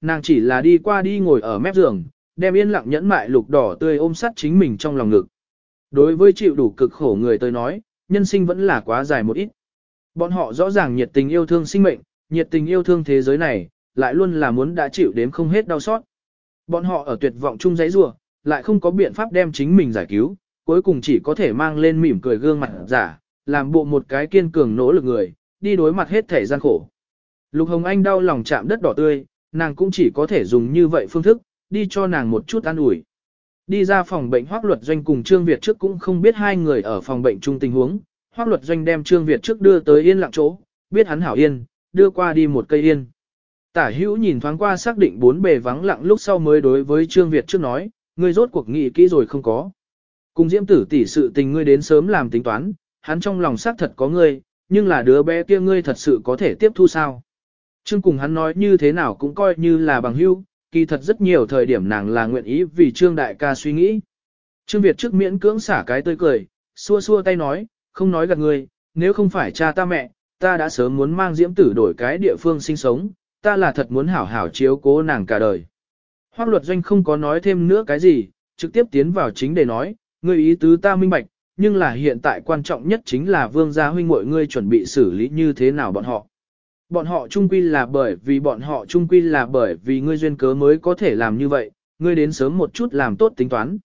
nàng chỉ là đi qua đi ngồi ở mép giường, đem yên lặng nhẫn mại lục đỏ tươi ôm sát chính mình trong lòng ngực. Đối với chịu đủ cực khổ người tôi nói, nhân sinh vẫn là quá dài một ít. Bọn họ rõ ràng nhiệt tình yêu thương sinh mệnh, nhiệt tình yêu thương thế giới này, lại luôn là muốn đã chịu đến không hết đau xót. Bọn họ ở tuyệt vọng chung giấy rủa, lại không có biện pháp đem chính mình giải cứu, cuối cùng chỉ có thể mang lên mỉm cười gương mặt giả, làm bộ một cái kiên cường nỗ lực người, đi đối mặt hết thể gian khổ. Lục Hồng Anh đau lòng chạm đất đỏ tươi, nàng cũng chỉ có thể dùng như vậy phương thức, đi cho nàng một chút an ủi. Đi ra phòng bệnh hoác luật doanh cùng Trương Việt trước cũng không biết hai người ở phòng bệnh chung tình huống, hoác luật doanh đem Trương Việt trước đưa tới yên lặng chỗ, biết hắn hảo yên, đưa qua đi một cây yên. Tả hữu nhìn thoáng qua xác định bốn bề vắng lặng lúc sau mới đối với Trương Việt trước nói, ngươi rốt cuộc nghị kỹ rồi không có. Cùng diễm tử tỷ sự tình ngươi đến sớm làm tính toán, hắn trong lòng xác thật có ngươi, nhưng là đứa bé kia ngươi thật sự có thể tiếp thu sao. Trương cùng hắn nói như thế nào cũng coi như là bằng hữu, kỳ thật rất nhiều thời điểm nàng là nguyện ý vì Trương đại ca suy nghĩ. Trương Việt trước miễn cưỡng xả cái tươi cười, xua xua tay nói, không nói gạt người. nếu không phải cha ta mẹ, ta đã sớm muốn mang diễm tử đổi cái địa phương sinh sống, ta là thật muốn hảo hảo chiếu cố nàng cả đời. Hoác luật doanh không có nói thêm nữa cái gì, trực tiếp tiến vào chính để nói, ngươi ý tứ ta minh bạch, nhưng là hiện tại quan trọng nhất chính là vương gia huynh muội ngươi chuẩn bị xử lý như thế nào bọn họ. Bọn họ trung quy là bởi vì bọn họ trung quy là bởi vì ngươi duyên cớ mới có thể làm như vậy, ngươi đến sớm một chút làm tốt tính toán.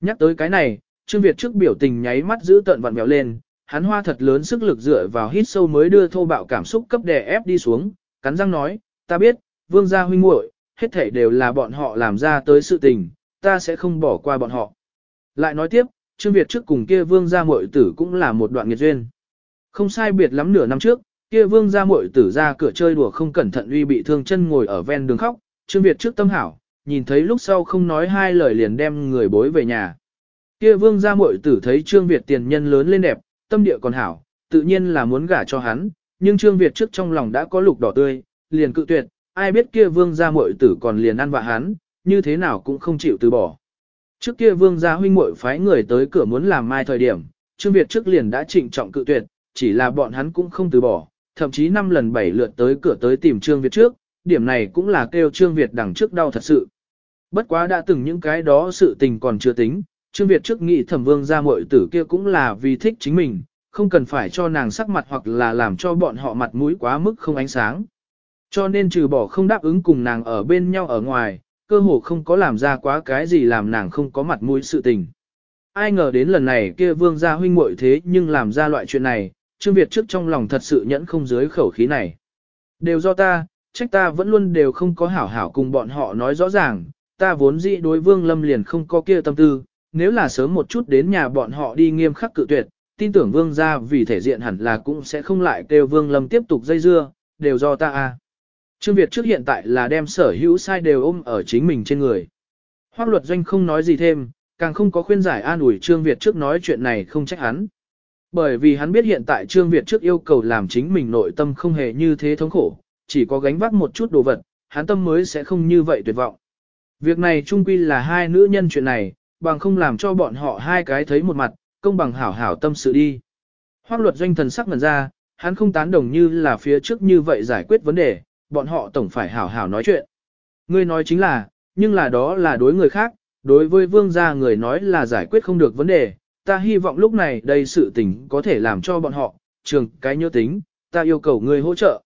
Nhắc tới cái này, Trương Việt trước biểu tình nháy mắt giữ tận vặn mèo lên, hắn hoa thật lớn sức lực dựa vào hít sâu mới đưa thô bạo cảm xúc cấp đè ép đi xuống, cắn răng nói, ta biết, vương gia huynh muội, hết thảy đều là bọn họ làm ra tới sự tình, ta sẽ không bỏ qua bọn họ. Lại nói tiếp, Trương Việt trước cùng kia vương gia muội tử cũng là một đoạn nghiệt duyên. Không sai biệt lắm nửa năm trước, kia vương gia muội tử ra cửa chơi đùa không cẩn thận uy bị thương chân ngồi ở ven đường khóc, Trương Việt trước tâm hảo, nhìn thấy lúc sau không nói hai lời liền đem người bối về nhà. Kia vương gia muội tử thấy Trương Việt tiền nhân lớn lên đẹp, tâm địa còn hảo, tự nhiên là muốn gả cho hắn, nhưng Trương Việt trước trong lòng đã có lục đỏ tươi, liền cự tuyệt, ai biết kia vương gia muội tử còn liền ăn vạ hắn, như thế nào cũng không chịu từ bỏ. Trước kia vương gia huynh muội phái người tới cửa muốn làm mai thời điểm, Trương Việt trước liền đã trịnh trọng cự tuyệt, chỉ là bọn hắn cũng không từ bỏ, thậm chí năm lần bảy lượt tới cửa tới tìm Trương Việt trước, điểm này cũng là kêu Trương Việt đằng trước đau thật sự. Bất quá đã từng những cái đó sự tình còn chưa tính, Trương Việt trước nghĩ thẩm vương gia muội tử kia cũng là vì thích chính mình, không cần phải cho nàng sắc mặt hoặc là làm cho bọn họ mặt mũi quá mức không ánh sáng. Cho nên trừ bỏ không đáp ứng cùng nàng ở bên nhau ở ngoài, cơ hồ không có làm ra quá cái gì làm nàng không có mặt mũi sự tình. Ai ngờ đến lần này kia vương gia huynh muội thế nhưng làm ra loại chuyện này, Trương Việt trước trong lòng thật sự nhẫn không dưới khẩu khí này. Đều do ta, trách ta vẫn luôn đều không có hảo hảo cùng bọn họ nói rõ ràng, ta vốn dĩ đối vương lâm liền không có kia tâm tư, nếu là sớm một chút đến nhà bọn họ đi nghiêm khắc cự tuyệt, tin tưởng vương gia vì thể diện hẳn là cũng sẽ không lại kêu vương lâm tiếp tục dây dưa, đều do ta a. Trương Việt trước hiện tại là đem sở hữu sai đều ôm ở chính mình trên người. Hoác luật doanh không nói gì thêm, càng không có khuyên giải an ủi Trương Việt trước nói chuyện này không trách hắn. Bởi vì hắn biết hiện tại Trương Việt trước yêu cầu làm chính mình nội tâm không hề như thế thống khổ, chỉ có gánh vác một chút đồ vật, hắn tâm mới sẽ không như vậy tuyệt vọng. Việc này trung quy là hai nữ nhân chuyện này, bằng không làm cho bọn họ hai cái thấy một mặt, công bằng hảo hảo tâm sự đi. Hoác luật doanh thần sắc ngần ra, hắn không tán đồng như là phía trước như vậy giải quyết vấn đề, bọn họ tổng phải hảo hảo nói chuyện. Ngươi nói chính là, nhưng là đó là đối người khác, đối với vương gia người nói là giải quyết không được vấn đề, ta hy vọng lúc này đây sự tình có thể làm cho bọn họ, trường cái nhớ tính, ta yêu cầu người hỗ trợ.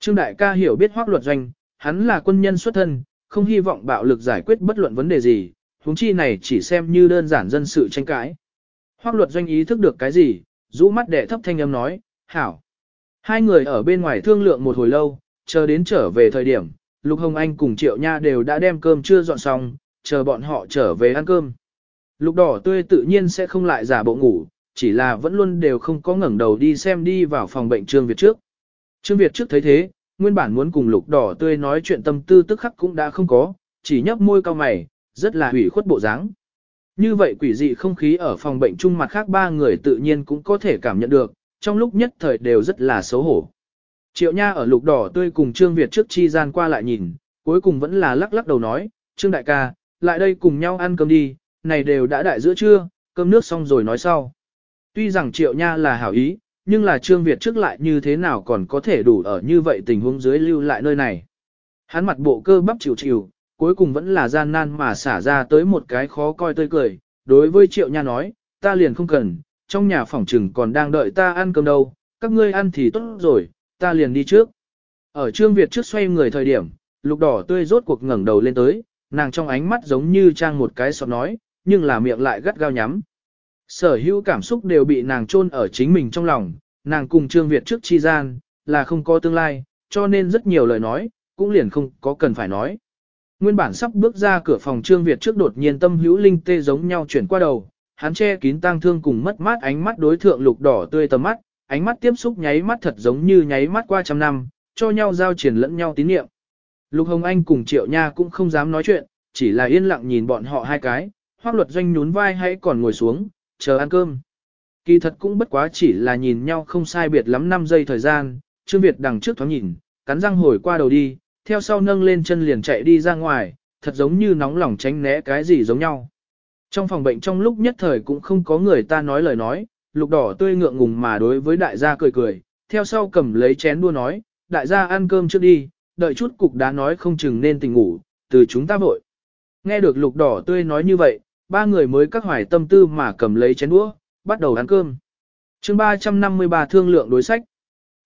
Trương đại ca hiểu biết hoác luật doanh, hắn là quân nhân xuất thân, không hy vọng bạo lực giải quyết bất luận vấn đề gì, huống chi này chỉ xem như đơn giản dân sự tranh cãi. Hoác luật doanh ý thức được cái gì, rũ mắt đệ thấp thanh âm nói, hảo. Hai người ở bên ngoài thương lượng một hồi lâu, chờ đến trở về thời điểm, Lục Hồng Anh cùng Triệu Nha đều đã đem cơm chưa dọn xong, chờ bọn họ trở về ăn cơm. Lục đỏ tươi tự nhiên sẽ không lại giả bộ ngủ, chỉ là vẫn luôn đều không có ngẩng đầu đi xem đi vào phòng bệnh Trương Việt trước. Trương Việt trước thấy thế, nguyên bản muốn cùng lục đỏ tươi nói chuyện tâm tư tức khắc cũng đã không có, chỉ nhấp môi cao mày, rất là hủy khuất bộ dáng. Như vậy quỷ dị không khí ở phòng bệnh chung mặt khác ba người tự nhiên cũng có thể cảm nhận được, trong lúc nhất thời đều rất là xấu hổ. Triệu Nha ở lục đỏ tươi cùng Trương Việt trước chi gian qua lại nhìn, cuối cùng vẫn là lắc lắc đầu nói, Trương đại ca, lại đây cùng nhau ăn cơm đi, này đều đã đại giữa trưa, cơm nước xong rồi nói sau. Tuy rằng Triệu Nha là hảo ý, nhưng là Trương Việt trước lại như thế nào còn có thể đủ ở như vậy tình huống dưới lưu lại nơi này. Hắn mặt bộ cơ bắp chịu chịu, cuối cùng vẫn là gian nan mà xả ra tới một cái khó coi tươi cười. Đối với triệu nha nói, ta liền không cần, trong nhà phòng trừng còn đang đợi ta ăn cơm đâu, các ngươi ăn thì tốt rồi, ta liền đi trước. Ở Trương Việt trước xoay người thời điểm, lục đỏ tươi rốt cuộc ngẩng đầu lên tới, nàng trong ánh mắt giống như trang một cái sọt nói, nhưng là miệng lại gắt gao nhắm. Sở hữu cảm xúc đều bị nàng chôn ở chính mình trong lòng, nàng cùng Trương Việt trước chi gian, là không có tương lai, cho nên rất nhiều lời nói, cũng liền không có cần phải nói. Nguyên bản sắp bước ra cửa phòng Trương Việt trước đột nhiên tâm hữu linh tê giống nhau chuyển qua đầu, hắn che kín tang thương cùng mất mát ánh mắt đối thượng lục đỏ tươi tầm mắt, ánh mắt tiếp xúc nháy mắt thật giống như nháy mắt qua trăm năm, cho nhau giao triển lẫn nhau tín niệm. Lục Hồng Anh cùng Triệu Nha cũng không dám nói chuyện, chỉ là yên lặng nhìn bọn họ hai cái, hoác luật doanh nhún vai hãy còn ngồi xuống, chờ ăn cơm. Kỳ thật cũng bất quá chỉ là nhìn nhau không sai biệt lắm 5 giây thời gian, Trương Việt đằng trước thoáng nhìn, cắn răng hồi qua đầu đi, theo sau nâng lên chân liền chạy đi ra ngoài, thật giống như nóng lòng tránh né cái gì giống nhau. Trong phòng bệnh trong lúc nhất thời cũng không có người ta nói lời nói, lục đỏ tươi ngượng ngùng mà đối với đại gia cười cười, theo sau cầm lấy chén đua nói, đại gia ăn cơm trước đi, đợi chút cục đá nói không chừng nên tỉnh ngủ, từ chúng ta vội. Nghe được lục đỏ tươi nói như vậy, ba người mới các hoài tâm tư mà cầm lấy chén đũa, bắt đầu ăn cơm. chương 353 thương lượng đối sách.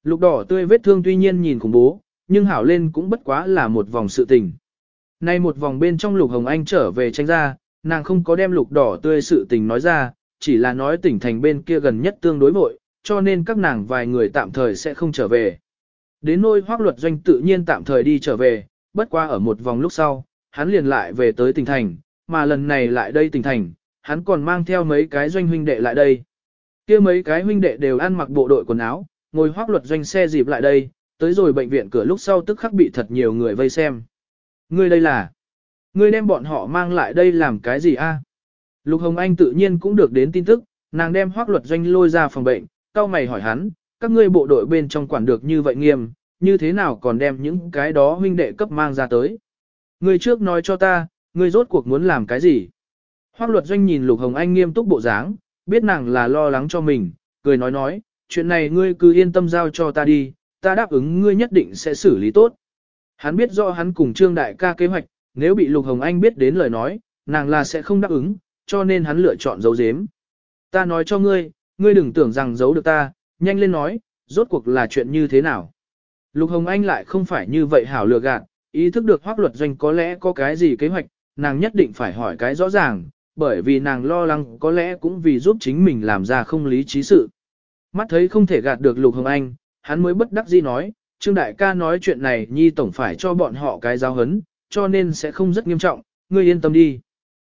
Lục đỏ tươi vết thương tuy nhiên nhìn khủng bố, nhưng hảo lên cũng bất quá là một vòng sự tình. Nay một vòng bên trong lục hồng anh trở về tranh ra, nàng không có đem lục đỏ tươi sự tình nói ra, chỉ là nói tỉnh thành bên kia gần nhất tương đối vội, cho nên các nàng vài người tạm thời sẽ không trở về. Đến nôi hoác luật doanh tự nhiên tạm thời đi trở về, bất qua ở một vòng lúc sau, hắn liền lại về tới tỉnh thành, mà lần này lại đây tỉnh thành, hắn còn mang theo mấy cái doanh huynh đệ lại đây. kia mấy cái huynh đệ đều ăn mặc bộ đội quần áo, ngồi hoác luật doanh xe dịp lại đây, tới rồi bệnh viện cửa lúc sau tức khắc bị thật nhiều người vây xem. Ngươi đây là, ngươi đem bọn họ mang lại đây làm cái gì a? Lục Hồng Anh tự nhiên cũng được đến tin tức, nàng đem hoác luật doanh lôi ra phòng bệnh, cao mày hỏi hắn, các ngươi bộ đội bên trong quản được như vậy nghiêm, như thế nào còn đem những cái đó huynh đệ cấp mang ra tới. Ngươi trước nói cho ta, ngươi rốt cuộc muốn làm cái gì? Hoác luật doanh nhìn Lục Hồng Anh nghiêm túc bộ dáng, biết nàng là lo lắng cho mình, cười nói nói, chuyện này ngươi cứ yên tâm giao cho ta đi, ta đáp ứng ngươi nhất định sẽ xử lý tốt. Hắn biết rõ hắn cùng Trương Đại ca kế hoạch, nếu bị Lục Hồng Anh biết đến lời nói, nàng là sẽ không đáp ứng, cho nên hắn lựa chọn giấu giếm. Ta nói cho ngươi, ngươi đừng tưởng rằng giấu được ta, nhanh lên nói, rốt cuộc là chuyện như thế nào. Lục Hồng Anh lại không phải như vậy hảo lừa gạt, ý thức được hoác luật doanh có lẽ có cái gì kế hoạch, nàng nhất định phải hỏi cái rõ ràng, bởi vì nàng lo lắng có lẽ cũng vì giúp chính mình làm ra không lý trí sự. Mắt thấy không thể gạt được Lục Hồng Anh, hắn mới bất đắc dĩ nói, Trương Đại ca nói chuyện này Nhi Tổng phải cho bọn họ cái giáo hấn, cho nên sẽ không rất nghiêm trọng, ngươi yên tâm đi.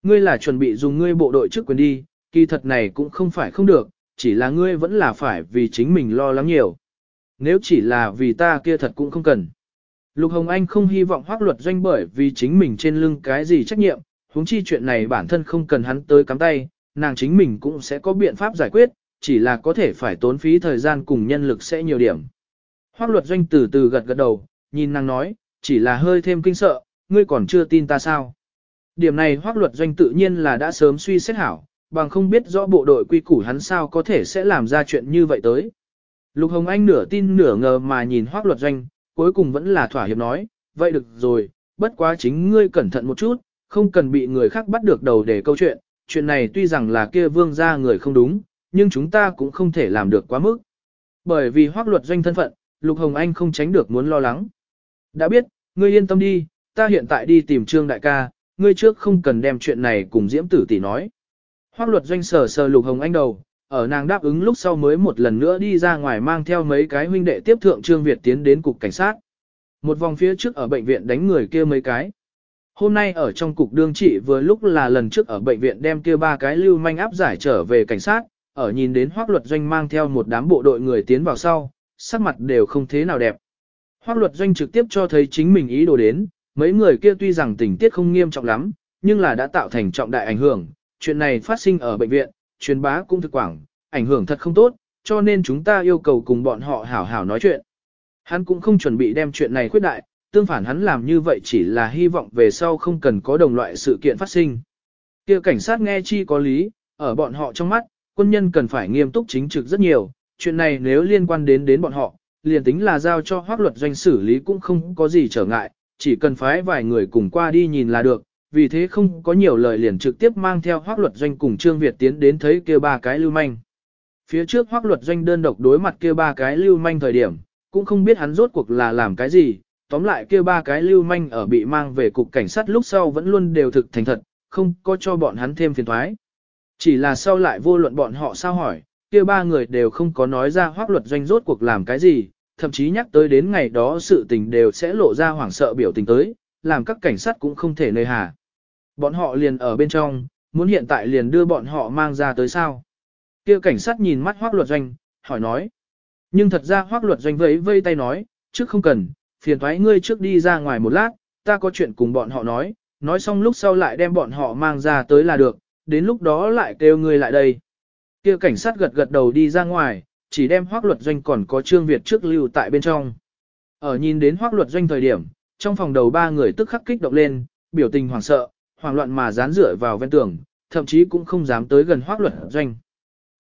Ngươi là chuẩn bị dùng ngươi bộ đội trước quyền đi, kỳ thật này cũng không phải không được, chỉ là ngươi vẫn là phải vì chính mình lo lắng nhiều. Nếu chỉ là vì ta kia thật cũng không cần. Lục Hồng Anh không hy vọng hoác luật doanh bởi vì chính mình trên lưng cái gì trách nhiệm, huống chi chuyện này bản thân không cần hắn tới cắm tay, nàng chính mình cũng sẽ có biện pháp giải quyết, chỉ là có thể phải tốn phí thời gian cùng nhân lực sẽ nhiều điểm. Hoác luật doanh từ từ gật gật đầu, nhìn nàng nói, chỉ là hơi thêm kinh sợ, ngươi còn chưa tin ta sao. Điểm này hoác luật doanh tự nhiên là đã sớm suy xét hảo, bằng không biết rõ bộ đội quy củ hắn sao có thể sẽ làm ra chuyện như vậy tới. Lục Hồng Anh nửa tin nửa ngờ mà nhìn hoác luật doanh, cuối cùng vẫn là thỏa hiệp nói, vậy được rồi, bất quá chính ngươi cẩn thận một chút, không cần bị người khác bắt được đầu để câu chuyện, chuyện này tuy rằng là kia vương gia người không đúng, nhưng chúng ta cũng không thể làm được quá mức. Bởi vì hoác luật doanh thân phận, Lục Hồng Anh không tránh được muốn lo lắng. Đã biết, ngươi yên tâm đi, ta hiện tại đi tìm Trương Đại ca, ngươi trước không cần đem chuyện này cùng Diễm Tử tỷ nói. Hoác luật doanh sờ sờ Lục Hồng Anh đầu, ở nàng đáp ứng lúc sau mới một lần nữa đi ra ngoài mang theo mấy cái huynh đệ tiếp thượng Trương Việt tiến đến cục cảnh sát. Một vòng phía trước ở bệnh viện đánh người kia mấy cái. Hôm nay ở trong cục đương trị vừa lúc là lần trước ở bệnh viện đem kia ba cái lưu manh áp giải trở về cảnh sát, ở nhìn đến hoác luật doanh mang theo một đám bộ đội người tiến vào sau, sắc mặt đều không thế nào đẹp. Hoác luật doanh trực tiếp cho thấy chính mình ý đồ đến, mấy người kia tuy rằng tình tiết không nghiêm trọng lắm, nhưng là đã tạo thành trọng đại ảnh hưởng, chuyện này phát sinh ở bệnh viện, truyền bá cũng thực quảng, ảnh hưởng thật không tốt, cho nên chúng ta yêu cầu cùng bọn họ hảo hảo nói chuyện. Hắn cũng không chuẩn bị đem chuyện này khuyết đại, tương phản hắn làm như vậy chỉ là hy vọng về sau không cần có đồng loại sự kiện phát sinh. Kia cảnh sát nghe chi có lý, ở bọn họ trong mắt, quân nhân cần phải nghiêm túc chính trực rất nhiều, chuyện này nếu liên quan đến đến bọn họ, liền tính là giao cho hoác luật doanh xử lý cũng không có gì trở ngại, chỉ cần phái vài người cùng qua đi nhìn là được, vì thế không có nhiều lời liền trực tiếp mang theo hoác luật doanh cùng Trương Việt tiến đến thấy kia ba cái lưu manh. Phía trước hoác luật doanh đơn độc đối mặt kia ba cái lưu manh thời điểm, cũng không biết hắn rốt cuộc là làm cái gì, tóm lại kia ba cái lưu manh ở bị mang về cục cảnh sát lúc sau vẫn luôn đều thực thành thật, không có cho bọn hắn thêm phiền thoái. Chỉ là sau lại vô luận bọn họ sao hỏi, kia ba người đều không có nói ra hoác luật doanh rốt cuộc làm cái gì, thậm chí nhắc tới đến ngày đó sự tình đều sẽ lộ ra hoảng sợ biểu tình tới, làm các cảnh sát cũng không thể nơi hà. Bọn họ liền ở bên trong, muốn hiện tại liền đưa bọn họ mang ra tới sao. Kia cảnh sát nhìn mắt hoác luật doanh, hỏi nói. Nhưng thật ra hoác luật doanh vẫy vây tay nói, trước không cần, phiền thoái ngươi trước đi ra ngoài một lát, ta có chuyện cùng bọn họ nói, nói xong lúc sau lại đem bọn họ mang ra tới là được, đến lúc đó lại kêu ngươi lại đây. Kia cảnh sát gật gật đầu đi ra ngoài, chỉ đem hoác luật doanh còn có Trương Việt trước lưu tại bên trong. Ở nhìn đến hoác luật doanh thời điểm, trong phòng đầu ba người tức khắc kích động lên, biểu tình hoảng sợ, hoảng loạn mà dán rửa vào ven tường, thậm chí cũng không dám tới gần hoác luật doanh.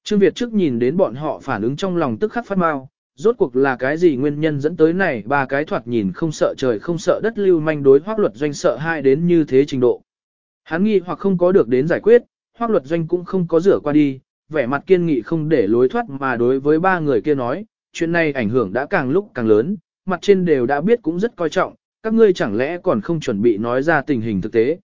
Trương Việt trước nhìn đến bọn họ phản ứng trong lòng tức khắc phát mau, rốt cuộc là cái gì nguyên nhân dẫn tới này ba cái thoạt nhìn không sợ trời không sợ đất lưu manh đối hoác luật doanh sợ hai đến như thế trình độ. Hắn nghi hoặc không có được đến giải quyết, hoác luật doanh cũng không có rửa qua đi, vẻ mặt kiên nghị không để lối thoát mà đối với ba người kia nói, chuyện này ảnh hưởng đã càng lúc càng lớn, mặt trên đều đã biết cũng rất coi trọng, các ngươi chẳng lẽ còn không chuẩn bị nói ra tình hình thực tế.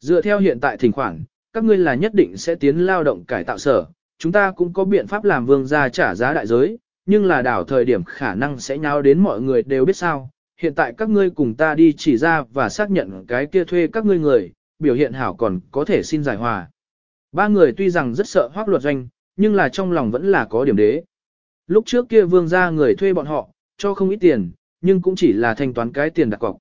Dựa theo hiện tại thỉnh khoản, các ngươi là nhất định sẽ tiến lao động cải tạo sở, chúng ta cũng có biện pháp làm vương gia trả giá đại giới, nhưng là đảo thời điểm khả năng sẽ nháo đến mọi người đều biết sao. Hiện tại các ngươi cùng ta đi chỉ ra và xác nhận cái kia thuê các ngươi người, biểu hiện hảo còn có thể xin giải hòa. Ba người tuy rằng rất sợ hoác luật doanh, nhưng là trong lòng vẫn là có điểm đế. Lúc trước kia vương gia người thuê bọn họ, cho không ít tiền, nhưng cũng chỉ là thanh toán cái tiền đặt cọc.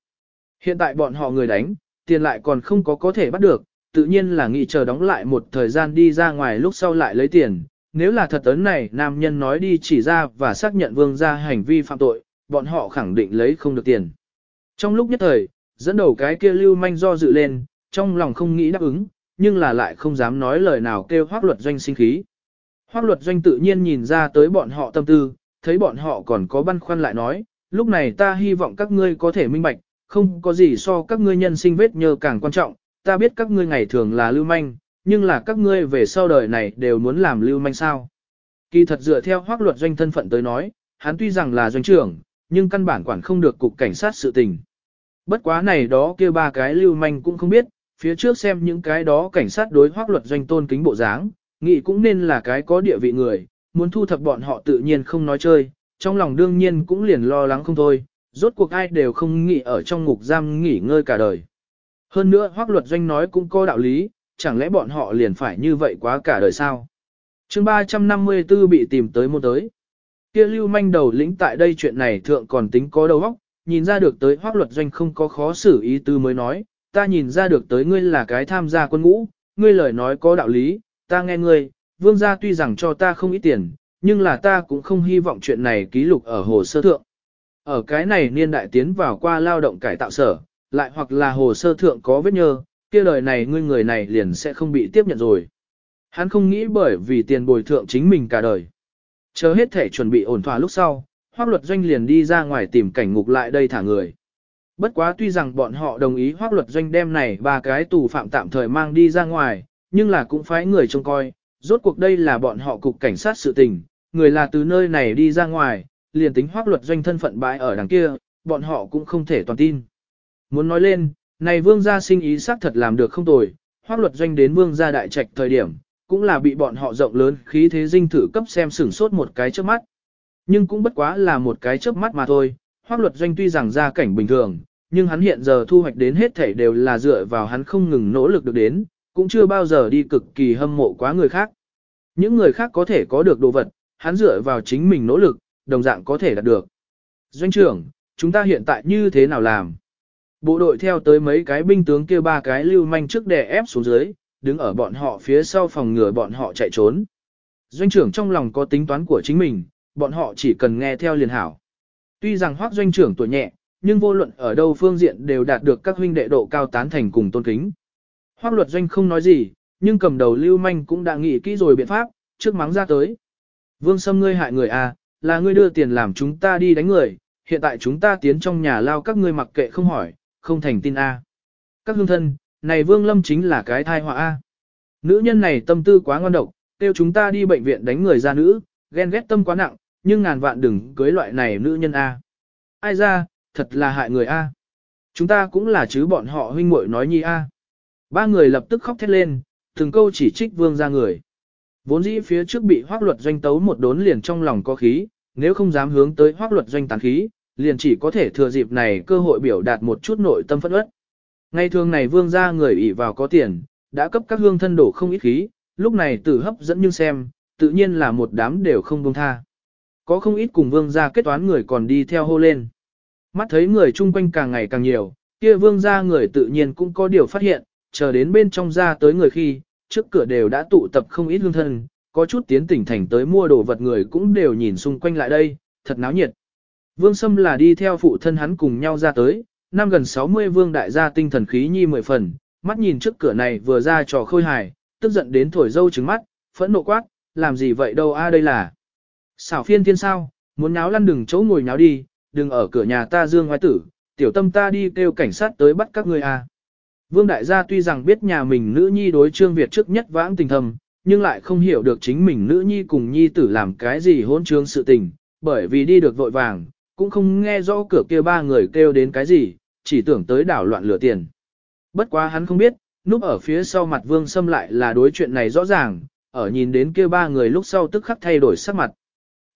Hiện tại bọn họ người đánh, tiền lại còn không có có thể bắt được, tự nhiên là nghĩ chờ đóng lại một thời gian đi ra ngoài lúc sau lại lấy tiền. Nếu là thật ấn này nam nhân nói đi chỉ ra và xác nhận vương gia hành vi phạm tội, bọn họ khẳng định lấy không được tiền. Trong lúc nhất thời, dẫn đầu cái kia lưu manh do dự lên, trong lòng không nghĩ đáp ứng, nhưng là lại không dám nói lời nào kêu hoác luật doanh sinh khí. Hoác luật doanh tự nhiên nhìn ra tới bọn họ tâm tư, thấy bọn họ còn có băn khoăn lại nói, lúc này ta hy vọng các ngươi có thể minh bạch, không có gì so các ngươi nhân sinh vết nhơ càng quan trọng, ta biết các ngươi ngày thường là lưu manh, nhưng là các ngươi về sau đời này đều muốn làm lưu manh sao. Kỳ thật dựa theo hoác luật doanh thân phận tới nói, hắn tuy rằng là doanh trưởng, nhưng căn bản quản không được cục cảnh sát sự tình. Bất quá này đó kia ba cái lưu manh cũng không biết, phía trước xem những cái đó cảnh sát đối hoác luật doanh tôn kính bộ dáng, nghĩ cũng nên là cái có địa vị người, muốn thu thập bọn họ tự nhiên không nói chơi, trong lòng đương nhiên cũng liền lo lắng không thôi, rốt cuộc ai đều không nghĩ ở trong ngục giam nghỉ ngơi cả đời. Hơn nữa hoác luật doanh nói cũng có đạo lý, chẳng lẽ bọn họ liền phải như vậy quá cả đời sao? chương 354 bị tìm tới một tới. Kia lưu manh đầu lĩnh tại đây chuyện này thượng còn tính có đầu óc, nhìn ra được tới hoác luật doanh không có khó xử ý tư mới nói, ta nhìn ra được tới ngươi là cái tham gia quân ngũ, ngươi lời nói có đạo lý, ta nghe ngươi, vương gia tuy rằng cho ta không ít tiền, nhưng là ta cũng không hy vọng chuyện này ký lục ở hồ sơ thượng. Ở cái này niên đại tiến vào qua lao động cải tạo sở, lại hoặc là hồ sơ thượng có vết nhơ, kia lời này ngươi người này liền sẽ không bị tiếp nhận rồi. Hắn không nghĩ bởi vì tiền bồi thượng chính mình cả đời. Chờ hết thể chuẩn bị ổn thỏa lúc sau, hoác luật doanh liền đi ra ngoài tìm cảnh ngục lại đây thả người. Bất quá tuy rằng bọn họ đồng ý hoác luật doanh đem này ba cái tù phạm tạm thời mang đi ra ngoài, nhưng là cũng phải người trông coi, rốt cuộc đây là bọn họ cục cảnh sát sự tình, người là từ nơi này đi ra ngoài, liền tính hoác luật doanh thân phận bãi ở đằng kia, bọn họ cũng không thể toàn tin. Muốn nói lên, này vương gia sinh ý xác thật làm được không tồi, hoác luật doanh đến vương gia đại trạch thời điểm, cũng là bị bọn họ rộng lớn khí thế dinh thử cấp xem sửng sốt một cái trước mắt. Nhưng cũng bất quá là một cái chớp mắt mà thôi, hoác luật doanh tuy rằng gia cảnh bình thường, nhưng hắn hiện giờ thu hoạch đến hết thảy đều là dựa vào hắn không ngừng nỗ lực được đến, cũng chưa bao giờ đi cực kỳ hâm mộ quá người khác. Những người khác có thể có được đồ vật, hắn dựa vào chính mình nỗ lực, đồng dạng có thể đạt được. Doanh trưởng, chúng ta hiện tại như thế nào làm? Bộ đội theo tới mấy cái binh tướng kia ba cái lưu manh trước đè ép xuống dưới, đứng ở bọn họ phía sau phòng ngừa bọn họ chạy trốn. Doanh trưởng trong lòng có tính toán của chính mình, bọn họ chỉ cần nghe theo liền hảo. Tuy rằng hoác doanh trưởng tuổi nhẹ, nhưng vô luận ở đâu phương diện đều đạt được các huynh đệ độ cao tán thành cùng tôn kính. Hoác luật doanh không nói gì, nhưng cầm đầu lưu manh cũng đã nghĩ kỹ rồi biện pháp, trước mắng ra tới. Vương Sâm ngươi hại người à, là ngươi đưa tiền làm chúng ta đi đánh người, hiện tại chúng ta tiến trong nhà lao các ngươi mặc kệ không hỏi, không thành tin A. Các hương thân, này Vương Lâm chính là cái thai họa A. Nữ nhân này tâm tư quá ngon độc, kêu chúng ta đi bệnh viện đánh người ra nữ, ghen ghét tâm quá nặng, nhưng ngàn vạn đừng cưới loại này nữ nhân A. Ai ra, thật là hại người A. Chúng ta cũng là chứ bọn họ huynh muội nói nhi A. Ba người lập tức khóc thét lên, từng câu chỉ trích vương ra người. Vốn dĩ phía trước bị hoác luật doanh tấu một đốn liền trong lòng có khí, nếu không dám hướng tới hoác luật doanh tàn khí, liền chỉ có thể thừa dịp này cơ hội biểu đạt một chút nội tâm phẫn uất. Ngày thường này vương ra người ỷ vào có tiền, đã cấp các hương thân đổ không ít khí, lúc này tử hấp dẫn nhưng xem, tự nhiên là một đám đều không buông tha. Có không ít cùng vương ra kết toán người còn đi theo hô lên. Mắt thấy người chung quanh càng ngày càng nhiều, kia vương ra người tự nhiên cũng có điều phát hiện, chờ đến bên trong ra tới người khi, trước cửa đều đã tụ tập không ít hương thân, có chút tiến tỉnh thành tới mua đồ vật người cũng đều nhìn xung quanh lại đây, thật náo nhiệt. Vương Sâm là đi theo phụ thân hắn cùng nhau ra tới, năm gần 60 vương đại gia tinh thần khí nhi mười phần, mắt nhìn trước cửa này vừa ra trò khôi hài, tức giận đến thổi dâu trứng mắt, phẫn nộ quát, làm gì vậy đâu a à, đây là. Xảo phiên thiên sao, muốn nháo lăn đừng chỗ ngồi nháo đi, đừng ở cửa nhà ta dương hoài tử, tiểu tâm ta đi kêu cảnh sát tới bắt các ngươi a. Vương đại gia tuy rằng biết nhà mình nữ nhi đối trương Việt trước nhất vãng tình thầm, nhưng lại không hiểu được chính mình nữ nhi cùng nhi tử làm cái gì hỗn trương sự tình, bởi vì đi được vội vàng, cũng không nghe rõ cửa kia ba người kêu đến cái gì, chỉ tưởng tới đảo loạn lửa tiền. Bất quá hắn không biết, núp ở phía sau mặt vương xâm lại là đối chuyện này rõ ràng, ở nhìn đến kia ba người lúc sau tức khắc thay đổi sắc mặt.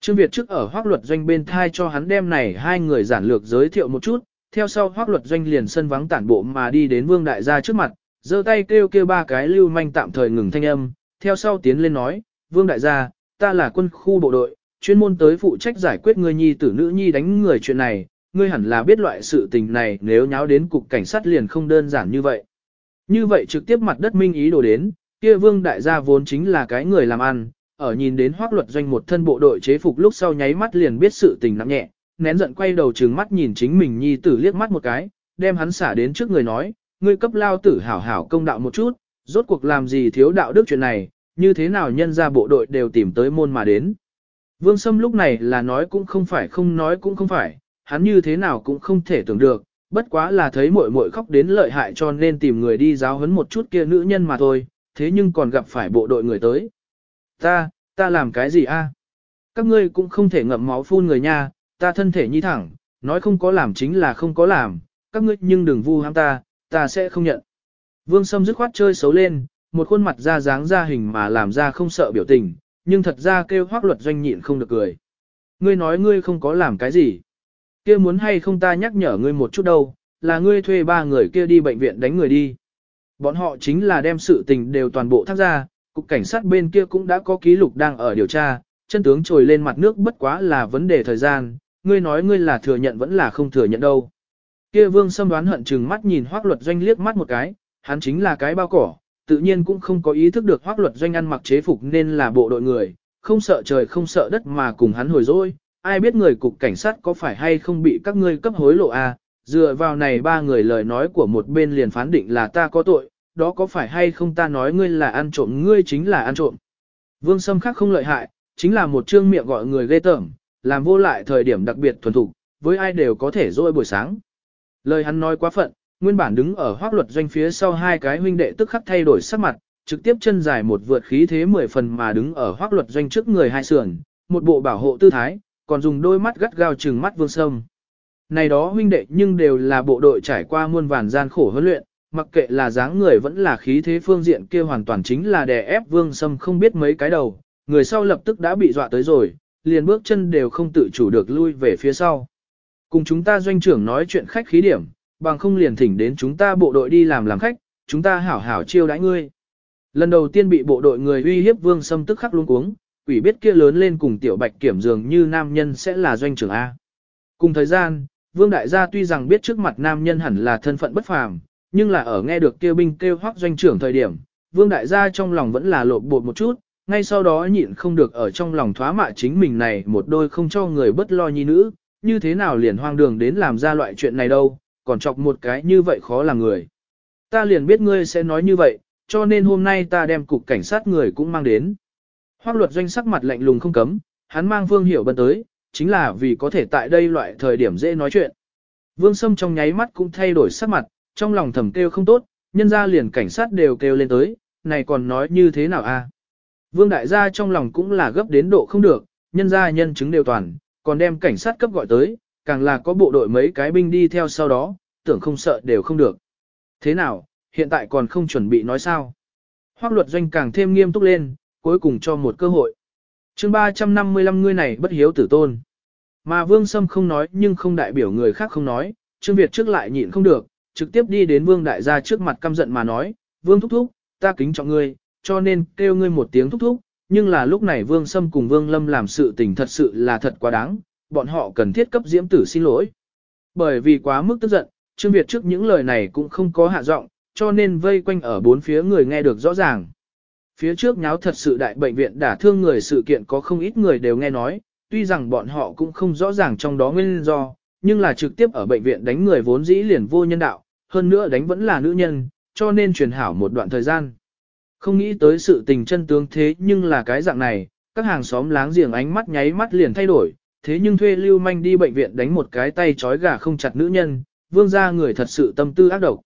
Trương Việt trước ở hoác luật doanh bên thai cho hắn đem này hai người giản lược giới thiệu một chút, theo sau hoác luật doanh liền sân vắng tản bộ mà đi đến vương đại gia trước mặt, giơ tay kêu kêu ba cái lưu manh tạm thời ngừng thanh âm, theo sau tiến lên nói, vương đại gia, ta là quân khu bộ đội, chuyên môn tới phụ trách giải quyết người nhi tử nữ nhi đánh người chuyện này, ngươi hẳn là biết loại sự tình này nếu nháo đến cục cảnh sát liền không đơn giản như vậy. Như vậy trực tiếp mặt đất minh ý đồ đến, kia vương đại gia vốn chính là cái người làm ăn, ở nhìn đến hoác luật doanh một thân bộ đội chế phục lúc sau nháy mắt liền biết sự tình nặng nhẹ, nén giận quay đầu trừng mắt nhìn chính mình nhi tử liếc mắt một cái, đem hắn xả đến trước người nói, ngươi cấp lao tử hảo hảo công đạo một chút, rốt cuộc làm gì thiếu đạo đức chuyện này, như thế nào nhân ra bộ đội đều tìm tới môn mà đến. Vương Sâm lúc này là nói cũng không phải không nói cũng không phải, hắn như thế nào cũng không thể tưởng được, bất quá là thấy muội muội khóc đến lợi hại cho nên tìm người đi giáo huấn một chút kia nữ nhân mà thôi, thế nhưng còn gặp phải bộ đội người tới. Ta, ta làm cái gì a? Các ngươi cũng không thể ngậm máu phun người nha, ta thân thể nhi thẳng, nói không có làm chính là không có làm, các ngươi nhưng đừng vu ham ta, ta sẽ không nhận. Vương Sâm dứt khoát chơi xấu lên, một khuôn mặt ra dáng ra hình mà làm ra không sợ biểu tình, nhưng thật ra kêu hoác luật doanh nhịn không được cười. Ngươi nói ngươi không có làm cái gì. kia muốn hay không ta nhắc nhở ngươi một chút đâu, là ngươi thuê ba người kia đi bệnh viện đánh người đi. Bọn họ chính là đem sự tình đều toàn bộ thác ra, cục cảnh sát bên kia cũng đã có ký lục đang ở điều tra, chân tướng trồi lên mặt nước bất quá là vấn đề thời gian, ngươi nói ngươi là thừa nhận vẫn là không thừa nhận đâu. Kia vương xâm đoán hận chừng mắt nhìn hoác luật doanh liếc mắt một cái, hắn chính là cái bao cỏ, tự nhiên cũng không có ý thức được hoác luật doanh ăn mặc chế phục nên là bộ đội người, không sợ trời không sợ đất mà cùng hắn hồi dỗi. ai biết người cục cảnh sát có phải hay không bị các ngươi cấp hối lộ à, dựa vào này ba người lời nói của một bên liền phán định là ta có tội, đó có phải hay không ta nói ngươi là ăn trộm ngươi chính là ăn trộm. Vương Sâm khác không lợi hại, chính là một trương miệng gọi người ghê tởm, làm vô lại thời điểm đặc biệt thuần thục, với ai đều có thể dỗi buổi sáng. Lời hắn nói quá phận, nguyên bản đứng ở hoác luật doanh phía sau hai cái huynh đệ tức khắc thay đổi sắc mặt, trực tiếp chân dài một vượt khí thế mười phần mà đứng ở hoác luật doanh trước người hai sườn, một bộ bảo hộ tư thái, còn dùng đôi mắt gắt gao trừng mắt vương sâm. Này đó huynh đệ nhưng đều là bộ đội trải qua muôn vàn gian khổ huấn luyện, mặc kệ là dáng người vẫn là khí thế phương diện kia hoàn toàn chính là đè ép vương sâm không biết mấy cái đầu, người sau lập tức đã bị dọa tới rồi, liền bước chân đều không tự chủ được lui về phía sau. Cùng chúng ta doanh trưởng nói chuyện khách khí điểm, bằng không liền thỉnh đến chúng ta bộ đội đi làm làm khách, chúng ta hảo hảo chiêu đãi ngươi. Lần đầu tiên bị bộ đội người uy hiếp vương sâm tức khắc luôn cuống, quỷ biết kia lớn lên cùng tiểu bạch kiểm dường như nam nhân sẽ là doanh trưởng A. Cùng thời gian, vương đại gia tuy rằng biết trước mặt nam nhân hẳn là thân phận bất phàm, nhưng là ở nghe được kêu binh kêu hoác doanh trưởng thời điểm, vương đại gia trong lòng vẫn là lộn bột một chút, ngay sau đó nhịn không được ở trong lòng thoá mạ chính mình này một đôi không cho người bất lo nhi nữ, như thế nào liền hoang đường đến làm ra loại chuyện này đâu, còn chọc một cái như vậy khó là người. Ta liền biết ngươi sẽ nói như vậy, cho nên hôm nay ta đem cục cảnh sát người cũng mang đến. Hoác luật doanh sắc mặt lạnh lùng không cấm, hắn mang Vương Hiểu Bân tới, chính là vì có thể tại đây loại thời điểm dễ nói chuyện. Vương Sâm trong nháy mắt cũng thay đổi sắc mặt, trong lòng thầm kêu không tốt, nhân ra liền cảnh sát đều kêu lên tới, này còn nói như thế nào a? Vương đại gia trong lòng cũng là gấp đến độ không được, nhân gia nhân chứng đều toàn, còn đem cảnh sát cấp gọi tới, càng là có bộ đội mấy cái binh đi theo sau đó, tưởng không sợ đều không được. Thế nào, hiện tại còn không chuẩn bị nói sao? Hoác luật doanh càng thêm nghiêm túc lên, cuối cùng cho một cơ hội. chương 355 ngươi này bất hiếu tử tôn. Mà Vương Sâm không nói nhưng không đại biểu người khác không nói, Trương Việt trước lại nhịn không được, trực tiếp đi đến Vương Đại gia trước mặt căm giận mà nói, Vương Thúc Thúc, ta kính trọng ngươi, cho nên kêu ngươi một tiếng Thúc Thúc, nhưng là lúc này Vương Sâm cùng Vương Lâm làm sự tình thật sự là thật quá đáng, bọn họ cần thiết cấp diễm tử xin lỗi. Bởi vì quá mức tức giận, Trương Việt trước những lời này cũng không có hạ giọng, cho nên vây quanh ở bốn phía người nghe được rõ ràng. Phía trước nháo thật sự đại bệnh viện đả thương người sự kiện có không ít người đều nghe nói, tuy rằng bọn họ cũng không rõ ràng trong đó nguyên do, nhưng là trực tiếp ở bệnh viện đánh người vốn dĩ liền vô nhân đạo, hơn nữa đánh vẫn là nữ nhân, cho nên truyền hảo một đoạn thời gian. Không nghĩ tới sự tình chân tướng thế nhưng là cái dạng này, các hàng xóm láng giềng ánh mắt nháy mắt liền thay đổi, thế nhưng thuê lưu manh đi bệnh viện đánh một cái tay chói gà không chặt nữ nhân, vương gia người thật sự tâm tư ác độc.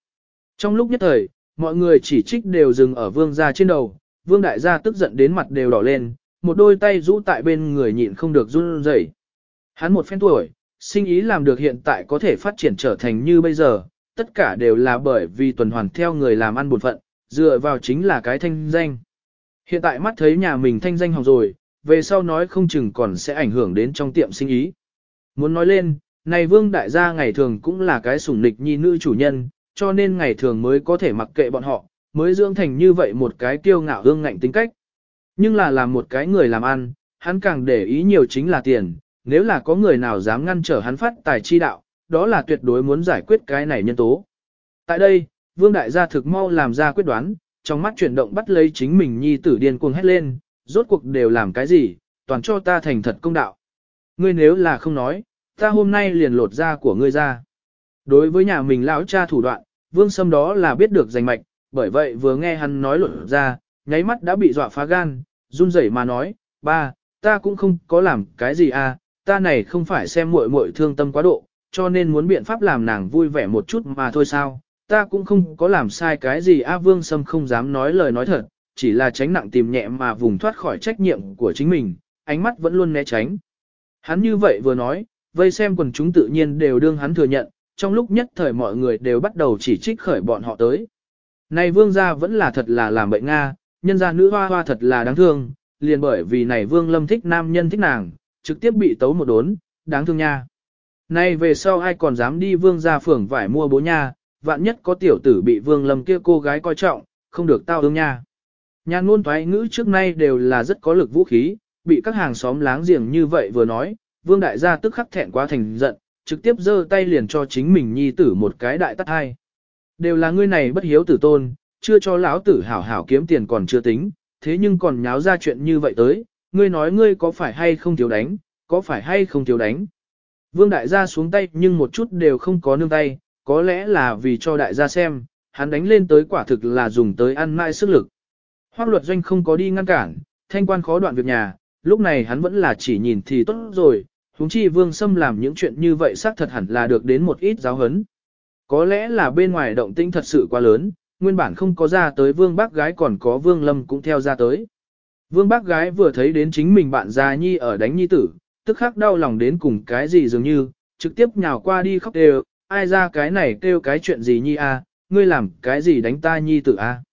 Trong lúc nhất thời, mọi người chỉ trích đều dừng ở vương gia trên đầu, vương đại gia tức giận đến mặt đều đỏ lên, một đôi tay rũ tại bên người nhịn không được run rẩy. Hắn một phen tuổi, sinh ý làm được hiện tại có thể phát triển trở thành như bây giờ, tất cả đều là bởi vì tuần hoàn theo người làm ăn buồn phận, dựa vào chính là cái thanh danh. Hiện tại mắt thấy nhà mình thanh danh hỏng rồi, về sau nói không chừng còn sẽ ảnh hưởng đến trong tiệm sinh ý. Muốn nói lên, này vương đại gia ngày thường cũng là cái sủng nịch nhi nữ chủ nhân, cho nên ngày thường mới có thể mặc kệ bọn họ, mới dưỡng thành như vậy một cái kiêu ngạo hương ngạnh tính cách. Nhưng là làm một cái người làm ăn, hắn càng để ý nhiều chính là tiền, nếu là có người nào dám ngăn trở hắn phát tài chi đạo, đó là tuyệt đối muốn giải quyết cái này nhân tố. Tại đây, vương đại gia thực mau làm ra quyết đoán, trong mắt chuyển động bắt lấy chính mình nhi tử điên cuồng hét lên, rốt cuộc đều làm cái gì, toàn cho ta thành thật công đạo. Ngươi nếu là không nói, ta hôm nay liền lột da của ngươi ra. Đối với nhà mình lão cha thủ đoạn, vương sâm đó là biết được danh mạch, bởi vậy vừa nghe hắn nói lột ra, nháy mắt đã bị dọa phá gan, run rẩy mà nói, ba, ta cũng không có làm cái gì à, ta này không phải xem muội muội thương tâm quá độ, cho nên muốn biện pháp làm nàng vui vẻ một chút mà thôi sao, ta cũng không có làm sai cái gì A Vương Sâm không dám nói lời nói thật, chỉ là tránh nặng tìm nhẹ mà vùng thoát khỏi trách nhiệm của chính mình, ánh mắt vẫn luôn né tránh. Hắn như vậy vừa nói, vây xem quần chúng tự nhiên đều đương hắn thừa nhận, trong lúc nhất thời mọi người đều bắt đầu chỉ trích khởi bọn họ tới. Này vương gia vẫn là thật là làm bệnh Nga, nhân gia nữ hoa hoa thật là đáng thương, liền bởi vì này vương lâm thích nam nhân thích nàng, trực tiếp bị tấu một đốn, đáng thương nha. Này về sau ai còn dám đi vương gia phường vải mua bố nha, vạn nhất có tiểu tử bị vương lâm kia cô gái coi trọng, không được tao ương nha. Nhà ngôn thoái ngữ trước nay đều là rất có lực vũ khí, bị các hàng xóm láng giềng như vậy vừa nói, vương đại gia tức khắc thẹn quá thành giận, trực tiếp giơ tay liền cho chính mình nhi tử một cái đại tắt hai. Đều là ngươi này bất hiếu tử tôn, chưa cho lão tử hảo hảo kiếm tiền còn chưa tính, thế nhưng còn nháo ra chuyện như vậy tới, ngươi nói ngươi có phải hay không thiếu đánh, có phải hay không thiếu đánh. Vương đại gia xuống tay nhưng một chút đều không có nương tay, có lẽ là vì cho đại gia xem, hắn đánh lên tới quả thực là dùng tới ăn mãi sức lực. Hoác luật doanh không có đi ngăn cản, thanh quan khó đoạn việc nhà, lúc này hắn vẫn là chỉ nhìn thì tốt rồi, huống chi vương xâm làm những chuyện như vậy xác thật hẳn là được đến một ít giáo hấn. Có lẽ là bên ngoài động tĩnh thật sự quá lớn, nguyên bản không có ra tới vương bác gái còn có vương lâm cũng theo ra tới. Vương bác gái vừa thấy đến chính mình bạn già nhi ở đánh nhi tử, tức khắc đau lòng đến cùng cái gì dường như, trực tiếp nhào qua đi khóc đều, ai ra cái này kêu cái chuyện gì nhi a, ngươi làm cái gì đánh ta nhi tử a?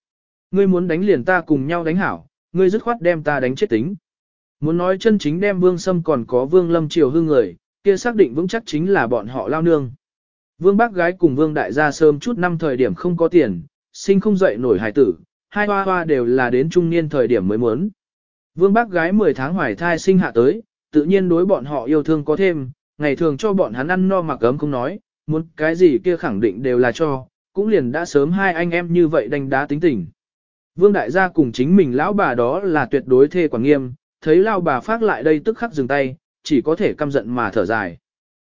Ngươi muốn đánh liền ta cùng nhau đánh hảo, ngươi dứt khoát đem ta đánh chết tính. Muốn nói chân chính đem vương sâm còn có vương lâm triều hương người, kia xác định vững chắc chính là bọn họ lao nương. Vương bác gái cùng vương đại gia sớm chút năm thời điểm không có tiền, sinh không dậy nổi hài tử, hai hoa hoa đều là đến trung niên thời điểm mới muốn. Vương bác gái 10 tháng hoài thai sinh hạ tới, tự nhiên đối bọn họ yêu thương có thêm, ngày thường cho bọn hắn ăn no mặc ấm không nói, muốn cái gì kia khẳng định đều là cho, cũng liền đã sớm hai anh em như vậy đánh đá tính tình. Vương đại gia cùng chính mình lão bà đó là tuyệt đối thê quản nghiêm, thấy lão bà phát lại đây tức khắc dừng tay, chỉ có thể căm giận mà thở dài.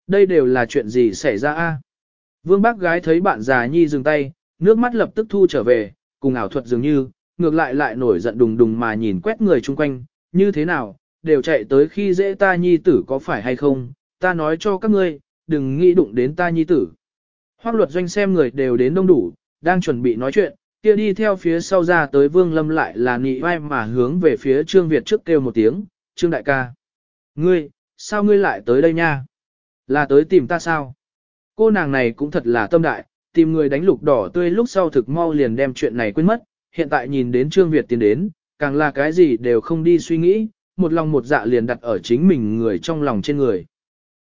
Đây đều là chuyện gì xảy ra a? Vương bác gái thấy bạn già nhi dừng tay, nước mắt lập tức thu trở về, cùng ảo thuật dường như, ngược lại lại nổi giận đùng đùng mà nhìn quét người chung quanh, như thế nào, đều chạy tới khi dễ ta nhi tử có phải hay không, ta nói cho các ngươi, đừng nghĩ đụng đến ta nhi tử. Hoác luật doanh xem người đều đến đông đủ, đang chuẩn bị nói chuyện, kia đi theo phía sau ra tới vương lâm lại là nị vai mà hướng về phía Trương Việt trước kêu một tiếng, Trương đại ca. Ngươi, sao ngươi lại tới đây nha? Là tới tìm ta sao? Cô nàng này cũng thật là tâm đại, tìm người đánh lục đỏ tươi lúc sau thực mau liền đem chuyện này quên mất, hiện tại nhìn đến Trương Việt tiến đến, càng là cái gì đều không đi suy nghĩ, một lòng một dạ liền đặt ở chính mình người trong lòng trên người.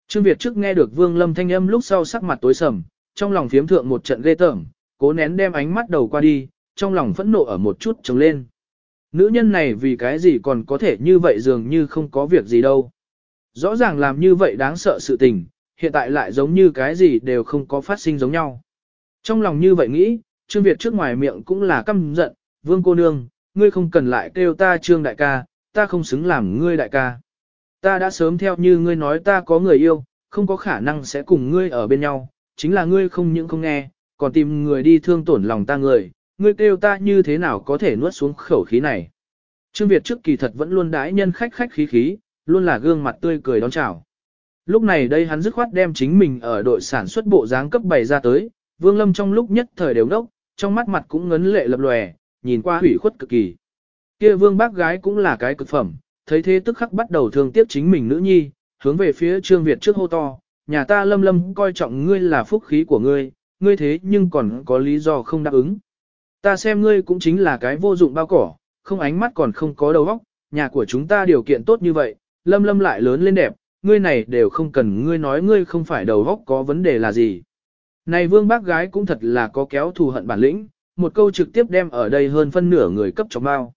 Trương Việt trước nghe được Vương Lâm thanh âm lúc sau sắc mặt tối sầm, trong lòng phiếm thượng một trận ghê tởm, cố nén đem ánh mắt đầu qua đi, trong lòng phẫn nộ ở một chút trống lên. Nữ nhân này vì cái gì còn có thể như vậy dường như không có việc gì đâu. Rõ ràng làm như vậy đáng sợ sự tình, hiện tại lại giống như cái gì đều không có phát sinh giống nhau. Trong lòng như vậy nghĩ, Trương Việt trước ngoài miệng cũng là căm giận, vương cô nương, ngươi không cần lại kêu ta Trương đại ca, ta không xứng làm ngươi đại ca. Ta đã sớm theo như ngươi nói ta có người yêu, không có khả năng sẽ cùng ngươi ở bên nhau, chính là ngươi không những không nghe, còn tìm người đi thương tổn lòng ta người, ngươi kêu ta như thế nào có thể nuốt xuống khẩu khí này. Trương Việt trước kỳ thật vẫn luôn đãi nhân khách khách khí khí, luôn là gương mặt tươi cười đón chào. Lúc này đây hắn dứt khoát đem chính mình ở đội sản xuất bộ dáng cấp bày ra tới, Vương Lâm trong lúc nhất thời đều đốc, trong mắt mặt cũng ngấn lệ lập lòe, nhìn qua hủy khuất cực kỳ. Kia Vương bác gái cũng là cái cực phẩm, thấy thế tức khắc bắt đầu thương tiếc chính mình nữ nhi, hướng về phía Trương Việt trước hô to, nhà ta Lâm Lâm coi trọng ngươi là phúc khí của ngươi, ngươi thế nhưng còn có lý do không đáp ứng. Ta xem ngươi cũng chính là cái vô dụng bao cỏ, không ánh mắt còn không có đầu óc, nhà của chúng ta điều kiện tốt như vậy, Lâm Lâm lại lớn lên đẹp, ngươi này đều không cần ngươi nói ngươi không phải đầu óc có vấn đề là gì. Này vương bác gái cũng thật là có kéo thù hận bản lĩnh, một câu trực tiếp đem ở đây hơn phân nửa người cấp cho bao.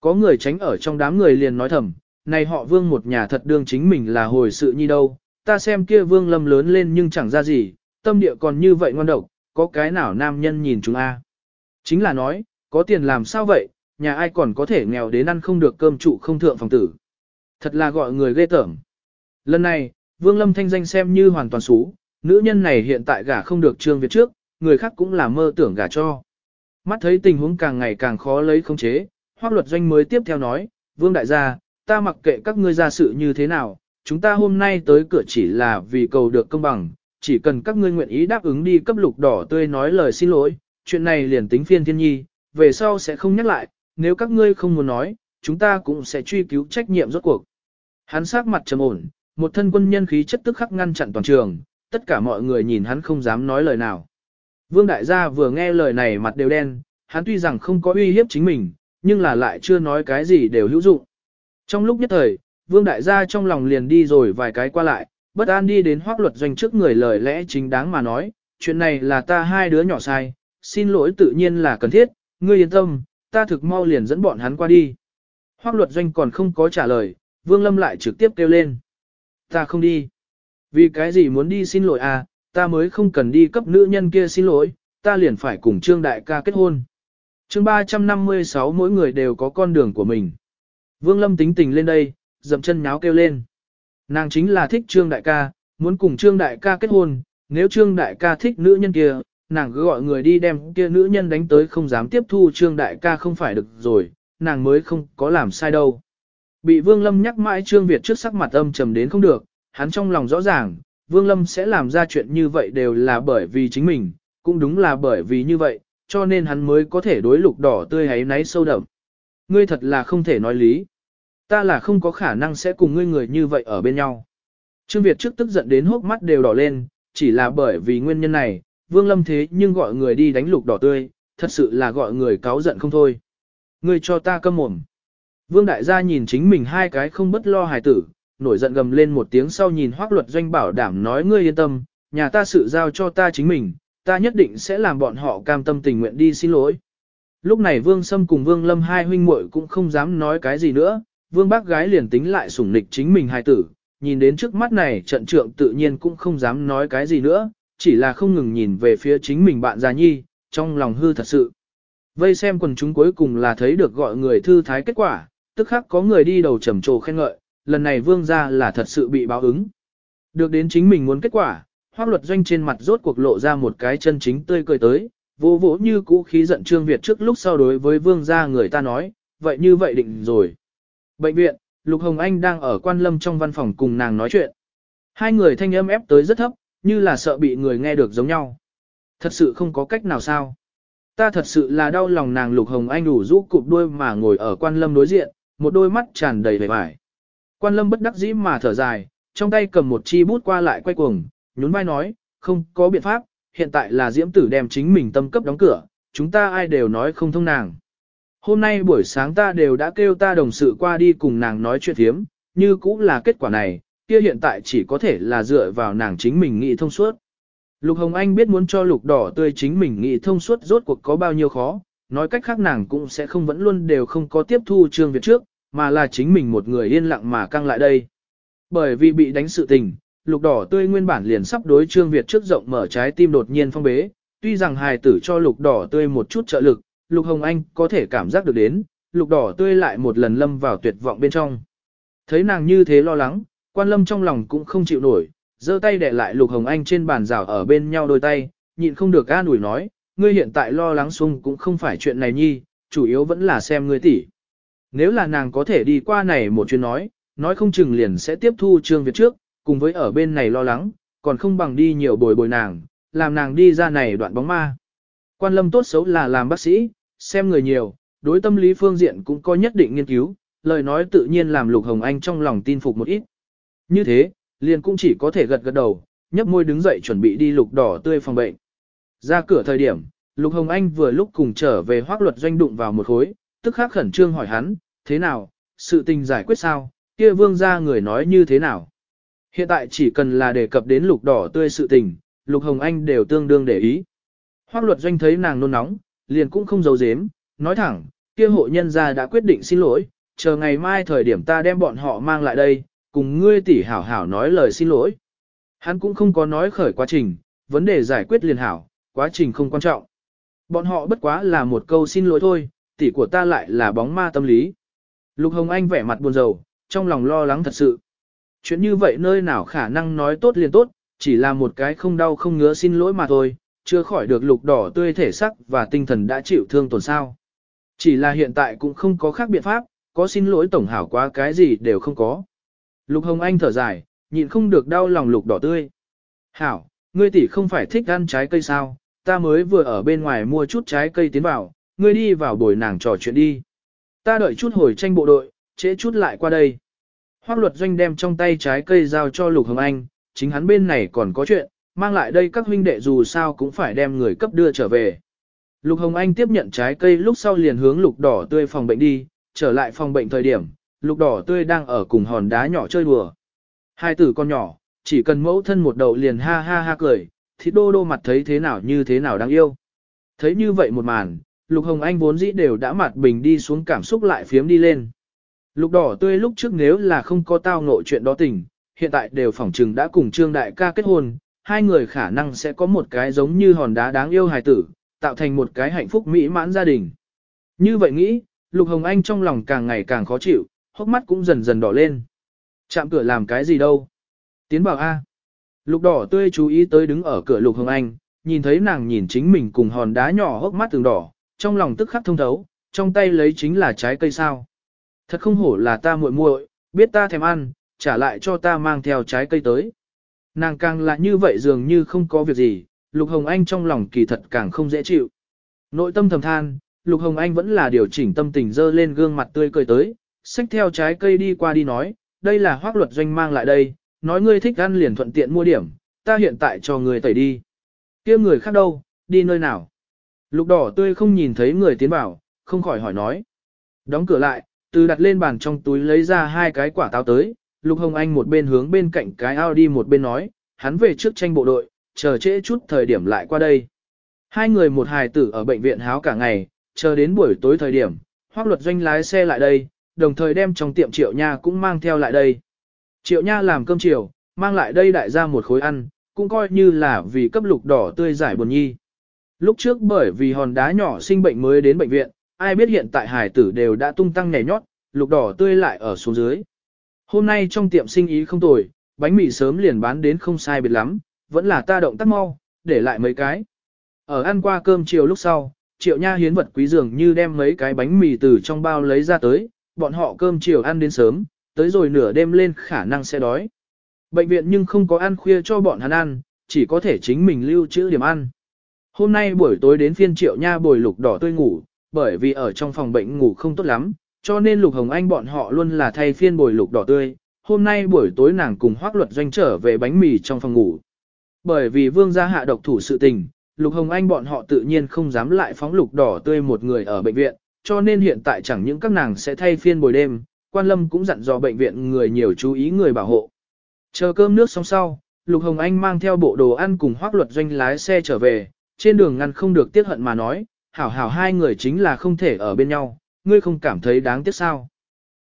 Có người tránh ở trong đám người liền nói thầm, này họ vương một nhà thật đương chính mình là hồi sự nhi đâu, ta xem kia vương lâm lớn lên nhưng chẳng ra gì, tâm địa còn như vậy ngon độc, có cái nào nam nhân nhìn chúng a? Chính là nói, có tiền làm sao vậy, nhà ai còn có thể nghèo đến ăn không được cơm trụ không thượng phòng tử. Thật là gọi người ghê tởm. Lần này, Vương Lâm thanh danh xem như hoàn toàn xú, nữ nhân này hiện tại gả không được Trương Việt trước, người khác cũng là mơ tưởng gả cho. Mắt thấy tình huống càng ngày càng khó lấy không chế, Hoác luật doanh mới tiếp theo nói, Vương Đại gia, ta mặc kệ các ngươi ra sự như thế nào, chúng ta hôm nay tới cửa chỉ là vì cầu được công bằng, chỉ cần các ngươi nguyện ý đáp ứng đi cấp lục đỏ tươi nói lời xin lỗi, chuyện này liền tính phiên thiên nhi, về sau sẽ không nhắc lại, nếu các ngươi không muốn nói, chúng ta cũng sẽ truy cứu trách nhiệm rốt cuộc. Hắn sắc mặt trầm ổn, một thân quân nhân khí chất tức khắc ngăn chặn toàn trường, tất cả mọi người nhìn hắn không dám nói lời nào. Vương đại gia vừa nghe lời này mặt đều đen, hắn tuy rằng không có uy hiếp chính mình, nhưng là lại chưa nói cái gì đều hữu dụng. Trong lúc nhất thời, vương đại gia trong lòng liền đi rồi vài cái qua lại, bất an đi đến hoác luật doanh trước người lời lẽ chính đáng mà nói, chuyện này là ta hai đứa nhỏ sai, xin lỗi tự nhiên là cần thiết, ngươi yên tâm, ta thực mau liền dẫn bọn hắn qua đi. Hoác luật doanh còn không có trả lời, vương lâm lại trực tiếp kêu lên. Ta không đi. Vì cái gì muốn đi xin lỗi à, ta mới không cần đi cấp nữ nhân kia xin lỗi, ta liền phải cùng Trương Đại ca kết hôn chương 356 mỗi người đều có con đường của mình. Vương Lâm tính tình lên đây, dậm chân nháo kêu lên. Nàng chính là thích Trương Đại ca, muốn cùng Trương Đại ca kết hôn, nếu Trương Đại ca thích nữ nhân kia, nàng cứ gọi người đi đem kia nữ nhân đánh tới không dám tiếp thu Trương Đại ca không phải được rồi, nàng mới không có làm sai đâu. Bị Vương Lâm nhắc mãi Trương Việt trước sắc mặt âm trầm đến không được, hắn trong lòng rõ ràng, Vương Lâm sẽ làm ra chuyện như vậy đều là bởi vì chính mình, cũng đúng là bởi vì như vậy, cho nên hắn mới có thể đối lục đỏ tươi ấy náy sâu đậm. Ngươi thật là không thể nói lý. Ta là không có khả năng sẽ cùng ngươi người như vậy ở bên nhau. Trương Việt trước tức giận đến hốc mắt đều đỏ lên, chỉ là bởi vì nguyên nhân này, Vương Lâm thế nhưng gọi người đi đánh lục đỏ tươi, thật sự là gọi người cáo giận không thôi. Ngươi cho ta câm mồm. Vương đại gia nhìn chính mình hai cái không bất lo hài tử, nổi giận gầm lên một tiếng sau nhìn hoác luật doanh bảo đảm nói ngươi yên tâm, nhà ta sự giao cho ta chính mình, ta nhất định sẽ làm bọn họ cam tâm tình nguyện đi xin lỗi. Lúc này Vương Sâm cùng Vương Lâm hai huynh muội cũng không dám nói cái gì nữa, Vương bác gái liền tính lại sủng nịch chính mình hai tử, nhìn đến trước mắt này trận trượng tự nhiên cũng không dám nói cái gì nữa, chỉ là không ngừng nhìn về phía chính mình bạn già nhi, trong lòng hư thật sự. Vây xem quần chúng cuối cùng là thấy được gọi người thư thái kết quả, tức khắc có người đi đầu trầm trồ khen ngợi, lần này vương gia là thật sự bị báo ứng. Được đến chính mình muốn kết quả, hoác luật doanh trên mặt rốt cuộc lộ ra một cái chân chính tươi cười tới, vô vỗ như cũ khí giận Trương Việt trước lúc sau đối với vương gia người ta nói, vậy như vậy định rồi. Bệnh viện, Lục Hồng Anh đang ở quan lâm trong văn phòng cùng nàng nói chuyện. Hai người thanh âm ép tới rất thấp, như là sợ bị người nghe được giống nhau. Thật sự không có cách nào sao. Ta thật sự là đau lòng nàng Lục Hồng Anh đủ rũ cụp đuôi mà ngồi ở quan lâm đối diện, một đôi mắt tràn đầy vẻ vải. Quan lâm bất đắc dĩ mà thở dài, trong tay cầm một chi bút qua lại quay cuồng, nhún vai nói, không có biện pháp, hiện tại là diễm tử đem chính mình tâm cấp đóng cửa, chúng ta ai đều nói không thông nàng. Hôm nay buổi sáng ta đều đã kêu ta đồng sự qua đi cùng nàng nói chuyện thiếm, như cũng là kết quả này, kia hiện tại chỉ có thể là dựa vào nàng chính mình nghĩ thông suốt. Lục Hồng Anh biết muốn cho lục đỏ tươi chính mình nghĩ thông suốt rốt cuộc có bao nhiêu khó, nói cách khác nàng cũng sẽ không vẫn luôn đều không có tiếp thu trương Việt trước, mà là chính mình một người yên lặng mà căng lại đây. Bởi vì bị đánh sự tình, lục đỏ tươi nguyên bản liền sắp đối trương Việt trước rộng mở trái tim đột nhiên phong bế, tuy rằng hài tử cho lục đỏ tươi một chút trợ lực, lục hồng anh có thể cảm giác được đến, lục đỏ tươi lại một lần lâm vào tuyệt vọng bên trong. Thấy nàng như thế lo lắng, quan lâm trong lòng cũng không chịu nổi, giơ tay để lại lục hồng anh trên bàn rào ở bên nhau đôi tay, nhịn không được an ủi nói, ngươi hiện tại lo lắng sung cũng không phải chuyện này nhi, chủ yếu vẫn là xem ngươi tỷ. Nếu là nàng có thể đi qua này một chuyến nói, nói không chừng liền sẽ tiếp thu trương Việt trước, cùng với ở bên này lo lắng, còn không bằng đi nhiều bồi bồi nàng, làm nàng đi ra này đoạn bóng ma. Quan lâm tốt xấu là làm bác sĩ, xem người nhiều, đối tâm lý phương diện cũng có nhất định nghiên cứu, lời nói tự nhiên làm Lục Hồng Anh trong lòng tin phục một ít. Như thế, liền cũng chỉ có thể gật gật đầu, nhấp môi đứng dậy chuẩn bị đi lục đỏ tươi phòng bệnh. Ra cửa thời điểm, Lục Hồng Anh vừa lúc cùng trở về hoác luật doanh đụng vào một khối, tức khắc khẩn trương hỏi hắn, thế nào, sự tình giải quyết sao, kia vương ra người nói như thế nào. Hiện tại chỉ cần là đề cập đến lục đỏ tươi sự tình, Lục Hồng Anh đều tương đương để ý. Hoác luật doanh thấy nàng nôn nóng, liền cũng không giấu giếm, nói thẳng, kia hộ nhân gia đã quyết định xin lỗi, chờ ngày mai thời điểm ta đem bọn họ mang lại đây, cùng ngươi tỷ hảo hảo nói lời xin lỗi. Hắn cũng không có nói khởi quá trình, vấn đề giải quyết liền hảo, quá trình không quan trọng. Bọn họ bất quá là một câu xin lỗi thôi, tỷ của ta lại là bóng ma tâm lý. Lục Hồng Anh vẻ mặt buồn rầu, trong lòng lo lắng thật sự. Chuyện như vậy nơi nào khả năng nói tốt liền tốt, chỉ là một cái không đau không ngứa xin lỗi mà thôi, chưa khỏi được lục đỏ tươi thể sắc và tinh thần đã chịu thương tổn sao. Chỉ là hiện tại cũng không có khác biện pháp, có xin lỗi tổng hảo quá cái gì đều không có. Lục Hồng Anh thở dài, nhịn không được đau lòng lục đỏ tươi. Hảo, ngươi tỷ không phải thích ăn trái cây sao, ta mới vừa ở bên ngoài mua chút trái cây tiến vào, ngươi đi vào bồi nàng trò chuyện đi. Ta đợi chút hồi tranh bộ đội, trễ chút lại qua đây. Hoác luật doanh đem trong tay trái cây giao cho Lục Hồng Anh, chính hắn bên này còn có chuyện, mang lại đây các huynh đệ dù sao cũng phải đem người cấp đưa trở về. Lục Hồng Anh tiếp nhận trái cây lúc sau liền hướng lục đỏ tươi phòng bệnh đi, trở lại phòng bệnh thời điểm, lục đỏ tươi đang ở cùng hòn đá nhỏ chơi đùa. Hai tử con nhỏ, chỉ cần mẫu thân một đầu liền ha ha ha cười, thì đô đô mặt thấy thế nào như thế nào đáng yêu. Thấy như vậy một màn, lục hồng anh vốn dĩ đều đã mặt bình đi xuống cảm xúc lại phiếm đi lên. Lục đỏ tươi lúc trước nếu là không có tao ngộ chuyện đó tình, hiện tại đều phỏng chừng đã cùng trương đại ca kết hôn, hai người khả năng sẽ có một cái giống như hòn đá đáng yêu hài tử, tạo thành một cái hạnh phúc mỹ mãn gia đình. Như vậy nghĩ, Lục Hồng Anh trong lòng càng ngày càng khó chịu, hốc mắt cũng dần dần đỏ lên. Chạm cửa làm cái gì đâu? Tiến bảo A. Lục đỏ tươi chú ý tới đứng ở cửa Lục Hồng Anh, nhìn thấy nàng nhìn chính mình cùng hòn đá nhỏ hốc mắt từng đỏ, trong lòng tức khắc thông thấu, trong tay lấy chính là trái cây sao. Thật không hổ là ta muội muội, biết ta thèm ăn, trả lại cho ta mang theo trái cây tới. Nàng càng là như vậy dường như không có việc gì, Lục Hồng Anh trong lòng kỳ thật càng không dễ chịu. Nội tâm thầm than, Lục Hồng Anh vẫn là điều chỉnh tâm tình dơ lên gương mặt tươi cười tới, xách theo trái cây đi qua đi nói, đây là hoác luật doanh mang lại đây, nói ngươi thích ăn liền thuận tiện mua điểm, ta hiện tại cho người tẩy đi. kia người khác đâu, đi nơi nào? Lục đỏ tươi không nhìn thấy người tiến vào, không khỏi hỏi nói. Đóng cửa lại, từ đặt lên bàn trong túi lấy ra hai cái quả táo tới, Lục Hồng Anh một bên hướng bên cạnh cái ao đi một bên nói, hắn về trước tranh bộ đội, chờ trễ chút thời điểm lại qua đây. Hai người một hài tử ở bệnh viện háo cả ngày, chờ đến buổi tối thời điểm, hoác luật doanh lái xe lại đây, đồng thời đem trong tiệm triệu nha cũng mang theo lại đây. Triệu nha làm cơm chiều, mang lại đây đại gia một khối ăn, cũng coi như là vì cấp lục đỏ tươi giải buồn nhi. Lúc trước bởi vì hòn đá nhỏ sinh bệnh mới đến bệnh viện, ai biết hiện tại hải tử đều đã tung tăng nhảy nhót, lục đỏ tươi lại ở xuống dưới. Hôm nay trong tiệm sinh ý không tồi, bánh mì sớm liền bán đến không sai biệt lắm, vẫn là ta động tác mau, để lại mấy cái. Ở ăn qua cơm chiều lúc sau, triệu nha hiến vật quý dường như đem mấy cái bánh mì từ trong bao lấy ra tới, bọn họ cơm chiều ăn đến sớm, tới rồi nửa đêm lên khả năng sẽ đói. Bệnh viện nhưng không có ăn khuya cho bọn hắn ăn, chỉ có thể chính mình lưu trữ điểm ăn. Hôm nay buổi tối đến phiên triệu nha bồi lục đỏ tươi ngủ, bởi vì ở trong phòng bệnh ngủ không tốt lắm, cho nên lục hồng anh bọn họ luôn là thay phiên bồi lục đỏ tươi. Hôm nay buổi tối nàng cùng hoác luật doanh trở về bánh mì trong phòng ngủ. Bởi vì vương gia hạ độc thủ sự tình, lục hồng anh bọn họ tự nhiên không dám lại phóng lục đỏ tươi một người ở bệnh viện, cho nên hiện tại chẳng những các nàng sẽ thay phiên bồi đêm, quan lâm cũng dặn dò bệnh viện người nhiều chú ý người bảo hộ. Chờ cơm nước xong sau, Lục Hồng Anh mang theo bộ đồ ăn cùng hoác luật doanh lái xe trở về, trên đường ngăn không được tiếc hận mà nói, hảo hảo hai người chính là không thể ở bên nhau, ngươi không cảm thấy đáng tiếc sao.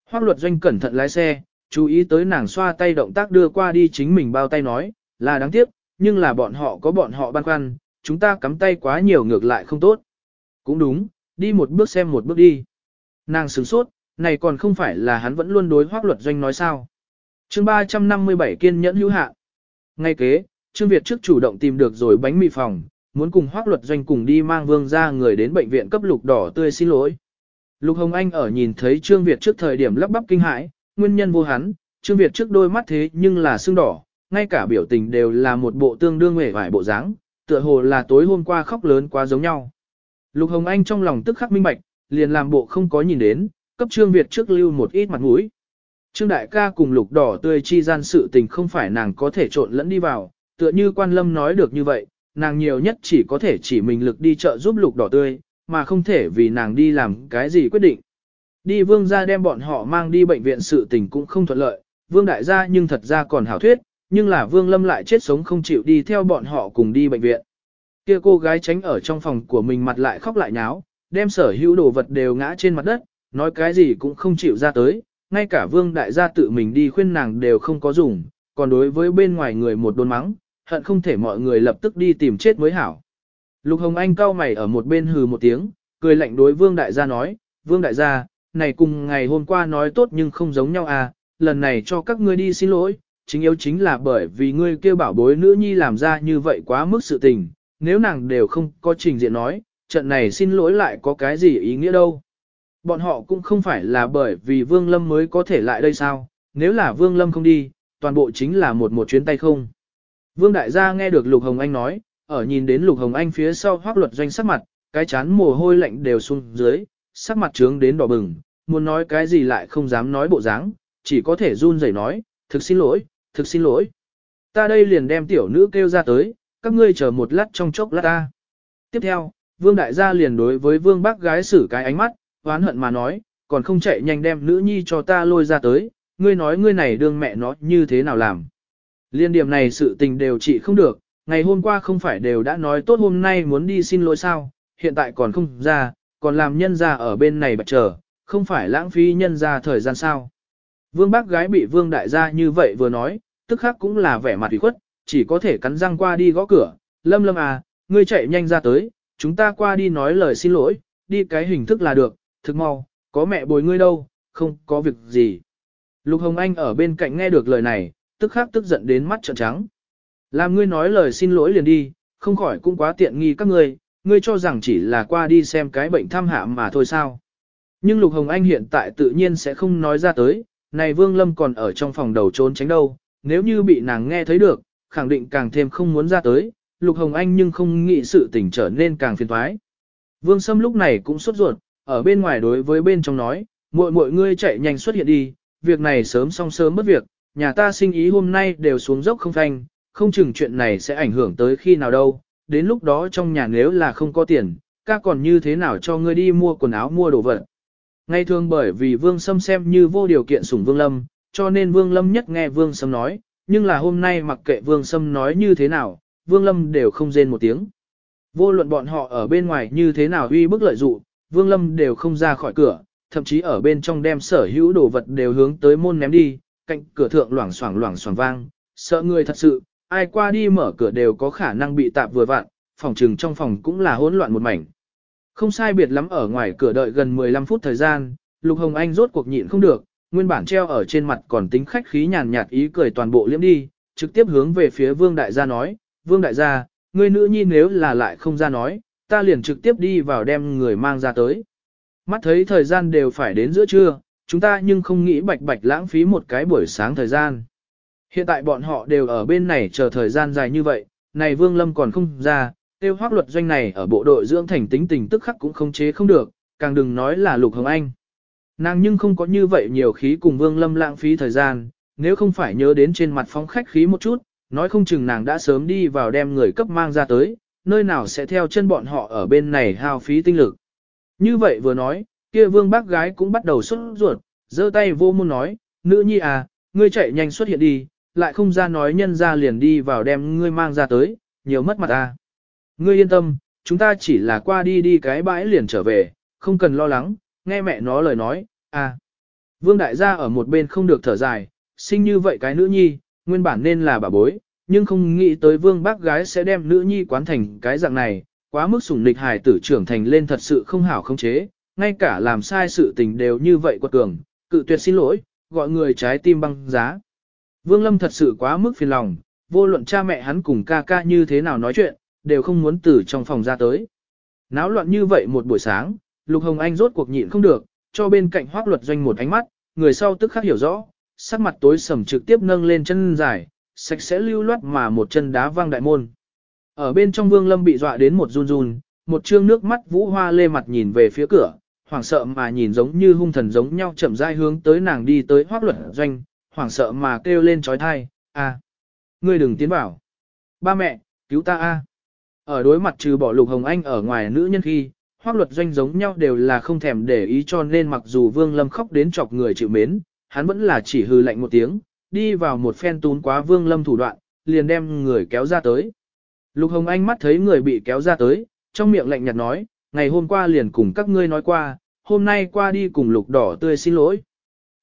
Hoác luật doanh cẩn thận lái xe, chú ý tới nàng xoa tay động tác đưa qua đi chính mình bao tay nói, là đáng tiếc, nhưng là bọn họ có bọn họ băn khoăn, chúng ta cắm tay quá nhiều ngược lại không tốt. Cũng đúng, đi một bước xem một bước đi. Nàng sửng sốt, này còn không phải là hắn vẫn luôn đối hoác luật doanh nói sao. chương 357 kiên nhẫn hữu hạ. Ngay kế, Trương Việt trước chủ động tìm được rồi bánh mì phòng, muốn cùng hoác luật doanh cùng đi mang vương ra người đến bệnh viện cấp lục đỏ tươi xin lỗi. Lục Hồng Anh ở nhìn thấy Trương Việt trước thời điểm lắp bắp kinh hãi, nguyên nhân vô hắn, Trương Việt trước đôi mắt thế nhưng là sưng đỏ, ngay cả biểu tình đều là một bộ tương đương hề vải bộ dáng, tựa hồ là tối hôm qua khóc lớn quá giống nhau. Lục Hồng Anh trong lòng tức khắc minh bạch, liền làm bộ không có nhìn đến, cấp Trương Việt trước lưu một ít mặt mũi. Trương Đại ca cùng lục đỏ tươi chi gian sự tình không phải nàng có thể trộn lẫn đi vào, tựa như quan lâm nói được như vậy, nàng nhiều nhất chỉ có thể chỉ mình lực đi chợ giúp lục đỏ tươi, mà không thể vì nàng đi làm cái gì quyết định. Đi vương gia đem bọn họ mang đi bệnh viện sự tình cũng không thuận lợi, vương đại gia nhưng thật ra còn hảo thuyết, nhưng là vương lâm lại chết sống không chịu đi theo bọn họ cùng đi bệnh viện. Kia cô gái tránh ở trong phòng của mình mặt lại khóc lại nháo, đem sở hữu đồ vật đều ngã trên mặt đất, nói cái gì cũng không chịu ra tới, ngay cả vương đại gia tự mình đi khuyên nàng đều không có dùng, còn đối với bên ngoài người một đôn mắng, hận không thể mọi người lập tức đi tìm chết mới hảo. Lục Hồng Anh cau mày ở một bên hừ một tiếng, cười lạnh đối vương đại gia nói, vương đại gia, này cùng ngày hôm qua nói tốt nhưng không giống nhau à, lần này cho các ngươi đi xin lỗi, chính yếu chính là bởi vì ngươi kêu bảo bối nữ nhi làm ra như vậy quá mức sự tình, nếu nàng đều không có trình diện nói, trận này xin lỗi lại có cái gì ý nghĩa đâu. Bọn họ cũng không phải là bởi vì Vương Lâm mới có thể lại đây sao, nếu là Vương Lâm không đi, toàn bộ chính là một một chuyến tay không. Vương Đại gia nghe được Lục Hồng Anh nói, ở nhìn đến Lục Hồng Anh phía sau hoác luật doanh sắc mặt, cái chán mồ hôi lạnh đều xuống dưới, sắc mặt trướng đến đỏ bừng, muốn nói cái gì lại không dám nói bộ dáng, chỉ có thể run rẩy nói, thực xin lỗi, thực xin lỗi. Ta đây liền đem tiểu nữ kêu ra tới, các ngươi chờ một lát trong chốc lát ta. Tiếp theo, Vương Đại gia liền đối với Vương bác gái xử cái ánh mắt, oán hận mà nói, còn không chạy nhanh đem nữ nhi cho ta lôi ra tới, ngươi nói ngươi này đương mẹ nó như thế nào làm. Liên điểm này sự tình đều trị không được, ngày hôm qua không phải đều đã nói tốt hôm nay muốn đi xin lỗi sao, hiện tại còn không ra, còn làm nhân ra ở bên này bạch trở, không phải lãng phí nhân ra thời gian sao. Vương bác gái bị vương đại gia như vậy vừa nói, tức khắc cũng là vẻ mặt ủy khuất, chỉ có thể cắn răng qua đi gõ cửa, lâm lâm à, ngươi chạy nhanh ra tới, chúng ta qua đi nói lời xin lỗi, đi cái hình thức là được, thực mau, có mẹ bồi ngươi đâu, không có việc gì. Lục Hồng Anh ở bên cạnh nghe được lời này, tức khắc tức giận đến mắt trợn trắng. Làm ngươi nói lời xin lỗi liền đi, không khỏi cũng quá tiện nghi các ngươi, ngươi cho rằng chỉ là qua đi xem cái bệnh thăm hạ mà thôi sao. Nhưng Lục Hồng Anh hiện tại tự nhiên sẽ không nói ra tới, này Vương Lâm còn ở trong phòng đầu trốn tránh đâu, nếu như bị nàng nghe thấy được, khẳng định càng thêm không muốn ra tới, Lục Hồng Anh nhưng không nghĩ sự tình trở nên càng phiền thoái. Vương Sâm lúc này cũng sốt ruột, ở bên ngoài đối với bên trong nói, muội muội ngươi chạy nhanh xuất hiện đi, việc này sớm xong sớm mất việc, nhà ta sinh ý hôm nay đều xuống dốc không thanh, không chừng chuyện này sẽ ảnh hưởng tới khi nào đâu, đến lúc đó trong nhà nếu là không có tiền, ca còn như thế nào cho ngươi đi mua quần áo mua đồ vật. Ngay thường bởi vì Vương Sâm xem như vô điều kiện sủng Vương Lâm, cho nên Vương Lâm nhất nghe Vương Sâm nói, nhưng là hôm nay mặc kệ Vương Sâm nói như thế nào, Vương Lâm đều không rên một tiếng. Vô luận bọn họ ở bên ngoài như thế nào uy bức lợi dụ, Vương Lâm đều không ra khỏi cửa, thậm chí ở bên trong đem sở hữu đồ vật đều hướng tới môn ném đi, cạnh cửa thượng loảng xoảng loảng xoảng vang, sợ người thật sự, ai qua đi mở cửa đều có khả năng bị tạp vừa vặn, phòng trừng trong phòng cũng là hỗn loạn một mảnh. Không sai biệt lắm ở ngoài cửa đợi gần 15 phút thời gian, Lục Hồng Anh rốt cuộc nhịn không được, nguyên bản treo ở trên mặt còn tính khách khí nhàn nhạt ý cười toàn bộ liễm đi, trực tiếp hướng về phía Vương Đại gia nói, Vương Đại gia, ngươi nữ nhi nếu là lại không ra nói, ta liền trực tiếp đi vào đem người mang ra tới. Mắt thấy thời gian đều phải đến giữa trưa, chúng ta nhưng không nghĩ bạch bạch lãng phí một cái buổi sáng thời gian. Hiện tại bọn họ đều ở bên này chờ thời gian dài như vậy, này Vương Lâm còn không ra, tiêu hoác luật doanh này ở bộ đội dưỡng thành tính tình tức khắc cũng không chế không được, càng đừng nói là Lục Hồng Anh. Nàng nhưng không có như vậy nhiều khí cùng Vương Lâm lãng phí thời gian, nếu không phải nhớ đến trên mặt phóng khách khí một chút, nói không chừng nàng đã sớm đi vào đem người cấp mang ra tới, nơi nào sẽ theo chân bọn họ ở bên này hao phí tinh lực. Như vậy vừa nói, kia vương bác gái cũng bắt đầu xuất ruột, giơ tay vô môn nói, nữ nhi à, ngươi chạy nhanh xuất hiện đi, lại không ra nói nhân ra liền đi vào đem ngươi mang ra tới, nhiều mất mặt ta. Ngươi yên tâm, chúng ta chỉ là qua đi đi cái bãi liền trở về, không cần lo lắng, nghe mẹ nó lời nói, à. Vương đại gia ở một bên không được thở dài, sinh như vậy cái nữ nhi, nguyên bản nên là bà bối, nhưng không nghĩ tới vương bác gái sẽ đem nữ nhi quán thành cái dạng này, quá mức sủng nịch hài tử trưởng thành lên thật sự không hảo không chế, ngay cả làm sai sự tình đều như vậy quật cường, cự tuyệt xin lỗi, gọi người trái tim băng giá. Vương Lâm thật sự quá mức phiền lòng, vô luận cha mẹ hắn cùng ca ca như thế nào nói chuyện, đều không muốn từ trong phòng ra tới. Náo loạn như vậy một buổi sáng, Lục Hồng Anh rốt cuộc nhịn không được, cho bên cạnh hoác luật doanh một ánh mắt, người sau tức khắc hiểu rõ, sắc mặt tối sầm trực tiếp nâng lên chân dài, sạch sẽ lưu loát mà một chân đá vang đại môn. Ở bên trong Vương Lâm bị dọa đến một run run, một trương nước mắt vũ hoa lê mặt nhìn về phía cửa, hoảng sợ mà nhìn giống như hung thần giống nhau chậm rãi hướng tới nàng đi tới hoác luật doanh, hoảng sợ mà kêu lên trói thai, a, ngươi đừng tiến vào. Ba mẹ, cứu ta a. Ở đối mặt trừ bỏ lục hồng anh ở ngoài nữ nhân khi, hoác luật doanh giống nhau đều là không thèm để ý cho nên mặc dù vương lâm khóc đến chọc người chịu mến, hắn vẫn là chỉ hư lạnh một tiếng, đi vào một phen tún quá vương lâm thủ đoạn, liền đem người kéo ra tới. Lục hồng anh mắt thấy người bị kéo ra tới, trong miệng lạnh nhạt nói, ngày hôm qua liền cùng các ngươi nói qua, hôm nay qua đi cùng lục đỏ tươi xin lỗi.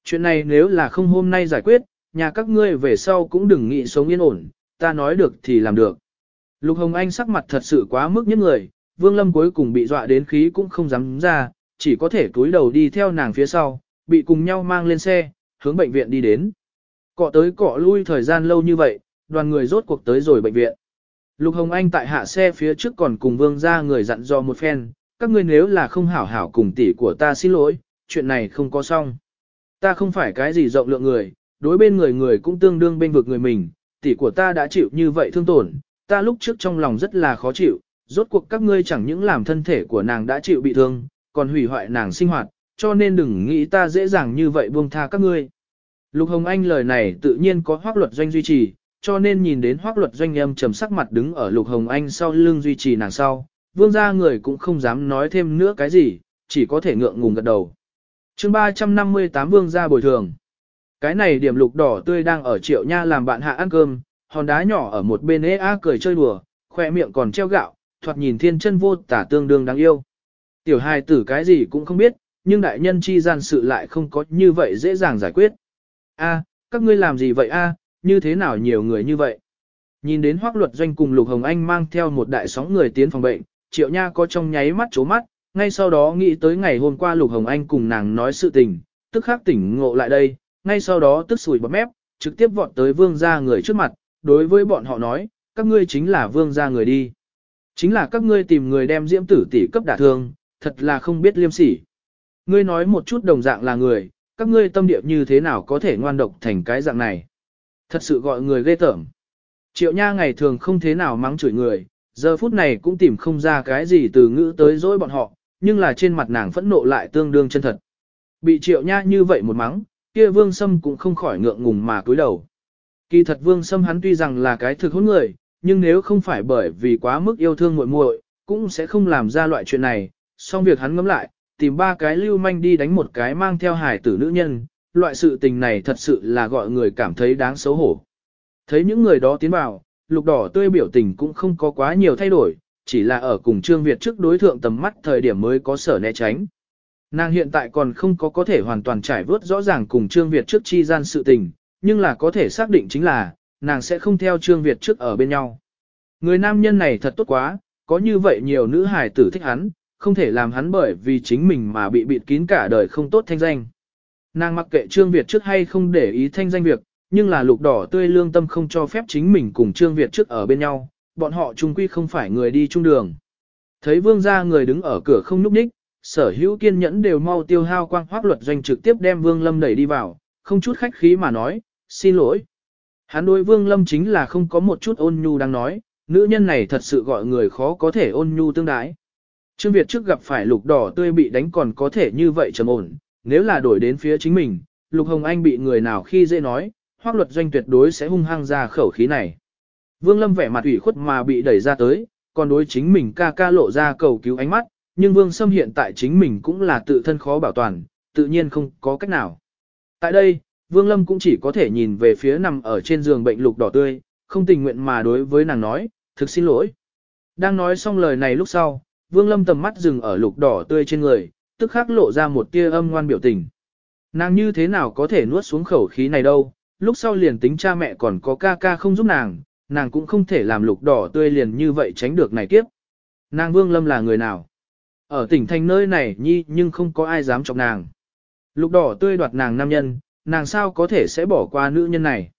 Chuyện này nếu là không hôm nay giải quyết, nhà các ngươi về sau cũng đừng nghĩ sống yên ổn, ta nói được thì làm được. Lục Hồng Anh sắc mặt thật sự quá mức những người, Vương Lâm cuối cùng bị dọa đến khí cũng không dám ra, chỉ có thể túi đầu đi theo nàng phía sau, bị cùng nhau mang lên xe, hướng bệnh viện đi đến. Cọ tới cọ lui thời gian lâu như vậy, đoàn người rốt cuộc tới rồi bệnh viện. Lục Hồng Anh tại hạ xe phía trước còn cùng Vương ra người dặn dò một phen, các ngươi nếu là không hảo hảo cùng tỷ của ta xin lỗi, chuyện này không có xong. Ta không phải cái gì rộng lượng người, đối bên người người cũng tương đương bên vực người mình, tỷ của ta đã chịu như vậy thương tổn, ta lúc trước trong lòng rất là khó chịu, rốt cuộc các ngươi chẳng những làm thân thể của nàng đã chịu bị thương, còn hủy hoại nàng sinh hoạt, cho nên đừng nghĩ ta dễ dàng như vậy buông tha các ngươi. Lục Hồng Anh lời này tự nhiên có hoác luật doanh duy trì, cho nên nhìn đến hoác luật doanh âm trầm sắc mặt đứng ở Lục Hồng Anh sau lưng duy trì nàng sau, vương gia người cũng không dám nói thêm nữa cái gì, chỉ có thể ngượng ngùng gật đầu chương 358 vương gia bồi thường. Cái này điểm lục đỏ tươi đang ở triệu nha làm bạn hạ ăn cơm, hòn đá nhỏ ở một bên ế á cười chơi đùa, khoe miệng còn treo gạo, thoạt nhìn thiên chân vô tả tương đương đáng yêu. Tiểu hài tử cái gì cũng không biết, nhưng đại nhân chi gian sự lại không có như vậy dễ dàng giải quyết. A, các ngươi làm gì vậy a? như thế nào nhiều người như vậy? Nhìn đến hoác luật doanh cùng Lục Hồng Anh mang theo một đại sóng người tiến phòng bệnh, triệu nha có trong nháy mắt chố mắt, ngay sau đó nghĩ tới ngày hôm qua Lục Hồng Anh cùng nàng nói sự tình, tức khắc tỉnh ngộ lại đây, ngay sau đó tức sùi bọt mép, trực tiếp vọt tới vương gia người trước mặt, đối với bọn họ nói, các ngươi chính là vương gia người đi. Chính là các ngươi tìm người đem diễm tử tỷ cấp đả thương, thật là không biết liêm sỉ. Ngươi nói một chút đồng dạng là người, các ngươi tâm địa như thế nào có thể ngoan độc thành cái dạng này. Thật sự gọi người ghê tởm. Triệu Nha ngày thường không thế nào mắng chửi người, giờ phút này cũng tìm không ra cái gì từ ngữ tới dối bọn họ, nhưng là trên mặt nàng phẫn nộ lại tương đương chân thật. Bị Triệu Nha như vậy một mắng, kia Vương Sâm cũng không khỏi ngượng ngùng mà cúi đầu. Kỳ thật Vương Sâm hắn tuy rằng là cái thực hôn người, nhưng nếu không phải bởi vì quá mức yêu thương muội muội, cũng sẽ không làm ra loại chuyện này. Xong việc hắn ngẫm lại, tìm ba cái lưu manh đi đánh một cái mang theo hải tử nữ nhân, loại sự tình này thật sự là gọi người cảm thấy đáng xấu hổ. Thấy những người đó tiến vào, lục đỏ tươi biểu tình cũng không có quá nhiều thay đổi, chỉ là ở cùng Trương Việt trước đối thượng tầm mắt thời điểm mới có sở né tránh. Nàng hiện tại còn không có có thể hoàn toàn trải vớt rõ ràng cùng Trương Việt trước chi gian sự tình, nhưng là có thể xác định chính là, nàng sẽ không theo Trương Việt trước ở bên nhau. Người nam nhân này thật tốt quá, có như vậy nhiều nữ hài tử thích hắn, không thể làm hắn bởi vì chính mình mà bị bịt kín cả đời không tốt thanh danh. Nàng mặc kệ Trương Việt trước hay không để ý thanh danh việc, nhưng là lục đỏ tươi lương tâm không cho phép chính mình cùng Trương Việt trước ở bên nhau, bọn họ chung quy không phải người đi chung đường. Thấy vương gia người đứng ở cửa không núp ních, sở hữu kiên nhẫn đều mau tiêu hao quang hoác luật doanh trực tiếp đem vương lâm đẩy đi vào, không chút khách khí mà nói, xin lỗi. Hắn đối vương lâm chính là không có một chút ôn nhu đang nói, nữ nhân này thật sự gọi người khó có thể ôn nhu tương đái. Trương Việt trước gặp phải lục đỏ tươi bị đánh còn có thể như vậy trầm ổn, nếu là đổi đến phía chính mình, lục hồng anh bị người nào khi dễ nói, hoác luật doanh tuyệt đối sẽ hung hăng ra khẩu khí này. Vương Lâm vẻ mặt ủy khuất mà bị đẩy ra tới, còn đối chính mình ca ca lộ ra cầu cứu ánh mắt, nhưng Vương Sâm hiện tại chính mình cũng là tự thân khó bảo toàn, tự nhiên không có cách nào. Tại đây, Vương Lâm cũng chỉ có thể nhìn về phía nằm ở trên giường bệnh lục đỏ tươi, không tình nguyện mà đối với nàng nói, thực xin lỗi. Đang nói xong lời này lúc sau, Vương Lâm tầm mắt dừng ở lục đỏ tươi trên người, tức khắc lộ ra một tia âm ngoan biểu tình. Nàng như thế nào có thể nuốt xuống khẩu khí này đâu, lúc sau liền tính cha mẹ còn có ca ca không giúp nàng, nàng cũng không thể làm lục đỏ tươi liền như vậy tránh được này kiếp. Nàng Vương Lâm là người nào? Ở tỉnh thành nơi này nhi nhưng không có ai dám chọc nàng. Lục đỏ tươi đoạt nàng nam nhân, nàng sao có thể sẽ bỏ qua nữ nhân này.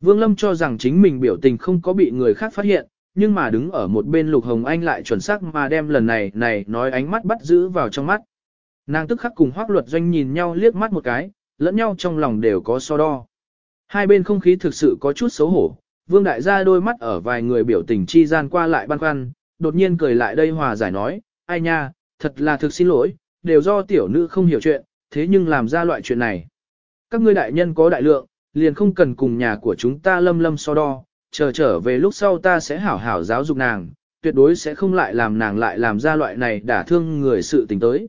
Vương Lâm cho rằng chính mình biểu tình không có bị người khác phát hiện, nhưng mà đứng ở một bên Lục Hồng Anh lại chuẩn xác mà đem lần này này nói ánh mắt bắt giữ vào trong mắt. Nàng tức khắc cùng hoác luật doanh nhìn nhau liếc mắt một cái, lẫn nhau trong lòng đều có so đo. Hai bên không khí thực sự có chút xấu hổ, Vương Đại gia đôi mắt ở vài người biểu tình chi gian qua lại băn khoăn, đột nhiên cười lại đây hòa giải nói, ai nha, thật là thực xin lỗi, đều do tiểu nữ không hiểu chuyện, thế nhưng làm ra loại chuyện này. Các ngươi đại nhân có đại lượng, liền không cần cùng nhà của chúng ta lâm lâm so đo, chờ trở về lúc sau ta sẽ hảo hảo giáo dục nàng, tuyệt đối sẽ không lại làm nàng lại làm ra loại này đả thương người sự tình tới.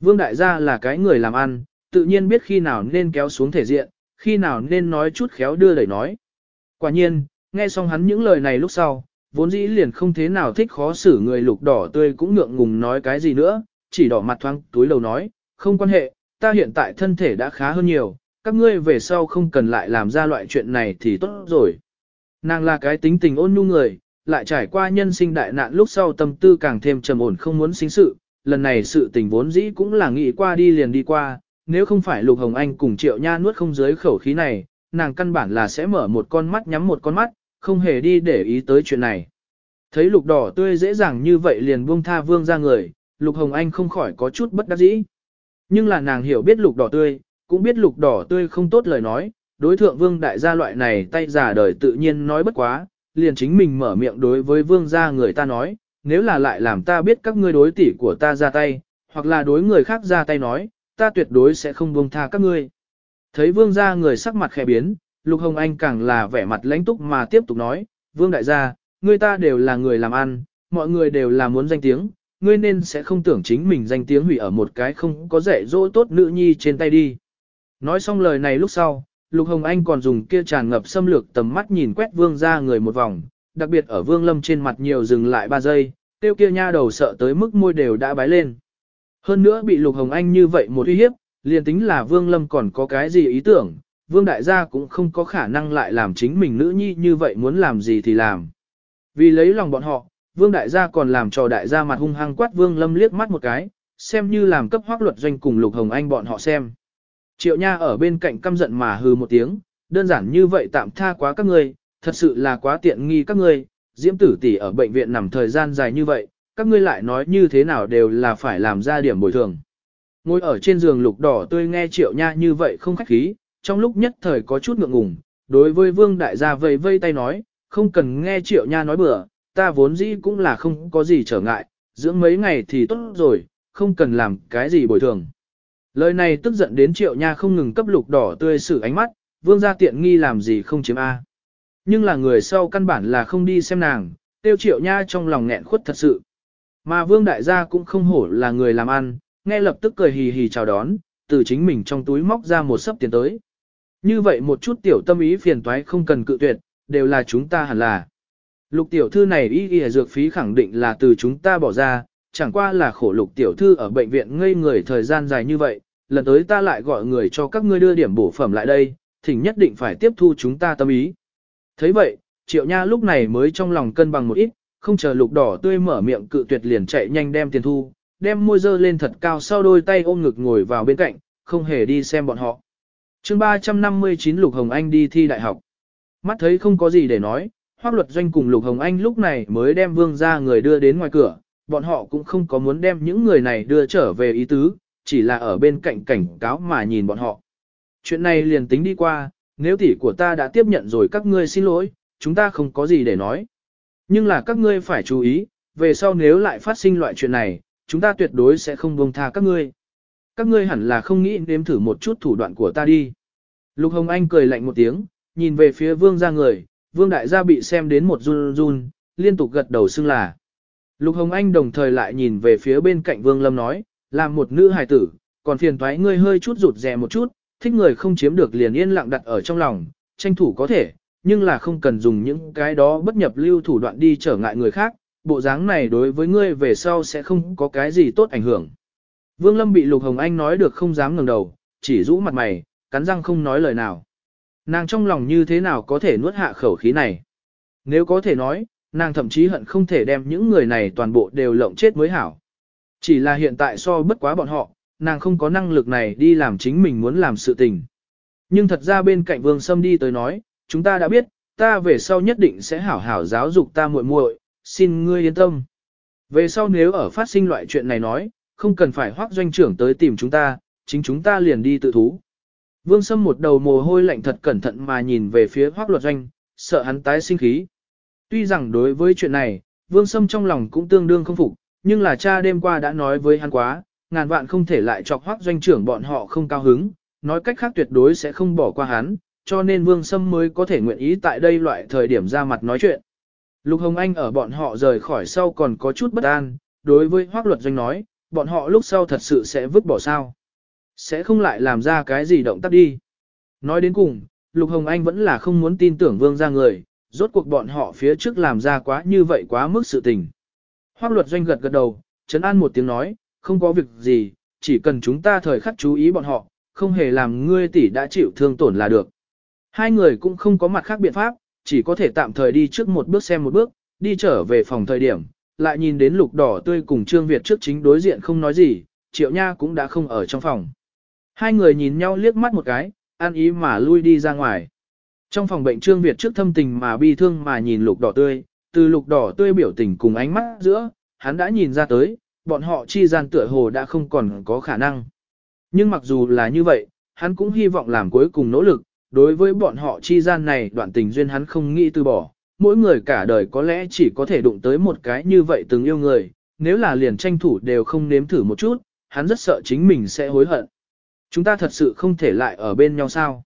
Vương đại gia là cái người làm ăn, tự nhiên biết khi nào nên kéo xuống thể diện, khi nào nên nói chút khéo đưa đẩy nói. Quả nhiên, nghe xong hắn những lời này lúc sau, vốn dĩ liền không thế nào thích khó xử người lục đỏ tươi cũng ngượng ngùng nói cái gì nữa, chỉ đỏ mặt thoáng túi lầu nói, không quan hệ, ta hiện tại thân thể đã khá hơn nhiều, các ngươi về sau không cần lại làm ra loại chuyện này thì tốt rồi. Nàng là cái tính tình ôn nhu người, lại trải qua nhân sinh đại nạn lúc sau tâm tư càng thêm trầm ổn không muốn sinh sự, lần này sự tình vốn dĩ cũng là nghĩ qua đi liền đi qua, nếu không phải Lục Hồng Anh cùng Triệu Nha nuốt không dưới khẩu khí này, nàng căn bản là sẽ mở một con mắt nhắm một con mắt, không hề đi để ý tới chuyện này. Thấy lục đỏ tươi dễ dàng như vậy liền buông tha vương ra người, lục hồng anh không khỏi có chút bất đắc dĩ. Nhưng là nàng hiểu biết lục đỏ tươi, cũng biết lục đỏ tươi không tốt lời nói, đối thượng vương đại gia loại này tay giả đời tự nhiên nói bất quá, liền chính mình mở miệng đối với vương gia người ta nói, nếu là lại làm ta biết các ngươi đối tỷ của ta ra tay, hoặc là đối người khác ra tay nói, ta tuyệt đối sẽ không buông tha các ngươi. Thấy vương gia người sắc mặt khẽ biến, Lục Hồng Anh càng là vẻ mặt lãnh túc mà tiếp tục nói, vương đại gia, người ta đều là người làm ăn, mọi người đều là muốn danh tiếng, ngươi nên sẽ không tưởng chính mình danh tiếng hủy ở một cái không có dạy dỗ tốt nữ nhi trên tay đi. Nói xong lời này lúc sau, Lục Hồng Anh còn dùng kia tràn ngập xâm lược tầm mắt nhìn quét vương gia người một vòng, đặc biệt ở vương lâm trên mặt nhiều dừng lại 3 giây, tiêu kia nha đầu sợ tới mức môi đều đã bái lên. Hơn nữa bị Lục Hồng Anh như vậy một uy hiếp, liền tính là Vương Lâm còn có cái gì ý tưởng, Vương Đại gia cũng không có khả năng lại làm chính mình nữ nhi như vậy muốn làm gì thì làm. Vì lấy lòng bọn họ, Vương Đại gia còn làm cho Đại gia mặt hung hăng quát Vương Lâm liếc mắt một cái, xem như làm cấp hoác luật doanh cùng Lục Hồng Anh bọn họ xem. Triệu Nha ở bên cạnh căm giận mà hừ một tiếng, đơn giản như vậy tạm tha quá các ngươi, thật sự là quá tiện nghi các ngươi, Diễm Tử tỷ ở bệnh viện nằm thời gian dài như vậy, các ngươi lại nói như thế nào đều là phải làm ra điểm bồi thường. Ngồi ở trên giường lục đỏ tươi nghe triệu nha như vậy không khách khí, trong lúc nhất thời có chút ngượng ngùng, đối với vương đại gia vây vây tay nói, không cần nghe triệu nha nói bừa, ta vốn dĩ cũng là không có gì trở ngại, dưỡng mấy ngày thì tốt rồi, không cần làm cái gì bồi thường. Lời này tức giận đến triệu nha không ngừng cấp lục đỏ tươi xử ánh mắt, vương gia tiện nghi làm gì không chiếm A. Nhưng là người sau căn bản là không đi xem nàng, tiêu triệu nha trong lòng nghẹn khuất thật sự. Mà vương đại gia cũng không hổ là người làm ăn, nghe lập tức cười hì hì chào đón, từ chính mình trong túi móc ra một sấp tiền tới. Như vậy một chút tiểu tâm ý phiền toái không cần cự tuyệt, đều là chúng ta hẳn là. Lục tiểu thư này ý y dược phí khẳng định là từ chúng ta bỏ ra, chẳng qua là khổ lục tiểu thư ở bệnh viện ngây người thời gian dài như vậy, lần tới ta lại gọi người cho các ngươi đưa điểm bổ phẩm lại đây, thỉnh nhất định phải tiếp thu chúng ta tâm ý. thấy vậy, triệu nha lúc này mới trong lòng cân bằng một ít, không chờ lục đỏ tươi mở miệng cự tuyệt liền chạy nhanh đem tiền thu, đem môi dơ lên thật cao sau đôi tay ôm ngực ngồi vào bên cạnh, không hề đi xem bọn họ. chương 359 Lục Hồng Anh đi thi đại học. Mắt thấy không có gì để nói, hoác luật doanh cùng Lục Hồng Anh lúc này mới đem vương ra người đưa đến ngoài cửa, bọn họ cũng không có muốn đem những người này đưa trở về ý tứ, chỉ là ở bên cạnh cảnh cáo mà nhìn bọn họ. Chuyện này liền tính đi qua, nếu tỷ của ta đã tiếp nhận rồi các ngươi xin lỗi, chúng ta không có gì để nói. Nhưng là các ngươi phải chú ý, về sau nếu lại phát sinh loại chuyện này, chúng ta tuyệt đối sẽ không buông tha các ngươi. Các ngươi hẳn là không nghĩ nếm thử một chút thủ đoạn của ta đi. Lục Hồng Anh cười lạnh một tiếng, nhìn về phía vương gia người, vương đại gia bị xem đến một run run, liên tục gật đầu xưng là. Lục Hồng Anh đồng thời lại nhìn về phía bên cạnh vương lâm nói, làm một nữ hài tử, còn phiền thoái ngươi hơi chút rụt rè một chút, thích người không chiếm được liền yên lặng đặt ở trong lòng, tranh thủ có thể, nhưng là không cần dùng những cái đó bất nhập lưu thủ đoạn đi trở ngại người khác, bộ dáng này đối với ngươi về sau sẽ không có cái gì tốt ảnh hưởng. Vương Lâm bị Lục Hồng Anh nói được không dám ngẩng đầu, chỉ rũ mặt mày, cắn răng không nói lời nào. Nàng trong lòng như thế nào có thể nuốt hạ khẩu khí này? Nếu có thể nói, nàng thậm chí hận không thể đem những người này toàn bộ đều lộng chết mới hảo. Chỉ là hiện tại so bất quá bọn họ, nàng không có năng lực này đi làm chính mình muốn làm sự tình. Nhưng thật ra bên cạnh Vương Sâm đi tới nói, chúng ta đã biết, ta về sau nhất định sẽ hảo hảo giáo dục ta muội muội, xin ngươi yên tâm. Về sau nếu ở phát sinh loại chuyện này nói, không cần phải hoác doanh trưởng tới tìm chúng ta, chính chúng ta liền đi tự thú. Vương Sâm một đầu mồ hôi lạnh thật cẩn thận mà nhìn về phía hoác luật doanh, sợ hắn tái sinh khí. Tuy rằng đối với chuyện này, Vương Sâm trong lòng cũng tương đương không phục, nhưng là cha đêm qua đã nói với hắn quá, ngàn vạn không thể lại chọc hoác doanh trưởng bọn họ không cao hứng, nói cách khác tuyệt đối sẽ không bỏ qua hắn, cho nên Vương Sâm mới có thể nguyện ý tại đây loại thời điểm ra mặt nói chuyện. Lục Hồng Anh ở bọn họ rời khỏi sau còn có chút bất an, đối với hoác luật doanh nói, bọn họ lúc sau thật sự sẽ vứt bỏ sao. Sẽ không lại làm ra cái gì động tác đi. Nói đến cùng, Lục Hồng Anh vẫn là không muốn tin tưởng vương ra người, rốt cuộc bọn họ phía trước làm ra quá như vậy quá mức sự tình. Hoác luật doanh gật gật đầu, chấn an một tiếng nói, không có việc gì, chỉ cần chúng ta thời khắc chú ý bọn họ, không hề làm ngươi tỷ đã chịu thương tổn là được. Hai người cũng không có mặt khác biện pháp, chỉ có thể tạm thời đi trước một bước xem một bước, đi trở về phòng thời điểm, lại nhìn đến lục đỏ tươi cùng Trương Việt trước chính đối diện không nói gì, Triệu Nha cũng đã không ở trong phòng. Hai người nhìn nhau liếc mắt một cái, an ý mà lui đi ra ngoài. Trong phòng bệnh Trương Việt trước thâm tình mà bi thương mà nhìn lục đỏ tươi, từ lục đỏ tươi biểu tình cùng ánh mắt giữa, hắn đã nhìn ra tới, bọn họ chi gian tựa hồ đã không còn có khả năng. Nhưng mặc dù là như vậy, hắn cũng hy vọng làm cuối cùng nỗ lực, đối với bọn họ chi gian này đoạn tình duyên hắn không nghĩ từ bỏ, mỗi người cả đời có lẽ chỉ có thể đụng tới một cái như vậy từng yêu người, nếu là liền tranh thủ đều không nếm thử một chút, hắn rất sợ chính mình sẽ hối hận. Chúng ta thật sự không thể lại ở bên nhau sao?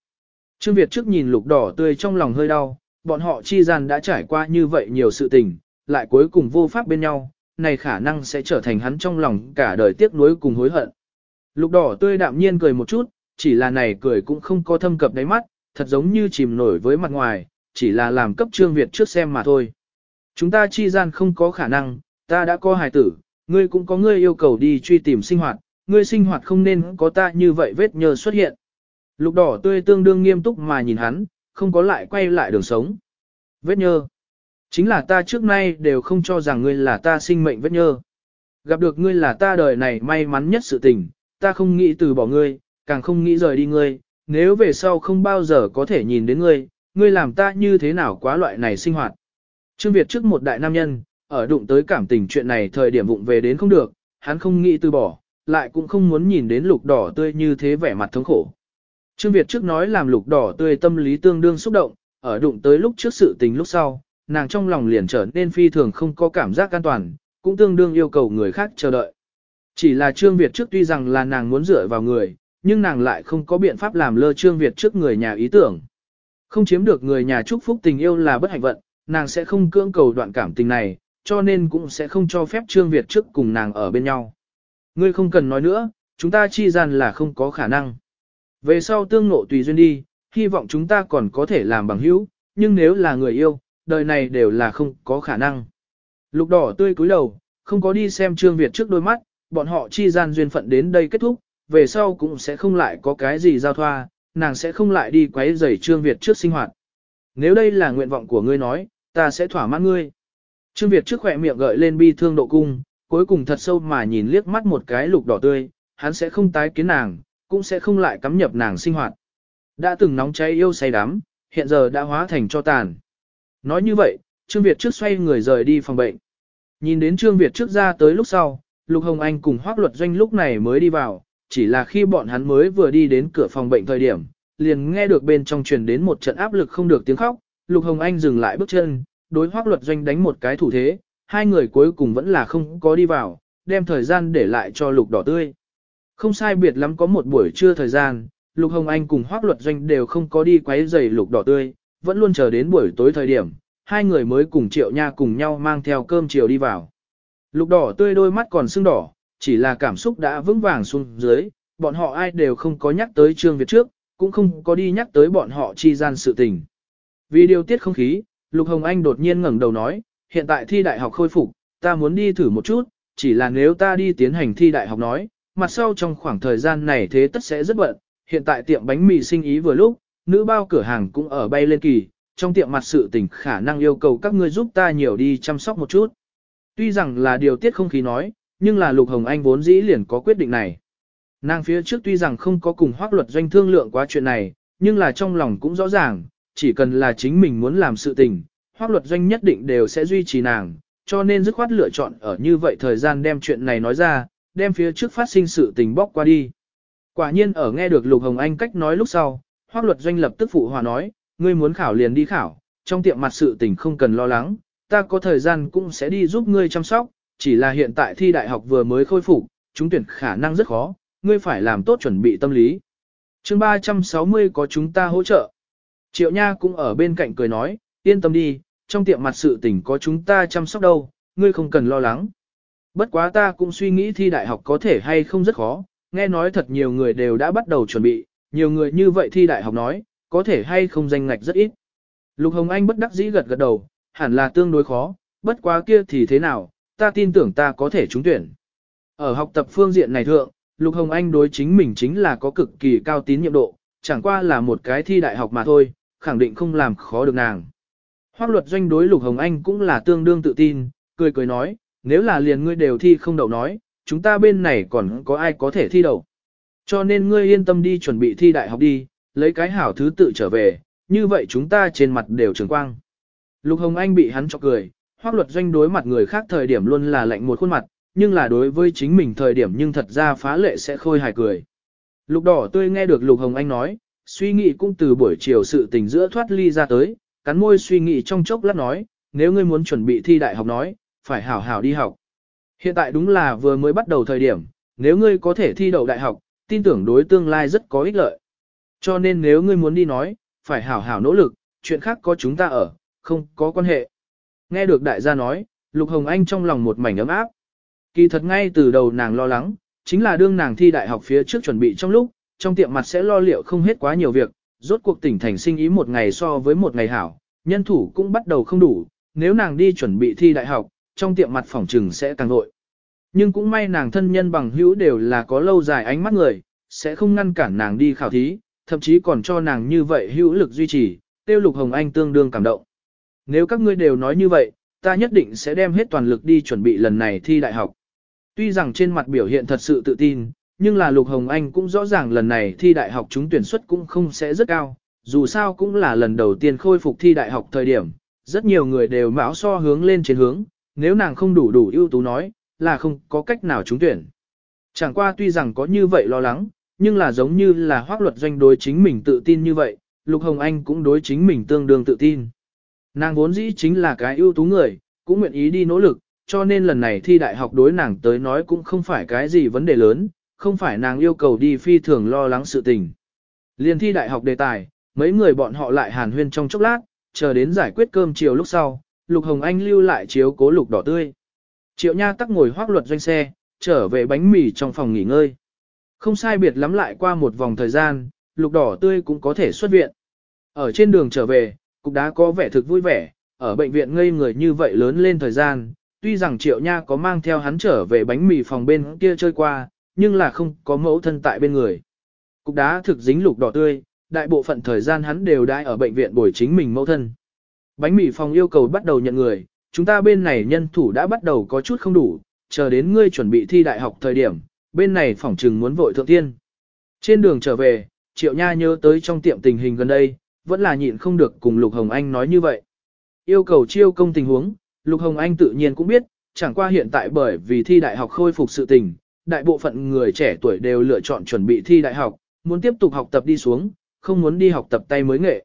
Trương Việt trước nhìn lục đỏ tươi trong lòng hơi đau, bọn họ chi gian đã trải qua như vậy nhiều sự tình, lại cuối cùng vô pháp bên nhau, này khả năng sẽ trở thành hắn trong lòng cả đời tiếc nuối cùng hối hận. Lục đỏ tươi đạm nhiên cười một chút, chỉ là này cười cũng không có thâm cập đáy mắt, thật giống như chìm nổi với mặt ngoài, chỉ là làm cấp Trương Việt trước xem mà thôi. Chúng ta chi gian không có khả năng, ta đã có hài tử, ngươi cũng có ngươi yêu cầu đi truy tìm sinh hoạt, ngươi sinh hoạt không nên có ta như vậy vết nhơ xuất hiện. Lục đỏ tươi tương đương nghiêm túc mà nhìn hắn, không có lại quay lại đường sống. Vết nhơ. Chính là ta trước nay đều không cho rằng ngươi là ta sinh mệnh vết nhơ. Gặp được ngươi là ta đời này may mắn nhất sự tình, ta không nghĩ từ bỏ ngươi, càng không nghĩ rời đi ngươi, nếu về sau không bao giờ có thể nhìn đến ngươi, ngươi làm ta như thế nào quá loại này sinh hoạt. Trương Việt trước một đại nam nhân, ở đụng tới cảm tình chuyện này thời điểm vụng về đến không được, hắn không nghĩ từ bỏ, lại cũng không muốn nhìn đến lục đỏ tươi như thế vẻ mặt thống khổ. Trương Việt trước nói làm lục đỏ tươi tâm lý tương đương xúc động, ở đụng tới lúc trước sự tình lúc sau, nàng trong lòng liền trở nên phi thường không có cảm giác an toàn, cũng tương đương yêu cầu người khác chờ đợi. Chỉ là Trương Việt trước tuy rằng là nàng muốn dựa vào người, nhưng nàng lại không có biện pháp làm lơ Trương Việt trước người nhà ý tưởng. Không chiếm được người nhà chúc phúc tình yêu là bất hạnh vận, nàng sẽ không cưỡng cầu đoạn cảm tình này, cho nên cũng sẽ không cho phép Trương Việt trước cùng nàng ở bên nhau. Ngươi không cần nói nữa, chúng ta chi gian là không có khả năng. Về sau tương ngộ tùy duyên đi, hy vọng chúng ta còn có thể làm bằng hữu, nhưng nếu là người yêu, đời này đều là không có khả năng. Lục đỏ tươi cúi đầu, không có đi xem Trương Việt trước đôi mắt, bọn họ chi gian duyên phận đến đây kết thúc, về sau cũng sẽ không lại có cái gì giao thoa, nàng sẽ không lại đi quấy rầy Trương Việt trước sinh hoạt. Nếu đây là nguyện vọng của ngươi nói, ta sẽ thỏa mãn ngươi. Trương Việt trước khỏe miệng gợi lên bi thương độ cung, cuối cùng thật sâu mà nhìn liếc mắt một cái lục đỏ tươi, hắn sẽ không tái kiến nàng, cũng sẽ không lại cắm nhập nàng sinh hoạt. Đã từng nóng cháy yêu say đắm, hiện giờ đã hóa thành cho tàn. Nói như vậy, Trương Việt trước xoay người rời đi phòng bệnh. Nhìn đến Trương Việt trước ra tới lúc sau, Lục Hồng Anh cùng Hoác Luật Doanh lúc này mới đi vào, chỉ là khi bọn hắn mới vừa đi đến cửa phòng bệnh thời điểm, liền nghe được bên trong truyền đến một trận áp lực không được tiếng khóc, Lục Hồng Anh dừng lại bước chân, đối hoác luật doanh đánh một cái thủ thế, hai người cuối cùng vẫn là không có đi vào, đem thời gian để lại cho lục đỏ tươi. Không sai biệt lắm có một buổi trưa thời gian, lục hồng anh cùng hoác luật doanh đều không có đi quấy giày lục đỏ tươi, vẫn luôn chờ đến buổi tối thời điểm, hai người mới cùng triệu nha cùng nhau mang theo cơm chiều đi vào. Lục đỏ tươi đôi mắt còn sưng đỏ, chỉ là cảm xúc đã vững vàng xuống dưới, bọn họ ai đều không có nhắc tới Trương Việt trước, cũng không có đi nhắc tới bọn họ chi gian sự tình. Vì điều tiết không khí, Lục Hồng Anh đột nhiên ngẩng đầu nói, hiện tại thi đại học khôi phục, ta muốn đi thử một chút, chỉ là nếu ta đi tiến hành thi đại học nói, mặt sau trong khoảng thời gian này thế tất sẽ rất bận, hiện tại tiệm bánh mì sinh ý vừa lúc, nữ bao cửa hàng cũng ở bay lên kỳ, trong tiệm mặt sự tình khả năng yêu cầu các ngươi giúp ta nhiều đi chăm sóc một chút. Tuy rằng là điều tiết không khí nói, nhưng là Lục Hồng Anh vốn dĩ liền có quyết định này. Nàng phía trước tuy rằng không có cùng hoác luật doanh thương lượng quá chuyện này, nhưng là trong lòng cũng rõ ràng, chỉ cần là chính mình muốn làm sự tình, hoác luật doanh nhất định đều sẽ duy trì nàng, cho nên dứt khoát lựa chọn ở như vậy thời gian đem chuyện này nói ra, đem phía trước phát sinh sự tình bóc qua đi. Quả nhiên ở nghe được Lục Hồng Anh cách nói lúc sau, hoác luật doanh lập tức phụ hòa nói, ngươi muốn khảo liền đi khảo, trong tiệm mặt sự tình không cần lo lắng, ta có thời gian cũng sẽ đi giúp ngươi chăm sóc, chỉ là hiện tại thi đại học vừa mới khôi phục, chúng tuyển khả năng rất khó, ngươi phải làm tốt chuẩn bị tâm lý. chương 360 có chúng ta hỗ trợ. Triệu Nha cũng ở bên cạnh cười nói, yên tâm đi, trong tiệm mặt sự tình có chúng ta chăm sóc đâu, ngươi không cần lo lắng. Bất quá ta cũng suy nghĩ thi đại học có thể hay không rất khó, nghe nói thật nhiều người đều đã bắt đầu chuẩn bị, nhiều người như vậy thi đại học nói, có thể hay không danh ngạch rất ít. Lục Hồng Anh bất đắc dĩ gật gật đầu, hẳn là tương đối khó, bất quá kia thì thế nào, ta tin tưởng ta có thể trúng tuyển. Ở học tập phương diện này thượng, Lục Hồng Anh đối chính mình chính là có cực kỳ cao tín nhiệm độ, chẳng qua là một cái thi đại học mà thôi, khẳng định không làm khó được nàng. Hoác luật doanh đối Lục Hồng Anh cũng là tương đương tự tin, cười cười nói, nếu là liền ngươi đều thi không đậu nói, chúng ta bên này còn có ai có thể thi đậu. Cho nên ngươi yên tâm đi chuẩn bị thi đại học đi, lấy cái hảo thứ tự trở về, như vậy chúng ta trên mặt đều trường quang. Lục Hồng Anh bị hắn chọc cười, hoác luật doanh đối mặt người khác thời điểm luôn là lạnh một khuôn mặt, nhưng là đối với chính mình thời điểm nhưng thật ra phá lệ sẽ khôi hài cười. Lục đỏ tươi nghe được Lục Hồng Anh nói, suy nghĩ cũng từ buổi chiều sự tình giữa thoát ly ra tới, cắn môi suy nghĩ trong chốc lát nói, nếu ngươi muốn chuẩn bị thi đại học nói, phải hảo hảo đi học. Hiện tại đúng là vừa mới bắt đầu thời điểm, nếu ngươi có thể thi đậu đại học, tin tưởng đối tương lai rất có ích lợi. Cho nên nếu ngươi muốn đi nói, phải hảo hảo nỗ lực, chuyện khác có chúng ta ở, không có quan hệ. Nghe được đại gia nói, Lục Hồng Anh trong lòng một mảnh ấm áp. Kỳ thật ngay từ đầu nàng lo lắng, chính là đương nàng thi đại học phía trước chuẩn bị trong lúc, trong tiệm mặt sẽ lo liệu không hết quá nhiều việc, rốt cuộc tỉnh thành sinh ý một ngày so với một ngày hảo, nhân thủ cũng bắt đầu không đủ, nếu nàng đi chuẩn bị thi đại học, trong tiệm mặt phòng trừng sẽ càng vội. Nhưng cũng may nàng thân nhân bằng hữu đều là có lâu dài ánh mắt người, sẽ không ngăn cản nàng đi khảo thí, thậm chí còn cho nàng như vậy hữu lực duy trì, tiêu lục hồng anh tương đương cảm động. Nếu các ngươi đều nói như vậy, ta nhất định sẽ đem hết toàn lực đi chuẩn bị lần này thi đại học. Tuy rằng trên mặt biểu hiện thật sự tự tin, nhưng là Lục Hồng Anh cũng rõ ràng lần này thi đại học chúng tuyển suất cũng không sẽ rất cao, dù sao cũng là lần đầu tiên khôi phục thi đại học thời điểm, rất nhiều người đều mão so hướng lên trên hướng, nếu nàng không đủ đủ ưu tú nói, là không có cách nào trúng tuyển. Chẳng qua tuy rằng có như vậy lo lắng, nhưng là giống như là hoác luật doanh đối chính mình tự tin như vậy, Lục Hồng Anh cũng đối chính mình tương đương tự tin. Nàng vốn dĩ chính là cái ưu tú người, cũng nguyện ý đi nỗ lực, cho nên lần này thi đại học đối nàng tới nói cũng không phải cái gì vấn đề lớn, không phải nàng yêu cầu đi phi thường lo lắng sự tình. Liên thi đại học đề tài, mấy người bọn họ lại hàn huyên trong chốc lát, chờ đến giải quyết cơm chiều lúc sau, Lục Hồng Anh lưu lại chiếu cố lục đỏ tươi. Triệu Nha tắc ngồi hoác luật doanh xe, trở về bánh mì trong phòng nghỉ ngơi. Không sai biệt lắm lại qua một vòng thời gian, lục đỏ tươi cũng có thể xuất viện. Ở trên đường trở về, cục đá có vẻ thực vui vẻ, ở bệnh viện ngây người như vậy lớn lên thời gian, tuy rằng Triệu Nha có mang theo hắn trở về bánh mì phòng bên kia chơi qua, nhưng là không có mẫu thân tại bên người. Cục đá thực dính lục đỏ tươi, đại bộ phận thời gian hắn đều đãi ở bệnh viện bồi chính mình mẫu thân. Bánh mì phòng yêu cầu bắt đầu nhận người, chúng ta bên này nhân thủ đã bắt đầu có chút không đủ, chờ đến ngươi chuẩn bị thi đại học thời điểm, bên này phỏng trừng muốn vội thượng tiên. Trên đường trở về, Triệu Nha nhớ tới trong tiệm tình hình gần đây, vẫn là nhịn không được cùng Lục Hồng Anh nói như vậy. Yêu cầu chiêu công tình huống, Lục Hồng Anh tự nhiên cũng biết, chẳng qua hiện tại bởi vì thi đại học khôi phục sự tình, đại bộ phận người trẻ tuổi đều lựa chọn chuẩn bị thi đại học, muốn tiếp tục học tập đi xuống, không muốn đi học tập tay mới nghệ.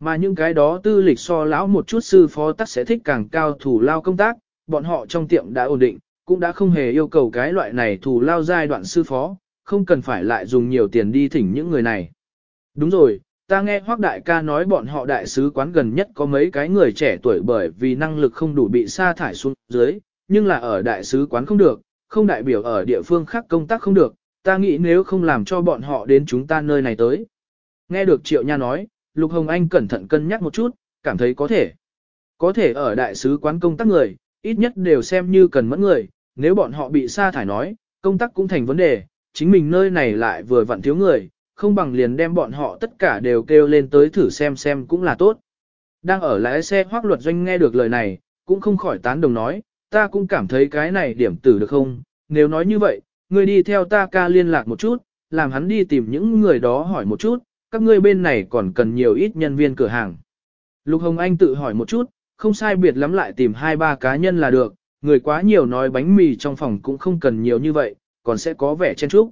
Mà những cái đó tư lịch so lão một chút sư phó tắc sẽ thích càng cao thủ lao công tác, bọn họ trong tiệm đã ổn định, cũng đã không hề yêu cầu cái loại này thủ lao giai đoạn sư phó, không cần phải lại dùng nhiều tiền đi thỉnh những người này. Đúng rồi, ta nghe Hoác Đại ca nói bọn họ đại sứ quán gần nhất có mấy cái người trẻ tuổi bởi vì năng lực không đủ bị sa thải xuống dưới, nhưng là ở đại sứ quán không được, không đại biểu ở địa phương khác công tác không được, ta nghĩ nếu không làm cho bọn họ đến chúng ta nơi này tới. Nghe được Triệu Nha nói, Lục Hồng Anh cẩn thận cân nhắc một chút, cảm thấy có thể. Có thể ở đại sứ quán công tác người, ít nhất đều xem như cần mẫn người, nếu bọn họ bị sa thải nói, công tác cũng thành vấn đề, chính mình nơi này lại vừa vặn thiếu người, không bằng liền đem bọn họ tất cả đều kêu lên tới thử xem xem cũng là tốt. Đang ở lái xe hoác luật doanh nghe được lời này, cũng không khỏi tán đồng nói, ta cũng cảm thấy cái này điểm tử được không, nếu nói như vậy, ngươi đi theo ta ca liên lạc một chút, làm hắn đi tìm những người đó hỏi một chút, các ngươi bên này còn cần nhiều ít nhân viên cửa hàng. Lục Hồng Anh tự hỏi một chút, không sai biệt lắm lại tìm hai ba cá nhân là được, người quá nhiều nói bánh mì trong phòng cũng không cần nhiều như vậy, còn sẽ có vẻ chen chúc.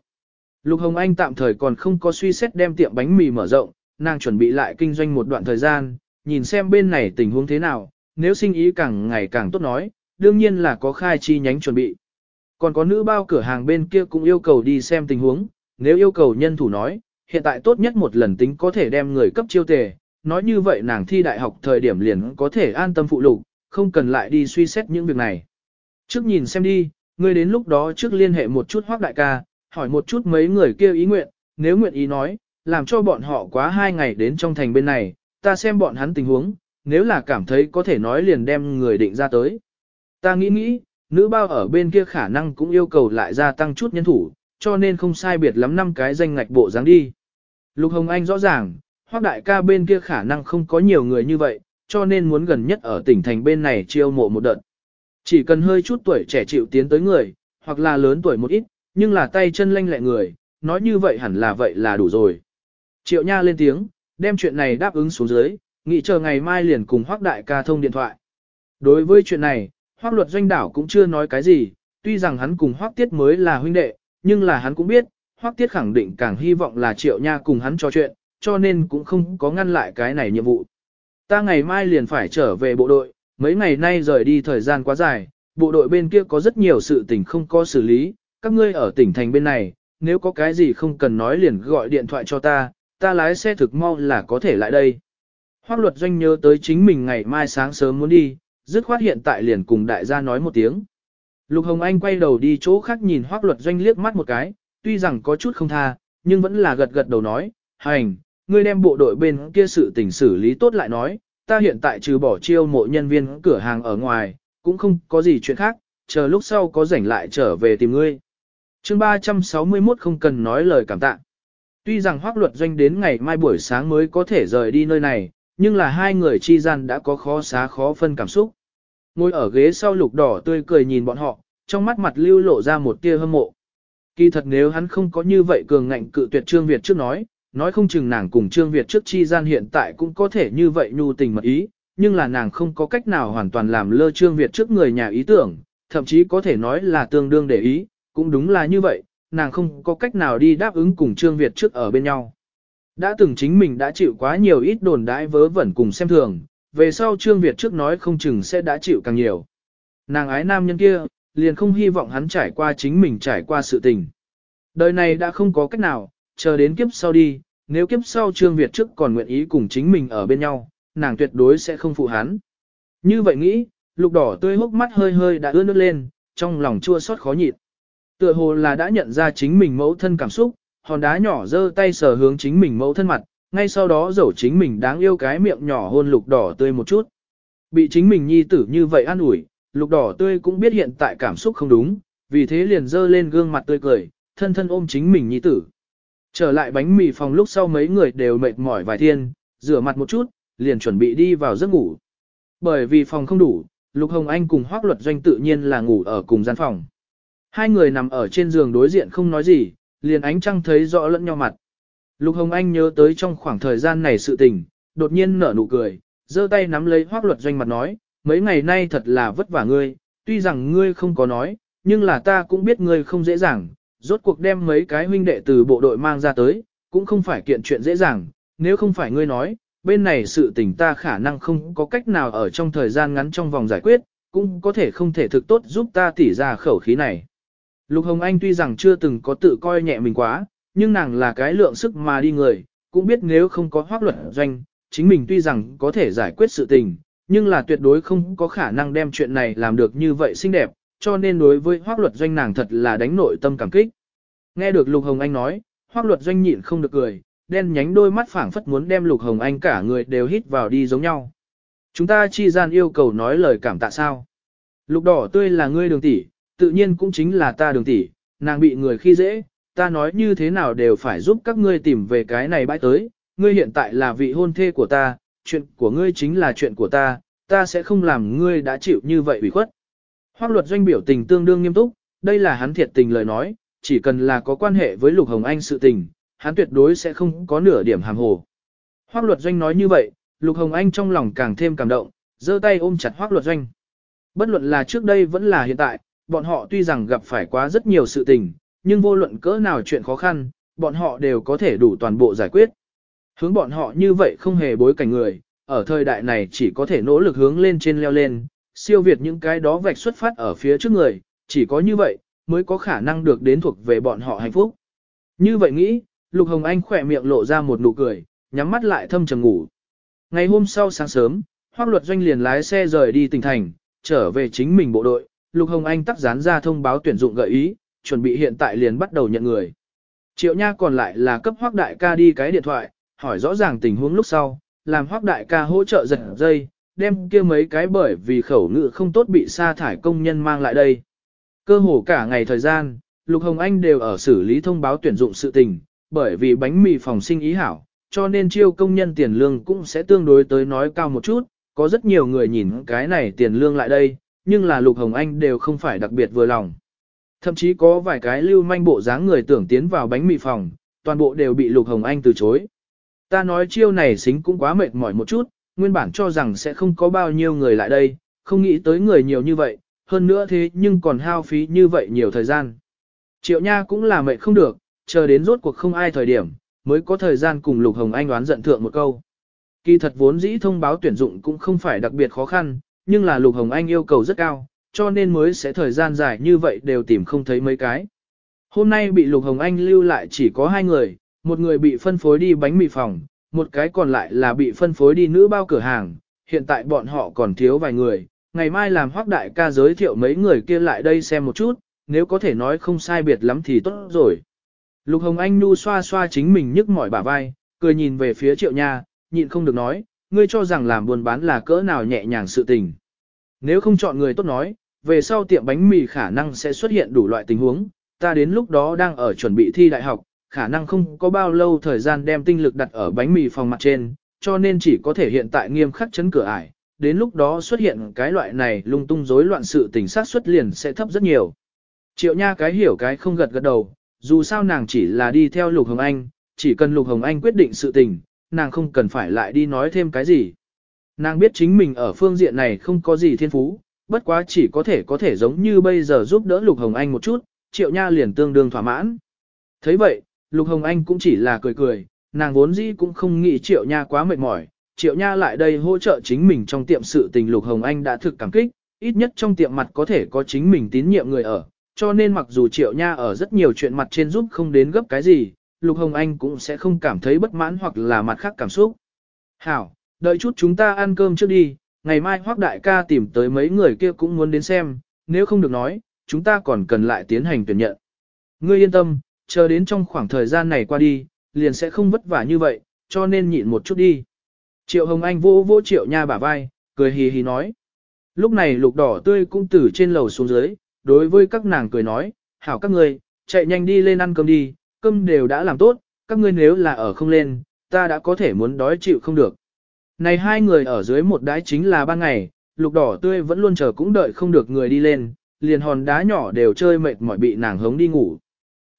Lục Hồng Anh tạm thời còn không có suy xét đem tiệm bánh mì mở rộng, nàng chuẩn bị lại kinh doanh một đoạn thời gian, nhìn xem bên này tình huống thế nào, nếu sinh ý càng ngày càng tốt nói, đương nhiên là có khai chi nhánh chuẩn bị. Còn có nữ bao cửa hàng bên kia cũng yêu cầu đi xem tình huống, nếu yêu cầu nhân thủ nói, hiện tại tốt nhất một lần tính có thể đem người cấp chiêu tề, nói như vậy nàng thi đại học thời điểm liền có thể an tâm phụ lục, không cần lại đi suy xét những việc này. Trước nhìn xem đi, ngươi đến lúc đó trước liên hệ một chút hoác đại ca, hỏi một chút mấy người kia ý nguyện, nếu nguyện ý nói, làm cho bọn họ quá hai ngày đến trong thành bên này, ta xem bọn hắn tình huống, nếu là cảm thấy có thể nói liền đem người định ra tới. Ta nghĩ nghĩ, nữ bao ở bên kia khả năng cũng yêu cầu lại gia tăng chút nhân thủ, cho nên không sai biệt lắm năm cái danh ngạch bộ dáng đi. Lục Hồng Anh rõ ràng, hoác đại ca bên kia khả năng không có nhiều người như vậy, cho nên muốn gần nhất ở tỉnh thành bên này chiêu mộ một đợt. Chỉ cần hơi chút tuổi trẻ chịu tiến tới người, hoặc là lớn tuổi một ít, nhưng là tay chân lanh lẹ người, nói như vậy hẳn là vậy là đủ rồi. Triệu Nha lên tiếng, đem chuyện này đáp ứng xuống dưới, nghĩ chờ ngày mai liền cùng Hoắc Đại ca thông điện thoại. Đối với chuyện này, Hoắc Luật Doanh đảo cũng chưa nói cái gì, tuy rằng hắn cùng Hoắc Tiết mới là huynh đệ, nhưng là hắn cũng biết, Hoắc Tiết khẳng định càng hy vọng là Triệu Nha cùng hắn trò chuyện, cho nên cũng không có ngăn lại cái này nhiệm vụ. Ta ngày mai liền phải trở về bộ đội, mấy ngày nay rời đi thời gian quá dài, bộ đội bên kia có rất nhiều sự tình không có xử lý, các ngươi ở tỉnh thành bên này, nếu có cái gì không cần nói liền gọi điện thoại cho ta, ta lái xe thực mau là có thể lại đây. Hoác luật doanh nhớ tới chính mình ngày mai sáng sớm muốn đi, dứt khoát hiện tại liền cùng đại gia nói một tiếng. Lục Hồng Anh quay đầu đi chỗ khác nhìn hoác luật doanh liếc mắt một cái, tuy rằng có chút không tha, nhưng vẫn là gật gật đầu nói, hành, ngươi đem bộ đội bên kia sự tình xử lý tốt lại nói, ta hiện tại trừ bỏ chiêu mộ nhân viên cửa hàng ở ngoài, cũng không có gì chuyện khác, chờ lúc sau có rảnh lại trở về tìm ngươi chương 361 không cần nói lời cảm tạ. Tuy rằng hoác luật doanh đến ngày mai buổi sáng mới có thể rời đi nơi này, nhưng là hai người chi gian đã có khó xá khó phân cảm xúc. Ngồi ở ghế sau lục đỏ tươi cười nhìn bọn họ, trong mắt mặt lưu lộ ra một tia hâm mộ. Kỳ thật nếu hắn không có như vậy cường ngạnh cự tuyệt Trương Việt trước nói, nói không chừng nàng cùng Trương Việt trước chi gian hiện tại cũng có thể như vậy nhu tình mật ý, nhưng là nàng không có cách nào hoàn toàn làm lơ Trương Việt trước người nhà ý tưởng, thậm chí có thể nói là tương đương để ý, cũng đúng là như vậy, nàng không có cách nào đi đáp ứng cùng Trương Việt trước ở bên nhau. Đã từng chính mình đã chịu quá nhiều ít đồn đãi vớ vẩn cùng xem thường, về sau Trương Việt trước nói không chừng sẽ đã chịu càng nhiều. Nàng ái nam nhân kia, liền không hy vọng hắn trải qua chính mình trải qua sự tình. Đời này đã không có cách nào, chờ đến kiếp sau đi, nếu kiếp sau Trương Việt trước còn nguyện ý cùng chính mình ở bên nhau, nàng tuyệt đối sẽ không phụ hắn. Như vậy nghĩ, lục đỏ tươi hốc mắt hơi hơi đã ướt nước lên, trong lòng chua xót khó nhịn. Tựa hồ là đã nhận ra chính mình mẫu thân cảm xúc, hòn đá nhỏ giơ tay sờ hướng chính mình mẫu thân mặt, ngay sau đó dẫu chính mình đáng yêu cái miệng nhỏ hôn lục đỏ tươi một chút. Bị chính mình nhi tử như vậy an ủi, lục đỏ tươi cũng biết hiện tại cảm xúc không đúng, vì thế liền dơ lên gương mặt tươi cười, thân thân ôm chính mình nhi tử. Trở lại bánh mì phòng lúc sau mấy người đều mệt mỏi vài thiên, rửa mặt một chút, liền chuẩn bị đi vào giấc ngủ. Bởi vì phòng không đủ, Lục Hồng Anh cùng Hoác Luật Doanh tự nhiên là ngủ ở cùng gian phòng. Hai người nằm ở trên giường đối diện không nói gì, liền ánh trăng thấy rõ lẫn nhau mặt. Lục Hồng Anh nhớ tới trong khoảng thời gian này sự tình, đột nhiên nở nụ cười, giơ tay nắm lấy Hoác Luật Doanh mặt nói, mấy ngày nay thật là vất vả ngươi, tuy rằng ngươi không có nói, nhưng là ta cũng biết ngươi không dễ dàng, rốt cuộc đem mấy cái huynh đệ từ bộ đội mang ra tới, cũng không phải kiện chuyện dễ dàng, nếu không phải ngươi nói, bên này sự tình ta khả năng không có cách nào ở trong thời gian ngắn trong vòng giải quyết, cũng có thể không thể thực tốt giúp ta tỉ ra khẩu khí này. Lục Hồng Anh tuy rằng chưa từng có tự coi nhẹ mình quá, nhưng nàng là cái lượng sức mà đi người, cũng biết nếu không có hoác luật doanh, chính mình tuy rằng có thể giải quyết sự tình, nhưng là tuyệt đối không có khả năng đem chuyện này làm được như vậy xinh đẹp, cho nên đối với hoác luật doanh nàng thật là đánh nội tâm cảm kích. Nghe được Lục Hồng Anh nói, hoác luật doanh nhịn không được cười, đen nhánh đôi mắt phảng phất muốn đem Lục Hồng Anh cả người đều hít vào đi giống nhau. Chúng ta chi gian yêu cầu nói lời cảm tạ sao. Lục đỏ tươi là ngươi đường tỷ, tự nhiên cũng chính là ta đường tỷ, nàng bị người khi dễ, ta nói như thế nào đều phải giúp các ngươi tìm về cái này bãi tới, ngươi hiện tại là vị hôn thê của ta, chuyện của ngươi chính là chuyện của ta, ta sẽ không làm ngươi đã chịu như vậy ủy khuất. Hoác luật doanh biểu tình tương đương nghiêm túc, đây là hắn thiệt tình lời nói, chỉ cần là có quan hệ với Lục Hồng Anh sự tình, hắn tuyệt đối sẽ không có nửa điểm hàm hồ. Hoác luật doanh nói như vậy, Lục Hồng Anh trong lòng càng thêm cảm động, giơ tay ôm chặt Hoác luật doanh. Bất luận là trước đây vẫn là hiện tại, bọn họ tuy rằng gặp phải quá rất nhiều sự tình, nhưng vô luận cỡ nào chuyện khó khăn, bọn họ đều có thể đủ toàn bộ giải quyết. Hướng bọn họ như vậy không hề bối cảnh người, ở thời đại này chỉ có thể nỗ lực hướng lên trên leo lên, siêu việt những cái đó vạch xuất phát ở phía trước người, chỉ có như vậy, mới có khả năng được đến thuộc về bọn họ hạnh phúc. Như vậy nghĩ, Lục Hồng Anh khỏe miệng lộ ra một nụ cười, nhắm mắt lại thâm trầm ngủ. Ngày hôm sau sáng sớm, Hoác Luật Doanh liền lái xe rời đi tỉnh thành, trở về chính mình bộ đội, Lục Hồng Anh tắt dán ra thông báo tuyển dụng gợi ý, chuẩn bị hiện tại liền bắt đầu nhận người. Triệu Nha còn lại là cấp hoắc Đại ca đi cái điện thoại, hỏi rõ ràng tình huống lúc sau, làm hoắc Đại ca hỗ trợ giật dây, đem kia mấy cái bởi vì khẩu ngữ không tốt bị sa thải công nhân mang lại đây. Cơ hồ cả ngày thời gian, Lục Hồng Anh đều ở xử lý thông báo tuyển dụng sự tình, bởi vì bánh mì phòng sinh ý hảo, cho nên chiêu công nhân tiền lương cũng sẽ tương đối tới nói cao một chút, có rất nhiều người nhìn cái này tiền lương lại đây, nhưng là Lục Hồng Anh đều không phải đặc biệt vừa lòng. Thậm chí có vài cái lưu manh bộ dáng người tưởng tiến vào bánh mì phòng, toàn bộ đều bị Lục Hồng Anh từ chối. Ta nói chiêu này xính cũng quá mệt mỏi một chút, nguyên bản cho rằng sẽ không có bao nhiêu người lại đây, không nghĩ tới người nhiều như vậy, hơn nữa thế nhưng còn hao phí như vậy nhiều thời gian. Triệu Nha cũng là mệt không được, chờ đến rốt cuộc không ai thời điểm, mới có thời gian cùng Lục Hồng Anh đoán giận thượng một câu. Kỳ thật vốn dĩ thông báo tuyển dụng cũng không phải đặc biệt khó khăn, nhưng là Lục Hồng Anh yêu cầu rất cao, cho nên mới sẽ thời gian dài như vậy đều tìm không thấy mấy cái. Hôm nay bị Lục Hồng Anh lưu lại chỉ có hai người, một người bị phân phối đi bánh mì phòng, một cái còn lại là bị phân phối đi nữ bao cửa hàng, hiện tại bọn họ còn thiếu vài người, ngày mai làm hoác đại ca giới thiệu mấy người kia lại đây xem một chút, nếu có thể nói không sai biệt lắm thì tốt rồi. Lục Hồng Anh nu xoa xoa chính mình nhức mỏi bả vai, cười nhìn về phía triệu nha, nhịn không được nói, ngươi cho rằng làm buôn bán là cỡ nào nhẹ nhàng sự tình. Nếu không chọn người tốt nói, về sau tiệm bánh mì khả năng sẽ xuất hiện đủ loại tình huống, ta đến lúc đó đang ở chuẩn bị thi đại học, khả năng không có bao lâu thời gian đem tinh lực đặt ở bánh mì phòng mặt trên, cho nên chỉ có thể hiện tại nghiêm khắc chấn cửa ải, đến lúc đó xuất hiện cái loại này lung tung rối loạn sự tình sát xuất liền sẽ thấp rất nhiều. Triệu Nha cái hiểu cái không gật gật đầu, dù sao nàng chỉ là đi theo Lục Hồng Anh, chỉ cần Lục Hồng Anh quyết định sự tình, nàng không cần phải lại đi nói thêm cái gì. Nàng biết chính mình ở phương diện này không có gì thiên phú, bất quá chỉ có thể có thể giống như bây giờ giúp đỡ Lục Hồng Anh một chút, Triệu Nha liền tương đương thỏa mãn. thấy vậy, Lục Hồng Anh cũng chỉ là cười cười, nàng vốn dĩ cũng không nghĩ Triệu Nha quá mệt mỏi, Triệu Nha lại đây hỗ trợ chính mình trong tiệm sự tình Lục Hồng Anh đã thực cảm kích, ít nhất trong tiệm mặt có thể có chính mình tín nhiệm người ở, cho nên mặc dù Triệu Nha ở rất nhiều chuyện mặt trên giúp không đến gấp cái gì, Lục Hồng Anh cũng sẽ không cảm thấy bất mãn hoặc là mặt khác cảm xúc. Hảo, đợi chút chúng ta ăn cơm trước đi, ngày mai Hoác Đại ca tìm tới mấy người kia cũng muốn đến xem, nếu không được nói, chúng ta còn cần lại tiến hành tuyển nhận. Ngươi yên tâm, chờ đến trong khoảng thời gian này qua đi, liền sẽ không vất vả như vậy, cho nên nhịn một chút đi. Triệu Hồng Anh vô vô Triệu Nha bả vai, cười hì hì nói. Lúc này lục đỏ tươi cũng từ trên lầu xuống dưới, đối với các nàng cười nói, hảo các ngươi, chạy nhanh đi lên ăn cơm đi, cơm đều đã làm tốt, các ngươi nếu là ở không lên, ta đã có thể muốn đói chịu không được. Này hai người ở dưới một đái chính là ban ngày, lục đỏ tươi vẫn luôn chờ cũng đợi không được người đi lên, liền hòn đá nhỏ đều chơi mệt mỏi bị nàng hống đi ngủ.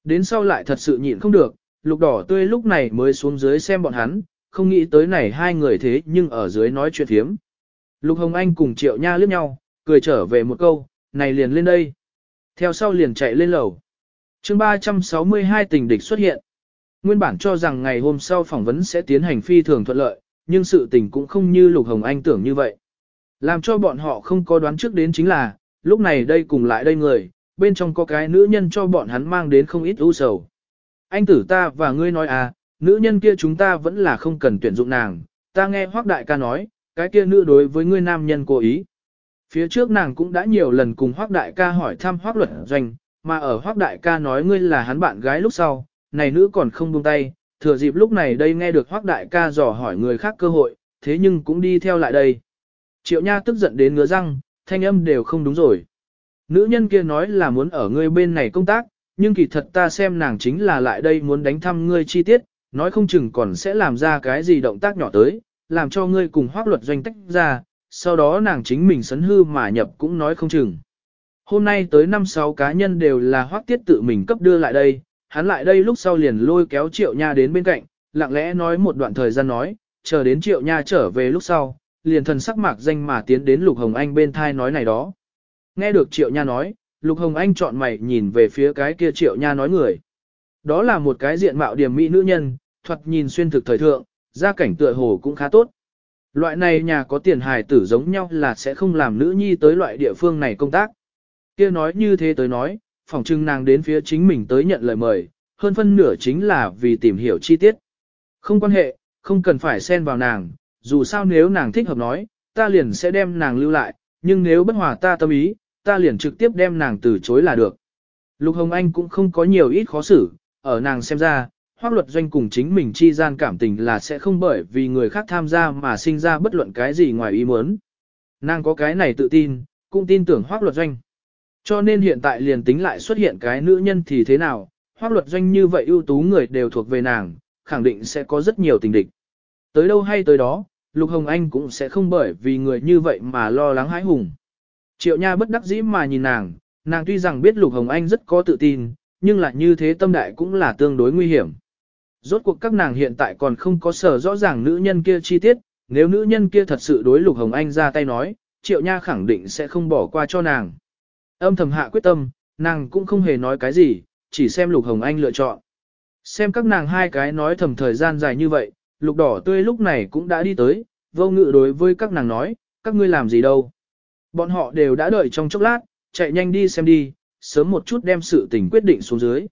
Đến sau lại thật sự nhịn không được, lục đỏ tươi lúc này mới xuống dưới xem bọn hắn, không nghĩ tới này hai người thế nhưng ở dưới nói chuyện thiếm. Lục Hồng Anh cùng Triệu Nha liếc nhau, cười trở về một câu, này liền lên đây. Theo sau liền chạy lên lầu chương 362 tình địch xuất hiện. Nguyên bản cho rằng ngày hôm sau phỏng vấn sẽ tiến hành phi thường thuận lợi, nhưng sự tình cũng không như Lục Hồng Anh tưởng như vậy. Làm cho bọn họ không có đoán trước đến chính là, lúc này đây cùng lại đây người, bên trong có cái nữ nhân cho bọn hắn mang đến không ít ưu sầu. Anh tử ta và ngươi nói à, nữ nhân kia chúng ta vẫn là không cần tuyển dụng nàng, ta nghe Hoác Đại ca nói, cái kia nữ đối với ngươi nam nhân cố ý. Phía trước nàng cũng đã nhiều lần cùng Hoác Đại ca hỏi thăm Hoác Luật Doanh, mà ở Hoác Đại ca nói ngươi là hắn bạn gái lúc sau, này nữ còn không buông tay, thừa dịp lúc này đây nghe được Hoác Đại ca dò hỏi người khác cơ hội, thế nhưng cũng đi theo lại đây. Triệu Nha tức giận đến ngứa răng, thanh âm đều không đúng rồi. Nữ nhân kia nói là muốn ở ngươi bên này công tác, nhưng kỳ thật ta xem nàng chính là lại đây muốn đánh thăm ngươi chi tiết, nói không chừng còn sẽ làm ra cái gì động tác nhỏ tới, làm cho ngươi cùng hoác luật doanh tách ra, sau đó nàng chính mình sấn hư mà nhập cũng nói không chừng. Hôm nay tới 5-6 cá nhân đều là hoác tiết tự mình cấp đưa lại đây, hắn lại đây lúc sau liền lôi kéo triệu nha đến bên cạnh, lặng lẽ nói một đoạn thời gian nói, chờ đến triệu nha trở về lúc sau, liền thần sắc mạc danh mà tiến đến Lục Hồng Anh bên thai nói này đó. Nghe được triệu nha nói, Lục Hồng Anh chọn mày nhìn về phía cái kia triệu nha nói người. Đó là một cái diện mạo điểm mỹ nữ nhân, thuật nhìn xuyên thực thời thượng, gia cảnh tựa hồ cũng khá tốt. Loại này nhà có tiền hài tử giống nhau là sẽ không làm nữ nhi tới loại địa phương này công tác. Kia nói như thế tới nói, phỏng chừng nàng đến phía chính mình tới nhận lời mời, hơn phân nửa chính là vì tìm hiểu chi tiết. Không quan hệ, không cần phải xen vào nàng, dù sao nếu nàng thích hợp nói, ta liền sẽ đem nàng lưu lại, nhưng nếu bất hòa ta tâm ý, ta liền trực tiếp đem nàng từ chối là được. Lục Hồng Anh cũng không có nhiều ít khó xử, ở nàng xem ra, hoác luật doanh cùng chính mình chi gian cảm tình là sẽ không bởi vì người khác tham gia mà sinh ra bất luận cái gì ngoài ý muốn. Nàng có cái này tự tin, cũng tin tưởng hoác luật doanh. Cho nên hiện tại liền tính lại xuất hiện cái nữ nhân thì thế nào, hoác luật doanh như vậy ưu tú người đều thuộc về nàng, khẳng định sẽ có rất nhiều tình địch. Tới đâu hay tới đó, Lục Hồng Anh cũng sẽ không bởi vì người như vậy mà lo lắng hãi hùng. Triệu Nha bất đắc dĩ mà nhìn nàng, nàng tuy rằng biết Lục Hồng Anh rất có tự tin, nhưng lại như thế tâm đại cũng là tương đối nguy hiểm. Rốt cuộc các nàng hiện tại còn không có sở rõ ràng nữ nhân kia chi tiết, nếu nữ nhân kia thật sự đối Lục Hồng Anh ra tay nói, Triệu Nha khẳng định sẽ không bỏ qua cho nàng. Âm thầm hạ quyết tâm, nàng cũng không hề nói cái gì, chỉ xem Lục Hồng Anh lựa chọn. Xem các nàng hai cái nói thầm thời gian dài như vậy, Lục Đỏ Tươi lúc này cũng đã đi tới, vô ngự đối với các nàng nói, các ngươi làm gì đâu. Bọn họ đều đã đợi trong chốc lát, chạy nhanh đi xem đi, sớm một chút đem sự tình quyết định xuống dưới.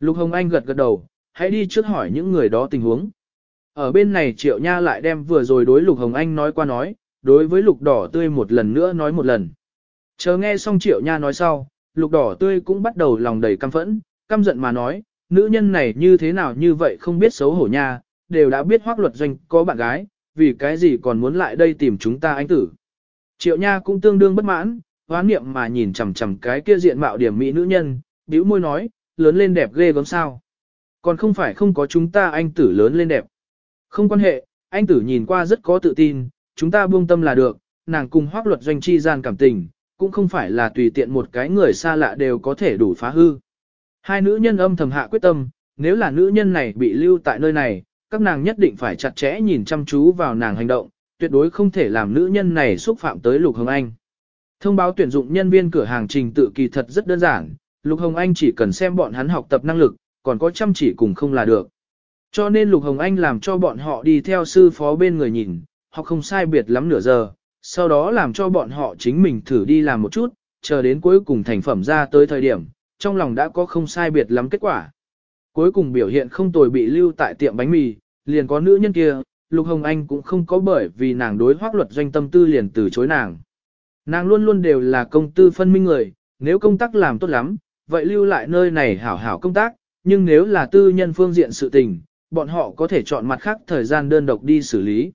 Lục Hồng Anh gật gật đầu, hãy đi trước hỏi những người đó tình huống. Ở bên này Triệu Nha lại đem vừa rồi đối Lục Hồng Anh nói qua nói, đối với Lục Đỏ Tươi một lần nữa nói một lần. Chờ nghe xong Triệu Nha nói sau, Lục Đỏ Tươi cũng bắt đầu lòng đầy căm phẫn, căm giận mà nói, nữ nhân này như thế nào như vậy không biết xấu hổ nha, đều đã biết hoác luật doanh có bạn gái, vì cái gì còn muốn lại đây tìm chúng ta anh tử. Triệu Nha cũng tương đương bất mãn, hoán niệm mà nhìn chằm chằm cái kia diện mạo điểm mỹ nữ nhân, bĩu môi nói, lớn lên đẹp ghê gớm sao. Còn không phải không có chúng ta anh tử lớn lên đẹp. Không quan hệ, anh tử nhìn qua rất có tự tin, chúng ta buông tâm là được, nàng cùng hoác luật doanh chi gian cảm tình, cũng không phải là tùy tiện một cái người xa lạ đều có thể đủ phá hư. Hai nữ nhân âm thầm hạ quyết tâm, nếu là nữ nhân này bị lưu tại nơi này, các nàng nhất định phải chặt chẽ nhìn chăm chú vào nàng hành động, tuyệt đối không thể làm nữ nhân này xúc phạm tới Lục Hồng Anh. Thông báo tuyển dụng nhân viên cửa hàng trình tự kỳ thật rất đơn giản, Lục Hồng Anh chỉ cần xem bọn hắn học tập năng lực, còn có chăm chỉ cùng không là được. Cho nên Lục Hồng Anh làm cho bọn họ đi theo sư phó bên người nhìn, họ không sai biệt lắm nửa giờ, sau đó làm cho bọn họ chính mình thử đi làm một chút, chờ đến cuối cùng thành phẩm ra tới thời điểm, trong lòng đã có không sai biệt lắm kết quả. Cuối cùng biểu hiện không tồi bị lưu tại tiệm bánh mì, liền có nữ nhân kia, Lục Hồng Anh cũng không có bởi vì nàng đối hoác luật doanh tâm tư liền từ chối nàng. Nàng luôn luôn đều là công tư phân minh người, nếu công tác làm tốt lắm, vậy lưu lại nơi này hảo hảo công tác, nhưng nếu là tư nhân phương diện sự tình, bọn họ có thể chọn mặt khác thời gian đơn độc đi xử lý.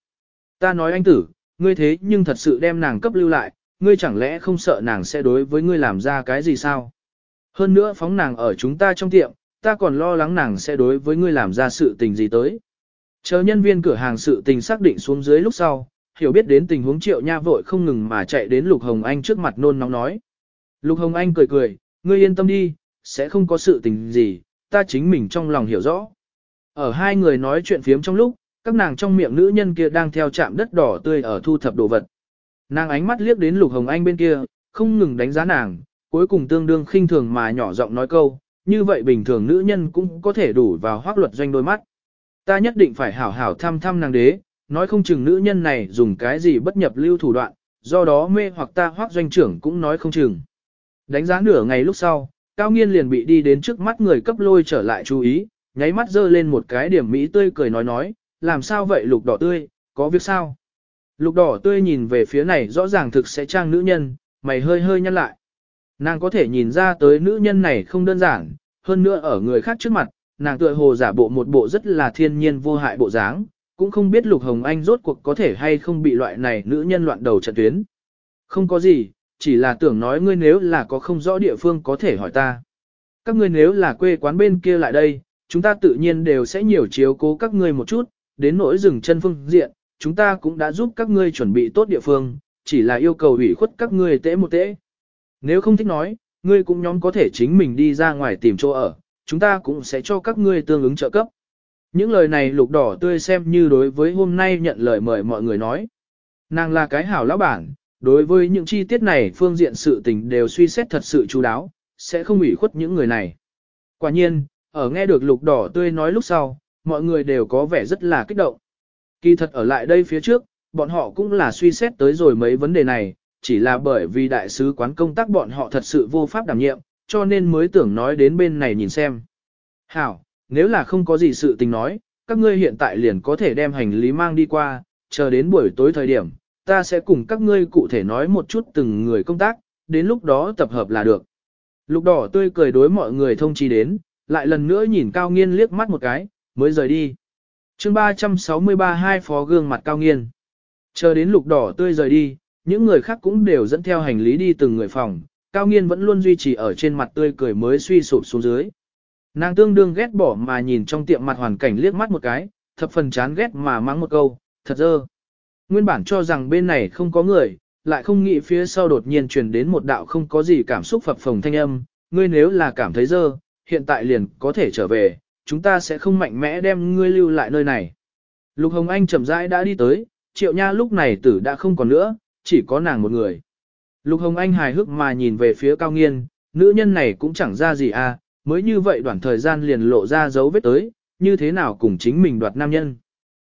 Ta nói anh tử, ngươi thế nhưng thật sự đem nàng cấp lưu lại, ngươi chẳng lẽ không sợ nàng sẽ đối với ngươi làm ra cái gì sao? Hơn nữa phóng nàng ở chúng ta trong tiệm, ta còn lo lắng nàng sẽ đối với ngươi làm ra sự tình gì tới. Chờ nhân viên cửa hàng sự tình xác định xuống dưới lúc sau, hiểu biết đến tình huống triệu nha vội không ngừng mà chạy đến Lục Hồng Anh trước mặt nôn nóng nói. Lục Hồng Anh cười cười, ngươi yên tâm đi, sẽ không có sự tình gì, ta chính mình trong lòng hiểu rõ. Ở hai người nói chuyện phiếm trong lúc, các nàng trong miệng nữ nhân kia đang theo chạm đất đỏ tươi ở thu thập đồ vật. Nàng ánh mắt liếc đến Lục Hồng Anh bên kia, không ngừng đánh giá nàng, cuối cùng tương đương khinh thường mà nhỏ giọng nói câu, như vậy bình thường nữ nhân cũng có thể đủ vào hoác luật doanh đôi mắt. Ta nhất định phải hảo hảo thăm thăm nàng đế, nói không chừng nữ nhân này dùng cái gì bất nhập lưu thủ đoạn, do đó mê hoặc ta hoác doanh trưởng cũng nói không chừng. Đánh giá nửa ngày lúc sau, Cao Nghiên liền bị đi đến trước mắt người cấp lôi trở lại chú ý, nháy mắt dơ lên một cái điểm mỹ tươi cười nói nói, làm sao vậy lục đỏ tươi, có việc sao? Lục đỏ tươi nhìn về phía này rõ ràng thực sẽ trang nữ nhân, mày hơi hơi nhăn lại. Nàng có thể nhìn ra tới nữ nhân này không đơn giản, hơn nữa ở người khác trước mặt, nàng tựa hồ giả bộ một bộ rất là thiên nhiên vô hại bộ dáng, cũng không biết Lục Hồng Anh rốt cuộc có thể hay không bị loại này nữ nhân loạn đầu trận tuyến. Không có gì, chỉ là tưởng nói ngươi nếu là có không rõ địa phương có thể hỏi ta. Các ngươi nếu là quê quán bên kia lại đây, chúng ta tự nhiên đều sẽ nhiều chiếu cố các ngươi một chút, đến nỗi rừng chân phương diện, chúng ta cũng đã giúp các ngươi chuẩn bị tốt địa phương, chỉ là yêu cầu ủy khuất các ngươi tễ một tễ. Nếu không thích nói, ngươi cũng nhóm có thể chính mình đi ra ngoài tìm chỗ ở, chúng ta cũng sẽ cho các ngươi tương ứng trợ cấp. Những lời này lục đỏ tươi xem như đối với hôm nay nhận lời mời mọi người nói. Nàng là cái hảo lão bản, đối với những chi tiết này phương diện sự tình đều suy xét thật sự chú đáo, sẽ không ủy khuất những người này. Quả nhiên, ở nghe được lục đỏ tươi nói lúc sau, mọi người đều có vẻ rất là kích động. Kỳ thật ở lại đây phía trước, bọn họ cũng là suy xét tới rồi mấy vấn đề này, chỉ là bởi vì đại sứ quán công tác bọn họ thật sự vô pháp đảm nhiệm, cho nên mới tưởng nói đến bên này nhìn xem. Hảo, nếu là không có gì sự tình nói, các ngươi hiện tại liền có thể đem hành lý mang đi qua, chờ đến buổi tối thời điểm, ta sẽ cùng các ngươi cụ thể nói một chút từng người công tác, đến lúc đó tập hợp là được. Lục đỏ tươi cười đối mọi người thông chi đến, lại lần nữa nhìn Cao Nghiên liếc mắt một cái, mới rời đi. chương 363 hai phó gương mặt Cao Nghiên. Chờ đến lục đỏ tươi rời đi, những người khác cũng đều dẫn theo hành lý đi từng người phòng, Cao Nghiên vẫn luôn duy trì ở trên mặt tươi cười mới suy sụp xuống dưới. Nàng tương đương ghét bỏ mà nhìn trong tiệm mặt hoàn cảnh liếc mắt một cái, thập phần chán ghét mà mắng một câu, thật dơ. Nguyên bản cho rằng bên này không có người, lại không nghĩ phía sau đột nhiên truyền đến một đạo không có gì cảm xúc phập phồng thanh âm, ngươi nếu là cảm thấy dơ, hiện tại liền có thể trở về, chúng ta sẽ không mạnh mẽ đem ngươi lưu lại nơi này. Lục Hồng Anh chậm rãi đã đi tới, triệu nha lúc này tử đã không còn nữa, chỉ có nàng một người. Lục Hồng Anh hài hước mà nhìn về phía cao nghiên, nữ nhân này cũng chẳng ra gì à, mới như vậy đoạn thời gian liền lộ ra dấu vết tới, như thế nào cùng chính mình đoạt nam nhân.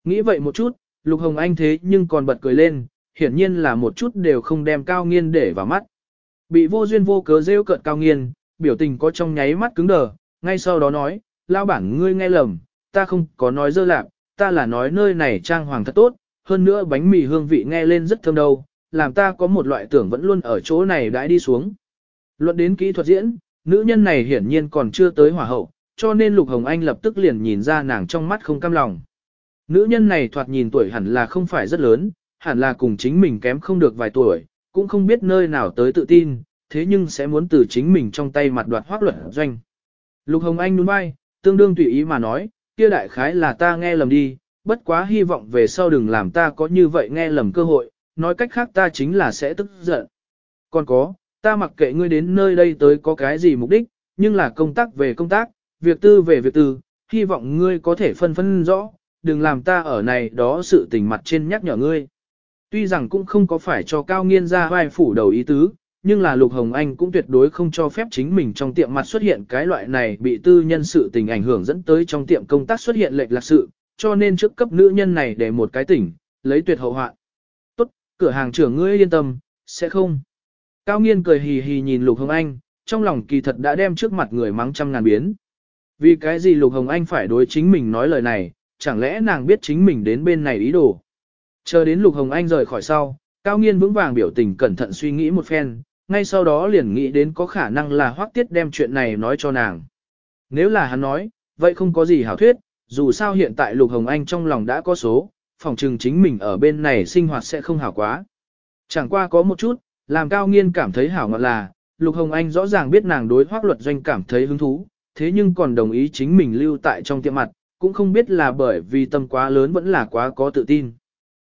Nghĩ vậy một chút, Lục Hồng Anh thế nhưng còn bật cười lên, hiển nhiên là một chút đều không đem cao nghiên để vào mắt. Bị vô duyên vô cớ rêu cợt cao nghiên, biểu tình có trong nháy mắt cứng đờ, ngay sau đó nói, lao bản ngươi nghe lầm, ta không có nói dơ lạc, ta là nói nơi này trang hoàng thật tốt, hơn nữa bánh mì hương vị nghe lên rất thơm đâu, làm ta có một loại tưởng vẫn luôn ở chỗ này đãi đi xuống. Luận đến kỹ thuật diễn, nữ nhân này hiển nhiên còn chưa tới hỏa hậu, cho nên Lục Hồng Anh lập tức liền nhìn ra nàng trong mắt không cam lòng. Nữ nhân này thoạt nhìn tuổi hẳn là không phải rất lớn, hẳn là cùng chính mình kém không được vài tuổi, cũng không biết nơi nào tới tự tin, thế nhưng sẽ muốn từ chính mình trong tay mặt đoạt hoác luận doanh. Lục Hồng Anh đúng vai, tương đương tùy ý mà nói, kia đại khái là ta nghe lầm đi, bất quá hy vọng về sau đừng làm ta có như vậy nghe lầm cơ hội, nói cách khác ta chính là sẽ tức giận. Còn có, ta mặc kệ ngươi đến nơi đây tới có cái gì mục đích, nhưng là công tác về công tác, việc tư về việc tư, hy vọng ngươi có thể phân phân rõ, đừng làm ta ở này đó sự tình mặt trên nhắc nhở ngươi. Tuy rằng cũng không có phải cho cao nghiên ra vai phủ đầu ý tứ, nhưng là Lục Hồng Anh cũng tuyệt đối không cho phép chính mình trong tiệm mặt xuất hiện cái loại này bị tư nhân sự tình ảnh hưởng dẫn tới trong tiệm công tác xuất hiện lệch lạc sự, cho nên trước cấp nữ nhân này để một cái tỉnh, lấy tuyệt hậu hoạn. Tốt, cửa hàng trưởng ngươi yên tâm, sẽ không. Cao nghiên cười hì hì nhìn Lục Hồng Anh, trong lòng kỳ thật đã đem trước mặt người mắng trăm ngàn biến. Vì cái gì Lục Hồng Anh phải đối chính mình nói lời này, chẳng lẽ nàng biết chính mình đến bên này ý đồ. Chờ đến Lục Hồng Anh rời khỏi sau, Cao nghiên vững vàng biểu tình cẩn thận suy nghĩ một phen, ngay sau đó liền nghĩ đến có khả năng là hoác tiết đem chuyện này nói cho nàng. Nếu là hắn nói, vậy không có gì hảo thuyết, dù sao hiện tại Lục Hồng Anh trong lòng đã có số, phòng trừng chính mình ở bên này sinh hoạt sẽ không hảo quá. Chẳng qua có một chút, làm cao nghiên cảm thấy hảo ngọt là, Lục Hồng Anh rõ ràng biết nàng đối hoác luật doanh cảm thấy hứng thú, thế nhưng còn đồng ý chính mình lưu tại trong tiệm mặt, cũng không biết là bởi vì tâm quá lớn vẫn là quá có tự tin.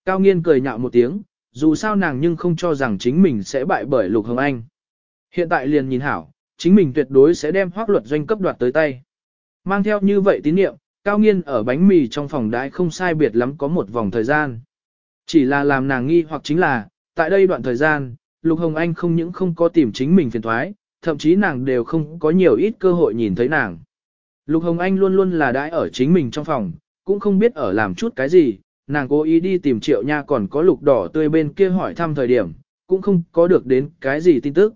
Cao nghiên cười nhạo một tiếng, dù sao nàng nhưng không cho rằng chính mình sẽ bại bởi Lục Hồng Anh. Hiện tại liền nhìn hảo, chính mình tuyệt đối sẽ đem hoác luật doanh cấp đoạt tới tay. Mang theo như vậy tín niệm, cao nghiên ở bánh mì trong phòng đãi không sai biệt lắm có một vòng thời gian. Chỉ là làm nàng nghi hoặc chính là, tại đây đoạn thời gian, Lục Hồng Anh không những không có tìm chính mình phiền thoái, thậm chí nàng đều không có nhiều ít cơ hội nhìn thấy nàng. Lục Hồng Anh luôn luôn là đãi ở chính mình trong phòng, cũng không biết ở làm chút cái gì, nàng cố ý đi tìm triệu nha còn có lục đỏ tươi bên kia hỏi thăm thời điểm, cũng không có được đến cái gì tin tức.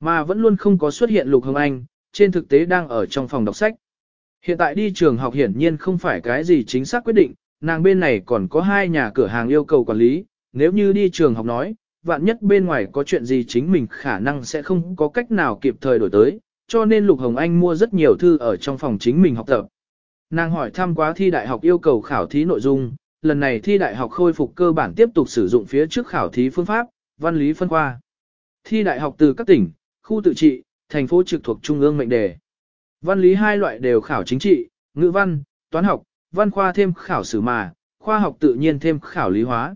Mà vẫn luôn không có xuất hiện lục hồng anh, trên thực tế đang ở trong phòng đọc sách. Hiện tại đi trường học hiển nhiên không phải cái gì chính xác quyết định, nàng bên này còn có hai nhà cửa hàng yêu cầu quản lý, nếu như đi trường học nói, vạn nhất bên ngoài có chuyện gì chính mình khả năng sẽ không có cách nào kịp thời đổi tới, cho nên Lục Hồng Anh mua rất nhiều thư ở trong phòng chính mình học tập. Nàng hỏi thăm quá thi đại học yêu cầu khảo thí nội dung, lần này thi đại học khôi phục cơ bản tiếp tục sử dụng phía trước khảo thí phương pháp, văn lý phân khoa. Thi đại học từ các tỉnh, khu tự trị, thành phố trực thuộc trung ương mệnh đề. Văn lý hai loại đều khảo chính trị, ngữ văn, toán học, văn khoa thêm khảo sử mà, khoa học tự nhiên thêm khảo lý hóa.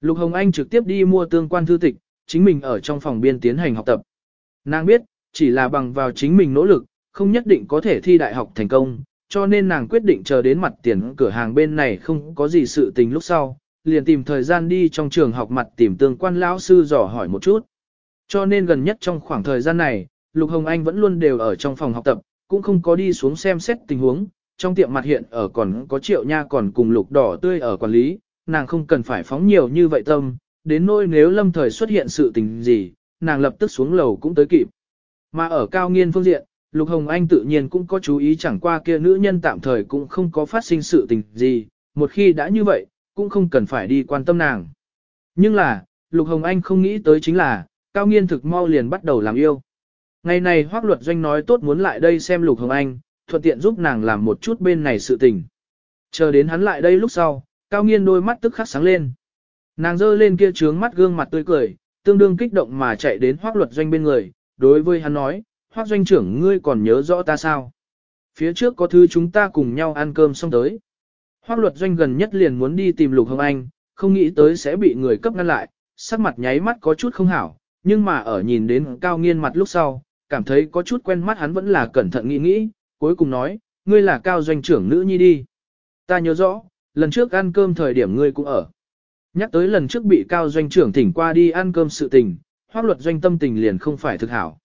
Lục Hồng Anh trực tiếp đi mua tương quan thư tịch, chính mình ở trong phòng biên tiến hành học tập. Nàng biết, chỉ là bằng vào chính mình nỗ lực, không nhất định có thể thi đại học thành công, cho nên nàng quyết định chờ đến mặt tiền cửa hàng bên này không có gì sự tình lúc sau, liền tìm thời gian đi trong trường học mặt tìm tương quan lão sư dò hỏi một chút. Cho nên gần nhất trong khoảng thời gian này, Lục Hồng Anh vẫn luôn đều ở trong phòng học tập, cũng không có đi xuống xem xét tình huống, trong tiệm mặt hiện ở còn có triệu nha còn cùng lục đỏ tươi ở quản lý, nàng không cần phải phóng nhiều như vậy tâm, đến nỗi nếu lâm thời xuất hiện sự tình gì, nàng lập tức xuống lầu cũng tới kịp. Mà ở cao nghiên phương diện, Lục Hồng Anh tự nhiên cũng có chú ý chẳng qua kia nữ nhân tạm thời cũng không có phát sinh sự tình gì, một khi đã như vậy, cũng không cần phải đi quan tâm nàng. Nhưng là, Lục Hồng Anh không nghĩ tới chính là, cao nghiên thực mau liền bắt đầu làm yêu. Ngày này hoác luật doanh nói tốt muốn lại đây xem Lục Hồng Anh, thuận tiện giúp nàng làm một chút bên này sự tình. Chờ đến hắn lại đây lúc sau, cao nghiên đôi mắt tức khắc sáng lên. Nàng giơ lên kia trướng mắt gương mặt tươi cười, tương đương kích động mà chạy đến hoác luật doanh bên người, đối với hắn nói, hoác doanh trưởng ngươi còn nhớ rõ ta sao? Phía trước có thứ chúng ta cùng nhau ăn cơm xong tới. Hoác luật doanh gần nhất liền muốn đi tìm Lục Hồng Anh, không nghĩ tới sẽ bị người cấp ngăn lại, sắc mặt nháy mắt có chút không hảo, nhưng mà ở nhìn đến cao nghiên mặt lúc sau, cảm thấy có chút quen mắt hắn vẫn là cẩn thận nghĩ nghĩ, cuối cùng nói, ngươi là cao doanh trưởng nữ nhi đi. Ta nhớ rõ, lần trước ăn cơm thời điểm ngươi cũng ở. Nhắc tới lần trước bị cao doanh trưởng thỉnh qua đi ăn cơm sự tình, hoác luật doanh tâm tình liền không phải thực hảo.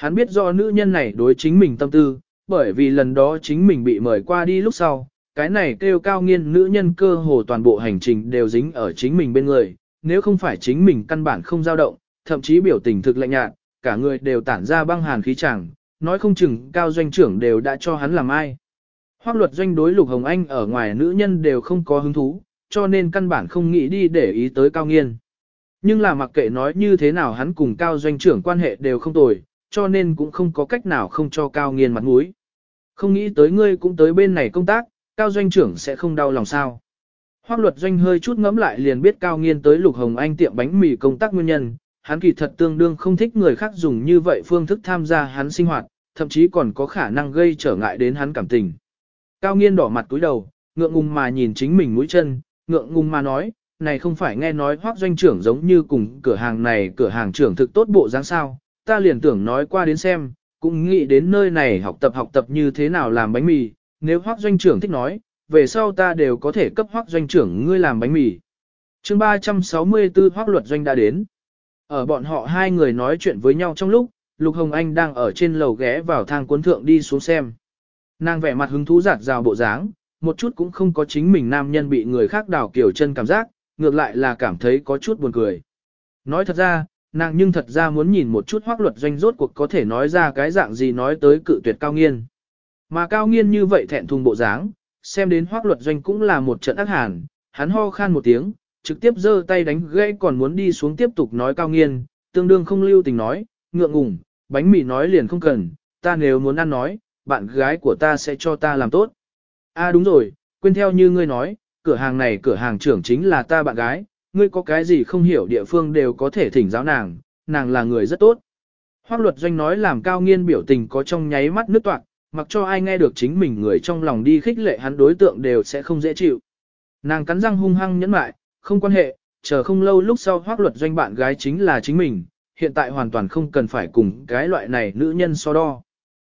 Hắn biết do nữ nhân này đối chính mình tâm tư, bởi vì lần đó chính mình bị mời qua đi lúc sau, cái này kêu cao nghiên nữ nhân cơ hồ toàn bộ hành trình đều dính ở chính mình bên người, nếu không phải chính mình căn bản không dao động, thậm chí biểu tình thực lạnh nhạt, cả người đều tản ra băng hàn khí chẳng, nói không chừng cao doanh trưởng đều đã cho hắn làm ai. Hoác luật doanh đối Lục Hồng Anh ở ngoài nữ nhân đều không có hứng thú, cho nên căn bản không nghĩ đi để ý tới cao nghiên. Nhưng là mặc kệ nói như thế nào hắn cùng cao doanh trưởng quan hệ đều không tồi, cho nên cũng không có cách nào không cho cao nghiên mặt mũi. Không nghĩ tới ngươi cũng tới bên này công tác, cao doanh trưởng sẽ không đau lòng sao. Hoác luật doanh hơi chút ngẫm lại liền biết cao nghiên tới Lục Hồng Anh tiệm bánh mì công tác nguyên nhân, hắn kỳ thật tương đương không thích người khác dùng như vậy phương thức tham gia hắn sinh hoạt, thậm chí còn có khả năng gây trở ngại đến hắn cảm tình. Cao nghiên đỏ mặt cúi đầu, ngượng ngùng mà nhìn chính mình mũi chân, ngượng ngùng mà nói, này không phải nghe nói hoác doanh trưởng giống như cùng cửa hàng này cửa hàng trưởng thực tốt bộ dáng sao, ta liền tưởng nói qua đến xem, cũng nghĩ đến nơi này học tập học tập như thế nào làm bánh mì, nếu hoác doanh trưởng thích nói, về sau ta đều có thể cấp hoác doanh trưởng ngươi làm bánh mì. chương 364 hoác luật doanh đã đến. Ở bọn họ hai người nói chuyện với nhau trong lúc, Lục Hồng Anh đang ở trên lầu ghé vào thang cuốn thượng đi xuống xem. Nàng vẻ mặt hứng thú giạt rào bộ dáng, một chút cũng không có chính mình nam nhân bị người khác đào kiểu chân cảm giác, ngược lại là cảm thấy có chút buồn cười. Nói thật ra, nàng nhưng thật ra muốn nhìn một chút hoác luật doanh rốt cuộc có thể nói ra cái dạng gì nói tới cự tuyệt cao nghiên. Mà cao nghiên như vậy thẹn thùng bộ dáng, xem đến hoác luật doanh cũng là một trận ác hàn, hắn ho khan một tiếng, trực tiếp giơ tay đánh gãy còn muốn đi xuống tiếp tục nói cao nghiên, tương đương không lưu tình nói, ngượng ngùng, bánh mì nói liền không cần, ta nếu muốn ăn nói, bạn gái của ta sẽ cho ta làm tốt. À đúng rồi, quên theo như ngươi nói, cửa hàng này cửa hàng trưởng chính là ta bạn gái, ngươi có cái gì không hiểu địa phương đều có thể thỉnh giáo nàng, nàng là người rất tốt. Hoác luật doanh nói làm cao nghiên biểu tình có trong nháy mắt nước toạc, mặc cho ai nghe được chính mình người trong lòng đi khích lệ hắn đối tượng đều sẽ không dễ chịu. Nàng cắn răng hung hăng nhẫn mại, không quan hệ, chờ không lâu lúc sau hoác luật doanh bạn gái chính là chính mình, hiện tại hoàn toàn không cần phải cùng cái loại này nữ nhân so đo.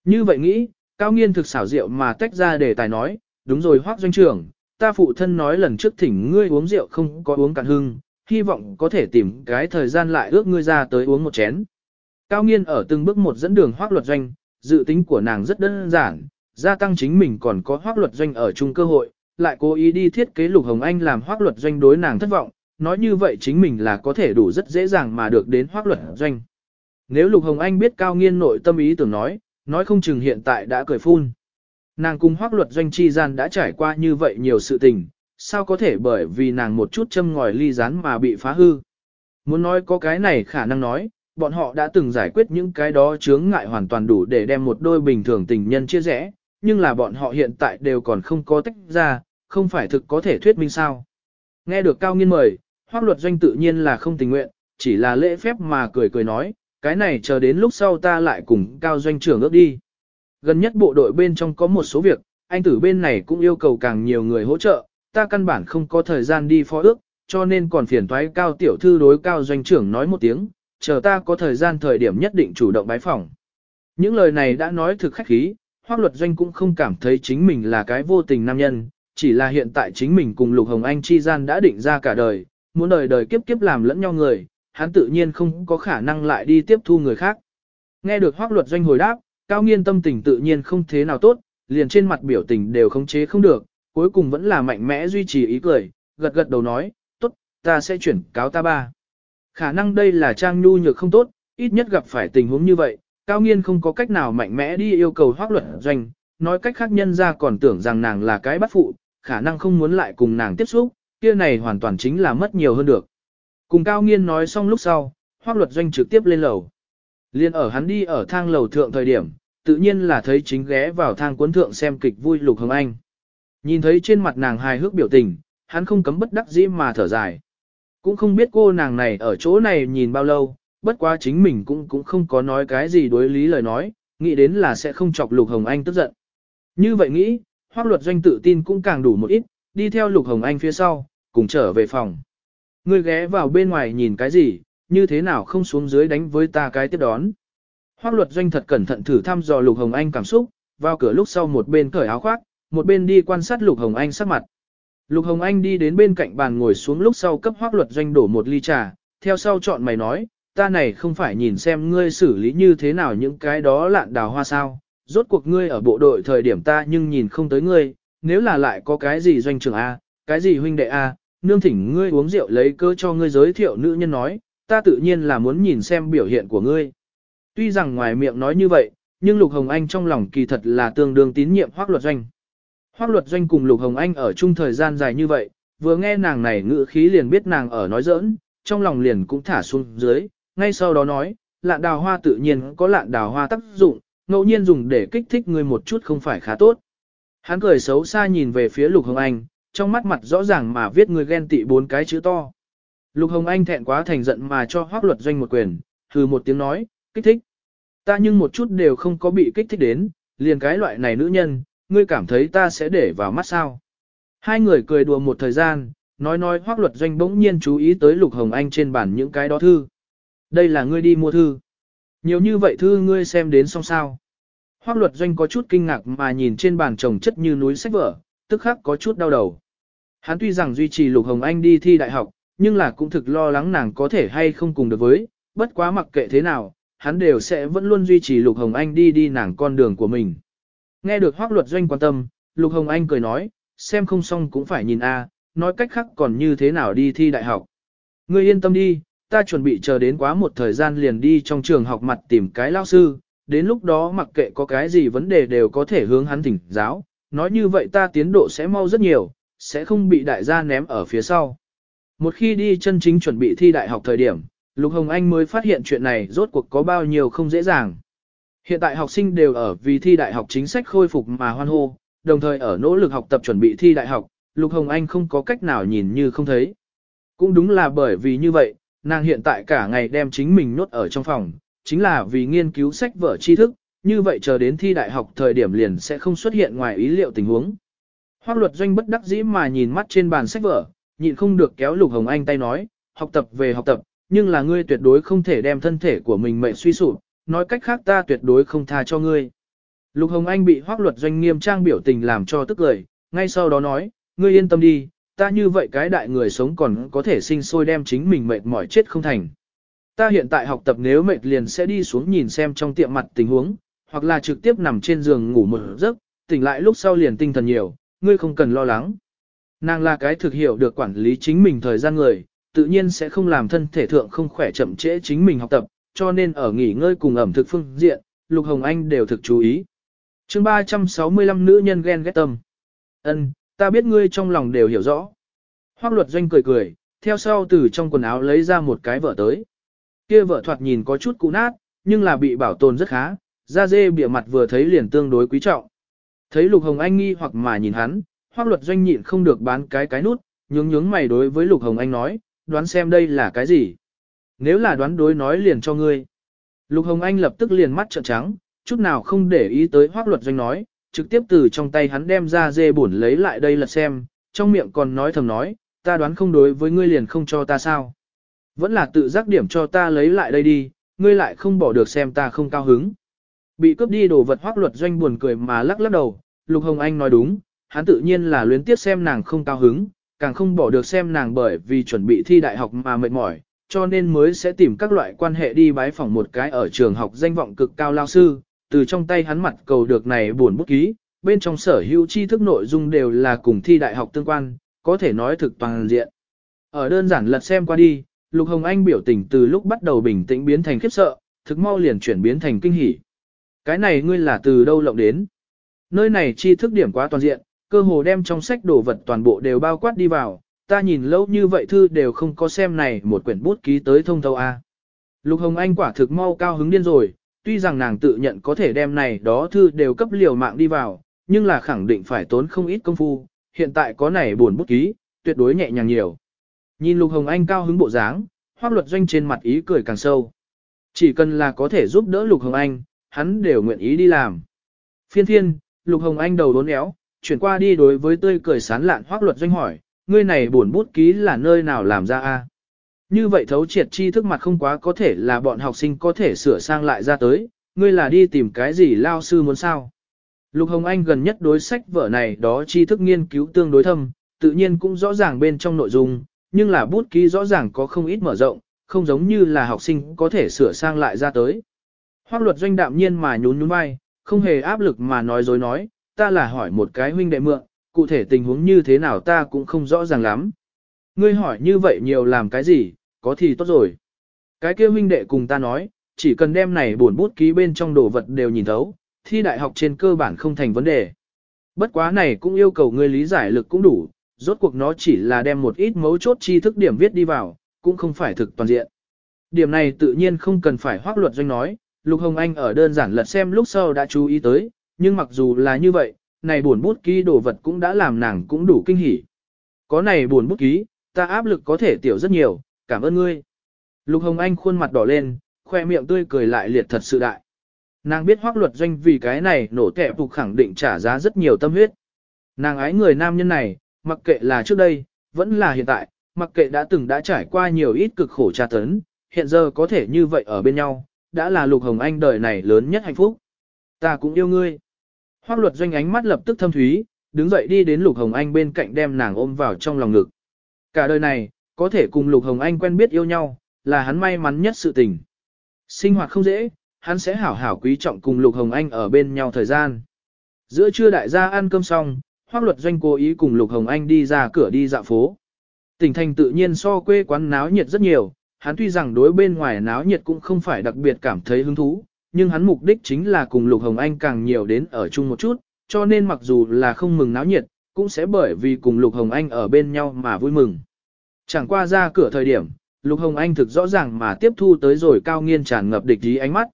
Như vậy nghĩ, cao nghiên thực xảo diệu mà tách ra để tài nói, đúng rồi hoác doanh trưởng, ta phụ thân nói lần trước thỉnh ngươi uống rượu không có uống cạn hưng, hy vọng có thể tìm cái thời gian lại ước ngươi ra tới uống một chén. Cao nghiên ở từng bước một dẫn đường hoác luật doanh, dự tính của nàng rất đơn giản, gia tăng chính mình còn có hoác luật doanh ở chung cơ hội, lại cố ý đi thiết kế Lục Hồng Anh làm hoác luật doanh đối nàng thất vọng, nói như vậy chính mình là có thể đủ rất dễ dàng mà được đến hoác luật doanh. Nếu Lục Hồng Anh biết cao nghiên nội tâm ý tưởng nói, nói không chừng hiện tại đã cười phun. Nàng cùng hoác luật doanh chi gian đã trải qua như vậy nhiều sự tình, sao có thể bởi vì nàng một chút châm ngòi ly rán mà bị phá hư. Muốn nói có cái này khả năng nói, bọn họ đã từng giải quyết những cái đó chướng ngại hoàn toàn đủ để đem một đôi bình thường tình nhân chia rẽ, nhưng là bọn họ hiện tại đều còn không có tách ra, không phải thực có thể thuyết minh sao. Nghe được cao nghiên mời, hoác luật doanh tự nhiên là không tình nguyện, chỉ là lễ phép mà cười cười nói, cái này chờ đến lúc sau ta lại cùng cao doanh trưởng ước đi. Gần nhất bộ đội bên trong có một số việc, anh tử bên này cũng yêu cầu càng nhiều người hỗ trợ, ta căn bản không có thời gian đi phó ước, cho nên còn phiền toái cao tiểu thư đối cao doanh trưởng nói một tiếng, chờ ta có thời gian thời điểm nhất định chủ động bái phỏng. Những lời này đã nói thực khách khí, hoác luật doanh cũng không cảm thấy chính mình là cái vô tình nam nhân, chỉ là hiện tại chính mình cùng Lục Hồng Anh chi gian đã định ra cả đời, muốn đời đời kiếp kiếp làm lẫn nhau người, hắn tự nhiên không có khả năng lại đi tiếp thu người khác. Nghe được hoác luật doanh hồi đáp, cao nghiên tâm tình tự nhiên không thế nào tốt, liền trên mặt biểu tình đều khống chế không được, cuối cùng vẫn là mạnh mẽ duy trì ý cười, gật gật đầu nói, tốt, ta sẽ chuyển cáo ta ba. Khả năng đây là trang nhu nhược không tốt, ít nhất gặp phải tình huống như vậy, cao nghiên không có cách nào mạnh mẽ đi yêu cầu hoác luật doanh, nói cách khác nhân ra còn tưởng rằng nàng là cái bắt phụ, khả năng không muốn lại cùng nàng tiếp xúc, kia này hoàn toàn chính là mất nhiều hơn được. Cùng cao nghiên nói xong lúc sau, hoác luật doanh trực tiếp lên lầu. Liên ở hắn đi ở thang lầu thượng thời điểm, tự nhiên là thấy chính ghé vào thang cuốn thượng xem kịch vui Lục Hồng Anh. Nhìn thấy trên mặt nàng hài hước biểu tình, hắn không cấm bất đắc dĩ mà thở dài. Cũng không biết cô nàng này ở chỗ này nhìn bao lâu, bất quá chính mình cũng cũng không có nói cái gì đối lý lời nói, nghĩ đến là sẽ không chọc Lục Hồng Anh tức giận. Như vậy nghĩ, hoác luật doanh tự tin cũng càng đủ một ít, đi theo Lục Hồng Anh phía sau, cùng trở về phòng. Ngươi ghé vào bên ngoài nhìn cái gì, như thế nào không xuống dưới đánh với ta cái tiếp đón. Hoác luật doanh thật cẩn thận thử thăm dò Lục Hồng Anh cảm xúc, vào cửa lúc sau một bên cởi áo khoác, một bên đi quan sát Lục Hồng Anh sắc mặt. Lục Hồng Anh đi đến bên cạnh bàn ngồi xuống lúc sau cấp hoác luật doanh đổ một ly trà, theo sau chọn mày nói, ta này không phải nhìn xem ngươi xử lý như thế nào những cái đó lạn đào hoa sao, rốt cuộc ngươi ở bộ đội thời điểm ta nhưng nhìn không tới ngươi, nếu là lại có cái gì doanh trưởng A, cái gì huynh đệ A, nương thỉnh ngươi uống rượu lấy cơ cho ngươi giới thiệu nữ nhân nói, ta tự nhiên là muốn nhìn xem biểu hiện của ngươi. Tuy rằng ngoài miệng nói như vậy, nhưng Lục Hồng Anh trong lòng kỳ thật là tương đương tín nhiệm Hoác Luật Doanh. Hoác Luật Doanh cùng Lục Hồng Anh ở chung thời gian dài như vậy, vừa nghe nàng này ngữ khí liền biết nàng ở nói giỡn, trong lòng liền cũng thả xuống dưới, ngay sau đó nói, lạn đào hoa tự nhiên có lạn đào hoa tác dụng, ngẫu nhiên dùng để kích thích ngươi một chút không phải khá tốt. Hắn cười xấu xa nhìn về phía Lục Hồng Anh, trong mắt mặt rõ ràng mà viết người ghen tị bốn cái chữ to. Lục Hồng Anh thẹn quá thành giận mà cho Hoác Luật Doanh một quyền, hừ một tiếng nói, kích thích. Ta nhưng một chút đều không có bị kích thích đến, liền cái loại này nữ nhân, ngươi cảm thấy ta sẽ để vào mắt sao. Hai người cười đùa một thời gian, nói nói Hoác Luật Doanh bỗng nhiên chú ý tới Lục Hồng Anh trên bàn những cái đó thư. Đây là ngươi đi mua thư. Nhiều như vậy thư ngươi xem đến xong sao. Hoác Luật Doanh có chút kinh ngạc mà nhìn trên bàn chồng chất như núi sách vở, tức khắc có chút đau đầu. Hắn tuy rằng duy trì Lục Hồng Anh đi thi đại học, nhưng là cũng thực lo lắng nàng có thể hay không cùng được với, bất quá mặc kệ thế nào, hắn đều sẽ vẫn luôn duy trì Lục Hồng Anh đi đi nàng con đường của mình. Nghe được hoác luật doanh quan tâm, Lục Hồng Anh cười nói, xem không xong cũng phải nhìn a, nói cách khác còn như thế nào đi thi đại học. Ngươi yên tâm đi, ta chuẩn bị chờ đến quá một thời gian liền đi trong trường học mặt tìm cái lao sư, đến lúc đó mặc kệ có cái gì vấn đề đều có thể hướng hắn thỉnh giáo, nói như vậy ta tiến độ sẽ mau rất nhiều, sẽ không bị đại gia ném ở phía sau. Một khi đi chân chính chuẩn bị thi đại học thời điểm, Lục Hồng Anh mới phát hiện chuyện này rốt cuộc có bao nhiêu không dễ dàng. Hiện tại học sinh đều ở vì thi đại học chính sách khôi phục mà hoan hô, đồng thời ở nỗ lực học tập chuẩn bị thi đại học, Lục Hồng Anh không có cách nào nhìn như không thấy. Cũng đúng là bởi vì như vậy, nàng hiện tại cả ngày đem chính mình nốt ở trong phòng, chính là vì nghiên cứu sách vở tri thức, như vậy chờ đến thi đại học thời điểm liền sẽ không xuất hiện ngoài ý liệu tình huống. Hoác luật doanh bất đắc dĩ mà nhìn mắt trên bàn sách vở, nhịn không được kéo Lục Hồng Anh tay nói, học tập về học tập, nhưng là ngươi tuyệt đối không thể đem thân thể của mình mệnh suy sụp, nói cách khác ta tuyệt đối không tha cho ngươi. Lục Hồng Anh bị hoác luật doanh nghiêm trang biểu tình làm cho tức lời, ngay sau đó nói, ngươi yên tâm đi, ta như vậy cái đại người sống còn có thể sinh sôi đem chính mình mệt mỏi chết không thành. Ta hiện tại học tập nếu mệt liền sẽ đi xuống nhìn xem trong tiệm mặt tình huống, hoặc là trực tiếp nằm trên giường ngủ một giấc, tỉnh lại lúc sau liền tinh thần nhiều, ngươi không cần lo lắng. Nàng là cái thực hiểu được quản lý chính mình thời gian người, tự nhiên sẽ không làm thân thể thượng không khỏe chậm trễ chính mình học tập, cho nên ở nghỉ ngơi cùng ẩm thực phương diện, Lục Hồng Anh đều thực chú ý. chương 365 nữ nhân ghen ghét tâm. ân ta biết ngươi trong lòng đều hiểu rõ. Hoác luật doanh cười cười, theo sau từ trong quần áo lấy ra một cái vợ tới. Kia vợ thoạt nhìn có chút cũ nát, nhưng là bị bảo tồn rất khá, da dê bịa mặt vừa thấy liền tương đối quý trọng. Thấy Lục Hồng Anh nghi hoặc mà nhìn hắn, hoác luật doanh nhịn không được bán cái cái nút, nhướng nhướng mày đối với Lục Hồng Anh nói, đoán xem đây là cái gì. Nếu là đoán đối nói liền cho ngươi. Lục Hồng Anh lập tức liền mắt trợn trắng, chút nào không để ý tới hoác luật doanh nói, trực tiếp từ trong tay hắn đem ra dê bổn lấy lại đây lật xem, trong miệng còn nói thầm nói, ta đoán không đối với ngươi liền không cho ta sao. Vẫn là tự giác điểm cho ta lấy lại đây đi, ngươi lại không bỏ được xem ta không cao hứng. Bị cướp đi đồ vật hoác luật doanh buồn cười mà lắc lắc đầu, Lục Hồng Anh nói đúng, hắn tự nhiên là luyến tiếc xem nàng không cao hứng, càng không bỏ được xem nàng bởi vì chuẩn bị thi đại học mà mệt mỏi, cho nên mới sẽ tìm các loại quan hệ đi bái phỏng một cái ở trường học danh vọng cực cao lao sư, từ trong tay hắn mặt cầu được này buồn bút ký, bên trong sở hữu tri thức nội dung đều là cùng thi đại học tương quan, có thể nói thực toàn diện. Ở đơn giản lật xem qua đi, Lục Hồng Anh biểu tình từ lúc bắt đầu bình tĩnh biến thành khiếp sợ, thực mau liền chuyển biến thành kinh hỉ. Cái này ngươi là từ đâu lộng đến? Nơi này tri thức điểm quá toàn diện, cơ hồ đem trong sách đồ vật toàn bộ đều bao quát đi vào, ta nhìn lâu như vậy thư đều không có xem này một quyển bút ký tới thông thâu A. Lục Hồng Anh quả thực mau cao hứng điên rồi, tuy rằng nàng tự nhận có thể đem này đó thư đều cấp liều mạng đi vào, nhưng là khẳng định phải tốn không ít công phu, hiện tại có này buồn bút ký, tuyệt đối nhẹ nhàng nhiều. Nhìn Lục Hồng Anh cao hứng bộ dáng, hoác luật doanh trên mặt ý cười càng sâu. Chỉ cần là có thể giúp đỡ Lục Hồng Anh, hắn đều nguyện ý đi làm. Phiên thiên, Lục Hồng Anh đầu đốn éo, chuyển qua đi đối với tươi cười sán lạn hoác luật doanh hỏi, ngươi này buồn bút ký là nơi nào làm ra a? Như vậy thấu triệt chi thức mặt không quá có thể là bọn học sinh có thể sửa sang lại ra tới, ngươi là đi tìm cái gì lao sư muốn sao? Lục Hồng Anh gần nhất đối sách vở này đó tri thức nghiên cứu tương đối thâm, tự nhiên cũng rõ ràng bên trong nội dung, nhưng là bút ký rõ ràng có không ít mở rộng, không giống như là học sinh có thể sửa sang lại ra tới. Hoác luật doanh đạm nhiên mà nhún nhún vai, không hề áp lực mà nói dối nói, ta là hỏi một cái huynh đệ mượn, cụ thể tình huống như thế nào ta cũng không rõ ràng lắm. Ngươi hỏi như vậy nhiều làm cái gì, có thì tốt rồi. Cái kia huynh đệ cùng ta nói, chỉ cần đem này buồn bút ký bên trong đồ vật đều nhìn thấu, thi đại học trên cơ bản không thành vấn đề. Bất quá này cũng yêu cầu ngươi lý giải lực cũng đủ, rốt cuộc nó chỉ là đem một ít mấu chốt tri thức điểm viết đi vào, cũng không phải thực toàn diện. Điểm này tự nhiên không cần phải hoác luật doanh nói, Lục Hồng Anh ở đơn giản lật xem lúc sau đã chú ý tới, nhưng mặc dù là như vậy, này buồn bút ký đồ vật cũng đã làm nàng cũng đủ kinh hỉ. Có này buồn bút ký, ta áp lực có thể tiểu rất nhiều, cảm ơn ngươi. Lục Hồng Anh khuôn mặt đỏ lên, khoe miệng tươi cười lại liệt thật sự đại. Nàng biết hoác luật doanh vì cái này nổ kẻ phục khẳng định trả giá rất nhiều tâm huyết. Nàng ái người nam nhân này, mặc kệ là trước đây, vẫn là hiện tại, mặc kệ đã từng đã trải qua nhiều ít cực khổ tra tấn, hiện giờ có thể như vậy ở bên nhau, đã là Lục Hồng Anh đời này lớn nhất hạnh phúc. Ta cũng yêu ngươi. Hoác luật doanh ánh mắt lập tức thâm thúy, đứng dậy đi đến Lục Hồng Anh bên cạnh đem nàng ôm vào trong lòng ngực. Cả đời này, có thể cùng Lục Hồng Anh quen biết yêu nhau, là hắn may mắn nhất sự tình. Sinh hoạt không dễ, hắn sẽ hảo hảo quý trọng cùng Lục Hồng Anh ở bên nhau thời gian. Giữa trưa đại gia ăn cơm xong, Hoác luật doanh cố ý cùng Lục Hồng Anh đi ra cửa đi dạo phố. Tỉnh thành tự nhiên so quê quán náo nhiệt rất nhiều, hắn tuy rằng đối bên ngoài náo nhiệt cũng không phải đặc biệt cảm thấy hứng thú, nhưng hắn mục đích chính là cùng Lục Hồng Anh càng nhiều đến ở chung một chút, cho nên mặc dù là không mừng náo nhiệt, cũng sẽ bởi vì cùng Lục Hồng Anh ở bên nhau mà vui mừng. Chẳng qua ra cửa thời điểm, Lục Hồng Anh thực rõ ràng mà tiếp thu tới rồi cao nghiên tràn ngập địch ý ánh mắt.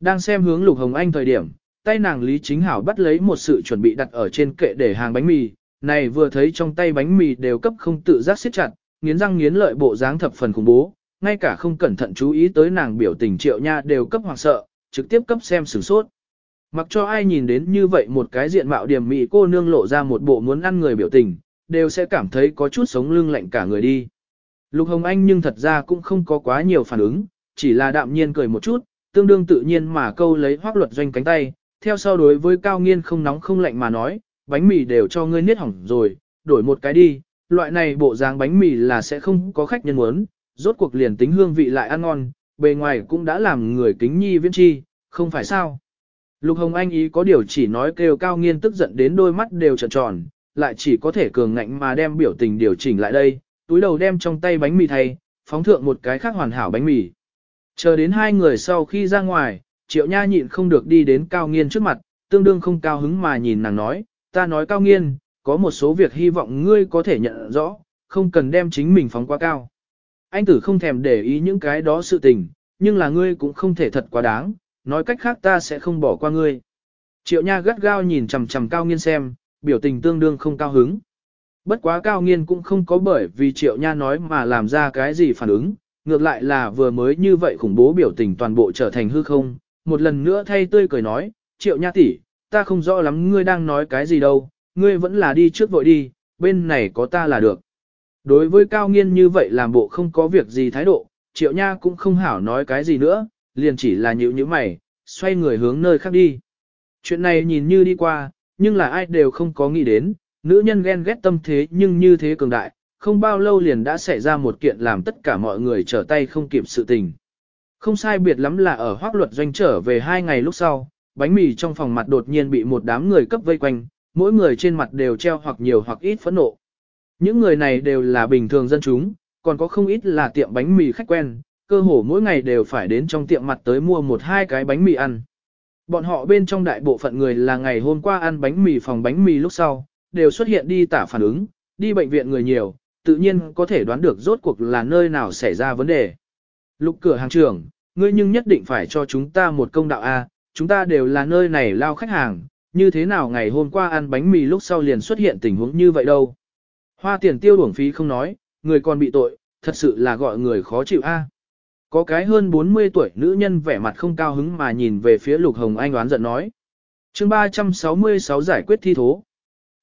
Đang xem hướng Lục Hồng Anh thời điểm, tay nàng Lý Chính Hảo bắt lấy một sự chuẩn bị đặt ở trên kệ để hàng bánh mì, này vừa thấy trong tay bánh mì đều cấp không tự giác siết chặt, nghiến răng nghiến lợi bộ dáng thập phần khủng bố, ngay cả không cẩn thận chú ý tới nàng biểu tình triệu nha đều cấp hoàng sợ, trực tiếp cấp xem sửng sốt. Mặc cho ai nhìn đến như vậy một cái diện mạo điểm mị cô nương lộ ra một bộ muốn ăn người biểu tình, đều sẽ cảm thấy có chút sống lưng lạnh cả người đi. Lục Hồng Anh nhưng thật ra cũng không có quá nhiều phản ứng, chỉ là đạm nhiên cười một chút, tương đương tự nhiên mà câu lấy hoác luật doanh cánh tay, theo sau đối với cao nghiên không nóng không lạnh mà nói, bánh mì đều cho ngươi niết hỏng rồi, đổi một cái đi, loại này bộ dáng bánh mì là sẽ không có khách nhân muốn, rốt cuộc liền tính hương vị lại ăn ngon, bề ngoài cũng đã làm người kính nhi viễn chi, không phải sao. Lục Hồng Anh ý có điều chỉ nói kêu cao nghiên tức giận đến đôi mắt đều trợn tròn, lại chỉ có thể cường ngạnh mà đem biểu tình điều chỉnh lại đây, túi đầu đem trong tay bánh mì thay, phóng thượng một cái khác hoàn hảo bánh mì. Chờ đến hai người sau khi ra ngoài, triệu nha nhịn không được đi đến cao nghiên trước mặt, tương đương không cao hứng mà nhìn nàng nói, ta nói cao nghiên, có một số việc hy vọng ngươi có thể nhận rõ, không cần đem chính mình phóng quá cao. Anh tử không thèm để ý những cái đó sự tình, nhưng là ngươi cũng không thể thật quá đáng, nói cách khác ta sẽ không bỏ qua ngươi. Triệu Nha gắt gao nhìn chằm chằm Cao Nghiên xem, biểu tình tương đương không cao hứng. Bất quá Cao Nghiên cũng không có bởi vì Triệu Nha nói mà làm ra cái gì phản ứng, ngược lại là vừa mới như vậy khủng bố biểu tình toàn bộ trở thành hư không, một lần nữa thay tươi cười nói, Triệu Nha tỷ, ta không rõ lắm ngươi đang nói cái gì đâu, ngươi vẫn là đi trước vội đi, bên này có ta là được. Đối với Cao Nghiên như vậy làm bộ không có việc gì thái độ, Triệu Nha cũng không hảo nói cái gì nữa, liền chỉ là nhịu như mày, xoay người hướng nơi khác đi. Chuyện này nhìn như đi qua, nhưng là ai đều không có nghĩ đến, nữ nhân ghen ghét tâm thế nhưng như thế cường đại, không bao lâu liền đã xảy ra một kiện làm tất cả mọi người trở tay không kịp sự tình. Không sai biệt lắm là ở hoác luật doanh trở về hai ngày lúc sau, bánh mì trong phòng mặt đột nhiên bị một đám người cấp vây quanh, mỗi người trên mặt đều treo hoặc nhiều hoặc ít phẫn nộ. Những người này đều là bình thường dân chúng, còn có không ít là tiệm bánh mì khách quen, cơ hồ mỗi ngày đều phải đến trong tiệm mặt tới mua một hai cái bánh mì ăn. Bọn họ bên trong đại bộ phận người là ngày hôm qua ăn bánh mì phòng bánh mì lúc sau, đều xuất hiện đi tả phản ứng, đi bệnh viện người nhiều, tự nhiên có thể đoán được rốt cuộc là nơi nào xảy ra vấn đề. Lục cửa hàng trưởng, ngươi nhưng nhất định phải cho chúng ta một công đạo A, chúng ta đều là nơi này lao khách hàng, như thế nào ngày hôm qua ăn bánh mì lúc sau liền xuất hiện tình huống như vậy đâu. Hoa tiền tiêu uổng phí không nói, người còn bị tội, thật sự là gọi người khó chịu a. Có cái hơn 40 tuổi nữ nhân vẻ mặt không cao hứng mà nhìn về phía Lục Hồng Anh oán giận nói. chương 366 giải quyết thi thố.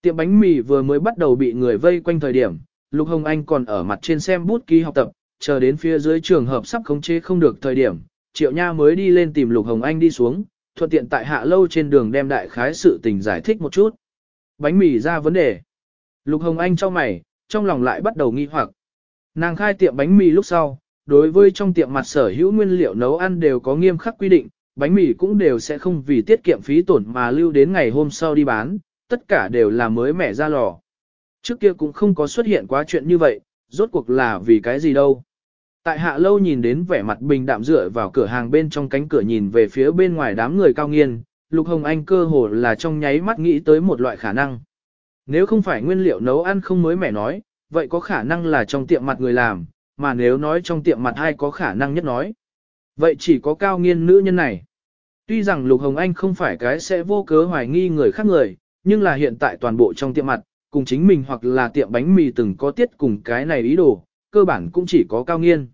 Tiệm bánh mì vừa mới bắt đầu bị người vây quanh thời điểm, Lục Hồng Anh còn ở mặt trên xem bút ký học tập, chờ đến phía dưới trường hợp sắp khống chế không được thời điểm, Triệu Nha mới đi lên tìm Lục Hồng Anh đi xuống, thuận tiện tại hạ lâu trên đường đem đại khái sự tình giải thích một chút. Bánh mì ra vấn đề. Lục Hồng Anh cho mày, trong lòng lại bắt đầu nghi hoặc. Nàng khai tiệm bánh mì lúc sau, đối với trong tiệm mặt sở hữu nguyên liệu nấu ăn đều có nghiêm khắc quy định, bánh mì cũng đều sẽ không vì tiết kiệm phí tổn mà lưu đến ngày hôm sau đi bán, tất cả đều là mới mẻ ra lò. Trước kia cũng không có xuất hiện quá chuyện như vậy, rốt cuộc là vì cái gì đâu. Tại hạ lâu nhìn đến vẻ mặt bình đạm dựa vào cửa hàng bên trong cánh cửa nhìn về phía bên ngoài đám người cao nghiên, Lục Hồng Anh cơ hồ là trong nháy mắt nghĩ tới một loại khả năng. Nếu không phải nguyên liệu nấu ăn không mới mẻ nói, vậy có khả năng là trong tiệm mặt người làm, mà nếu nói trong tiệm mặt ai có khả năng nhất nói. Vậy chỉ có cao nghiên nữ nhân này. Tuy rằng Lục Hồng Anh không phải cái sẽ vô cớ hoài nghi người khác người, nhưng là hiện tại toàn bộ trong tiệm mặt, cùng chính mình hoặc là tiệm bánh mì từng có tiết cùng cái này ý đồ, cơ bản cũng chỉ có cao nghiên.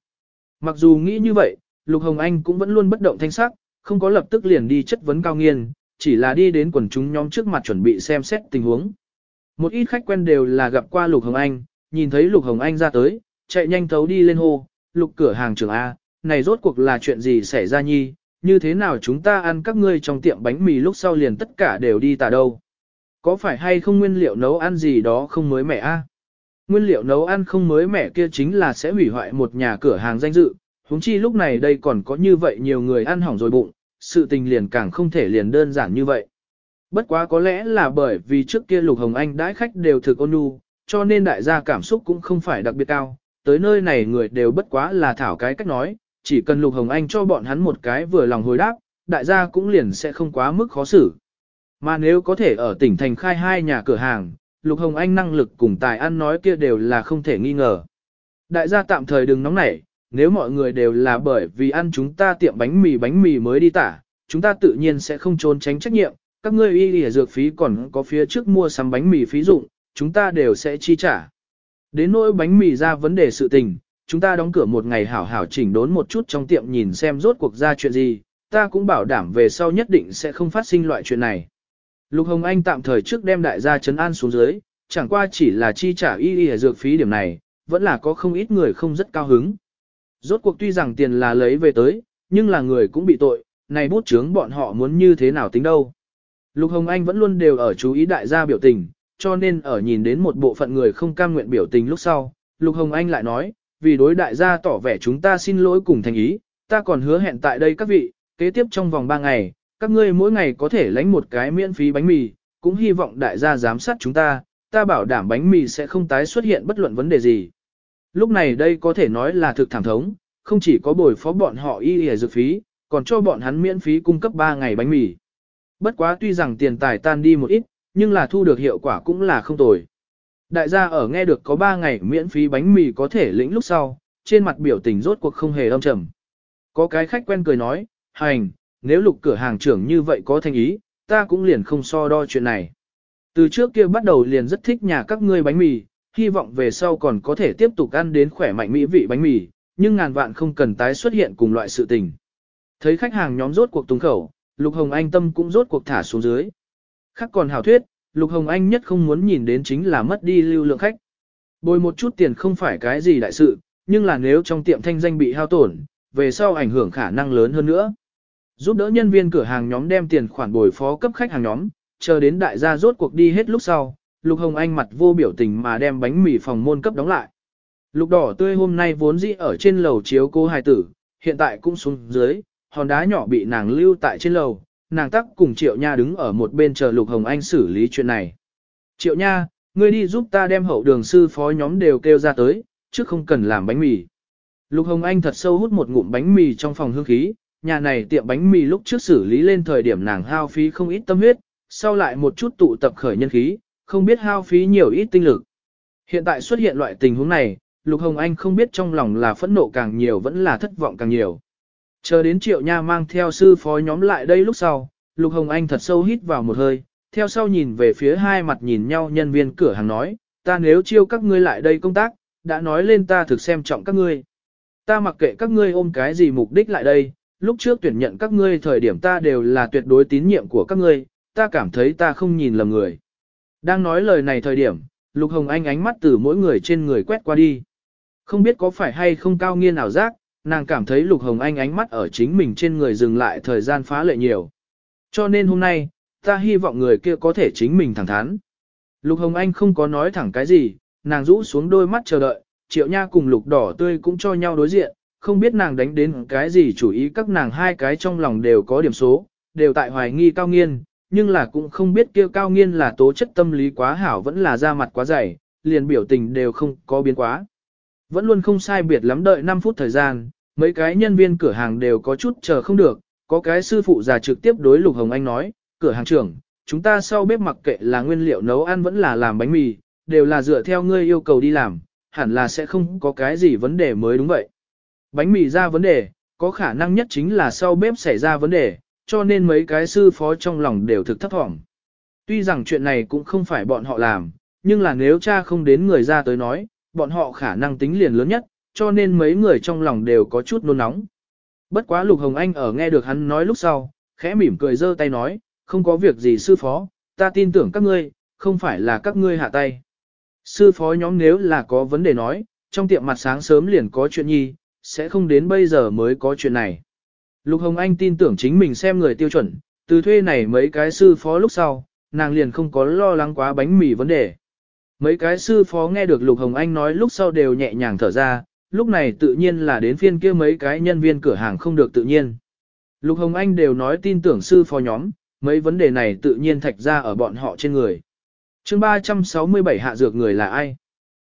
Mặc dù nghĩ như vậy, Lục Hồng Anh cũng vẫn luôn bất động thanh sắc, không có lập tức liền đi chất vấn cao nghiên, chỉ là đi đến quần chúng nhóm trước mặt chuẩn bị xem xét tình huống. Một ít khách quen đều là gặp qua Lục Hồng Anh, nhìn thấy Lục Hồng Anh ra tới, chạy nhanh thấu đi lên hô, Lục cửa hàng trưởng A, này rốt cuộc là chuyện gì xảy ra nhi, như thế nào chúng ta ăn các ngươi trong tiệm bánh mì lúc sau liền tất cả đều đi tả đâu. Có phải hay không nguyên liệu nấu ăn gì đó không mới mẻ A? Nguyên liệu nấu ăn không mới mẻ kia chính là sẽ hủy hoại một nhà cửa hàng danh dự, huống chi lúc này đây còn có như vậy nhiều người ăn hỏng rồi bụng, sự tình liền càng không thể liền đơn giản như vậy. Bất quá có lẽ là bởi vì trước kia Lục Hồng Anh đãi khách đều thực ôn nhu, cho nên đại gia cảm xúc cũng không phải đặc biệt cao, tới nơi này người đều bất quá là thảo cái cách nói, chỉ cần Lục Hồng Anh cho bọn hắn một cái vừa lòng hồi đáp, đại gia cũng liền sẽ không quá mức khó xử. Mà nếu có thể ở tỉnh thành khai hai nhà cửa hàng, Lục Hồng Anh năng lực cùng tài ăn nói kia đều là không thể nghi ngờ. Đại gia tạm thời đừng nóng nảy, nếu mọi người đều là bởi vì ăn chúng ta tiệm bánh mì bánh mì mới đi tả, chúng ta tự nhiên sẽ không trốn tránh trách nhiệm, các ngươi y lìa dược phí còn có phía trước mua sắm bánh mì phí dụng, chúng ta đều sẽ chi trả. Đến nỗi bánh mì ra vấn đề sự tình, chúng ta đóng cửa một ngày hảo hảo chỉnh đốn một chút trong tiệm nhìn xem rốt cuộc ra chuyện gì, ta cũng bảo đảm về sau nhất định sẽ không phát sinh loại chuyện này. Lục Hồng Anh tạm thời trước đem đại gia trấn an xuống dưới, chẳng qua chỉ là chi trả y y dược phí điểm này, vẫn là có không ít người không rất cao hứng. Rốt cuộc tuy rằng tiền là lấy về tới, nhưng là người cũng bị tội, này bút chướng bọn họ muốn như thế nào tính đâu. Lục Hồng Anh vẫn luôn đều ở chú ý đại gia biểu tình, cho nên ở nhìn đến một bộ phận người không cam nguyện biểu tình lúc sau, Lục Hồng Anh lại nói, vì đối đại gia tỏ vẻ chúng ta xin lỗi cùng thành ý, ta còn hứa hẹn tại đây các vị, kế tiếp trong vòng 3 ngày, các ngươi mỗi ngày có thể lãnh một cái miễn phí bánh mì, cũng hy vọng đại gia giám sát chúng ta, ta bảo đảm bánh mì sẽ không tái xuất hiện bất luận vấn đề gì. Lúc này đây có thể nói là thực thảm thống, không chỉ có bồi phó bọn họ y y dược phí, còn cho bọn hắn miễn phí cung cấp 3 ngày bánh mì. Bất quá tuy rằng tiền tài tan đi một ít, nhưng là thu được hiệu quả cũng là không tồi. Đại gia ở nghe được có 3 ngày miễn phí bánh mì có thể lĩnh lúc sau, trên mặt biểu tình rốt cuộc không hề âm trầm. Có cái khách quen cười nói, hành, nếu lục cửa hàng trưởng như vậy có thành ý, ta cũng liền không so đo chuyện này. Từ trước kia bắt đầu liền rất thích nhà các ngươi bánh mì, hy vọng về sau còn có thể tiếp tục ăn đến khỏe mạnh mỹ vị bánh mì, nhưng ngàn vạn không cần tái xuất hiện cùng loại sự tình. Thấy khách hàng nhóm rốt cuộc túng khẩu, Lục Hồng Anh tâm cũng rốt cuộc thả xuống dưới. Khác còn hảo thuyết, Lục Hồng Anh nhất không muốn nhìn đến chính là mất đi lưu lượng khách. Bồi một chút tiền không phải cái gì đại sự, nhưng là nếu trong tiệm thanh danh bị hao tổn, về sau ảnh hưởng khả năng lớn hơn nữa. Giúp đỡ nhân viên cửa hàng nhóm đem tiền khoản bồi phó cấp khách hàng nhóm, chờ đến đại gia rốt cuộc đi hết lúc sau, Lục Hồng Anh mặt vô biểu tình mà đem bánh mì phòng môn cấp đóng lại. Lục đỏ tươi hôm nay vốn dĩ ở trên lầu chiếu cô hài tử, hiện tại cũng xuống dưới, hòn đá nhỏ bị nàng lưu tại trên lầu, nàng tắc cùng Triệu Nha đứng ở một bên chờ Lục Hồng Anh xử lý chuyện này. Triệu Nha, ngươi đi giúp ta đem hậu đường sư phó nhóm đều kêu ra tới, chứ không cần làm bánh mì. Lục Hồng Anh thật sâu hút một ngụm bánh mì trong phòng hương khí, nhà này tiệm bánh mì lúc trước xử lý lên thời điểm nàng hao phí không ít tâm huyết, sau lại một chút tụ tập khởi nhân khí, không biết hao phí nhiều ít tinh lực. Hiện tại xuất hiện loại tình huống này, Lục Hồng Anh không biết trong lòng là phẫn nộ càng nhiều vẫn là thất vọng càng nhiều. Chờ đến Triệu Nha mang theo sư phó nhóm lại đây lúc sau, Lục Hồng Anh thật sâu hít vào một hơi, theo sau nhìn về phía hai mặt nhìn nhau nhân viên cửa hàng nói, ta nếu chiêu các ngươi lại đây công tác, đã nói lên ta thực xem trọng các ngươi. Ta mặc kệ các ngươi ôm cái gì mục đích lại đây, lúc trước tuyển nhận các ngươi thời điểm ta đều là tuyệt đối tín nhiệm của các ngươi, ta cảm thấy ta không nhìn lầm người. Đang nói lời này thời điểm, Lục Hồng Anh ánh mắt từ mỗi người trên người quét qua đi. Không biết có phải hay không cao nghiên ảo giác, nàng cảm thấy Lục Hồng Anh ánh mắt ở chính mình trên người dừng lại thời gian phá lệ nhiều. Cho nên hôm nay, ta hy vọng người kia có thể chính mình thẳng thắn. Lục Hồng Anh không có nói thẳng cái gì, nàng rũ xuống đôi mắt chờ đợi, triệu nha cùng lục đỏ tươi cũng cho nhau đối diện, không biết nàng đánh đến cái gì chủ ý các nàng hai cái trong lòng đều có điểm số, đều tại hoài nghi cao nghiên, nhưng là cũng không biết kia cao nghiên là tố chất tâm lý quá hảo vẫn là da mặt quá dày, liền biểu tình đều không có biến quá. Vẫn luôn không sai biệt lắm đợi 5 phút thời gian, mấy cái nhân viên cửa hàng đều có chút chờ không được, có cái sư phụ già trực tiếp đối Lục Hồng Anh nói, cửa hàng trưởng, chúng ta sau bếp mặc kệ là nguyên liệu nấu ăn vẫn là làm bánh mì, đều là dựa theo ngươi yêu cầu đi làm, hẳn là sẽ không có cái gì vấn đề mới đúng vậy. Bánh mì ra vấn đề, có khả năng nhất chính là sau bếp xảy ra vấn đề, cho nên mấy cái sư phó trong lòng đều thực thấp thỏm. Tuy rằng chuyện này cũng không phải bọn họ làm, nhưng là nếu cha không đến người ra tới nói, bọn họ khả năng tính liền lớn nhất, cho nên mấy người trong lòng đều có chút nôn nóng. Bất quá Lục Hồng Anh ở nghe được hắn nói lúc sau, khẽ mỉm cười giơ tay nói, không có việc gì sư phó, ta tin tưởng các ngươi, không phải là các ngươi hạ tay. Sư phó nhóm nếu là có vấn đề nói, trong tiệm mặt sáng sớm liền có chuyện nhi, sẽ không đến bây giờ mới có chuyện này. Lục Hồng Anh tin tưởng chính mình xem người tiêu chuẩn, từ thuê này mấy cái sư phó lúc sau, nàng liền không có lo lắng quá bánh mì vấn đề. Mấy cái sư phó nghe được Lục Hồng Anh nói lúc sau đều nhẹ nhàng thở ra, lúc này tự nhiên là đến phiên kia mấy cái nhân viên cửa hàng không được tự nhiên. Lục Hồng Anh đều nói tin tưởng sư phó nhóm, mấy vấn đề này tự nhiên thạch ra ở bọn họ trên người. chương 367 hạ dược người là ai?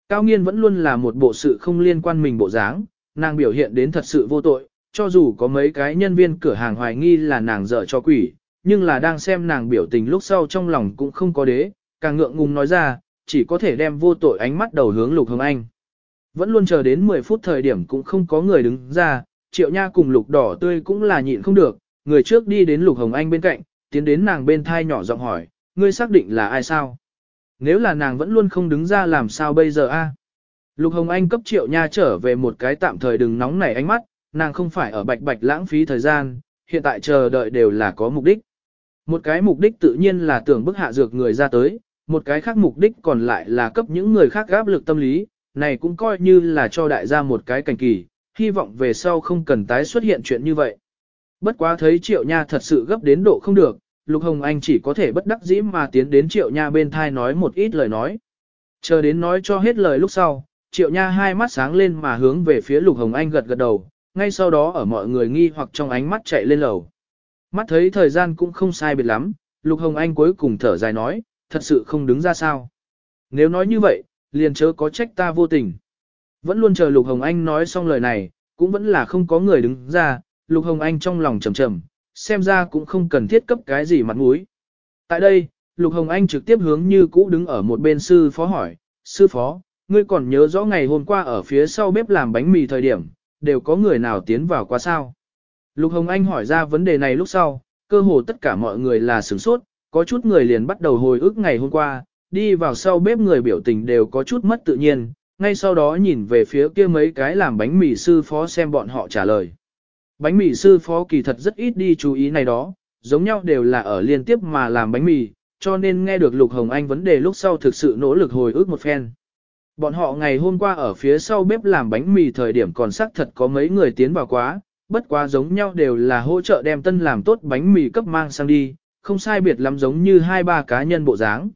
Cao Nghiên vẫn luôn là một bộ sự không liên quan mình bộ dáng, nàng biểu hiện đến thật sự vô tội, cho dù có mấy cái nhân viên cửa hàng hoài nghi là nàng dở cho quỷ, nhưng là đang xem nàng biểu tình lúc sau trong lòng cũng không có đế, càng ngượng ngùng nói ra, chỉ có thể đem vô tội ánh mắt đầu hướng Lục Hồng Anh. Vẫn luôn chờ đến 10 phút thời điểm cũng không có người đứng ra, Triệu Nha cùng Lục Đỏ Tươi cũng là nhịn không được, người trước đi đến Lục Hồng Anh bên cạnh, tiến đến nàng bên thai nhỏ giọng hỏi, ngươi xác định là ai sao? Nếu là nàng vẫn luôn không đứng ra làm sao bây giờ a? Lục Hồng Anh cấp Triệu Nha trở về một cái tạm thời đừng nóng nảy ánh mắt, nàng không phải ở bạch bạch lãng phí thời gian, hiện tại chờ đợi đều là có mục đích. Một cái mục đích tự nhiên là tưởng bức hạ dược người ra tới, một cái khác mục đích còn lại là cấp những người khác áp lực tâm lý, này cũng coi như là cho đại gia một cái cảnh kỳ, hy vọng về sau không cần tái xuất hiện chuyện như vậy. Bất quá thấy Triệu Nha thật sự gấp đến độ không được, Lục Hồng Anh chỉ có thể bất đắc dĩ mà tiến đến Triệu Nha bên thai nói một ít lời nói. Chờ đến nói cho hết lời lúc sau, Triệu Nha hai mắt sáng lên mà hướng về phía Lục Hồng Anh gật gật đầu, ngay sau đó ở mọi người nghi hoặc trong ánh mắt chạy lên lầu. Mắt thấy thời gian cũng không sai biệt lắm, Lục Hồng Anh cuối cùng thở dài nói, thật sự không đứng ra sao. Nếu nói như vậy, liền chớ có trách ta vô tình. Vẫn luôn chờ Lục Hồng Anh nói xong lời này, cũng vẫn là không có người đứng ra, Lục Hồng Anh trong lòng trầm trầm, xem ra cũng không cần thiết cấp cái gì mặt mũi. Tại đây, Lục Hồng Anh trực tiếp hướng như cũ đứng ở một bên sư phó hỏi, sư phó, ngươi còn nhớ rõ ngày hôm qua ở phía sau bếp làm bánh mì thời điểm, đều có người nào tiến vào qua sao? Lục Hồng Anh hỏi ra vấn đề này lúc sau, cơ hồ tất cả mọi người là sửng sốt, có chút người liền bắt đầu hồi ức ngày hôm qua, đi vào sau bếp người biểu tình đều có chút mất tự nhiên, ngay sau đó nhìn về phía kia mấy cái làm bánh mì sư phó xem bọn họ trả lời. Bánh mì sư phó kỳ thật rất ít đi chú ý này đó, giống nhau đều là ở liên tiếp mà làm bánh mì, cho nên nghe được Lục Hồng Anh vấn đề lúc sau thực sự nỗ lực hồi ức một phen. Bọn họ ngày hôm qua ở phía sau bếp làm bánh mì thời điểm còn xác thật có mấy người tiến vào quá, bất quá giống nhau đều là hỗ trợ đem tân làm tốt bánh mì cấp mang sang đi, không sai biệt lắm giống như hai ba cá nhân bộ dáng.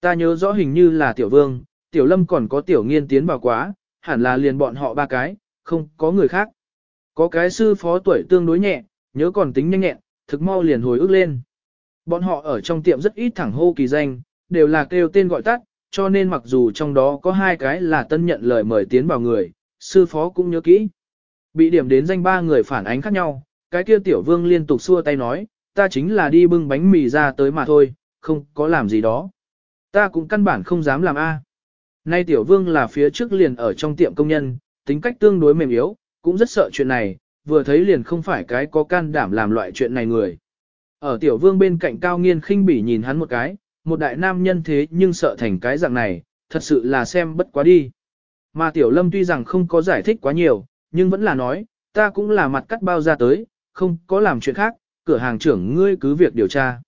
Ta nhớ rõ hình như là Tiểu Vương, Tiểu Lâm còn có Tiểu Nghiên tiến vào quá, hẳn là liền bọn họ ba cái, không có người khác. Có cái sư phó tuổi tương đối nhẹ, nhớ còn tính nhanh nhẹn, thực mau liền hồi ức lên. Bọn họ ở trong tiệm rất ít thẳng hô kỳ danh, đều là kêu tên gọi tắt, cho nên mặc dù trong đó có hai cái là tân nhận lời mời tiến vào người, sư phó cũng nhớ kỹ. Bị điểm đến danh ba người phản ánh khác nhau, cái kia tiểu vương liên tục xua tay nói, ta chính là đi bưng bánh mì ra tới mà thôi, không có làm gì đó. Ta cũng căn bản không dám làm A. Nay tiểu vương là phía trước liền ở trong tiệm công nhân, tính cách tương đối mềm yếu, cũng rất sợ chuyện này, vừa thấy liền không phải cái có can đảm làm loại chuyện này người. Ở tiểu vương bên cạnh cao nghiên khinh bỉ nhìn hắn một cái, một đại nam nhân thế nhưng sợ thành cái dạng này, thật sự là xem bất quá đi. Mà tiểu lâm tuy rằng không có giải thích quá nhiều, nhưng vẫn là nói, ta cũng là mặt cắt bao ra tới, không có làm chuyện khác, cửa hàng trưởng ngươi cứ việc điều tra.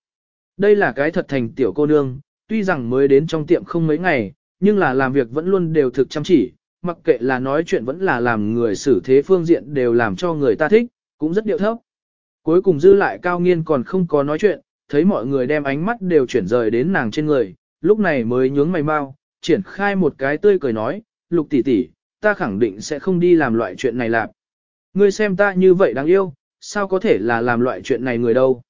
Đây là cái thật thành tiểu cô nương, tuy rằng mới đến trong tiệm không mấy ngày, nhưng là làm việc vẫn luôn đều thực chăm chỉ, mặc kệ là nói chuyện vẫn là làm người xử thế phương diện đều làm cho người ta thích, cũng rất điệu thấp. Cuối cùng dư lại cao nghiên còn không có nói chuyện, thấy mọi người đem ánh mắt đều chuyển rời đến nàng trên người, lúc này mới nhướng mày mau, triển khai một cái tươi cười nói, lục tỷ tỷ, ta khẳng định sẽ không đi làm loại chuyện này lạc. Ngươi xem ta như vậy đáng yêu, sao có thể là làm loại chuyện này người đâu.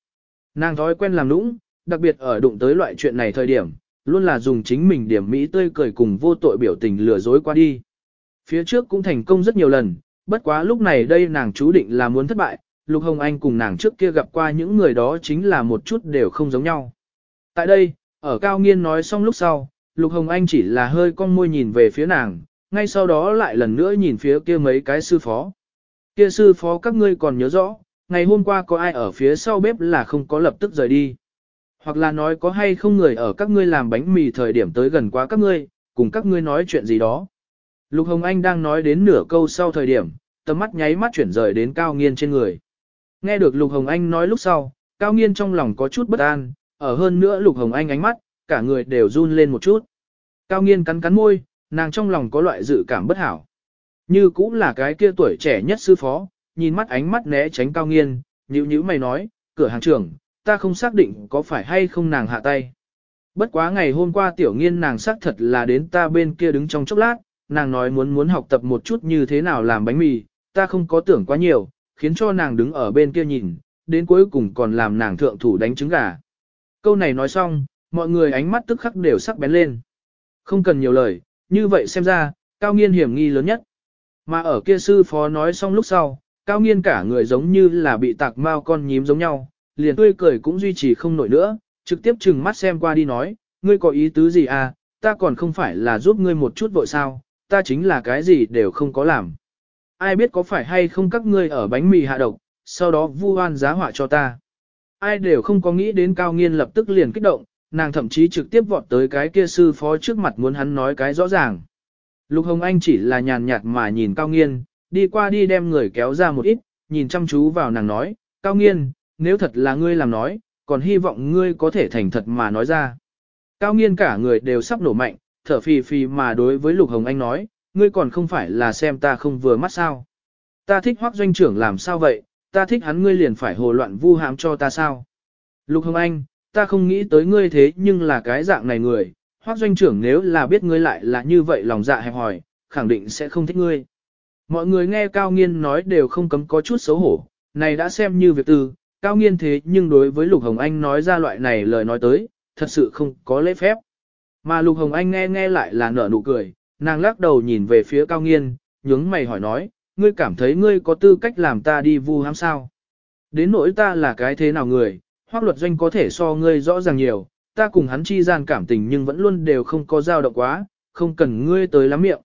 Nàng thói quen làm nũng, đặc biệt ở đụng tới loại chuyện này thời điểm, luôn là dùng chính mình điểm mỹ tươi cười cùng vô tội biểu tình lừa dối qua đi. Phía trước cũng thành công rất nhiều lần, bất quá lúc này đây nàng chú định là muốn thất bại, Lục Hồng Anh cùng nàng trước kia gặp qua những người đó chính là một chút đều không giống nhau. Tại đây, ở Cao Nghiên nói xong lúc sau, Lục Hồng Anh chỉ là hơi cong môi nhìn về phía nàng, ngay sau đó lại lần nữa nhìn phía kia mấy cái sư phó. Kia sư phó các ngươi còn nhớ rõ, ngày hôm qua có ai ở phía sau bếp là không có lập tức rời đi. Hoặc là nói có hay không người ở các ngươi làm bánh mì thời điểm tới gần quá các ngươi, cùng các ngươi nói chuyện gì đó. Lục Hồng Anh đang nói đến nửa câu sau thời điểm, tầm mắt nháy mắt chuyển rời đến Cao Nghiên trên người. Nghe được Lục Hồng Anh nói lúc sau, Cao Nghiên trong lòng có chút bất an, ở hơn nữa Lục Hồng Anh ánh mắt, cả người đều run lên một chút. Cao Nghiên cắn cắn môi, nàng trong lòng có loại dự cảm bất hảo. Như cũng là cái kia tuổi trẻ nhất sư phó, nhìn mắt ánh mắt né tránh Cao Nghiên, nhữ nhữ mày nói, cửa hàng trưởng, ta không xác định có phải hay không nàng hạ tay. Bất quá ngày hôm qua tiểu nghiên nàng xác thật là đến ta bên kia đứng trong chốc lát, nàng nói muốn muốn học tập một chút như thế nào làm bánh mì, ta không có tưởng quá nhiều, khiến cho nàng đứng ở bên kia nhìn, đến cuối cùng còn làm nàng thượng thủ đánh trứng gà. Câu này nói xong, mọi người ánh mắt tức khắc đều sắc bén lên. Không cần nhiều lời, như vậy xem ra, cao nghiên hiểm nghi lớn nhất. Mà ở kia sư phó nói xong lúc sau, cao nghiên cả người giống như là bị tạc mao con nhím giống nhau, liền tươi cười cũng duy trì không nổi nữa, trực tiếp chừng mắt xem qua đi nói, ngươi có ý tứ gì à, ta còn không phải là giúp ngươi một chút vội sao, ta chính là cái gì đều không có làm. Ai biết có phải hay không các ngươi ở bánh mì hạ độc, sau đó vu oan giá họa cho ta. Ai đều không có nghĩ đến cao nghiên lập tức liền kích động, nàng thậm chí trực tiếp vọt tới cái kia sư phó trước mặt muốn hắn nói cái rõ ràng. Lục Hồng Anh chỉ là nhàn nhạt mà nhìn cao nghiên, đi qua đi đem người kéo ra một ít, nhìn chăm chú vào nàng nói, cao nghiên, nếu thật là ngươi làm nói, còn hy vọng ngươi có thể thành thật mà nói ra. Cao nghiên cả người đều sắp nổ mạnh, thở phì phì mà đối với Lục Hồng Anh nói, ngươi còn không phải là xem ta không vừa mắt sao. Ta thích hoác doanh trưởng làm sao vậy, ta thích hắn ngươi liền phải hồ loạn vu hãm cho ta sao. Lục Hồng Anh, ta không nghĩ tới ngươi thế nhưng là cái dạng này người, hoác doanh trưởng nếu là biết ngươi lại là như vậy lòng dạ hẹp hòi, khẳng định sẽ không thích ngươi. Mọi người nghe Cao Nghiên nói đều không cấm có chút xấu hổ, này đã xem như việc tư, Cao Nghiên thế nhưng đối với Lục Hồng Anh nói ra loại này lời nói tới, thật sự không có lễ phép. Mà Lục Hồng Anh nghe nghe lại là nở nụ cười, nàng lắc đầu nhìn về phía Cao Nghiên, nhướng mày hỏi nói, ngươi cảm thấy ngươi có tư cách làm ta đi vu hãm sao? Đến nỗi ta là cái thế nào người, hoác luật doanh có thể so ngươi rõ ràng nhiều, ta cùng hắn chi gian cảm tình nhưng vẫn luôn đều không có dao động quá, không cần ngươi tới lắm miệng.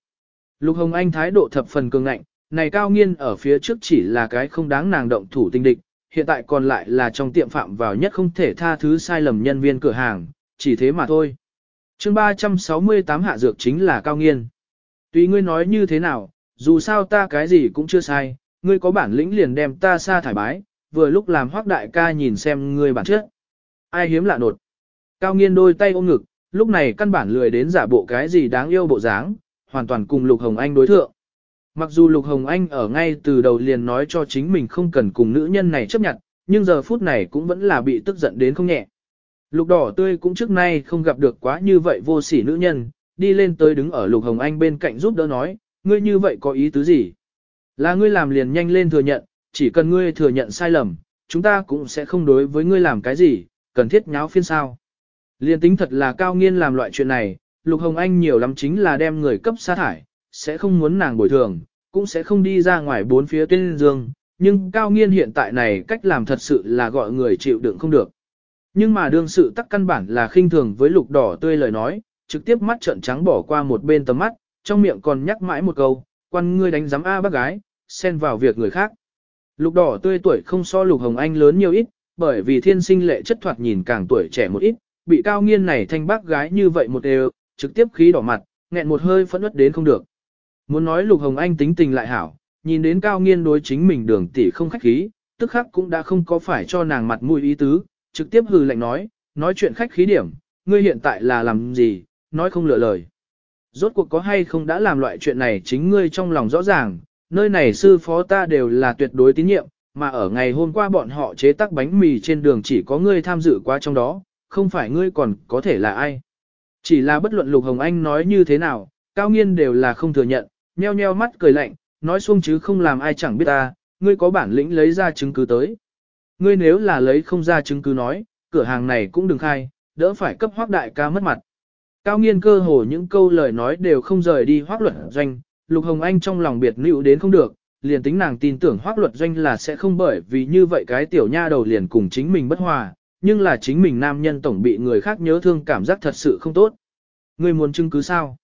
Lục Hồng Anh thái độ thập phần cường ngạnh, này cao nghiên ở phía trước chỉ là cái không đáng nàng động thủ tinh địch, hiện tại còn lại là trong tiệm phạm vào nhất không thể tha thứ sai lầm nhân viên cửa hàng, chỉ thế mà thôi. chương 368 hạ dược chính là cao nghiên. Tùy ngươi nói như thế nào, dù sao ta cái gì cũng chưa sai, ngươi có bản lĩnh liền đem ta xa thải bái, vừa lúc làm hoác đại ca nhìn xem ngươi bản chất. Ai hiếm lạ nột. Cao nghiên đôi tay ôm ngực, lúc này căn bản lười đến giả bộ cái gì đáng yêu bộ dáng, hoàn toàn cùng Lục Hồng Anh đối thượng. Mặc dù Lục Hồng Anh ở ngay từ đầu liền nói cho chính mình không cần cùng nữ nhân này chấp nhận, nhưng giờ phút này cũng vẫn là bị tức giận đến không nhẹ. Lục đỏ tươi cũng trước nay không gặp được quá như vậy vô sỉ nữ nhân, đi lên tới đứng ở Lục Hồng Anh bên cạnh giúp đỡ nói, ngươi như vậy có ý tứ gì? Là ngươi làm liền nhanh lên thừa nhận, chỉ cần ngươi thừa nhận sai lầm, chúng ta cũng sẽ không đối với ngươi làm cái gì, cần thiết nháo phiên sao. Liên tính thật là cao nghiên làm loại chuyện này, Lục Hồng Anh nhiều lắm chính là đem người cấp sát thải, sẽ không muốn nàng bồi thường, cũng sẽ không đi ra ngoài bốn phía tuyên dương, nhưng cao nghiên hiện tại này cách làm thật sự là gọi người chịu đựng không được. Nhưng mà đương sự tắc căn bản là khinh thường với lục đỏ tươi lời nói, trực tiếp mắt trợn trắng bỏ qua một bên tầm mắt, trong miệng còn nhắc mãi một câu, quan ngươi đánh giám A bác gái, xen vào việc người khác. Lục đỏ tươi tuổi không so lục hồng anh lớn nhiều ít, bởi vì thiên sinh lệ chất thoạt nhìn càng tuổi trẻ một ít, bị cao nghiên này thanh bác gái như vậy một đều, trực tiếp khí đỏ mặt, nghẹn một hơi phẫn ướt đến không được. Muốn nói lục hồng anh tính tình lại hảo, nhìn đến cao nghiên đối chính mình đường tỷ không khách khí, tức khắc cũng đã không có phải cho nàng mặt mũi ý tứ, trực tiếp hừ lạnh nói, nói chuyện khách khí điểm, ngươi hiện tại là làm gì, nói không lựa lời. Rốt cuộc có hay không đã làm loại chuyện này chính ngươi trong lòng rõ ràng, nơi này sư phó ta đều là tuyệt đối tín nhiệm, mà ở ngày hôm qua bọn họ chế tác bánh mì trên đường chỉ có ngươi tham dự qua trong đó, không phải ngươi còn có thể là ai. Chỉ là bất luận Lục Hồng Anh nói như thế nào, cao nghiên đều là không thừa nhận, nheo nheo mắt cười lạnh, nói xuông chứ không làm ai chẳng biết ta, ngươi có bản lĩnh lấy ra chứng cứ tới. Ngươi nếu là lấy không ra chứng cứ nói, cửa hàng này cũng đừng khai, đỡ phải cấp hoác đại ca mất mặt. Cao nghiên cơ hồ những câu lời nói đều không rời đi hoác luật doanh, Lục Hồng Anh trong lòng biệt nữ đến không được, liền tính nàng tin tưởng hoác luật doanh là sẽ không bởi vì như vậy cái tiểu nha đầu liền cùng chính mình bất hòa, nhưng là chính mình nam nhân tổng bị người khác nhớ thương cảm giác thật sự không tốt. Ngươi muốn chứng cứ sao?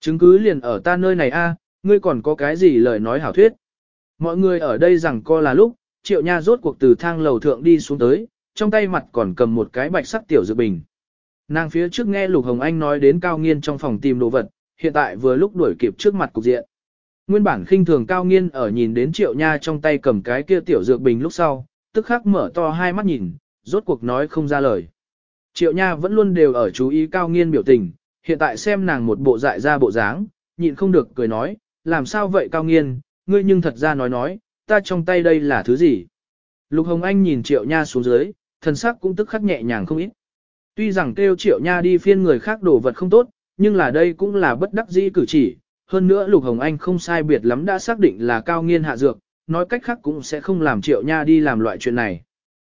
Chứng cứ liền ở ta nơi này a, ngươi còn có cái gì lời nói hảo thuyết? Mọi người ở đây rằng co là lúc, triệu nha rốt cuộc từ thang lầu thượng đi xuống tới, trong tay mặt còn cầm một cái bạch sắc tiểu dự bình. Nàng phía trước nghe Lục Hồng Anh nói đến Cao Nghiên trong phòng tìm đồ vật, hiện tại vừa lúc đuổi kịp trước mặt cục diện. Nguyên bản khinh thường Cao Nghiên ở nhìn đến Triệu Nha trong tay cầm cái kia tiểu dược bình lúc sau, tức khắc mở to hai mắt nhìn, rốt cuộc nói không ra lời. Triệu Nha vẫn luôn đều ở chú ý Cao Nghiên biểu tình, hiện tại xem nàng một bộ dại ra bộ dáng, nhịn không được cười nói, làm sao vậy Cao Nghiên, ngươi nhưng thật ra nói nói, ta trong tay đây là thứ gì? Lục Hồng Anh nhìn Triệu Nha xuống dưới, thần sắc cũng tức khắc nhẹ nhàng không ít. Tuy rằng kêu Triệu Nha đi phiên người khác đổ vật không tốt, nhưng là đây cũng là bất đắc dĩ cử chỉ. Hơn nữa Lục Hồng Anh không sai biệt lắm đã xác định là cao nghiên hạ dược, nói cách khác cũng sẽ không làm Triệu Nha đi làm loại chuyện này.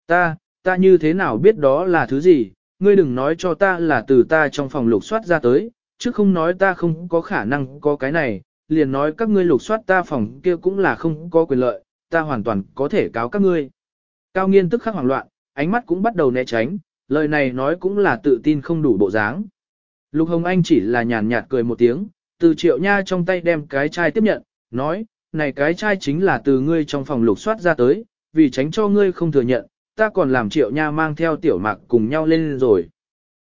Ta, ta như thế nào biết đó là thứ gì, ngươi đừng nói cho ta là từ ta trong phòng lục soát ra tới, chứ không nói ta không có khả năng có cái này, liền nói các ngươi lục soát ta phòng kia cũng là không có quyền lợi, ta hoàn toàn có thể cáo các ngươi. Cao nghiên tức khắc hoảng loạn, ánh mắt cũng bắt đầu né tránh, lời này nói cũng là tự tin không đủ bộ dáng. Lục Hồng Anh chỉ là nhàn nhạt cười một tiếng, từ triệu nha trong tay đem cái chai tiếp nhận, nói, này cái chai chính là từ ngươi trong phòng lục soát ra tới, vì tránh cho ngươi không thừa nhận, ta còn làm triệu nha mang theo tiểu mạc cùng nhau lên rồi.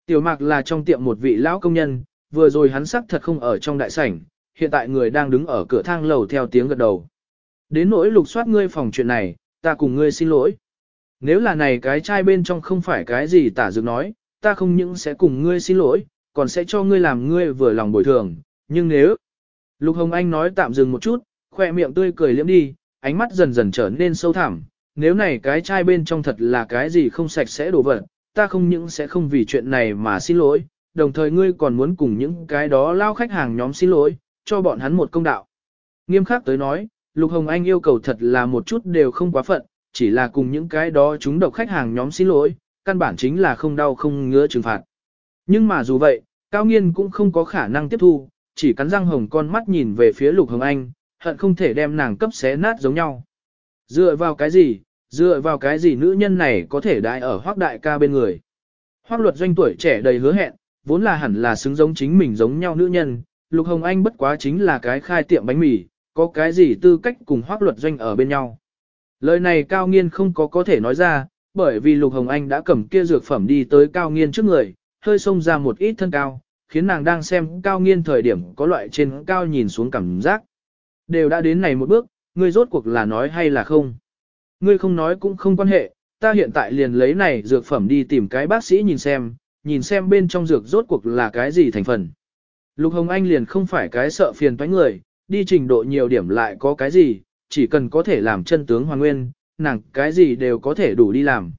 Tiểu mạc là trong tiệm một vị lão công nhân, vừa rồi hắn sắc thật không ở trong đại sảnh, hiện tại người đang đứng ở cửa thang lầu theo tiếng gật đầu. Đến nỗi lục soát ngươi phòng chuyện này, ta cùng ngươi xin lỗi. Nếu là này cái chai bên trong không phải cái gì tả dược nói, ta không những sẽ cùng ngươi xin lỗi, còn sẽ cho ngươi làm ngươi vừa lòng bồi thường, nhưng nếu... Lục Hồng Anh nói tạm dừng một chút, khoe miệng tươi cười liếm đi, ánh mắt dần dần trở nên sâu thẳm, nếu này cái chai bên trong thật là cái gì không sạch sẽ đổ vật, ta không những sẽ không vì chuyện này mà xin lỗi, đồng thời ngươi còn muốn cùng những cái đó lao khách hàng nhóm xin lỗi, cho bọn hắn một công đạo. Nghiêm khắc tới nói, Lục Hồng Anh yêu cầu thật là một chút đều không quá phận, chỉ là cùng những cái đó chúng độc khách hàng nhóm xin lỗi, căn bản chính là không đau không ngứa trừng phạt. Nhưng mà dù vậy, Cao nghiên cũng không có khả năng tiếp thu, chỉ cắn răng hồng con mắt nhìn về phía Lục Hồng Anh, hận không thể đem nàng cấp xé nát giống nhau. Dựa vào cái gì, dựa vào cái gì nữ nhân này có thể đại ở hoác đại ca bên người. Hoác luật doanh tuổi trẻ đầy hứa hẹn, vốn là hẳn là xứng giống chính mình giống nhau nữ nhân, Lục Hồng Anh bất quá chính là cái khai tiệm bánh mì, có cái gì tư cách cùng hoác luật doanh ở bên nhau. Lời này Cao Nghiên không có có thể nói ra, bởi vì Lục Hồng Anh đã cầm kia dược phẩm đi tới Cao Nghiên trước người, hơi xông ra một ít thân cao, khiến nàng đang xem Cao Nghiên thời điểm có loại trên cao nhìn xuống cảm giác. Đều đã đến này một bước, ngươi rốt cuộc là nói hay là không? Ngươi không nói cũng không quan hệ, ta hiện tại liền lấy này dược phẩm đi tìm cái bác sĩ nhìn xem, nhìn xem bên trong dược rốt cuộc là cái gì thành phần. Lục Hồng Anh liền không phải cái sợ phiền toái người, đi trình độ nhiều điểm lại có cái gì, chỉ cần có thể làm chân tướng hoàn nguyên, nàng cái gì đều có thể đủ đi làm.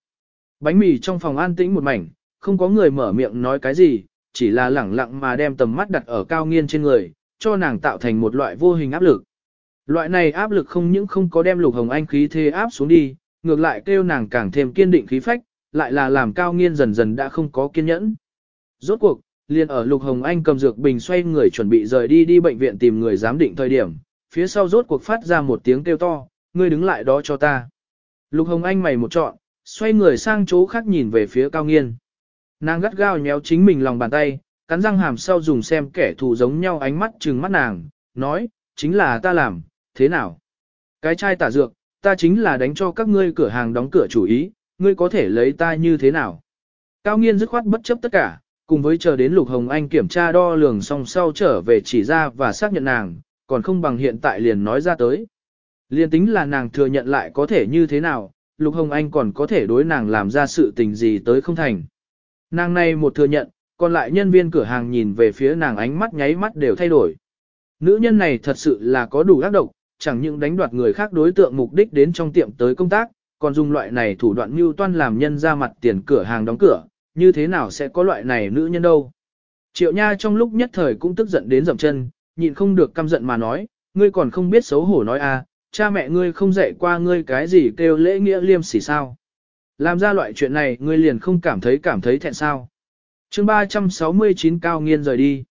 Bánh mì trong phòng an tĩnh một mảnh, không có người mở miệng nói cái gì, chỉ là lẳng lặng mà đem tầm mắt đặt ở cao nghiên trên người, cho nàng tạo thành một loại vô hình áp lực. Loại này áp lực không những không có đem lục hồng anh khí thế áp xuống đi, ngược lại kêu nàng càng thêm kiên định khí phách, lại là làm cao nghiên dần dần đã không có kiên nhẫn. Rốt cuộc, liền ở lục hồng anh cầm dược bình xoay người chuẩn bị rời đi đi bệnh viện tìm người giám định thời điểm, phía sau rốt cuộc phát ra một tiếng kêu to, ngươi đứng lại đó cho ta. Lục hồng anh mày một trọn, xoay người sang chỗ khác nhìn về phía cao nghiên. Nàng gắt gao nhéo chính mình lòng bàn tay, cắn răng hàm sau dùng xem kẻ thù giống nhau ánh mắt trừng mắt nàng, nói, chính là ta làm, thế nào? Cái chai tả dược, ta chính là đánh cho các ngươi cửa hàng đóng cửa chủ ý, ngươi có thể lấy ta như thế nào? Cao nghiên dứt khoát bất chấp tất cả, cùng với chờ đến Lục Hồng Anh kiểm tra đo lường xong sau trở về chỉ ra và xác nhận nàng, còn không bằng hiện tại liền nói ra tới. Liên tính là nàng thừa nhận lại có thể như thế nào, Lục Hồng Anh còn có thể đối nàng làm ra sự tình gì tới không thành. Nàng này một thừa nhận, còn lại nhân viên cửa hàng nhìn về phía nàng ánh mắt nháy mắt đều thay đổi. Nữ nhân này thật sự là có đủ ác độc, chẳng những đánh đoạt người khác đối tượng mục đích đến trong tiệm tới công tác, còn dùng loại này thủ đoạn mưu toan làm nhân ra mặt tiền cửa hàng đóng cửa, như thế nào sẽ có loại này nữ nhân đâu. Triệu Nha trong lúc nhất thời cũng tức giận đến dậm chân, nhịn không được căm giận mà nói, ngươi còn không biết xấu hổ nói à, cha mẹ ngươi không dạy qua ngươi cái gì kêu lễ nghĩa liêm sỉ sao. Làm ra loại chuyện này ngươi liền không cảm thấy cảm thấy thẹn sao. chương 369 Cao Nghiên rời đi.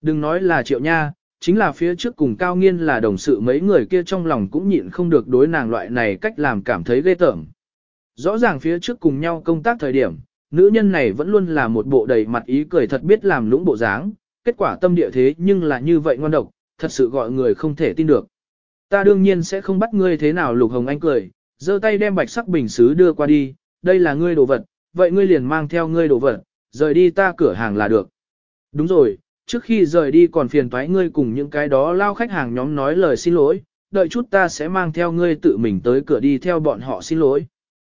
Đừng nói là Triệu Nha, chính là phía trước cùng Cao Nghiên là đồng sự mấy người kia trong lòng cũng nhịn không được đối nàng loại này cách làm cảm thấy ghê tởm. Rõ ràng phía trước cùng nhau công tác thời điểm, nữ nhân này vẫn luôn là một bộ đầy mặt ý cười thật biết làm lũng bộ dáng, kết quả tâm địa thế nhưng là như vậy ngon độc, thật sự gọi người không thể tin được. Ta đương nhiên sẽ không bắt ngươi thế nào Lục Hồng Anh cười, giơ tay đem bạch sắc bình xứ đưa qua đi, đây là ngươi đồ vật, vậy ngươi liền mang theo ngươi đồ vật, rời đi ta cửa hàng là được. Đúng rồi, trước khi rời đi còn phiền toái ngươi cùng những cái đó lao khách hàng nhóm nói lời xin lỗi, đợi chút ta sẽ mang theo ngươi tự mình tới cửa đi theo bọn họ xin lỗi.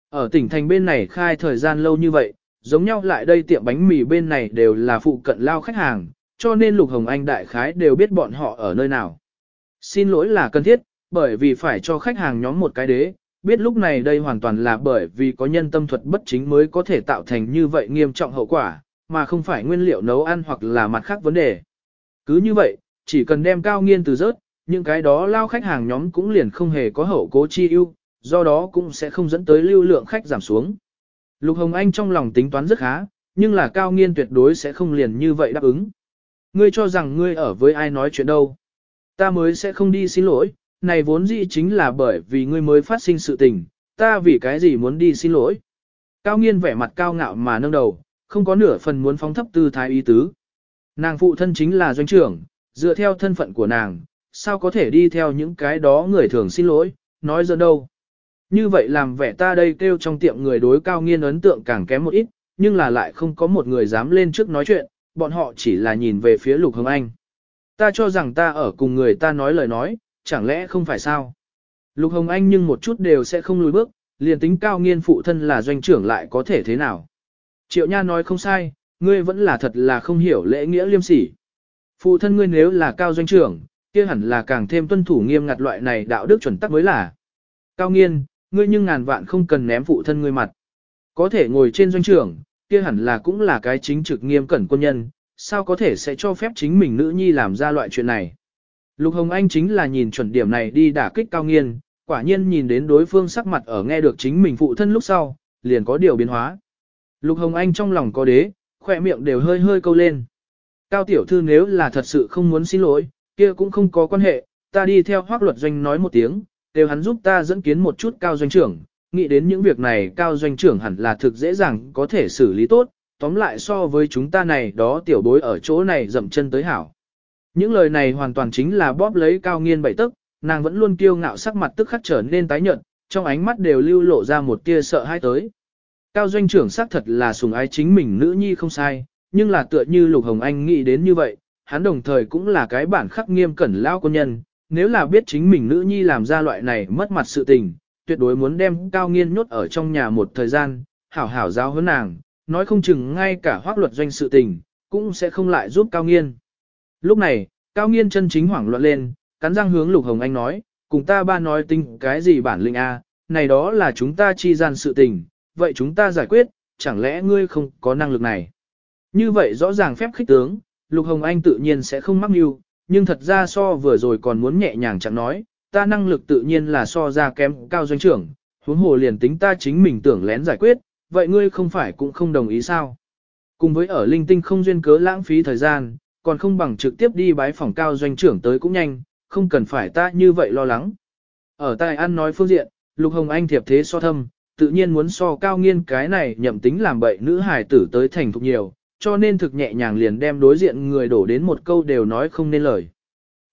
Ở tỉnh thành bên này khai thời gian lâu như vậy, giống nhau lại đây tiệm bánh mì bên này đều là phụ cận lao khách hàng, cho nên Lục Hồng Anh đại khái đều biết bọn họ ở nơi nào. Xin lỗi là cần thiết, bởi vì phải cho khách hàng nhóm một cái đế, biết lúc này đây hoàn toàn là bởi vì có nhân tâm thuật bất chính mới có thể tạo thành như vậy nghiêm trọng hậu quả, mà không phải nguyên liệu nấu ăn hoặc là mặt khác vấn đề. Cứ như vậy, chỉ cần đem cao nghiên từ rớt, những cái đó lao khách hàng nhóm cũng liền không hề có hậu cố chi ưu, do đó cũng sẽ không dẫn tới lưu lượng khách giảm xuống. Lục Hồng Anh trong lòng tính toán rất khá, nhưng là cao nghiên tuyệt đối sẽ không liền như vậy đáp ứng. Ngươi cho rằng ngươi ở với ai nói chuyện đâu. Ta mới sẽ không đi xin lỗi, này vốn dĩ chính là bởi vì ngươi mới phát sinh sự tình, ta vì cái gì muốn đi xin lỗi. Cao nghiên vẻ mặt cao ngạo mà nâng đầu, không có nửa phần muốn phóng thấp tư thái ý tứ. Nàng phụ thân chính là doanh trưởng, dựa theo thân phận của nàng, sao có thể đi theo những cái đó người thường xin lỗi, nói giờ đâu. Như vậy làm vẻ ta đây kêu trong tiệm người đối cao nghiên ấn tượng càng kém một ít, nhưng là lại không có một người dám lên trước nói chuyện, bọn họ chỉ là nhìn về phía Lục Hồng Anh. Ta cho rằng ta ở cùng người ta nói lời nói, chẳng lẽ không phải sao? Lục Hồng Anh nhưng một chút đều sẽ không lùi bước, liền tính cao nghiên phụ thân là doanh trưởng lại có thể thế nào? Triệu Nha nói không sai, ngươi vẫn là thật là không hiểu lễ nghĩa liêm sỉ. Phụ thân ngươi nếu là cao doanh trưởng, kia hẳn là càng thêm tuân thủ nghiêm ngặt loại này đạo đức chuẩn tắc mới là. Cao nghiên, ngươi nhưng ngàn vạn không cần ném phụ thân ngươi mặt. Có thể ngồi trên doanh trưởng, kia hẳn là cũng là cái chính trực nghiêm cẩn quân nhân, sao có thể sẽ cho phép chính mình nữ nhi làm ra loại chuyện này. Lục Hồng Anh chính là nhìn chuẩn điểm này đi đả kích cao nghiên, quả nhiên nhìn đến đối phương sắc mặt ở nghe được chính mình phụ thân lúc sau, liền có điều biến hóa. Lục Hồng Anh trong lòng có đế, khỏe miệng đều hơi hơi câu lên. Cao tiểu thư nếu là thật sự không muốn xin lỗi, kia cũng không có quan hệ, ta đi theo hoác luật doanh nói một tiếng, đều hắn giúp ta dẫn kiến một chút cao doanh trưởng, nghĩ đến những việc này cao doanh trưởng hẳn là thực dễ dàng có thể xử lý tốt, tóm lại so với chúng ta này đó tiểu bối ở chỗ này dậm chân tới hảo. Những lời này hoàn toàn chính là bóp lấy cao nghiên bảy tức, nàng vẫn luôn kiêu ngạo sắc mặt tức khắc trở nên tái nhợt, trong ánh mắt đều lưu lộ ra một tia sợ hãi tới. Cao doanh trưởng xác thật là sùng ái chính mình nữ nhi không sai, nhưng là tựa như Lục Hồng Anh nghĩ đến như vậy, hắn đồng thời cũng là cái bản khắc nghiêm cẩn lao quân nhân, nếu là biết chính mình nữ nhi làm ra loại này mất mặt sự tình, tuyệt đối muốn đem cao nghiên nhốt ở trong nhà một thời gian, hảo hảo giáo huấn nàng, nói không chừng ngay cả hoác luật doanh sự tình, cũng sẽ không lại giúp cao nghiên. Lúc này, cao nghiên chân chính hoảng loạn lên, cắn răng hướng Lục Hồng Anh nói, cùng ta ba nói tinh cái gì bản lĩnh a, này đó là chúng ta chi gian sự tình, vậy chúng ta giải quyết, chẳng lẽ ngươi không có năng lực này. Như vậy rõ ràng phép khích tướng, Lục Hồng Anh tự nhiên sẽ không mắc mưu, nhưng thật ra so vừa rồi còn muốn nhẹ nhàng chẳng nói, ta năng lực tự nhiên là so ra kém cao doanh trưởng, huống hồ liền tính ta chính mình tưởng lén giải quyết, vậy ngươi không phải cũng không đồng ý sao. Cùng với ở linh tinh không duyên cớ lãng phí thời gian, còn không bằng trực tiếp đi bái phòng cao doanh trưởng tới cũng nhanh, không cần phải ta như vậy lo lắng. Ở tài ăn nói phương diện, Lục Hồng Anh thiệp thế so thâm, tự nhiên muốn so cao nghiên cái này nhậm tính làm bậy nữ hài tử tới thành thục nhiều, cho nên thực nhẹ nhàng liền đem đối diện người đổ đến một câu đều nói không nên lời.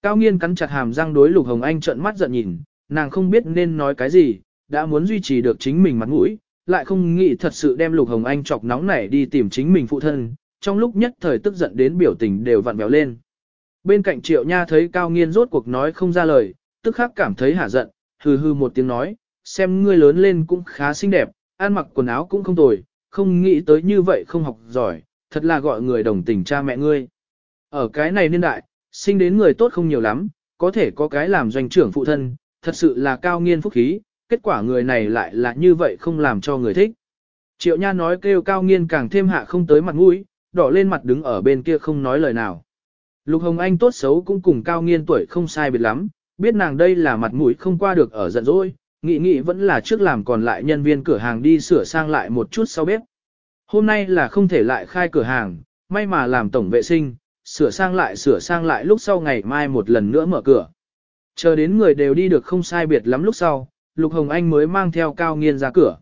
Cao nghiên cắn chặt hàm răng đối Lục Hồng Anh trợn mắt giận nhìn, nàng không biết nên nói cái gì, đã muốn duy trì được chính mình mặt mũi, lại không nghĩ thật sự đem Lục Hồng Anh chọc nóng nảy đi tìm chính mình phụ thân, trong lúc nhất thời tức giận đến biểu tình đều vặn vẹo lên. Bên cạnh Triệu Nha thấy Cao Nghiên rốt cuộc nói không ra lời, tức khắc cảm thấy hả giận, hừ hừ một tiếng nói, xem ngươi lớn lên cũng khá xinh đẹp, ăn mặc quần áo cũng không tồi, không nghĩ tới như vậy không học giỏi, thật là gọi người đồng tình cha mẹ ngươi. Ở cái này niên đại, sinh đến người tốt không nhiều lắm, có thể có cái làm doanh trưởng phụ thân, thật sự là cao nghiên phúc khí, kết quả người này lại là như vậy không làm cho người thích. Triệu Nha nói kêu cao nghiên càng thêm hạ không tới mặt mũi, đỏ lên mặt đứng ở bên kia không nói lời nào. Lục Hồng Anh tốt xấu cũng cùng cao nghiên tuổi không sai biệt lắm, biết nàng đây là mặt mũi không qua được ở giận dỗi, nghĩ nghĩ vẫn là trước làm còn lại nhân viên cửa hàng đi sửa sang lại một chút sau bếp. Hôm nay là không thể lại khai cửa hàng, may mà làm tổng vệ sinh, sửa sang lại sửa sang lại lúc sau ngày mai một lần nữa mở cửa. Chờ đến người đều đi được không sai biệt lắm lúc sau, Lục Hồng Anh mới mang theo Cao Nghiên ra cửa.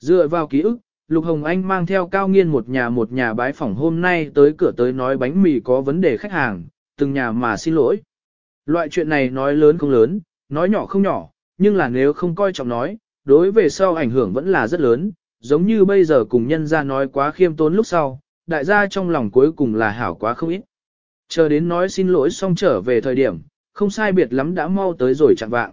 Dựa vào ký ức, Lục Hồng Anh mang theo Cao Nghiên một nhà một nhà bái phỏng hôm nay tới cửa tới nói bánh mì có vấn đề khách hàng, từng nhà mà xin lỗi. Loại chuyện này nói lớn không lớn, nói nhỏ không nhỏ, nhưng là nếu không coi trọng nói, đối về sau ảnh hưởng vẫn là rất lớn, giống như bây giờ cùng nhân ra nói quá khiêm tốn lúc sau, đại gia trong lòng cuối cùng là hảo quá không ít. Chờ đến nói xin lỗi xong trở về thời điểm, không sai biệt lắm đã mau tới rồi chẳng vạng.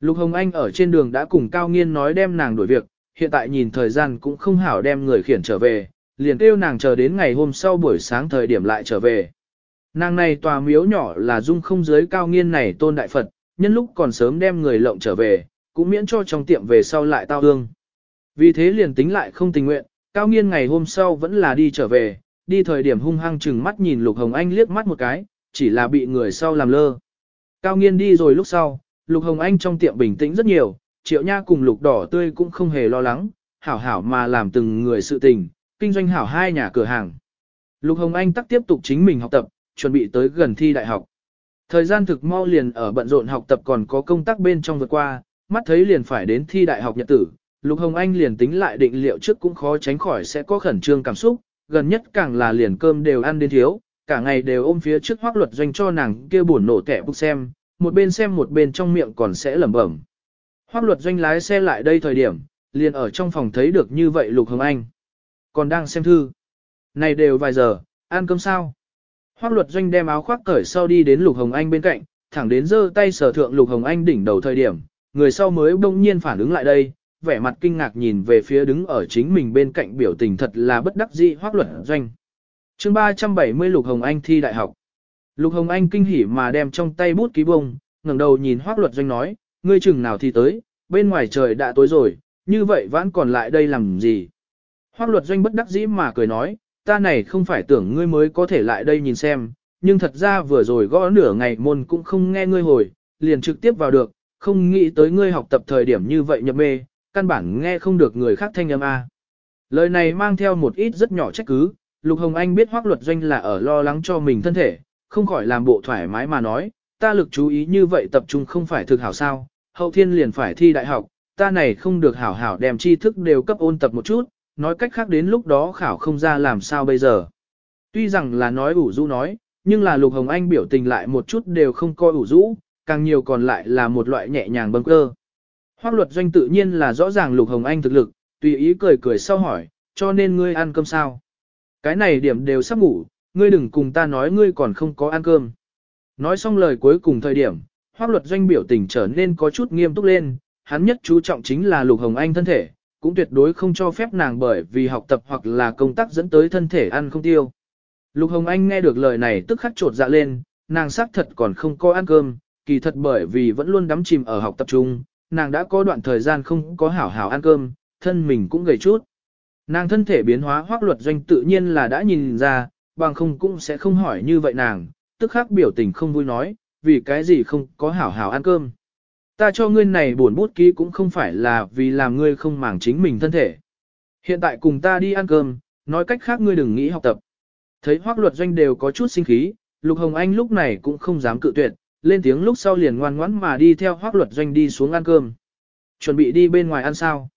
Lục Hồng Anh ở trên đường đã cùng Cao Nghiên nói đem nàng đổi việc, hiện tại nhìn thời gian cũng không hảo đem người khiển trở về, liền kêu nàng chờ đến ngày hôm sau buổi sáng thời điểm lại trở về. Nàng này tòa miếu nhỏ là dung không giới Cao Nghiên này tôn đại Phật, nhân lúc còn sớm đem người lộng trở về, cũng miễn cho trong tiệm về sau lại tao hương. Vì thế liền tính lại không tình nguyện, Cao Nghiên ngày hôm sau vẫn là đi trở về, đi thời điểm hung hăng chừng mắt nhìn Lục Hồng Anh liếc mắt một cái, chỉ là bị người sau làm lơ. Cao Nghiên đi rồi lúc sau, Lục Hồng Anh trong tiệm bình tĩnh rất nhiều, Triệu Nha cùng Lục Đỏ Tươi cũng không hề lo lắng, hảo hảo mà làm từng người sự tình, kinh doanh hảo hai nhà cửa hàng. Lục Hồng Anh tắc tiếp tục chính mình học tập, chuẩn bị tới gần thi đại học. Thời gian thực mau liền ở bận rộn học tập còn có công tác bên trong vượt qua, mắt thấy liền phải đến thi đại học nhật tử, Lục Hồng Anh liền tính lại định liệu trước cũng khó tránh khỏi sẽ có khẩn trương cảm xúc, gần nhất càng là liền cơm đều ăn đến thiếu, cả ngày đều ôm phía trước hoác luật doanh cho nàng kia buồn nổ kẻ bức xem, một bên xem một bên trong miệng còn sẽ lẩm bẩm. Hoác luật doanh lái xe lại đây thời điểm, liền ở trong phòng thấy được như vậy Lục Hồng Anh. Còn đang xem thư. Này đều vài giờ, ăn cơm sao? Hoác luật doanh đem áo khoác cởi sau đi đến Lục Hồng Anh bên cạnh, thẳng đến giơ tay sở thượng Lục Hồng Anh đỉnh đầu thời điểm, người sau mới đông nhiên phản ứng lại đây, vẻ mặt kinh ngạc nhìn về phía đứng ở chính mình bên cạnh biểu tình thật là bất đắc dĩ hoác luật doanh. chương 370 Lục Hồng Anh thi đại học. Lục Hồng Anh kinh hỉ mà đem trong tay bút ký bông, ngẩng đầu nhìn hoác luật doanh nói, ngươi chừng nào thì tới, bên ngoài trời đã tối rồi, như vậy vẫn còn lại đây làm gì? Hoác luật doanh bất đắc dĩ mà cười nói, ta này không phải tưởng ngươi mới có thể lại đây nhìn xem, nhưng thật ra vừa rồi gõ nửa ngày môn cũng không nghe ngươi hồi, liền trực tiếp vào được, không nghĩ tới ngươi học tập thời điểm như vậy nhập mê, căn bản nghe không được người khác thanh âm A. Lời này mang theo một ít rất nhỏ trách cứ, Lục Hồng Anh biết Hoác Luật Doanh là ở lo lắng cho mình thân thể, không khỏi làm bộ thoải mái mà nói, ta lực chú ý như vậy tập trung không phải thực hảo sao, hậu thiên liền phải thi đại học, ta này không được hảo hảo đem tri thức đều cấp ôn tập một chút, nói cách khác đến lúc đó khảo không ra làm sao bây giờ. Tuy rằng là nói ủ rũ nói, nhưng là Lục Hồng Anh biểu tình lại một chút đều không coi ủ rũ, càng nhiều còn lại là một loại nhẹ nhàng bâng cơ. Hoác luật doanh tự nhiên là rõ ràng Lục Hồng Anh thực lực, tùy ý cười cười sau hỏi, cho nên ngươi ăn cơm sao? Cái này điểm đều sắp ngủ, ngươi đừng cùng ta nói ngươi còn không có ăn cơm. Nói xong lời cuối cùng thời điểm, hoác luật doanh biểu tình trở nên có chút nghiêm túc lên, hắn nhất chú trọng chính là Lục Hồng Anh thân thể, cũng tuyệt đối không cho phép nàng bởi vì học tập hoặc là công tác dẫn tới thân thể ăn không tiêu. Lục Hồng Anh nghe được lời này tức khắc trột dạ lên, nàng xác thật còn không có ăn cơm, kỳ thật bởi vì vẫn luôn đắm chìm ở học tập trung, nàng đã có đoạn thời gian không có hảo hảo ăn cơm, thân mình cũng gầy chút. Nàng thân thể biến hóa hoác luật doanh tự nhiên là đã nhìn ra, bằng không cũng sẽ không hỏi như vậy nàng, tức khắc biểu tình không vui nói, vì cái gì không có hảo hảo ăn cơm. Ta cho ngươi này buồn bút ký cũng không phải là vì làm ngươi không màng chính mình thân thể. Hiện tại cùng ta đi ăn cơm, nói cách khác ngươi đừng nghĩ học tập. Thấy hoác luật doanh đều có chút sinh khí, Lục Hồng Anh lúc này cũng không dám cự tuyệt, lên tiếng lúc sau liền ngoan ngoãn mà đi theo hoác luật doanh đi xuống ăn cơm. Chuẩn bị đi bên ngoài ăn sao?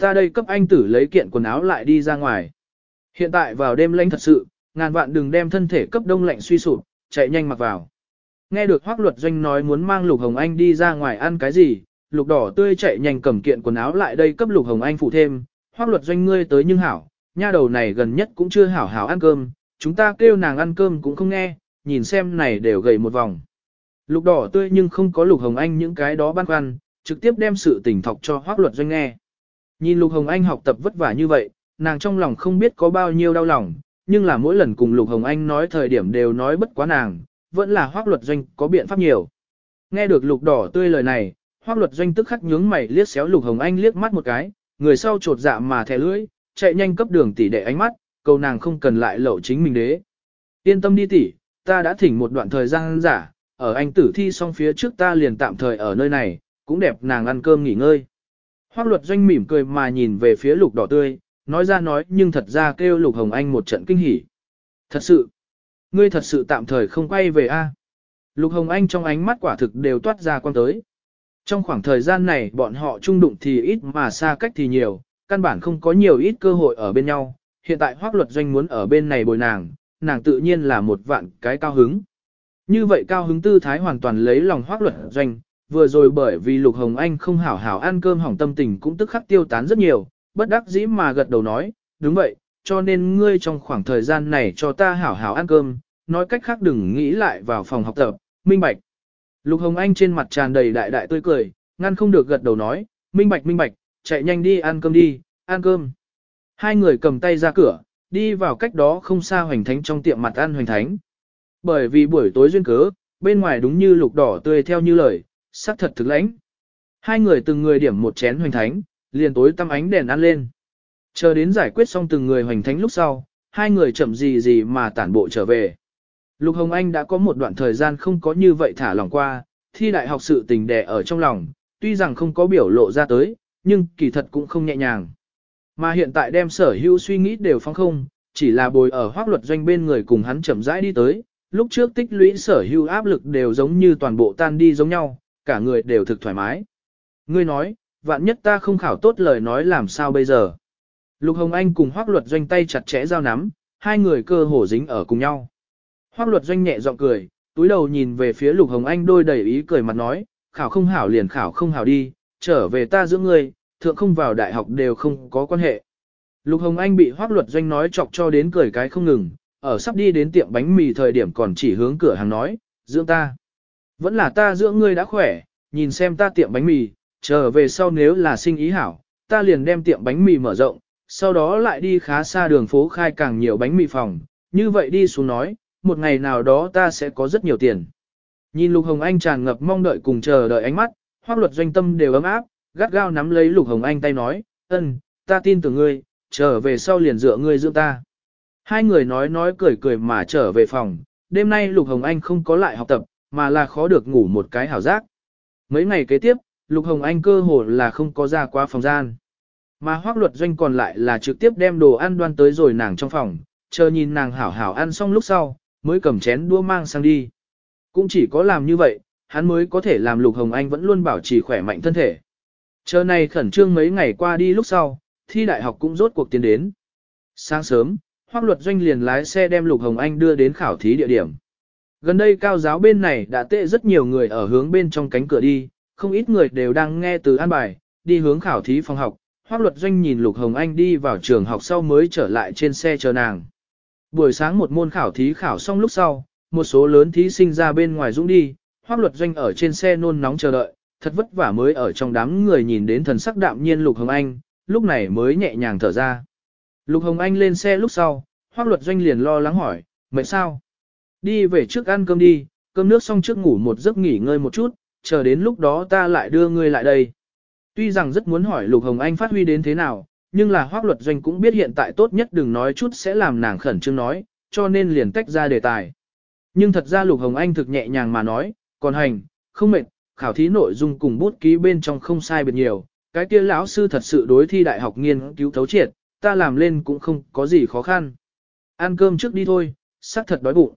Ta đây cấp anh tử lấy kiện quần áo lại đi ra ngoài. Hiện tại vào đêm lạnh thật sự, ngàn vạn đừng đem thân thể cấp đông lạnh suy sụp, chạy nhanh mặc vào. Nghe được hoác luật doanh nói muốn mang Lục Hồng Anh đi ra ngoài ăn cái gì, Lục đỏ tươi chạy nhanh cầm kiện quần áo lại đây cấp Lục Hồng Anh phụ thêm, hoác luật doanh ngươi tới nhưng hảo, nha đầu này gần nhất cũng chưa hảo hảo ăn cơm, chúng ta kêu nàng ăn cơm cũng không nghe, nhìn xem này đều gầy một vòng. Lục đỏ tươi nhưng không có Lục Hồng Anh những cái đó băn khoăn, trực tiếp đem sự tỉnh thọc cho hoác luật doanh nghe. Nhìn Lục Hồng Anh học tập vất vả như vậy, nàng trong lòng không biết có bao nhiêu đau lòng, nhưng là mỗi lần cùng Lục Hồng Anh nói thời điểm đều nói bất quá nàng, vẫn là hoác luật doanh có biện pháp nhiều. Nghe được Lục đỏ tươi lời này, hoác luật doanh tức khắc nhướng mày liếc xéo Lục Hồng Anh liếc mắt một cái, người sau trột dạ mà thẻ lưỡi, chạy nhanh cấp đường tỷ đệ ánh mắt, cầu nàng không cần lại lậu chính mình đế. Yên tâm đi tỷ, ta đã thỉnh một đoạn thời gian giả, ở anh tử thi xong phía trước ta liền tạm thời ở nơi này, cũng đẹp nàng ăn cơm nghỉ ngơi. Hoác luật doanh mỉm cười mà nhìn về phía lục đỏ tươi, nói ra nói nhưng thật ra kêu lục hồng anh một trận kinh hỉ. Thật sự, ngươi thật sự tạm thời không quay về a Lục hồng anh trong ánh mắt quả thực đều toát ra quan tới. Trong khoảng thời gian này bọn họ chung đụng thì ít mà xa cách thì nhiều, căn bản không có nhiều ít cơ hội ở bên nhau. Hiện tại hoác luật doanh muốn ở bên này bồi nàng, nàng tự nhiên là một vạn cái cao hứng. Như vậy cao hứng tư thái hoàn toàn lấy lòng hoác luật doanh, vừa rồi bởi vì Lục Hồng Anh không hảo hảo ăn cơm hỏng tâm tình cũng tức khắc tiêu tán rất nhiều, bất đắc dĩ mà gật đầu nói, đúng vậy, cho nên ngươi trong khoảng thời gian này cho ta hảo hảo ăn cơm, nói cách khác đừng nghĩ lại vào phòng học tập, minh bạch. Lục Hồng Anh trên mặt tràn đầy đại đại tươi cười, ngăn không được gật đầu nói, minh bạch minh bạch, chạy nhanh đi ăn cơm đi, ăn cơm. Hai người cầm tay ra cửa, đi vào cách đó không xa hoành thánh trong tiệm mặt ăn hoành thánh. Bởi vì buổi tối duyên cớ, bên ngoài đúng như lục đỏ tươi theo như lời, sắc thật thực lãnh. Hai người từng người điểm một chén hoành thánh, liền tối tăm ánh đèn ăn lên. Chờ đến giải quyết xong từng người hoành thánh lúc sau, hai người chậm gì gì mà tản bộ trở về. Lục Hồng Anh đã có một đoạn thời gian không có như vậy thả lòng qua, thi đại học sự tình đè ở trong lòng, tuy rằng không có biểu lộ ra tới, nhưng kỳ thật cũng không nhẹ nhàng. Mà hiện tại đem sở hữu suy nghĩ đều phong không, chỉ là bồi ở hoác luật doanh bên người cùng hắn chậm rãi đi tới, lúc trước tích lũy sở hữu áp lực đều giống như toàn bộ tan đi giống nhau, cả người đều thực thoải mái. Ngươi nói, vạn nhất ta không khảo tốt lời nói làm sao bây giờ. Lục Hồng Anh cùng Hoác Luật Doanh tay chặt chẽ giao nắm, hai người cơ hồ dính ở cùng nhau. Hoác Luật Doanh nhẹ giọng cười, túi đầu nhìn về phía Lục Hồng Anh đôi đầy ý cười mặt nói, khảo không hảo liền khảo không hảo đi, trở về ta giữa ngươi, thượng không vào đại học đều không có quan hệ. Lục Hồng Anh bị Hoác Luật Doanh nói chọc cho đến cười cái không ngừng, ở sắp đi đến tiệm bánh mì thời điểm còn chỉ hướng cửa hàng nói, dưỡng ta. Vẫn là ta dưỡng ngươi đã khỏe, nhìn xem ta tiệm bánh mì, trở về sau nếu là sinh ý hảo, ta liền đem tiệm bánh mì mở rộng, sau đó lại đi khá xa đường phố khai càng nhiều bánh mì phòng, như vậy đi xuống nói, một ngày nào đó ta sẽ có rất nhiều tiền. Nhìn Lục Hồng Anh tràn ngập mong đợi cùng chờ đợi ánh mắt, hoác luật doanh tâm đều ấm áp, gắt gao nắm lấy Lục Hồng Anh tay nói, ân, ta tin tưởng ngươi, trở về sau liền dựa ngươi dưỡng ta. Hai người nói nói cười cười mà trở về phòng, đêm nay Lục Hồng Anh không có lại học tập, mà là khó được ngủ một cái hảo giác. Mấy ngày kế tiếp, Lục Hồng Anh cơ hồ là không có ra qua phòng gian. Mà hoác luật doanh còn lại là trực tiếp đem đồ ăn đoan tới rồi nàng trong phòng, chờ nhìn nàng hảo hảo ăn xong lúc sau, mới cầm chén đua mang sang đi. Cũng chỉ có làm như vậy, hắn mới có thể làm Lục Hồng Anh vẫn luôn bảo trì khỏe mạnh thân thể. Chờ này khẩn trương mấy ngày qua đi lúc sau, thi đại học cũng rốt cuộc tiến đến. Sáng sớm, Hoác Luật Doanh liền lái xe đem Lục Hồng Anh đưa đến khảo thí địa điểm. Gần đây cao giáo bên này đã tệ rất nhiều người ở hướng bên trong cánh cửa đi, không ít người đều đang nghe từ an bài, đi hướng khảo thí phòng học. Hoác Luật Doanh nhìn Lục Hồng Anh đi vào trường học sau mới trở lại trên xe chờ nàng. Buổi sáng một môn khảo thí khảo xong lúc sau, một số lớn thí sinh ra bên ngoài dũng đi, Hoác Luật Doanh ở trên xe nôn nóng chờ đợi, thật vất vả mới ở trong đám người nhìn đến thần sắc đạm nhiên Lục Hồng Anh, lúc này mới nhẹ nhàng thở ra. Lục Hồng Anh lên xe lúc sau, Hoác Luật Doanh liền lo lắng hỏi, mệt sao? Đi về trước ăn cơm đi, cơm nước xong trước ngủ một giấc nghỉ ngơi một chút, chờ đến lúc đó ta lại đưa ngươi lại đây. Tuy rằng rất muốn hỏi Lục Hồng Anh phát huy đến thế nào, nhưng là Hoác Luật Doanh cũng biết hiện tại tốt nhất đừng nói chút sẽ làm nàng khẩn trương nói, cho nên liền tách ra đề tài. Nhưng thật ra Lục Hồng Anh thực nhẹ nhàng mà nói, còn hành, không mệt, khảo thí nội dung cùng bút ký bên trong không sai biệt nhiều, cái kia lão sư thật sự đối thi đại học nghiên cứu thấu triệt, ta làm lên cũng không có gì khó khăn. Ăn cơm trước đi thôi, sắc thật đói bụng.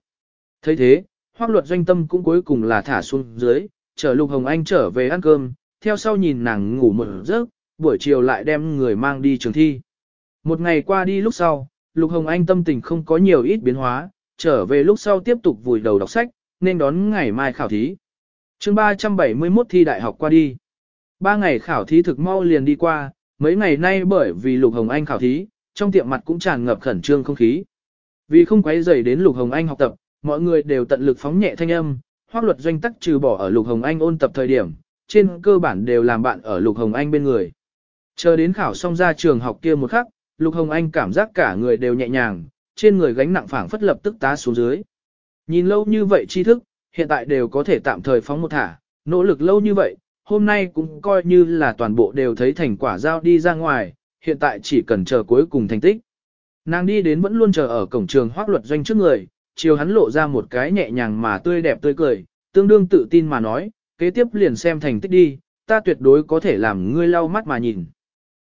thấy thế, hoác luật doanh tâm cũng cuối cùng là thả xuống dưới, chờ Lục Hồng Anh trở về ăn cơm, theo sau nhìn nàng ngủ một giấc, buổi chiều lại đem người mang đi trường thi. Một ngày qua đi lúc sau, Lục Hồng Anh tâm tình không có nhiều ít biến hóa, trở về lúc sau tiếp tục vùi đầu đọc sách, nên đón ngày mai khảo thí. chương 371 thi đại học qua đi. Ba ngày khảo thí thực mau liền đi qua, mấy ngày nay bởi vì Lục Hồng Anh khảo thí, trong tiệm mặt cũng tràn ngập khẩn trương không khí. Vì không quấy rầy đến Lục Hồng Anh học tập, mọi người đều tận lực phóng nhẹ thanh âm, hoác luật doanh tắc trừ bỏ ở Lục Hồng Anh ôn tập thời điểm, trên cơ bản đều làm bạn ở Lục Hồng Anh bên người. Chờ đến khảo xong ra trường học kia một khắc, Lục Hồng Anh cảm giác cả người đều nhẹ nhàng, trên người gánh nặng phảng phất lập tức tá xuống dưới. Nhìn lâu như vậy tri thức, hiện tại đều có thể tạm thời phóng một thả, nỗ lực lâu như vậy, hôm nay cũng coi như là toàn bộ đều thấy thành quả giao đi ra ngoài, hiện tại chỉ cần chờ cuối cùng thành tích. Nàng đi đến vẫn luôn chờ ở cổng trường hoác luật doanh trước người, chiều hắn lộ ra một cái nhẹ nhàng mà tươi đẹp tươi cười, tương đương tự tin mà nói, kế tiếp liền xem thành tích đi, ta tuyệt đối có thể làm ngươi lau mắt mà nhìn.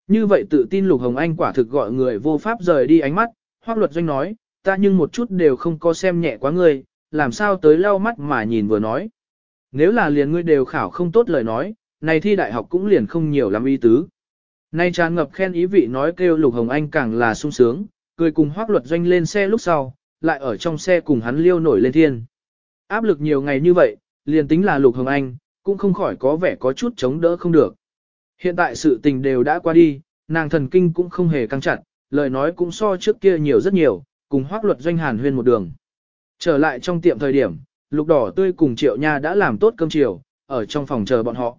Như vậy tự tin Lục Hồng Anh quả thực gọi người vô pháp rời đi ánh mắt, hoác luật doanh nói, ta nhưng một chút đều không có xem nhẹ quá ngươi, làm sao tới lau mắt mà nhìn vừa nói. Nếu là liền ngươi đều khảo không tốt lời nói, này thi đại học cũng liền không nhiều lắm ý tứ. Nay tràn ngập khen ý vị nói kêu Lục Hồng Anh càng là sung sướng, cười cùng hoác luật doanh lên xe lúc sau, lại ở trong xe cùng hắn liêu nổi lên thiên. Áp lực nhiều ngày như vậy, liền tính là Lục Hồng Anh, cũng không khỏi có vẻ có chút chống đỡ không được. Hiện tại sự tình đều đã qua đi, nàng thần kinh cũng không hề căng chặt, lời nói cũng so trước kia nhiều rất nhiều, cùng hoác luật doanh hàn huyên một đường. Trở lại trong tiệm thời điểm, lục đỏ tươi cùng triệu nha đã làm tốt cơm chiều, ở trong phòng chờ bọn họ.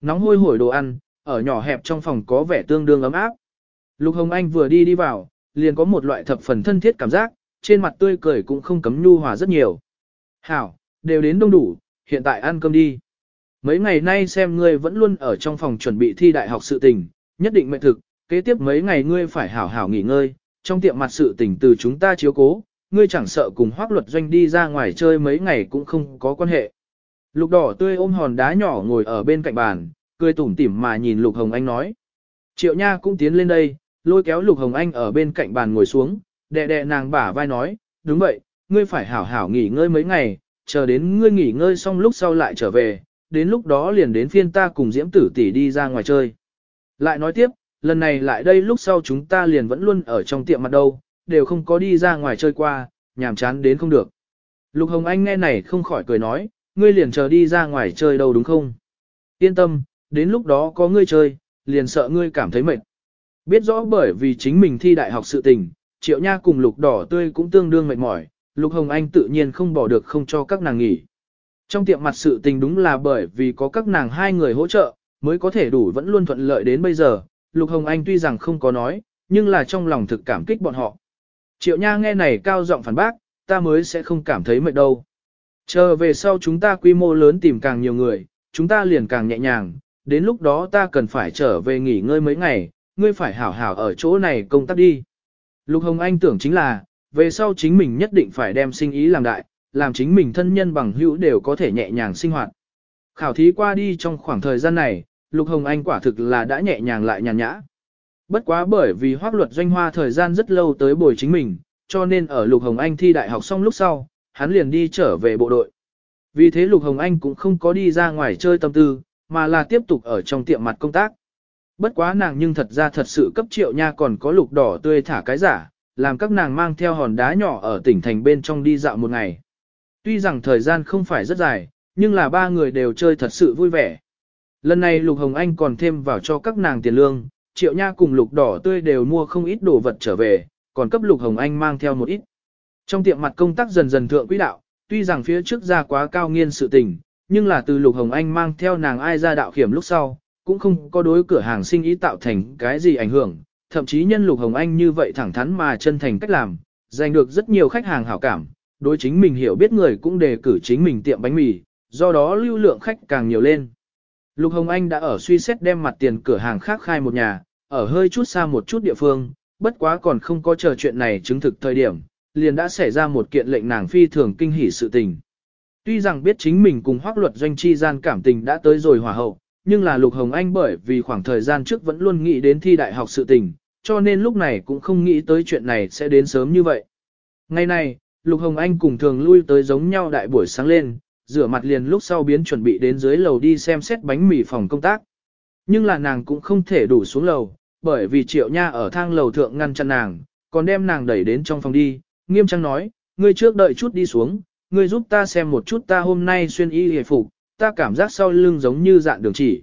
Nóng hôi hổi đồ ăn, ở nhỏ hẹp trong phòng có vẻ tương đương ấm áp. Lục Hồng Anh vừa đi đi vào, liền có một loại thập phần thân thiết cảm giác, trên mặt tươi cười cũng không cấm nhu hòa rất nhiều. Hảo, đều đến đông đủ, hiện tại ăn cơm đi. Mấy ngày nay xem ngươi vẫn luôn ở trong phòng chuẩn bị thi đại học sự tình, nhất định mệnh thực, kế tiếp mấy ngày ngươi phải hảo hảo nghỉ ngơi, trong tiệm mặt sự tình từ chúng ta chiếu cố, ngươi chẳng sợ cùng hoác luật doanh đi ra ngoài chơi mấy ngày cũng không có quan hệ. Lục đỏ tươi ôm hòn đá nhỏ ngồi ở bên cạnh bàn, cười tủm tỉm mà nhìn Lục Hồng Anh nói. Triệu Nha cũng tiến lên đây, lôi kéo Lục Hồng Anh ở bên cạnh bàn ngồi xuống, đè đè nàng bả vai nói, đúng vậy, ngươi phải hảo hảo nghỉ ngơi mấy ngày, chờ đến ngươi nghỉ ngơi xong lúc sau lại trở về, đến lúc đó liền đến phiên ta cùng Diễm Tử tỷ đi ra ngoài chơi. Lại nói tiếp, lần này lại đây lúc sau chúng ta liền vẫn luôn ở trong tiệm mặt đâu, đều không có đi ra ngoài chơi qua, nhàm chán đến không được. Lục Hồng Anh nghe này không khỏi cười nói, ngươi liền chờ đi ra ngoài chơi đâu đúng không? Yên tâm, đến lúc đó có ngươi chơi, liền sợ ngươi cảm thấy mệt. Biết rõ bởi vì chính mình thi đại học sự tình, Triệu Nha cùng Lục Đỏ Tươi cũng tương đương mệt mỏi, Lục Hồng Anh tự nhiên không bỏ được không cho các nàng nghỉ. Trong tiệm mặt sự tình đúng là bởi vì có các nàng hai người hỗ trợ, mới có thể đủ vẫn luôn thuận lợi đến bây giờ. Lục Hồng Anh tuy rằng không có nói, nhưng là trong lòng thực cảm kích bọn họ. Triệu Nha nghe này cao giọng phản bác, ta mới sẽ không cảm thấy mệt đâu. Chờ về sau chúng ta quy mô lớn tìm càng nhiều người, chúng ta liền càng nhẹ nhàng, đến lúc đó ta cần phải trở về nghỉ ngơi mấy ngày, ngươi phải hảo hảo ở chỗ này công tác đi. Lục Hồng Anh tưởng chính là, về sau chính mình nhất định phải đem sinh ý làm đại, làm chính mình thân nhân bằng hữu đều có thể nhẹ nhàng sinh hoạt. Khảo thí qua đi trong khoảng thời gian này, Lục Hồng Anh quả thực là đã nhẹ nhàng lại nhàn nhã. Bất quá bởi vì hoác luật doanh hoa thời gian rất lâu tới bồi chính mình, cho nên ở Lục Hồng Anh thi đại học xong lúc sau, hắn liền đi trở về bộ đội. Vì thế Lục Hồng Anh cũng không có đi ra ngoài chơi tâm tư, mà là tiếp tục ở trong tiệm mặt công tác. Bất quá nàng nhưng thật ra thật sự cấp triệu nha còn có lục đỏ tươi thả cái giả, làm các nàng mang theo hòn đá nhỏ ở tỉnh thành bên trong đi dạo một ngày. Tuy rằng thời gian không phải rất dài, nhưng là ba người đều chơi thật sự vui vẻ. Lần này Lục Hồng Anh còn thêm vào cho các nàng tiền lương, triệu nha cùng lục đỏ tươi đều mua không ít đồ vật trở về, còn cấp Lục Hồng Anh mang theo một ít. Trong tiệm mặt công tác dần dần thượng quỹ đạo, tuy rằng phía trước ra quá cao nghiên sự tình, nhưng là từ Lục Hồng Anh mang theo nàng ai ra đạo hiểm lúc sau, cũng không có đối cửa hàng sinh ý tạo thành cái gì ảnh hưởng, thậm chí nhân Lục Hồng Anh như vậy thẳng thắn mà chân thành cách làm, giành được rất nhiều khách hàng hảo cảm, đối chính mình hiểu biết người cũng đề cử chính mình tiệm bánh mì, do đó lưu lượng khách càng nhiều lên. Lục Hồng Anh đã ở suy xét đem mặt tiền cửa hàng khác khai một nhà, ở hơi chút xa một chút địa phương, bất quá còn không có chờ chuyện này chứng thực thời điểm, liền đã xảy ra một kiện lệnh nàng phi thường kinh hỉ sự tình. Tuy rằng biết chính mình cùng hoác luật doanh chi gian cảm tình đã tới rồi hòa hậu, nhưng là Lục Hồng Anh bởi vì khoảng thời gian trước vẫn luôn nghĩ đến thi đại học sự tình, cho nên lúc này cũng không nghĩ tới chuyện này sẽ đến sớm như vậy. Ngày này, Lục Hồng Anh cùng thường lui tới giống nhau đại buổi sáng lên, rửa mặt liền lúc sau biến chuẩn bị đến dưới lầu đi xem xét bánh mì phòng công tác. Nhưng là nàng cũng không thể đủ xuống lầu, bởi vì triệu nha ở thang lầu thượng ngăn chặn nàng, còn đem nàng đẩy đến trong phòng đi, nghiêm trang nói, ngươi trước đợi chút đi xuống, ngươi giúp ta xem một chút ta hôm nay xuyên y hề phục, ta cảm giác sau lưng giống như dạng đường chỉ.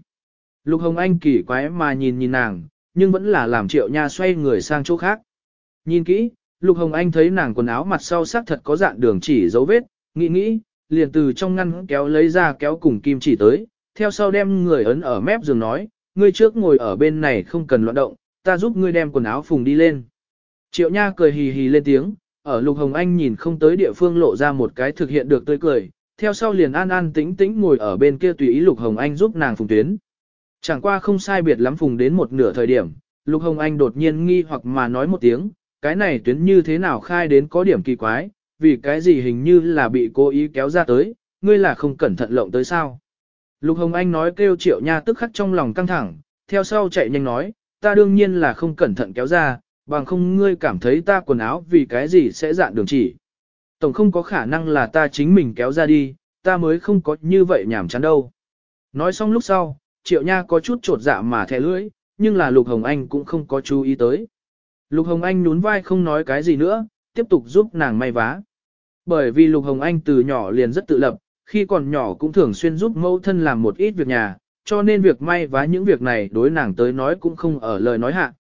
Lục Hồng Anh kỳ quái mà nhìn nhìn nàng, nhưng vẫn là làm triệu nha xoay người sang chỗ khác. Nhìn kỹ, Lục Hồng Anh thấy nàng quần áo mặt sau xác thật có dạng đường chỉ dấu vết, nghĩ nghĩ, liền từ trong ngăn kéo lấy ra kéo cùng kim chỉ tới, theo sau đem người ấn ở mép giường nói, ngươi trước ngồi ở bên này không cần loạn động, ta giúp ngươi đem quần áo phùng đi lên. Triệu Nha cười hì hì lên tiếng, ở Lục Hồng Anh nhìn không tới địa phương lộ ra một cái thực hiện được tươi cười, theo sau liền an an tĩnh tĩnh ngồi ở bên kia tùy ý Lục Hồng Anh giúp nàng phùng tuyến. Chẳng qua không sai biệt lắm phùng đến một nửa thời điểm, Lục Hồng Anh đột nhiên nghi hoặc mà nói một tiếng, cái này tuyến như thế nào khai đến có điểm kỳ quái, vì cái gì hình như là bị cố ý kéo ra tới, ngươi là không cẩn thận lộng tới sao. Lục Hồng Anh nói kêu triệu nha tức khắc trong lòng căng thẳng, theo sau chạy nhanh nói, ta đương nhiên là không cẩn thận kéo ra, bằng không ngươi cảm thấy ta quần áo vì cái gì sẽ dạn đường chỉ. Tổng không có khả năng là ta chính mình kéo ra đi, ta mới không có như vậy nhảm chán đâu. Nói xong lúc sau, triệu nha có chút trột dạ mà thẻ lưỡi, nhưng là Lục Hồng Anh cũng không có chú ý tới. Lục Hồng Anh nhún vai không nói cái gì nữa, tiếp tục giúp nàng may vá. Bởi vì Lục Hồng Anh từ nhỏ liền rất tự lập, khi còn nhỏ cũng thường xuyên giúp mẫu thân làm một ít việc nhà, cho nên việc may vá những việc này đối nàng tới nói cũng không ở lời nói hạ.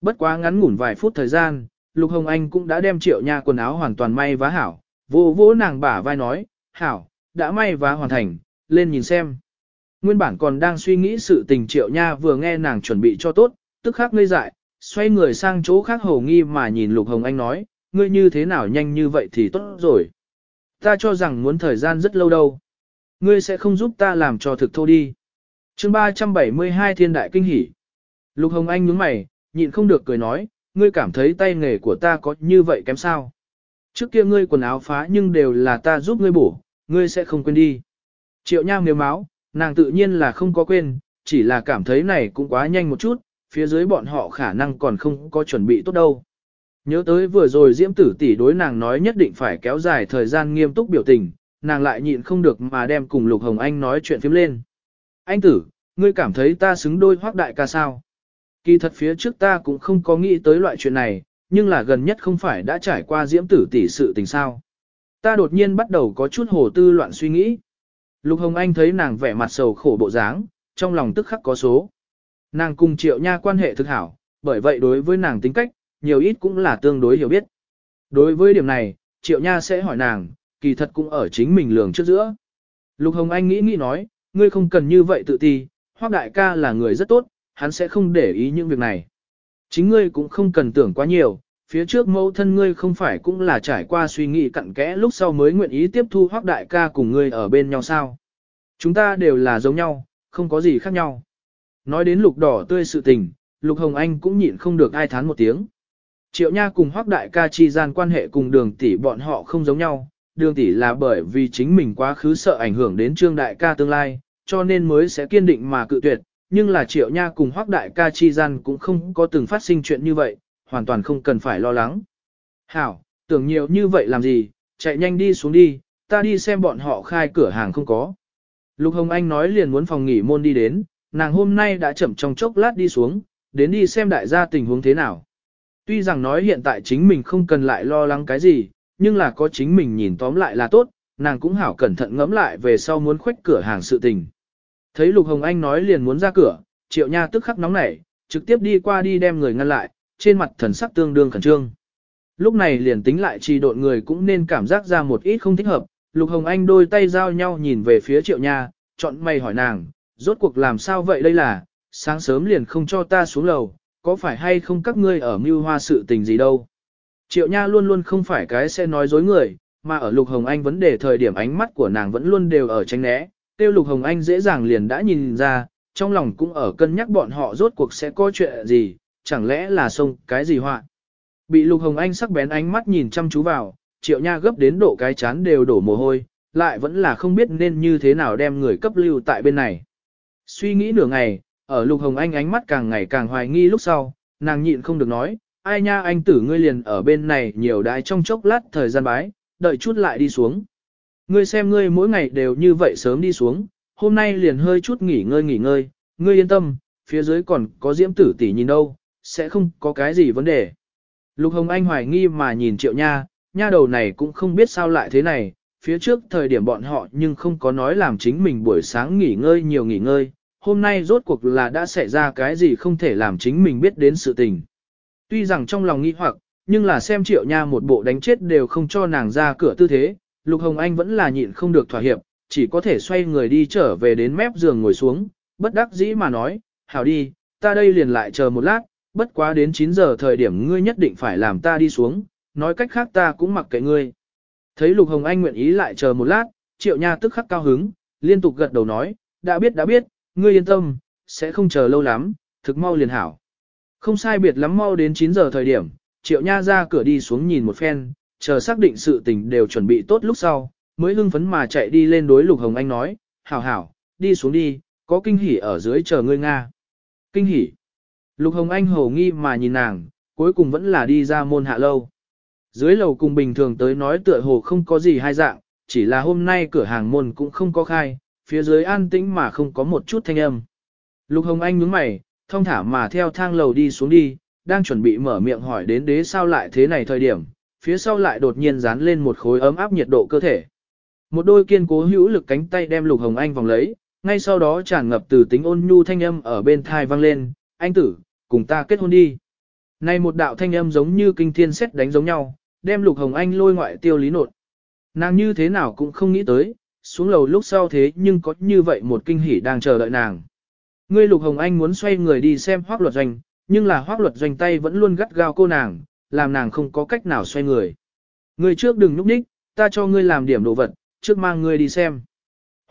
Bất quá ngắn ngủn vài phút thời gian, Lục Hồng Anh cũng đã đem triệu nha quần áo hoàn toàn may vá hảo, vô vỗ nàng bả vai nói, hảo, đã may vá hoàn thành, lên nhìn xem. Nguyên bản còn đang suy nghĩ sự tình triệu nha vừa nghe nàng chuẩn bị cho tốt, tức khắc ngây dại, xoay người sang chỗ khác hồ nghi mà nhìn Lục Hồng Anh nói, ngươi như thế nào nhanh như vậy thì tốt rồi. Ta cho rằng muốn thời gian rất lâu đâu. Ngươi sẽ không giúp ta làm cho thực thô đi. chương 372 thiên đại kinh hỉ. Lục Hồng Anh nhướng mày, nhịn không được cười nói, ngươi cảm thấy tay nghề của ta có như vậy kém sao. Trước kia ngươi quần áo phá nhưng đều là ta giúp ngươi bổ, ngươi sẽ không quên đi. Triệu Nha nếu máu, nàng tự nhiên là không có quên, chỉ là cảm thấy này cũng quá nhanh một chút, phía dưới bọn họ khả năng còn không có chuẩn bị tốt đâu. Nhớ tới vừa rồi Diễm tử tỷ đối nàng nói nhất định phải kéo dài thời gian nghiêm túc biểu tình, nàng lại nhịn không được mà đem cùng Lục Hồng Anh nói chuyện phím lên. Anh tử, ngươi cảm thấy ta xứng đôi hoác đại ca sao? Kỳ thật phía trước ta cũng không có nghĩ tới loại chuyện này, nhưng là gần nhất không phải đã trải qua Diễm tử tỷ sự tình sao. Ta đột nhiên bắt đầu có chút hồ tư loạn suy nghĩ. Lục Hồng Anh thấy nàng vẻ mặt sầu khổ bộ dáng, trong lòng tức khắc có số. Nàng cùng triệu nha quan hệ thực hảo, bởi vậy đối với nàng tính cách, nhiều ít cũng là tương đối hiểu biết. Đối với điểm này, Triệu Nha sẽ hỏi nàng, kỳ thật cũng ở chính mình lường trước giữa. Lục Hồng Anh nghĩ nghĩ nói, ngươi không cần như vậy tự ti, Hoắc đại ca là người rất tốt, hắn sẽ không để ý những việc này. Chính ngươi cũng không cần tưởng quá nhiều, phía trước mẫu thân ngươi không phải cũng là trải qua suy nghĩ cặn kẽ lúc sau mới nguyện ý tiếp thu Hoắc đại ca cùng ngươi ở bên nhau sao. Chúng ta đều là giống nhau, không có gì khác nhau. Nói đến lục đỏ tươi sự tình, lục hồng anh cũng nhịn không được ai thán một tiếng. Triệu Nha cùng Hoắc Đại ca chi gian quan hệ cùng đường tỷ bọn họ không giống nhau, đường tỷ là bởi vì chính mình quá khứ sợ ảnh hưởng đến Trương Đại ca tương lai, cho nên mới sẽ kiên định mà cự tuyệt, nhưng là Triệu Nha cùng Hoắc Đại ca chi gian cũng không có từng phát sinh chuyện như vậy, hoàn toàn không cần phải lo lắng. Hảo, Tưởng nhiều như vậy làm gì, chạy nhanh đi xuống đi, ta đi xem bọn họ khai cửa hàng không có. Lục Hồng Anh nói liền muốn phòng nghỉ môn đi đến, nàng hôm nay đã chậm trong chốc lát đi xuống, đến đi xem đại gia tình huống thế nào. Tuy rằng nói hiện tại chính mình không cần lại lo lắng cái gì, nhưng là có chính mình nhìn tóm lại là tốt, nàng cũng hảo cẩn thận ngẫm lại về sau muốn khuếch cửa hàng sự tình. Thấy Lục Hồng Anh nói liền muốn ra cửa, Triệu Nha tức khắc nóng nảy, trực tiếp đi qua đi đem người ngăn lại, trên mặt thần sắc tương đương khẩn trương. Lúc này liền tính lại trì độn người cũng nên cảm giác ra một ít không thích hợp, Lục Hồng Anh đôi tay giao nhau nhìn về phía Triệu Nha, chọn mày hỏi nàng, rốt cuộc làm sao vậy đây là, sáng sớm liền không cho ta xuống lầu, có phải hay không các ngươi ở mưu hoa sự tình gì đâu. Triệu Nha luôn luôn không phải cái sẽ nói dối người, mà ở Lục Hồng Anh vấn đề thời điểm ánh mắt của nàng vẫn luôn đều ở tránh né, tiêu Lục Hồng Anh dễ dàng liền đã nhìn ra, trong lòng cũng ở cân nhắc bọn họ rốt cuộc sẽ có chuyện gì, chẳng lẽ là xông cái gì họa. Bị Lục Hồng Anh sắc bén ánh mắt nhìn chăm chú vào, Triệu Nha gấp đến độ cái chán đều đổ mồ hôi, lại vẫn là không biết nên như thế nào đem người cấp lưu tại bên này. Suy nghĩ nửa ngày, ở Lục Hồng Anh ánh mắt càng ngày càng hoài nghi lúc sau, nàng nhịn không được nói, ai nha anh tử ngươi liền ở bên này nhiều đái trong chốc lát thời gian bái, đợi chút lại đi xuống. Ngươi xem ngươi mỗi ngày đều như vậy sớm đi xuống, hôm nay liền hơi chút nghỉ ngơi nghỉ ngơi, ngươi yên tâm, phía dưới còn có diễm tử tỷ nhìn đâu, sẽ không có cái gì vấn đề. Lục Hồng Anh hoài nghi mà nhìn triệu nha, nha đầu này cũng không biết sao lại thế này, phía trước thời điểm bọn họ nhưng không có nói làm chính mình buổi sáng nghỉ ngơi nhiều nghỉ ngơi, hôm nay rốt cuộc là đã xảy ra cái gì không thể làm chính mình biết đến sự tình. Tuy rằng trong lòng nghi hoặc, nhưng là xem triệu nha một bộ đánh chết đều không cho nàng ra cửa tư thế, Lục Hồng Anh vẫn là nhịn không được thỏa hiệp, chỉ có thể xoay người đi trở về đến mép giường ngồi xuống, bất đắc dĩ mà nói, hảo đi, ta đây liền lại chờ một lát, bất quá đến 9 giờ thời điểm ngươi nhất định phải làm ta đi xuống, nói cách khác ta cũng mặc kệ ngươi. Thấy Lục Hồng Anh nguyện ý lại chờ một lát, Triệu Nha tức khắc cao hứng, liên tục gật đầu nói, đã biết đã biết, ngươi yên tâm, sẽ không chờ lâu lắm, thực mau liền hảo. Không sai biệt lắm mau đến 9 giờ thời điểm, Triệu Nha ra cửa đi xuống nhìn một phen, chờ xác định sự tình đều chuẩn bị tốt lúc sau, mới hưng phấn mà chạy đi lên đối Lục Hồng Anh nói, hảo hảo, đi xuống đi, có kinh hỉ ở dưới chờ ngươi Nga. Kinh hỉ. Lục Hồng Anh hồ nghi mà nhìn nàng, cuối cùng vẫn là đi ra môn hạ lâu. Dưới lầu cùng bình thường tới nói tựa hồ không có gì hai dạng, chỉ là hôm nay cửa hàng môn cũng không có khai, phía dưới an tĩnh mà không có một chút thanh âm. Lục Hồng Anh nhướng mày, thông thả mà theo thang lầu đi xuống đi, đang chuẩn bị mở miệng hỏi đến đế sao lại thế này thời điểm, phía sau lại đột nhiên dán lên một khối ấm áp nhiệt độ cơ thể. Một đôi kiên cố hữu lực cánh tay đem Lục Hồng Anh vòng lấy, ngay sau đó tràn ngập từ tính ôn nhu thanh âm ở bên thai vang lên, anh tử, cùng ta kết hôn đi. Này một đạo thanh âm giống như kinh thiên xét đánh giống nhau, đem Lục Hồng Anh lôi ngoại tiêu lý nột. Nàng như thế nào cũng không nghĩ tới, xuống lầu lúc sau thế nhưng có như vậy một kinh hỉ đang chờ đợi nàng. Ngươi Lục Hồng Anh muốn xoay người đi xem hoác luật doanh, nhưng là hoác luật doanh tay vẫn luôn gắt gao cô nàng, làm nàng không có cách nào xoay người. Ngươi trước đừng nhúc nhích, ta cho ngươi làm điểm đồ vật, trước mang ngươi đi xem.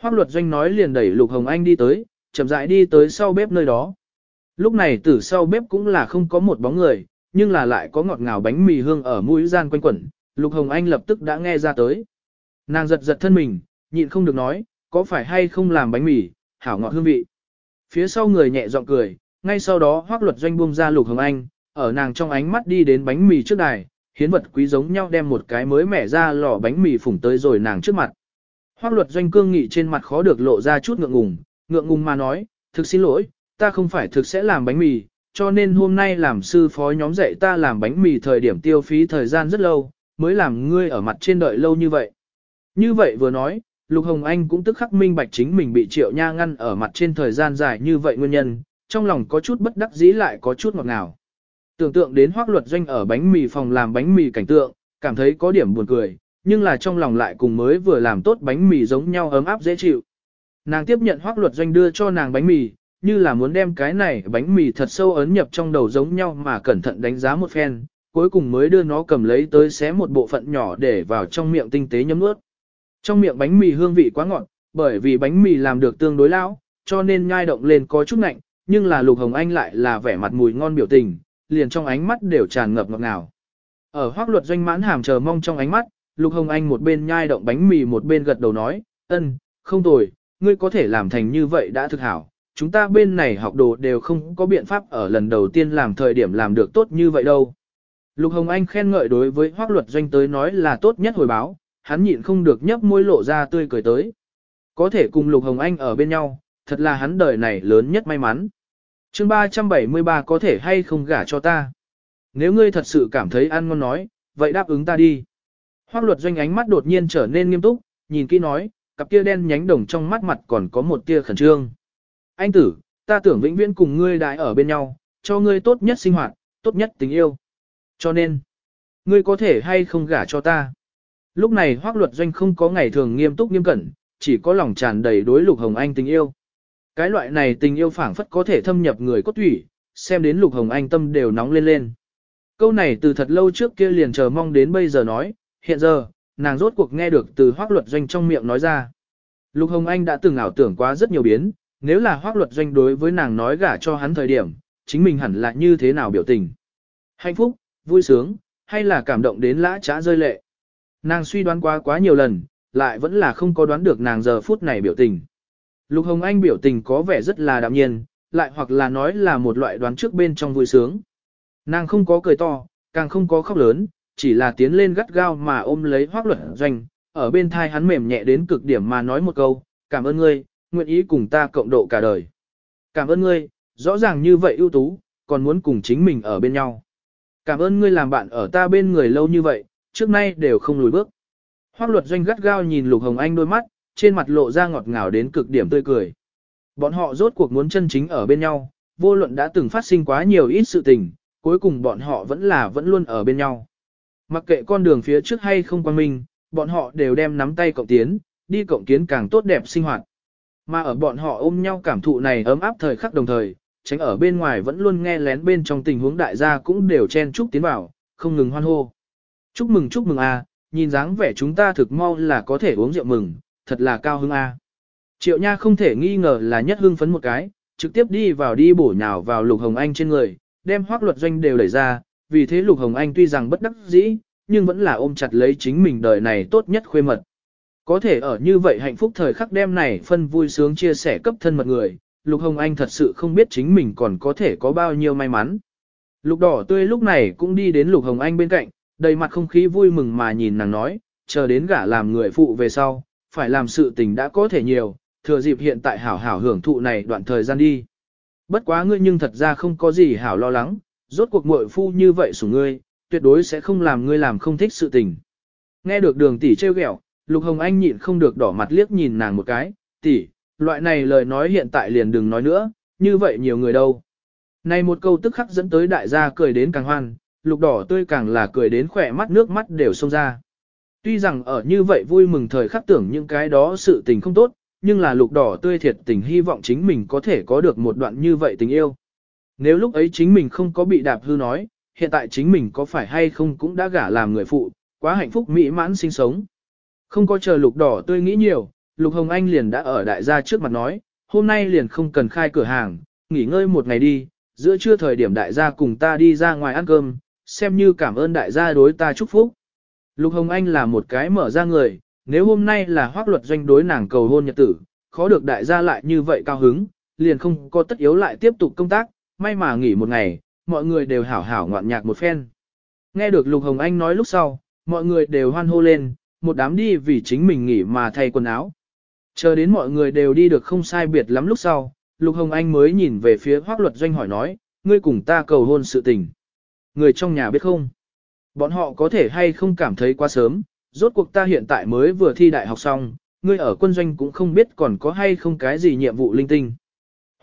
Hoác luật doanh nói liền đẩy Lục Hồng Anh đi tới, chậm rãi đi tới sau bếp nơi đó. Lúc này từ sau bếp cũng là không có một bóng người, nhưng là lại có ngọt ngào bánh mì hương ở mũi gian quanh quẩn, Lục Hồng Anh lập tức đã nghe ra tới. Nàng giật giật thân mình, nhịn không được nói, có phải hay không làm bánh mì, hảo ngọt hương vị. Phía sau người nhẹ giọng cười, ngay sau đó hoác luật doanh buông ra Lục Hồng Anh, ở nàng trong ánh mắt đi đến bánh mì trước đài, hiến vật quý giống nhau đem một cái mới mẻ ra lò bánh mì phủng tới rồi nàng trước mặt. Hoác luật doanh cương nghị trên mặt khó được lộ ra chút ngượng ngùng, ngượng ngùng mà nói, thực xin lỗi, ta không phải thực sẽ làm bánh mì, cho nên hôm nay làm sư phó nhóm dạy ta làm bánh mì thời điểm tiêu phí thời gian rất lâu, mới làm ngươi ở mặt trên đợi lâu như vậy. Như vậy vừa nói, Lục Hồng Anh cũng tức khắc minh bạch chính mình bị triệu nha ngăn ở mặt trên thời gian dài như vậy nguyên nhân, trong lòng có chút bất đắc dĩ lại có chút ngọt ngào. Tưởng tượng đến hoác luật doanh ở bánh mì phòng làm bánh mì cảnh tượng, cảm thấy có điểm buồn cười, nhưng là trong lòng lại cùng mới vừa làm tốt bánh mì giống nhau ấm áp dễ chịu. Nàng tiếp nhận hoác luật doanh đưa cho nàng bánh mì, như là muốn đem cái này bánh mì thật sâu ấn nhập trong đầu giống nhau mà cẩn thận đánh giá một phen, cuối cùng mới đưa nó cầm lấy tới xé một bộ phận nhỏ để vào trong miệng tinh tế nhấm nuốt. Trong miệng bánh mì hương vị quá ngọt, bởi vì bánh mì làm được tương đối lão, cho nên nhai động lên có chút nạnh, nhưng là Lục Hồng Anh lại là vẻ mặt mùi ngon biểu tình, liền trong ánh mắt đều tràn ngập ngọt ngào. Ở hoác luật doanh mãn hàm chờ mong trong ánh mắt, Lục Hồng Anh một bên nhai động bánh mì một bên gật đầu nói, ân, không tồi, ngươi có thể làm thành như vậy đã thực hảo, chúng ta bên này học đồ đều không có biện pháp ở lần đầu tiên làm thời điểm làm được tốt như vậy đâu. Lục Hồng Anh khen ngợi đối với Hoác Luật Doanh tới nói là tốt nhất hồi báo, hắn nhịn không được nhấp môi lộ ra tươi cười tới. Có thể cùng Lục Hồng Anh ở bên nhau, thật là hắn đời này lớn nhất may mắn chương 373 có thể hay không gả cho ta. Nếu ngươi thật sự cảm thấy ăn ngon nói, vậy đáp ứng ta đi. Hoác Luật Doanh ánh mắt đột nhiên trở nên nghiêm túc, nhìn kỹ nói, cặp kia đen nhánh đồng trong mắt mặt còn có một tia khẩn trương. Anh tử, ta tưởng vĩnh viễn cùng ngươi đại ở bên nhau, cho ngươi tốt nhất sinh hoạt, tốt nhất tình yêu. Cho nên, ngươi có thể hay không gả cho ta. Lúc này hoác luật doanh không có ngày thường nghiêm túc nghiêm cẩn, chỉ có lòng tràn đầy đối lục hồng anh tình yêu. Cái loại này tình yêu phảng phất có thể thâm nhập người cốt thủy, xem đến lục hồng anh tâm đều nóng lên lên. Câu này từ thật lâu trước kia liền chờ mong đến bây giờ nói, hiện giờ, nàng rốt cuộc nghe được từ hoác luật doanh trong miệng nói ra. Lục Hồng Anh đã từng ảo tưởng quá rất nhiều biến, nếu là hoác luật doanh đối với nàng nói gả cho hắn thời điểm, chính mình hẳn là như thế nào biểu tình. Hạnh phúc, vui sướng, hay là cảm động đến lã trá rơi lệ. Nàng suy đoán quá quá nhiều lần, lại vẫn là không có đoán được nàng giờ phút này biểu tình. Lục Hồng Anh biểu tình có vẻ rất là đạm nhiên, lại hoặc là nói là một loại đoán trước bên trong vui sướng. Nàng không có cười to, càng không có khóc lớn, chỉ là tiến lên gắt gao mà ôm lấy hoác luật doanh, ở bên thai hắn mềm nhẹ đến cực điểm mà nói một câu, cảm ơn ngươi, nguyện ý cùng ta cộng độ cả đời. Cảm ơn ngươi, rõ ràng như vậy ưu tú, còn muốn cùng chính mình ở bên nhau. Cảm ơn ngươi làm bạn ở ta bên người lâu như vậy, trước nay đều không lùi bước. Hoác luật doanh gắt gao nhìn Lục Hồng Anh đôi mắt, trên mặt lộ ra ngọt ngào đến cực điểm tươi cười. Bọn họ rốt cuộc muốn chân chính ở bên nhau, vô luận đã từng phát sinh quá nhiều ít sự tình, cuối cùng bọn họ vẫn là vẫn luôn ở bên nhau. Mặc kệ con đường phía trước hay không quan minh, bọn họ đều đem nắm tay cộng tiến, đi cộng kiến càng tốt đẹp sinh hoạt. Mà ở bọn họ ôm nhau cảm thụ này ấm áp thời khắc đồng thời, tránh ở bên ngoài vẫn luôn nghe lén bên trong tình huống đại gia cũng đều chen chúc tiến vào, không ngừng hoan hô. Chúc mừng chúc mừng a, nhìn dáng vẻ chúng ta thực mau là có thể uống rượu mừng, thật là cao hứng a. Triệu Nha không thể nghi ngờ là nhất hưng phấn một cái, trực tiếp đi vào đi bổ nhào vào Lục Hồng Anh trên người, đem hoác luật doanh đều đẩy ra, vì thế Lục Hồng Anh tuy rằng bất đắc dĩ, nhưng vẫn là ôm chặt lấy chính mình đời này tốt nhất khuê mật. Có thể ở như vậy hạnh phúc thời khắc đêm này phân vui sướng chia sẻ cấp thân mật người, Lục Hồng Anh thật sự không biết chính mình còn có thể có bao nhiêu may mắn. Lục đỏ tươi lúc này cũng đi đến Lục Hồng Anh bên cạnh, đầy mặt không khí vui mừng mà nhìn nàng nói, chờ đến gả làm người phụ về sau, phải làm sự tình đã có thể nhiều, thừa dịp hiện tại hảo hảo hưởng thụ này đoạn thời gian đi. Bất quá ngươi nhưng thật ra không có gì hảo lo lắng, rốt cuộc muội phu như vậy của ngươi, tuyệt đối sẽ không làm ngươi làm không thích sự tình. Nghe được đường tỷ trêu ghẹo, Lục Hồng Anh nhịn không được đỏ mặt liếc nhìn nàng một cái, tỷ, loại này lời nói hiện tại liền đừng nói nữa, như vậy nhiều người đâu. Này một câu tức khắc dẫn tới đại gia cười đến càng hoan, lục đỏ tươi càng là cười đến khỏe mắt nước mắt đều xông ra. Tuy rằng ở như vậy vui mừng thời khắc tưởng những cái đó sự tình không tốt, nhưng là lục đỏ tươi thiệt tình hy vọng chính mình có thể có được một đoạn như vậy tình yêu. Nếu lúc ấy chính mình không có bị đạp hư nói, hiện tại chính mình có phải hay không cũng đã gả làm người phụ, quá hạnh phúc mỹ mãn sinh sống. Không có chờ lục đỏ tươi nghĩ nhiều, lục hồng anh liền đã ở đại gia trước mặt nói, hôm nay liền không cần khai cửa hàng, nghỉ ngơi một ngày đi, giữa trưa thời điểm đại gia cùng ta đi ra ngoài ăn cơm, xem như cảm ơn đại gia đối ta chúc phúc. Lục Hồng Anh là một cái mở ra người, nếu hôm nay là hoác luật doanh đối nàng cầu hôn nhật tử, khó được đại gia lại như vậy cao hứng, liền không có tất yếu lại tiếp tục công tác, may mà nghỉ một ngày, mọi người đều hảo hảo ngoạn nhạc một phen. Nghe được Lục Hồng Anh nói lúc sau, mọi người đều hoan hô lên, một đám đi vì chính mình nghỉ mà thay quần áo. Chờ đến mọi người đều đi được không sai biệt lắm lúc sau, Lục Hồng Anh mới nhìn về phía hoác luật doanh hỏi nói, ngươi cùng ta cầu hôn sự tình. Người trong nhà biết không? Bọn họ có thể hay không cảm thấy quá sớm, rốt cuộc ta hiện tại mới vừa thi đại học xong, ngươi ở quân doanh cũng không biết còn có hay không cái gì nhiệm vụ linh tinh.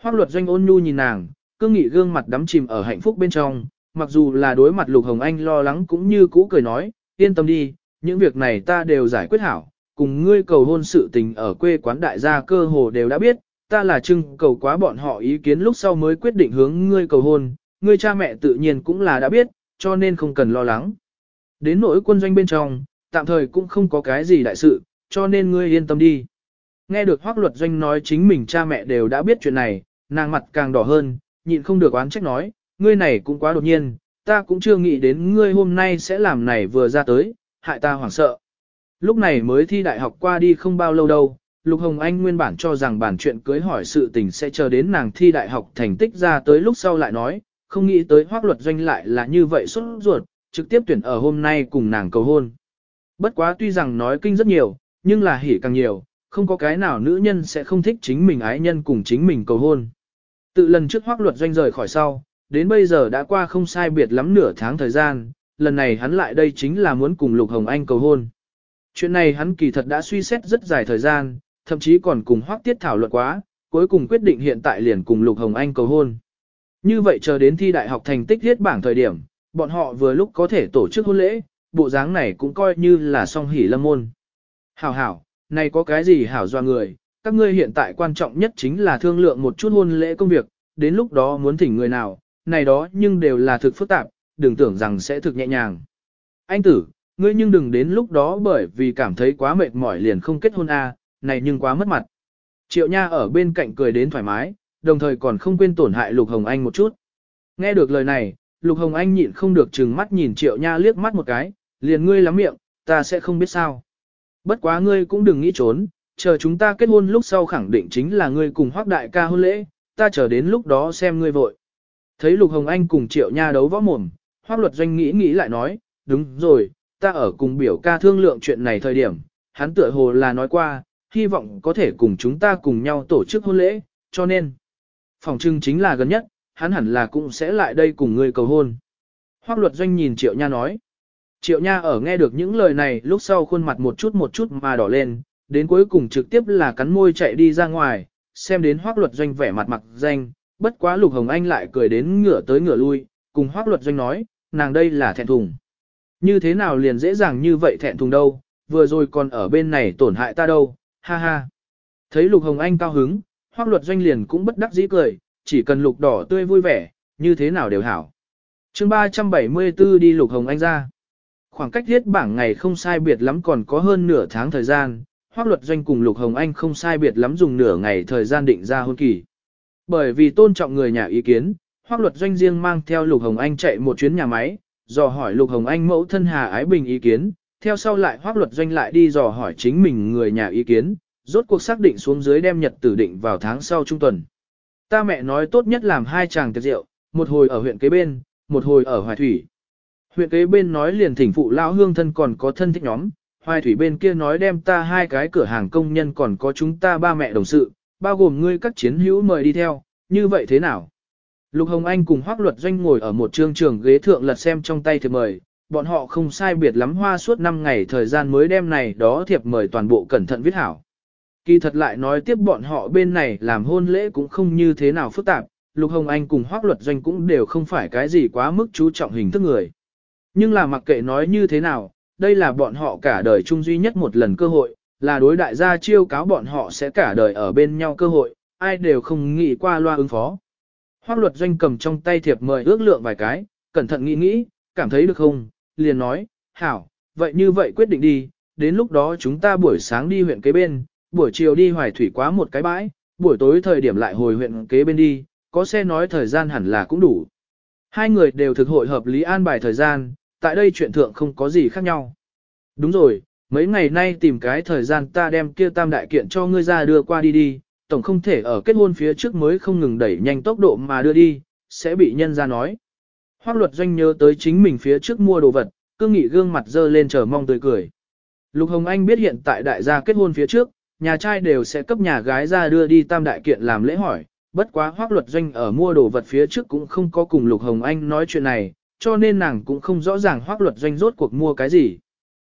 Hoác luật doanh ôn nhu nhìn nàng, cương nghị gương mặt đắm chìm ở hạnh phúc bên trong, mặc dù là đối mặt Lục Hồng Anh lo lắng cũng như cũ cười nói, yên tâm đi, những việc này ta đều giải quyết hảo, cùng ngươi cầu hôn sự tình ở quê quán đại gia cơ hồ đều đã biết, ta là trưng cầu quá bọn họ ý kiến lúc sau mới quyết định hướng ngươi cầu hôn, ngươi cha mẹ tự nhiên cũng là đã biết, cho nên không cần lo lắng. Đến nỗi quân doanh bên trong, tạm thời cũng không có cái gì đại sự, cho nên ngươi yên tâm đi. Nghe được hoác luật doanh nói chính mình cha mẹ đều đã biết chuyện này, nàng mặt càng đỏ hơn, nhịn không được oán trách nói, ngươi này cũng quá đột nhiên, ta cũng chưa nghĩ đến ngươi hôm nay sẽ làm này vừa ra tới, hại ta hoảng sợ. Lúc này mới thi đại học qua đi không bao lâu đâu, Lục Hồng Anh nguyên bản cho rằng bản chuyện cưới hỏi sự tình sẽ chờ đến nàng thi đại học thành tích ra tới lúc sau lại nói, không nghĩ tới hoác luật doanh lại là như vậy xuất ruột, trực tiếp tuyển ở hôm nay cùng nàng cầu hôn. Bất quá tuy rằng nói kinh rất nhiều, nhưng là hỉ càng nhiều, không có cái nào nữ nhân sẽ không thích chính mình ái nhân cùng chính mình cầu hôn. Tự lần trước hoác luật doanh rời khỏi sau, đến bây giờ đã qua không sai biệt lắm nửa tháng thời gian, lần này hắn lại đây chính là muốn cùng Lục Hồng Anh cầu hôn. Chuyện này hắn kỳ thật đã suy xét rất dài thời gian, thậm chí còn cùng hoác tiết thảo luận quá, cuối cùng quyết định hiện tại liền cùng Lục Hồng Anh cầu hôn. Như vậy chờ đến thi đại học thành tích thiết bảng thời điểm, bọn họ vừa lúc có thể tổ chức hôn lễ, bộ dáng này cũng coi như là song hỷ lâm môn. Hảo hảo, này có cái gì hảo doa người, các ngươi hiện tại quan trọng nhất chính là thương lượng một chút hôn lễ công việc, đến lúc đó muốn thỉnh người nào, này đó nhưng đều là thực phức tạp, đừng tưởng rằng sẽ thực nhẹ nhàng. Anh tử, ngươi nhưng đừng đến lúc đó bởi vì cảm thấy quá mệt mỏi liền không kết hôn a, này nhưng quá mất mặt. Triệu Nha ở bên cạnh cười đến thoải mái, đồng thời còn không quên tổn hại Lục Hồng Anh một chút. Nghe được lời này, Lục Hồng Anh nhịn không được chừng mắt nhìn Triệu Nha liếc mắt một cái, liền ngươi lắm miệng, ta sẽ không biết sao. Bất quá ngươi cũng đừng nghĩ trốn, chờ chúng ta kết hôn lúc sau khẳng định chính là ngươi cùng Hoắc đại ca hôn lễ, ta chờ đến lúc đó xem ngươi vội. Thấy Lục Hồng Anh cùng Triệu Nha đấu võ mồm, Hoắc luật doanh nghĩ nghĩ lại nói, đúng rồi, ta ở cùng biểu ca thương lượng chuyện này thời điểm, hắn tựa hồ là nói qua, hy vọng có thể cùng chúng ta cùng nhau tổ chức hôn lễ, cho nên, phòng trưng chính là gần nhất, hắn hẳn là cũng sẽ lại đây cùng ngươi cầu hôn. Hoác luật doanh nhìn Triệu Nha nói, Triệu Nha ở nghe được những lời này lúc sau khuôn mặt một chút một chút mà đỏ lên, đến cuối cùng trực tiếp là cắn môi chạy đi ra ngoài, xem đến hoác luật doanh vẻ mặt mặt danh, bất quá Lục Hồng Anh lại cười đến ngửa tới ngửa lui, cùng hoác luật doanh nói, nàng đây là thẹn thùng. Như thế nào liền dễ dàng như vậy thẹn thùng đâu, vừa rồi còn ở bên này tổn hại ta đâu, ha ha. Thấy Lục Hồng Anh cao hứng, hoác luật doanh liền cũng bất đắc dĩ cười, chỉ cần lục đỏ tươi vui vẻ, như thế nào đều hảo. chương 374 đi Lục Hồng Anh ra. Khoảng cách thiết bảng ngày không sai biệt lắm còn có hơn nửa tháng thời gian, hoác luật doanh cùng Lục Hồng Anh không sai biệt lắm dùng nửa ngày thời gian định ra hôn kỳ. Bởi vì tôn trọng người nhà ý kiến, hoác luật doanh riêng mang theo Lục Hồng Anh chạy một chuyến nhà máy, dò hỏi Lục Hồng Anh mẫu thân Hà Ái Bình ý kiến, theo sau lại hoác luật doanh lại đi dò hỏi chính mình người nhà ý kiến, rốt cuộc xác định xuống dưới đem nhật tử định vào tháng sau trung tuần. Ta mẹ nói tốt nhất làm hai chàng tiệc rượu, một hồi ở huyện kế bên, một hồi ở Hoài Thủy. Huyện kế bên nói liền thỉnh phụ lão hương thân còn có thân thích nhóm, Hoài Thủy bên kia nói đem ta hai cái cửa hàng công nhân còn có chúng ta ba mẹ đồng sự, bao gồm ngươi các chiến hữu mời đi theo, như vậy thế nào? Lục Hồng Anh cùng Hoác Luật Doanh ngồi ở một trương trường ghế thượng lật xem trong tay thiệp mời, bọn họ không sai biệt lắm hoa suốt 5 ngày thời gian mới đem này đó thiệp mời toàn bộ cẩn thận viết hảo. Kỳ thật lại nói tiếp bọn họ bên này làm hôn lễ cũng không như thế nào phức tạp, Lục Hồng Anh cùng Hoác Luật Doanh cũng đều không phải cái gì quá mức chú trọng hình thức người. Nhưng là mặc kệ nói như thế nào, đây là bọn họ cả đời chung duy nhất một lần cơ hội, là đối đại gia chiêu cáo bọn họ sẽ cả đời ở bên nhau cơ hội, ai đều không nghĩ qua loa ứng phó. Hoác luật doanh cầm trong tay thiệp mời ước lượng vài cái, cẩn thận nghĩ nghĩ, cảm thấy được không, liền nói, hảo, vậy như vậy quyết định đi, đến lúc đó chúng ta buổi sáng đi huyện kế bên, buổi chiều đi hoài thủy quá một cái bãi, buổi tối thời điểm lại hồi huyện kế bên đi, có xe nói thời gian hẳn là cũng đủ. Hai người đều thực hội hợp lý an bài thời gian, tại đây chuyện thượng không có gì khác nhau. Đúng rồi, mấy ngày nay tìm cái thời gian ta đem kia tam đại kiện cho ngươi ra đưa qua đi đi, tổng không thể ở kết hôn phía trước mới không ngừng đẩy nhanh tốc độ mà đưa đi, sẽ bị nhân ra nói. Hoác luật doanh nhớ tới chính mình phía trước mua đồ vật, cương nghị gương mặt dơ lên chờ mong tươi cười. Lục Hồng Anh biết hiện tại đại gia kết hôn phía trước, nhà trai đều sẽ cấp nhà gái ra đưa đi tam đại kiện làm lễ hỏi, bất quá hoác luật doanh ở mua đồ vật phía trước cũng không có cùng Lục Hồng Anh nói chuyện này, cho nên nàng cũng không rõ ràng hoác luật doanh rốt cuộc mua cái gì.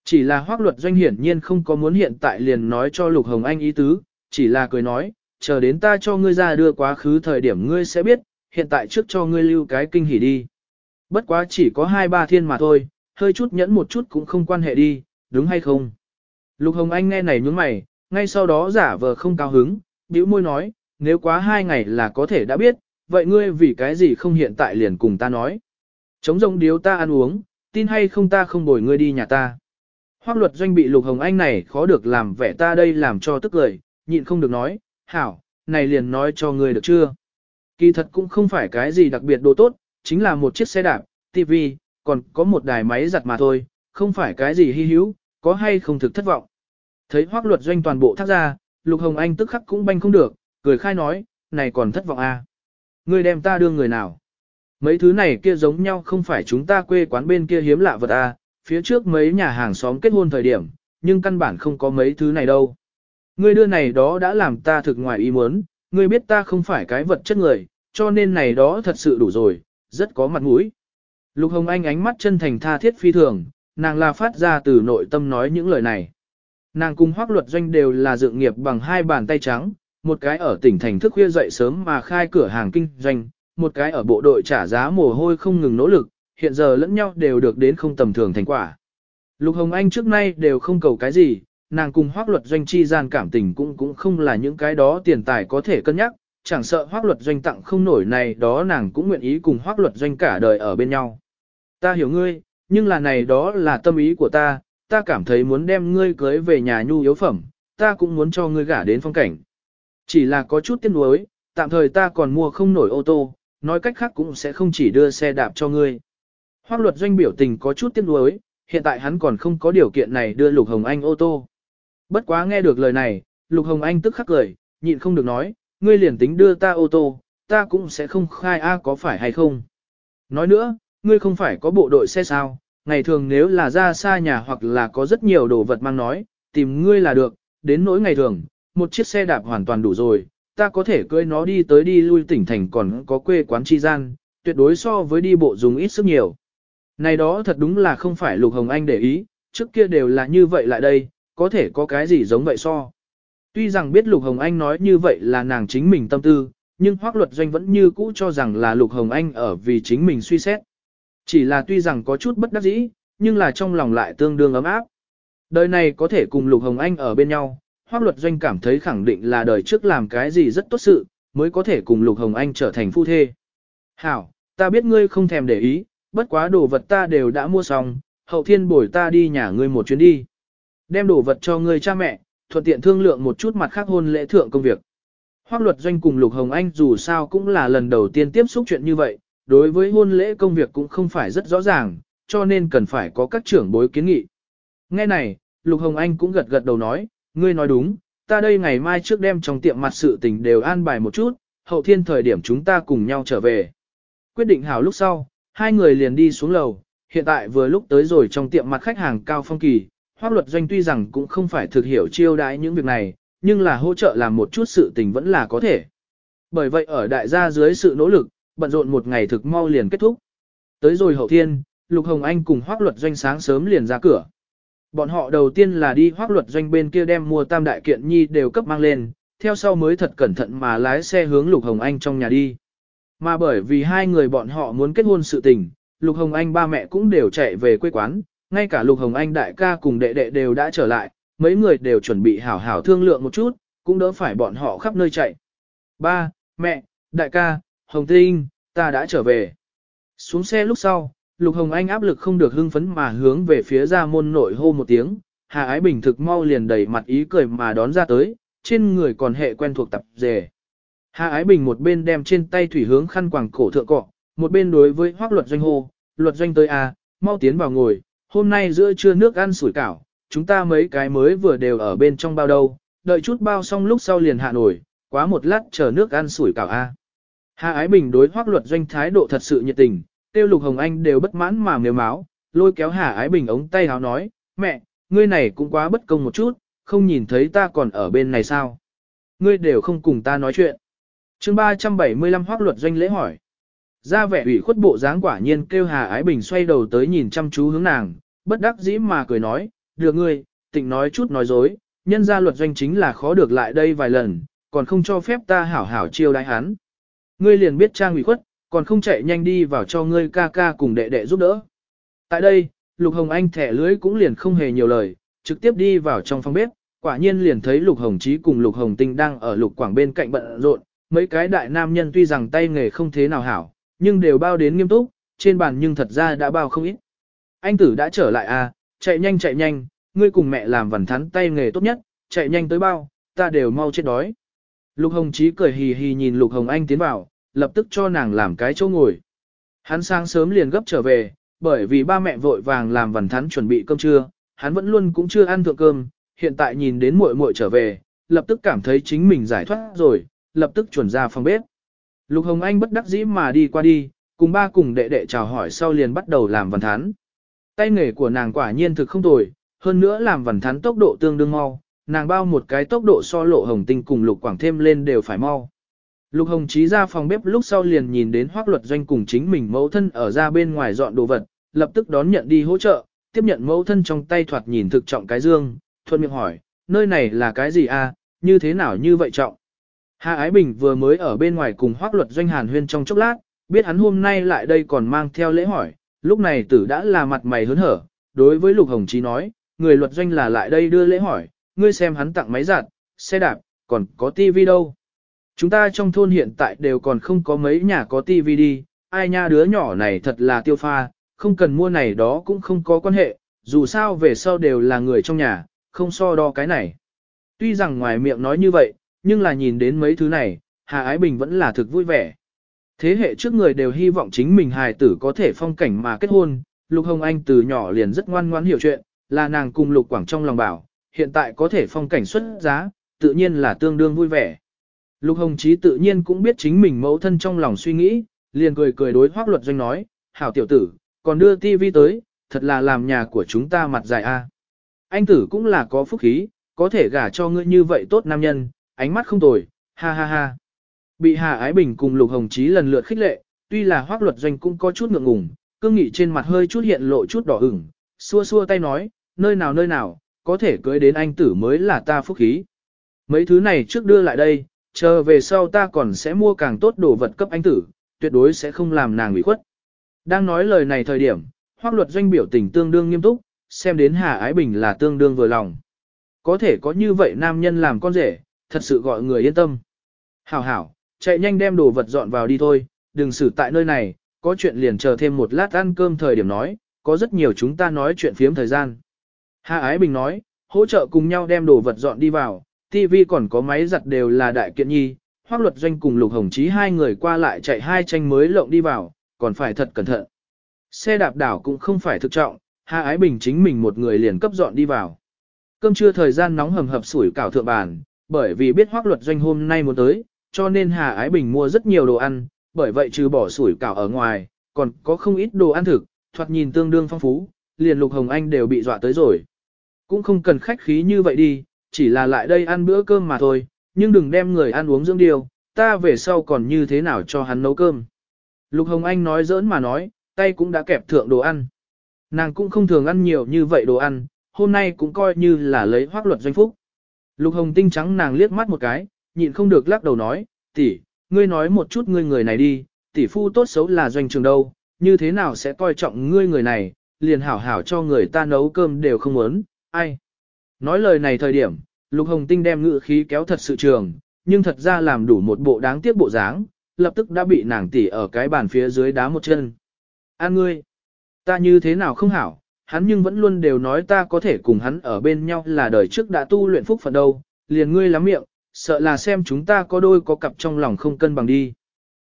Chỉ là hoác luật doanh hiển nhiên không có muốn hiện tại liền nói cho Lục Hồng Anh ý tứ, chỉ là cười nói, chờ đến ta cho ngươi ra đưa quá khứ thời điểm ngươi sẽ biết, hiện tại trước cho ngươi lưu cái kinh hỉ đi. Bất quá chỉ có hai ba thiên mà thôi, hơi chút nhẫn một chút cũng không quan hệ đi, đúng hay không? Lục Hồng Anh nghe này nhướng mày, ngay sau đó giả vờ không cao hứng, bĩu môi nói, nếu quá hai ngày là có thể đã biết, vậy ngươi vì cái gì không hiện tại liền cùng ta nói. Chống rông điếu ta ăn uống, tin hay không ta không bồi ngươi đi nhà ta. Hoác luật doanh bị Lục Hồng Anh này khó được làm vẻ ta đây làm cho tức lời, nhịn không được nói, hảo, này liền nói cho ngươi được chưa. Kỳ thật cũng không phải cái gì đặc biệt đồ tốt, chính là một chiếc xe đạp, tivi, còn có một đài máy giặt mà thôi, không phải cái gì hy hữu, có hay không thực thất vọng. Thấy hoác luật doanh toàn bộ thác ra, Lục Hồng Anh tức khắc cũng banh không được, cười khai nói, này còn thất vọng à. Ngươi đem ta đưa người nào? Mấy thứ này kia giống nhau không phải chúng ta quê quán bên kia hiếm lạ vật à, phía trước mấy nhà hàng xóm kết hôn thời điểm, nhưng căn bản không có mấy thứ này đâu. Ngươi đưa này đó đã làm ta thực ngoài ý muốn, ngươi biết ta không phải cái vật chất người, cho nên này đó thật sự đủ rồi, rất có mặt mũi. Lục Hồng Anh ánh mắt chân thành tha thiết phi thường, nàng là phát ra từ nội tâm nói những lời này. Nàng cùng hoác luật doanh đều là dựng nghiệp bằng hai bàn tay trắng, một cái ở tỉnh thành thức khuya dậy sớm mà khai cửa hàng kinh doanh, một cái ở bộ đội trả giá mồ hôi không ngừng nỗ lực, hiện giờ lẫn nhau đều được đến không tầm thường thành quả. Lục Hồng Anh trước nay đều không cầu cái gì, nàng cùng hoác luật doanh chi gian cảm tình cũng cũng không là những cái đó tiền tài có thể cân nhắc, chẳng sợ hoác luật doanh tặng không nổi này đó nàng cũng nguyện ý cùng hoác luật doanh cả đời ở bên nhau. Ta hiểu ngươi, nhưng là này đó là tâm ý của ta, ta cảm thấy muốn đem ngươi cưới về nhà nhu yếu phẩm, ta cũng muốn cho ngươi gả đến phong cảnh. Chỉ là có chút tiếc nuối, tạm thời ta còn mua không nổi ô tô, nói cách khác cũng sẽ không chỉ đưa xe đạp cho ngươi. Hoác luật doanh biểu tình có chút tiếc nuối, hiện tại hắn còn không có điều kiện này đưa Lục Hồng Anh ô tô. Bất quá nghe được lời này, Lục Hồng Anh tức khắc cười, nhịn không được nói, ngươi liền tính đưa ta ô tô, ta cũng sẽ không khai A có phải hay không. Nói nữa, ngươi không phải có bộ đội xe sao, ngày thường nếu là ra xa nhà hoặc là có rất nhiều đồ vật mang nói, tìm ngươi là được, đến nỗi ngày thường, một chiếc xe đạp hoàn toàn đủ rồi, ta có thể cưỡi nó đi tới đi lui tỉnh thành còn có quê quán chi gian, tuyệt đối so với đi bộ dùng ít sức nhiều. Này đó thật đúng là không phải Lục Hồng Anh để ý, trước kia đều là như vậy lại đây, có thể có cái gì giống vậy so. Tuy rằng biết Lục Hồng Anh nói như vậy là nàng chính mình tâm tư, nhưng hoác luật doanh vẫn như cũ cho rằng là Lục Hồng Anh ở vì chính mình suy xét. Chỉ là tuy rằng có chút bất đắc dĩ, nhưng là trong lòng lại tương đương ấm áp. Đời này có thể cùng Lục Hồng Anh ở bên nhau, hoác luật doanh cảm thấy khẳng định là đời trước làm cái gì rất tốt sự, mới có thể cùng Lục Hồng Anh trở thành phu thê. Hảo, ta biết ngươi không thèm để ý, bất quá đồ vật ta đều đã mua xong, hậu thiên bồi ta đi nhà ngươi một chuyến đi. Đem đồ vật cho ngươi cha mẹ, thuận tiện thương lượng một chút mặt khác hôn lễ thượng công việc. Hoác luật doanh cùng Lục Hồng Anh dù sao cũng là lần đầu tiên tiếp xúc chuyện như vậy, đối với hôn lễ công việc cũng không phải rất rõ ràng, cho nên cần phải có các trưởng bối kiến nghị. Nghe này, Lục Hồng Anh cũng gật gật đầu nói, ngươi nói đúng, ta đây ngày mai trước đem trong tiệm mặt sự tình đều an bài một chút, hậu thiên thời điểm chúng ta cùng nhau trở về. Quyết định hảo lúc sau, hai người liền đi xuống lầu, hiện tại vừa lúc tới rồi trong tiệm mặt khách hàng cao phong kỳ, hoác luật doanh tuy rằng cũng không phải thực hiểu chiêu đãi những việc này, nhưng là hỗ trợ làm một chút sự tình vẫn là có thể. Bởi vậy ở đại gia dưới sự nỗ lực, bận rộn một ngày thực mau liền kết thúc. Tới rồi hậu thiên, Lục Hồng Anh cùng hoác luật doanh sáng sớm liền ra cửa. Bọn họ đầu tiên là đi hoác luật doanh bên kia đem mua tam đại kiện nhi đều cấp mang lên, theo sau mới thật cẩn thận mà lái xe hướng Lục Hồng Anh trong nhà đi. Mà bởi vì hai người bọn họ muốn kết hôn sự tình, Lục Hồng Anh ba mẹ cũng đều chạy về quê quán, ngay cả Lục Hồng Anh đại ca cùng đệ đệ đều đã trở lại, mấy người đều chuẩn bị hảo hảo thương lượng một chút, cũng đỡ phải bọn họ khắp nơi chạy. Ba, mẹ, đại ca, Hồng Tinh, ta đã trở về. Xuống xe lúc sau, Lục Hồng Anh áp lực không được hưng phấn mà hướng về phía ra môn nội hô một tiếng, Hà Ái Bình thực mau liền đầy mặt ý cười mà đón ra tới, trên người còn hệ quen thuộc tập dề. Hà Ái Bình một bên đem trên tay thủy hướng khăn quàng cổ thượng cọ, một bên đối với hoác luật doanh hô, luật doanh tới à, mau tiến vào ngồi, hôm nay giữa trưa nước ăn sủi cảo, chúng ta mấy cái mới vừa đều ở bên trong bao đâu, đợi chút bao xong lúc sau liền hạ nổi, quá một lát chờ nước ăn sủi cảo a. À. Hà Ái Bình đối hoác luật doanh thái độ thật sự nhiệt tình, tiêu lục hồng anh đều bất mãn mà nếu máu, lôi kéo Hà Ái Bình ống tay háo nói, mẹ, ngươi này cũng quá bất công một chút, không nhìn thấy ta còn ở bên này sao. Ngươi đều không cùng ta nói chuyện chương 375 hoác luật doanh lễ hỏi. Ra vẻ ủy khuất bộ dáng quả nhiên kêu Hà Ái Bình xoay đầu tới nhìn chăm chú hướng nàng, bất đắc dĩ mà cười nói, được ngươi, tịnh nói chút nói dối, nhân ra luật doanh chính là khó được lại đây vài lần, còn không cho phép ta hảo hảo chiêu đãi hắn. Ngươi liền biết trang ủy khuất, còn không chạy nhanh đi vào cho ngươi ca ca cùng đệ đệ giúp đỡ. Tại đây, Lục Hồng Anh thẻ lưới cũng liền không hề nhiều lời, trực tiếp đi vào trong phòng bếp, quả nhiên liền thấy Lục Hồng Chí cùng Lục Hồng Tinh đang ở Lục Quảng bên cạnh bận rộn, mấy cái đại nam nhân tuy rằng tay nghề không thế nào hảo, nhưng đều bao đến nghiêm túc, trên bàn nhưng thật ra đã bao không ít. Anh tử đã trở lại à, chạy nhanh chạy nhanh, ngươi cùng mẹ làm vằn thắn tay nghề tốt nhất, chạy nhanh tới bao, ta đều mau chết đói. Lục Hồng Chí cười hì hì nhìn Lục Hồng Anh tiến vào, lập tức cho nàng làm cái chỗ ngồi. Hắn sáng sớm liền gấp trở về, bởi vì ba mẹ vội vàng làm vằn thắn chuẩn bị cơm trưa, hắn vẫn luôn cũng chưa ăn thượng cơm, hiện tại nhìn đến muội muội trở về, lập tức cảm thấy chính mình giải thoát rồi, lập tức chuẩn ra phòng bếp. Lục Hồng Anh bất đắc dĩ mà đi qua đi, Cùng ba cùng đệ đệ chào hỏi sau liền bắt đầu làm vần thán. Tay nghề của nàng quả nhiên thực không tồi, hơn nữa làm vần thán tốc độ tương đương mau, nàng bao một cái tốc độ so lộ hồng tinh cùng lục quảng thêm lên đều phải mau. Lục hồng chí ra phòng bếp lúc sau liền nhìn đến hoác luật doanh cùng chính mình mẫu thân ở ra bên ngoài dọn đồ vật, lập tức đón nhận đi hỗ trợ, tiếp nhận mẫu thân trong tay thoạt nhìn thực trọng cái dương, thuận miệng hỏi, nơi này là cái gì a? như thế nào như vậy trọng. Hà Ái Bình vừa mới ở bên ngoài cùng hoác luật doanh hàn huyên trong chốc lát, biết hắn hôm nay lại đây còn mang theo lễ hỏi, lúc này tử đã là mặt mày hớn hở, đối với Lục Hồng Chí nói, người luật doanh là lại đây đưa lễ hỏi, ngươi xem hắn tặng máy giặt, xe đạp, còn có tivi đâu. Chúng ta trong thôn hiện tại đều còn không có mấy nhà có tivi đi, ai nha đứa nhỏ này thật là tiêu pha, không cần mua này đó cũng không có quan hệ, dù sao về sau đều là người trong nhà, không so đo cái này. Tuy rằng ngoài miệng nói như vậy, nhưng là nhìn đến mấy thứ này, Hà Ái Bình vẫn là thực vui vẻ. Thế hệ trước người đều hy vọng chính mình hài tử có thể phong cảnh mà kết hôn, Lục Hồng Anh từ nhỏ liền rất ngoan ngoãn hiểu chuyện, là nàng cùng Lục Quảng trong lòng bảo, hiện tại có thể phong cảnh xuất giá, tự nhiên là tương đương vui vẻ. Lục Hồng Chí tự nhiên cũng biết chính mình mẫu thân trong lòng suy nghĩ, liền cười cười đối hoác luật doanh nói, hảo tiểu tử, còn đưa tivi tới, thật là làm nhà của chúng ta mặt dài a. Anh tử cũng là có phúc khí, có thể gả cho ngươi như vậy tốt nam nhân, ánh mắt không tồi, ha ha ha. Bị Hà Ái Bình cùng Lục Hồng Chí lần lượt khích lệ, tuy là hoác luật doanh cũng có chút ngượng ngùng, cương nghị trên mặt hơi chút hiện lộ chút đỏ ửng, xua xua tay nói, nơi nào nơi nào, có thể cưới đến anh tử mới là ta phúc khí. Mấy thứ này trước đưa lại đây, chờ về sau ta còn sẽ mua càng tốt đồ vật cấp anh tử, tuyệt đối sẽ không làm nàng ủy khuất. Đang nói lời này thời điểm, hoác luật doanh biểu tình tương đương nghiêm túc, xem đến Hà Ái Bình là tương đương vừa lòng. Có thể có như vậy nam nhân làm con rể, thật sự gọi người yên tâm. Hảo hảo, chạy nhanh đem đồ vật dọn vào đi thôi, đừng xử tại nơi này, có chuyện liền chờ thêm một lát ăn cơm thời điểm nói, có rất nhiều chúng ta nói chuyện phiếm thời gian. Hà Ái Bình nói, hỗ trợ cùng nhau đem đồ vật dọn đi vào, TV còn có máy giặt đều là đại kiện nhi, hoác luật doanh cùng lục hồng chí hai người qua lại chạy hai tranh mới lộng đi vào, còn phải thật cẩn thận. Xe đạp đảo cũng không phải thực trọng, Hà Ái Bình chính mình một người liền cấp dọn đi vào. Cơm trưa thời gian nóng hầm hập sủi cảo thượng bàn, bởi vì biết hoác luật doanh hôm nay muốn tới, cho nên Hà Ái Bình mua rất nhiều đồ ăn, bởi vậy trừ bỏ sủi cảo ở ngoài, còn có không ít đồ ăn thực, thoạt nhìn tương đương phong phú, liền Lục Hồng Anh đều bị dọa tới rồi. Cũng không cần khách khí như vậy đi, chỉ là lại đây ăn bữa cơm mà thôi, nhưng đừng đem người ăn uống dưỡng điều, ta về sau còn như thế nào cho hắn nấu cơm. Lục Hồng Anh nói giỡn mà nói, tay cũng đã kẹp thượng đồ ăn. Nàng cũng không thường ăn nhiều như vậy đồ ăn, hôm nay cũng coi như là lấy hoác luật doanh phúc. Lục Hồng tinh trắng nàng liếc mắt một cái, nhịn không được lắc đầu nói, tỷ, ngươi nói một chút ngươi người này đi, tỷ phu tốt xấu là doanh trường đâu, như thế nào sẽ coi trọng ngươi người này, liền hảo hảo cho người ta nấu cơm đều không muốn, ai. Nói lời này thời điểm, Lục Hồng Tinh đem ngự khí kéo thật sự trường, nhưng thật ra làm đủ một bộ đáng tiếc bộ dáng, lập tức đã bị nàng tỷ ở cái bàn phía dưới đá một chân. An ngươi, ta như thế nào không hảo, hắn nhưng vẫn luôn đều nói ta có thể cùng hắn ở bên nhau là đời trước đã tu luyện phúc phận đâu, liền ngươi lắm miệng, sợ là xem chúng ta có đôi có cặp trong lòng không cân bằng đi.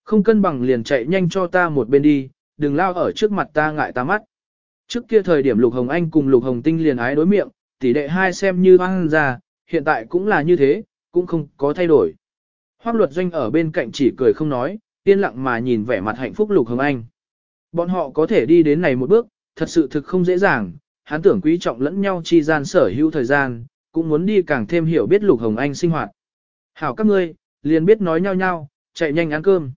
Không cân bằng liền chạy nhanh cho ta một bên đi, đừng lao ở trước mặt ta ngại ta mắt. Trước kia thời điểm Lục Hồng Anh cùng Lục Hồng Tinh liền ái đối miệng, tỷ đệ hai xem như hoang ra, hiện tại cũng là như thế, cũng không có thay đổi. Hoác luật doanh ở bên cạnh chỉ cười không nói, yên lặng mà nhìn vẻ mặt hạnh phúc Lục Hồng Anh. Bọn họ có thể đi đến này một bước, thật sự thực không dễ dàng, hắn tưởng quý trọng lẫn nhau chi gian sở hữu thời gian, cũng muốn đi càng thêm hiểu biết Lục Hồng Anh sinh hoạt. Hảo các ngươi, liền biết nói nhau nhau, chạy nhanh ăn cơm.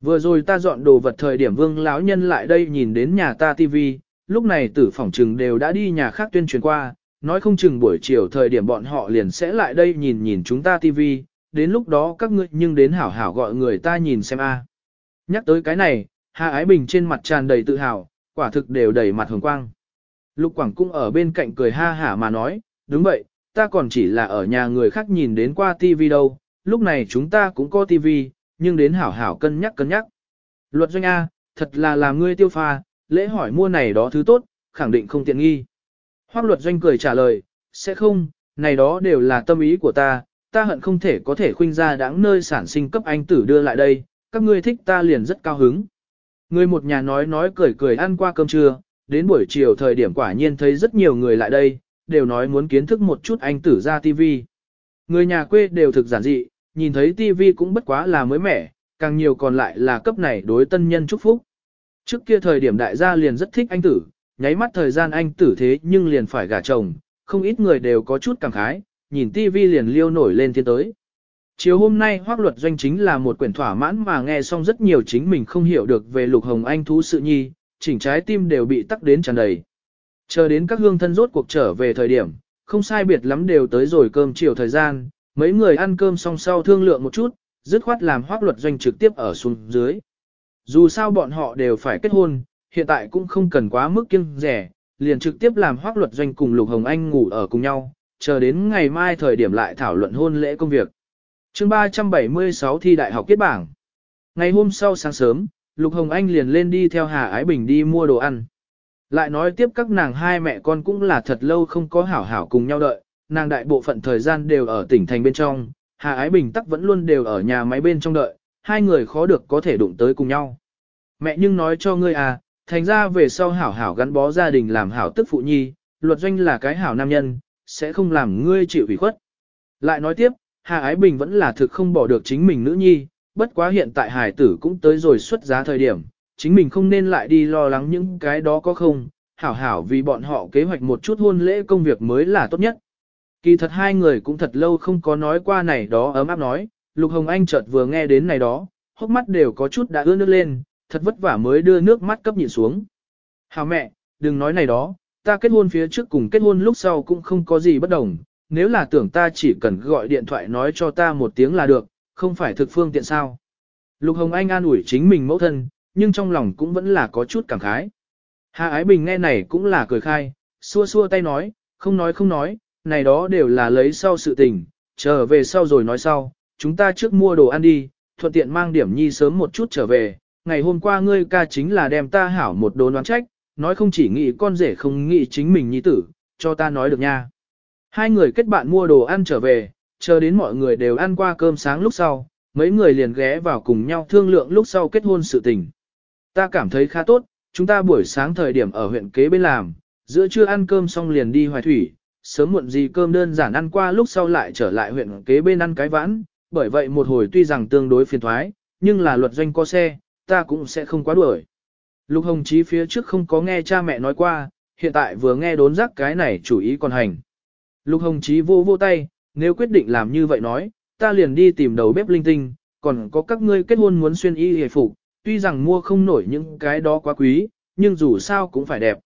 Vừa rồi ta dọn đồ vật thời điểm vương lão nhân lại đây nhìn đến nhà ta tivi, lúc này tử phỏng trừng đều đã đi nhà khác tuyên truyền qua, nói không chừng buổi chiều thời điểm bọn họ liền sẽ lại đây nhìn nhìn chúng ta tv đến lúc đó các ngươi nhưng đến hảo hảo gọi người ta nhìn xem a. Nhắc tới cái này, Hà Ái Bình trên mặt tràn đầy tự hào, quả thực đều đầy mặt hồng quang. Lục Quảng cũng ở bên cạnh cười ha hả mà nói, đúng vậy, ta còn chỉ là ở nhà người khác nhìn đến qua tv đâu, lúc này chúng ta cũng có tv nhưng đến hảo hảo cân nhắc cân nhắc. Luật doanh A, thật là làm ngươi tiêu pha, lễ hỏi mua này đó thứ tốt, khẳng định không tiện nghi. Hoác luật doanh cười trả lời, sẽ không, này đó đều là tâm ý của ta, ta hận không thể có thể khuynh ra đáng nơi sản sinh cấp anh tử đưa lại đây, các ngươi thích ta liền rất cao hứng. Người một nhà nói nói cười cười ăn qua cơm trưa, đến buổi chiều thời điểm quả nhiên thấy rất nhiều người lại đây, đều nói muốn kiến thức một chút anh tử ra TV. Người nhà quê đều thực giản dị, nhìn thấy TV cũng bất quá là mới mẻ, càng nhiều còn lại là cấp này đối tân nhân chúc phúc. Trước kia thời điểm đại gia liền rất thích anh tử, nháy mắt thời gian anh tử thế nhưng liền phải gả chồng, không ít người đều có chút cảm khái, nhìn tivi liền liêu nổi lên thiên tới. Chiều hôm nay hoác luật doanh chính là một quyển thỏa mãn mà nghe xong rất nhiều chính mình không hiểu được về lục hồng anh thú sự nhi, chỉnh trái tim đều bị tắc đến tràn đầy. Chờ đến các hương thân rốt cuộc trở về thời điểm, không sai biệt lắm đều tới rồi cơm chiều thời gian, mấy người ăn cơm xong sau thương lượng một chút, dứt khoát làm hoác luật doanh trực tiếp ở xuống dưới. Dù sao bọn họ đều phải kết hôn, hiện tại cũng không cần quá mức kiêng rẻ, liền trực tiếp làm hoác luật doanh cùng Lục Hồng Anh ngủ ở cùng nhau, chờ đến ngày mai thời điểm lại thảo luận hôn lễ công việc. chương 376 thi đại học kết bảng. Ngày hôm sau sáng sớm, Lục Hồng Anh liền lên đi theo Hà Ái Bình đi mua đồ ăn. Lại nói tiếp các nàng hai mẹ con cũng là thật lâu không có hảo hảo cùng nhau đợi, nàng đại bộ phận thời gian đều ở tỉnh thành bên trong, Hà Ái Bình tắc vẫn luôn đều ở nhà máy bên trong đợi, hai người khó được có thể đụng tới cùng nhau. Mẹ nhưng nói cho ngươi à, thành ra về sau hảo hảo gắn bó gia đình làm hảo tức phụ nhi, luật doanh là cái hảo nam nhân, sẽ không làm ngươi chịu ủy khuất. Lại nói tiếp, Hà Ái Bình vẫn là thực không bỏ được chính mình nữ nhi, bất quá hiện tại hải tử cũng tới rồi xuất giá thời điểm, chính mình không nên lại đi lo lắng những cái đó có không, hảo hảo vì bọn họ kế hoạch một chút hôn lễ công việc mới là tốt nhất. Kỳ thật hai người cũng thật lâu không có nói qua này đó ấm áp nói, Lục Hồng Anh chợt vừa nghe đến này đó, hốc mắt đều có chút đã ướt nước lên, thật vất vả mới đưa nước mắt cấp nhịn xuống. Hào mẹ, đừng nói này đó, ta kết hôn phía trước cùng kết hôn lúc sau cũng không có gì bất đồng, nếu là tưởng ta chỉ cần gọi điện thoại nói cho ta một tiếng là được, không phải thực phương tiện sao. Lục Hồng Anh an ủi chính mình mẫu thân, nhưng trong lòng cũng vẫn là có chút cảm khái. Hà Ái Bình nghe này cũng là cười khai, xua xua tay nói, không nói không nói, này đó đều là lấy sau sự tình, trở về sau rồi nói sau, chúng ta trước mua đồ ăn đi, thuận tiện mang điểm nhi sớm một chút trở về, ngày hôm qua ngươi ca chính là đem ta hảo một đốn đoán trách, nói không chỉ nghĩ con rể không nghĩ chính mình nhi tử, cho ta nói được nha. Hai người kết bạn mua đồ ăn trở về, chờ đến mọi người đều ăn qua cơm sáng lúc sau, mấy người liền ghé vào cùng nhau thương lượng lúc sau kết hôn sự tình. Ta cảm thấy khá tốt, chúng ta buổi sáng thời điểm ở huyện kế bên làm, giữa trưa ăn cơm xong liền đi hoài thủy, sớm muộn gì cơm đơn giản ăn qua lúc sau lại trở lại huyện kế bên ăn cái vãn, bởi vậy một hồi tuy rằng tương đối phiền thoái, nhưng là luật doanh có xe, ta cũng sẽ không quá đuổi. Lục Hồng Chí phía trước không có nghe cha mẹ nói qua, hiện tại vừa nghe đốn giác cái này chủ ý còn hành. Lục Hồng Chí vô vô tay, nếu quyết định làm như vậy nói, ta liền đi tìm đầu bếp linh tinh, còn có các ngươi kết hôn muốn xuyên y hề phục, tuy rằng mua không nổi những cái đó quá quý, nhưng dù sao cũng phải đẹp.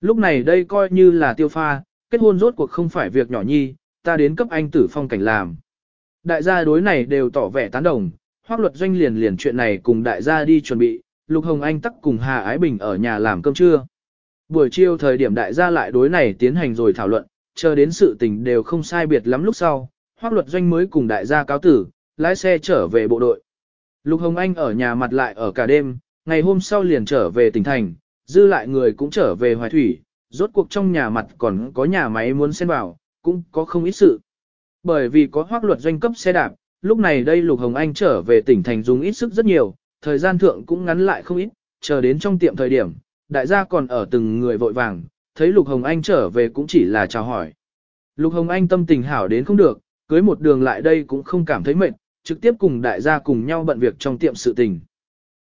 Lúc này đây coi như là tiêu pha, kết hôn rốt cuộc không phải việc nhỏ nhi, ta đến cấp anh tử phong cảnh làm. Đại gia đối này đều tỏ vẻ tán đồng, hoác luật doanh liền liền chuyện này cùng đại gia đi chuẩn bị, Lục Hồng Anh tắc cùng Hà Ái Bình ở nhà làm cơm trưa. Buổi chiều thời điểm đại gia lại đối này tiến hành rồi thảo luận, chờ đến sự tình đều không sai biệt lắm lúc sau, hoác luật doanh mới cùng đại gia cáo tử, lái xe trở về bộ đội. Lục Hồng Anh ở nhà mặt lại ở cả đêm, ngày hôm sau liền trở về tỉnh thành, dư lại người cũng trở về hoài thủy, rốt cuộc trong nhà mặt còn có nhà máy muốn xen vào, cũng có không ít sự. Bởi vì có hoác luật doanh cấp xe đạp, lúc này đây Lục Hồng Anh trở về tỉnh thành dùng ít sức rất nhiều, thời gian thượng cũng ngắn lại không ít, chờ đến trong tiệm thời điểm, đại gia còn ở từng người vội vàng, thấy Lục Hồng Anh trở về cũng chỉ là chào hỏi. Lục Hồng Anh tâm tình hảo đến không được, cưới một đường lại đây cũng không cảm thấy mệt, trực tiếp cùng đại gia cùng nhau bận việc trong tiệm sự tình.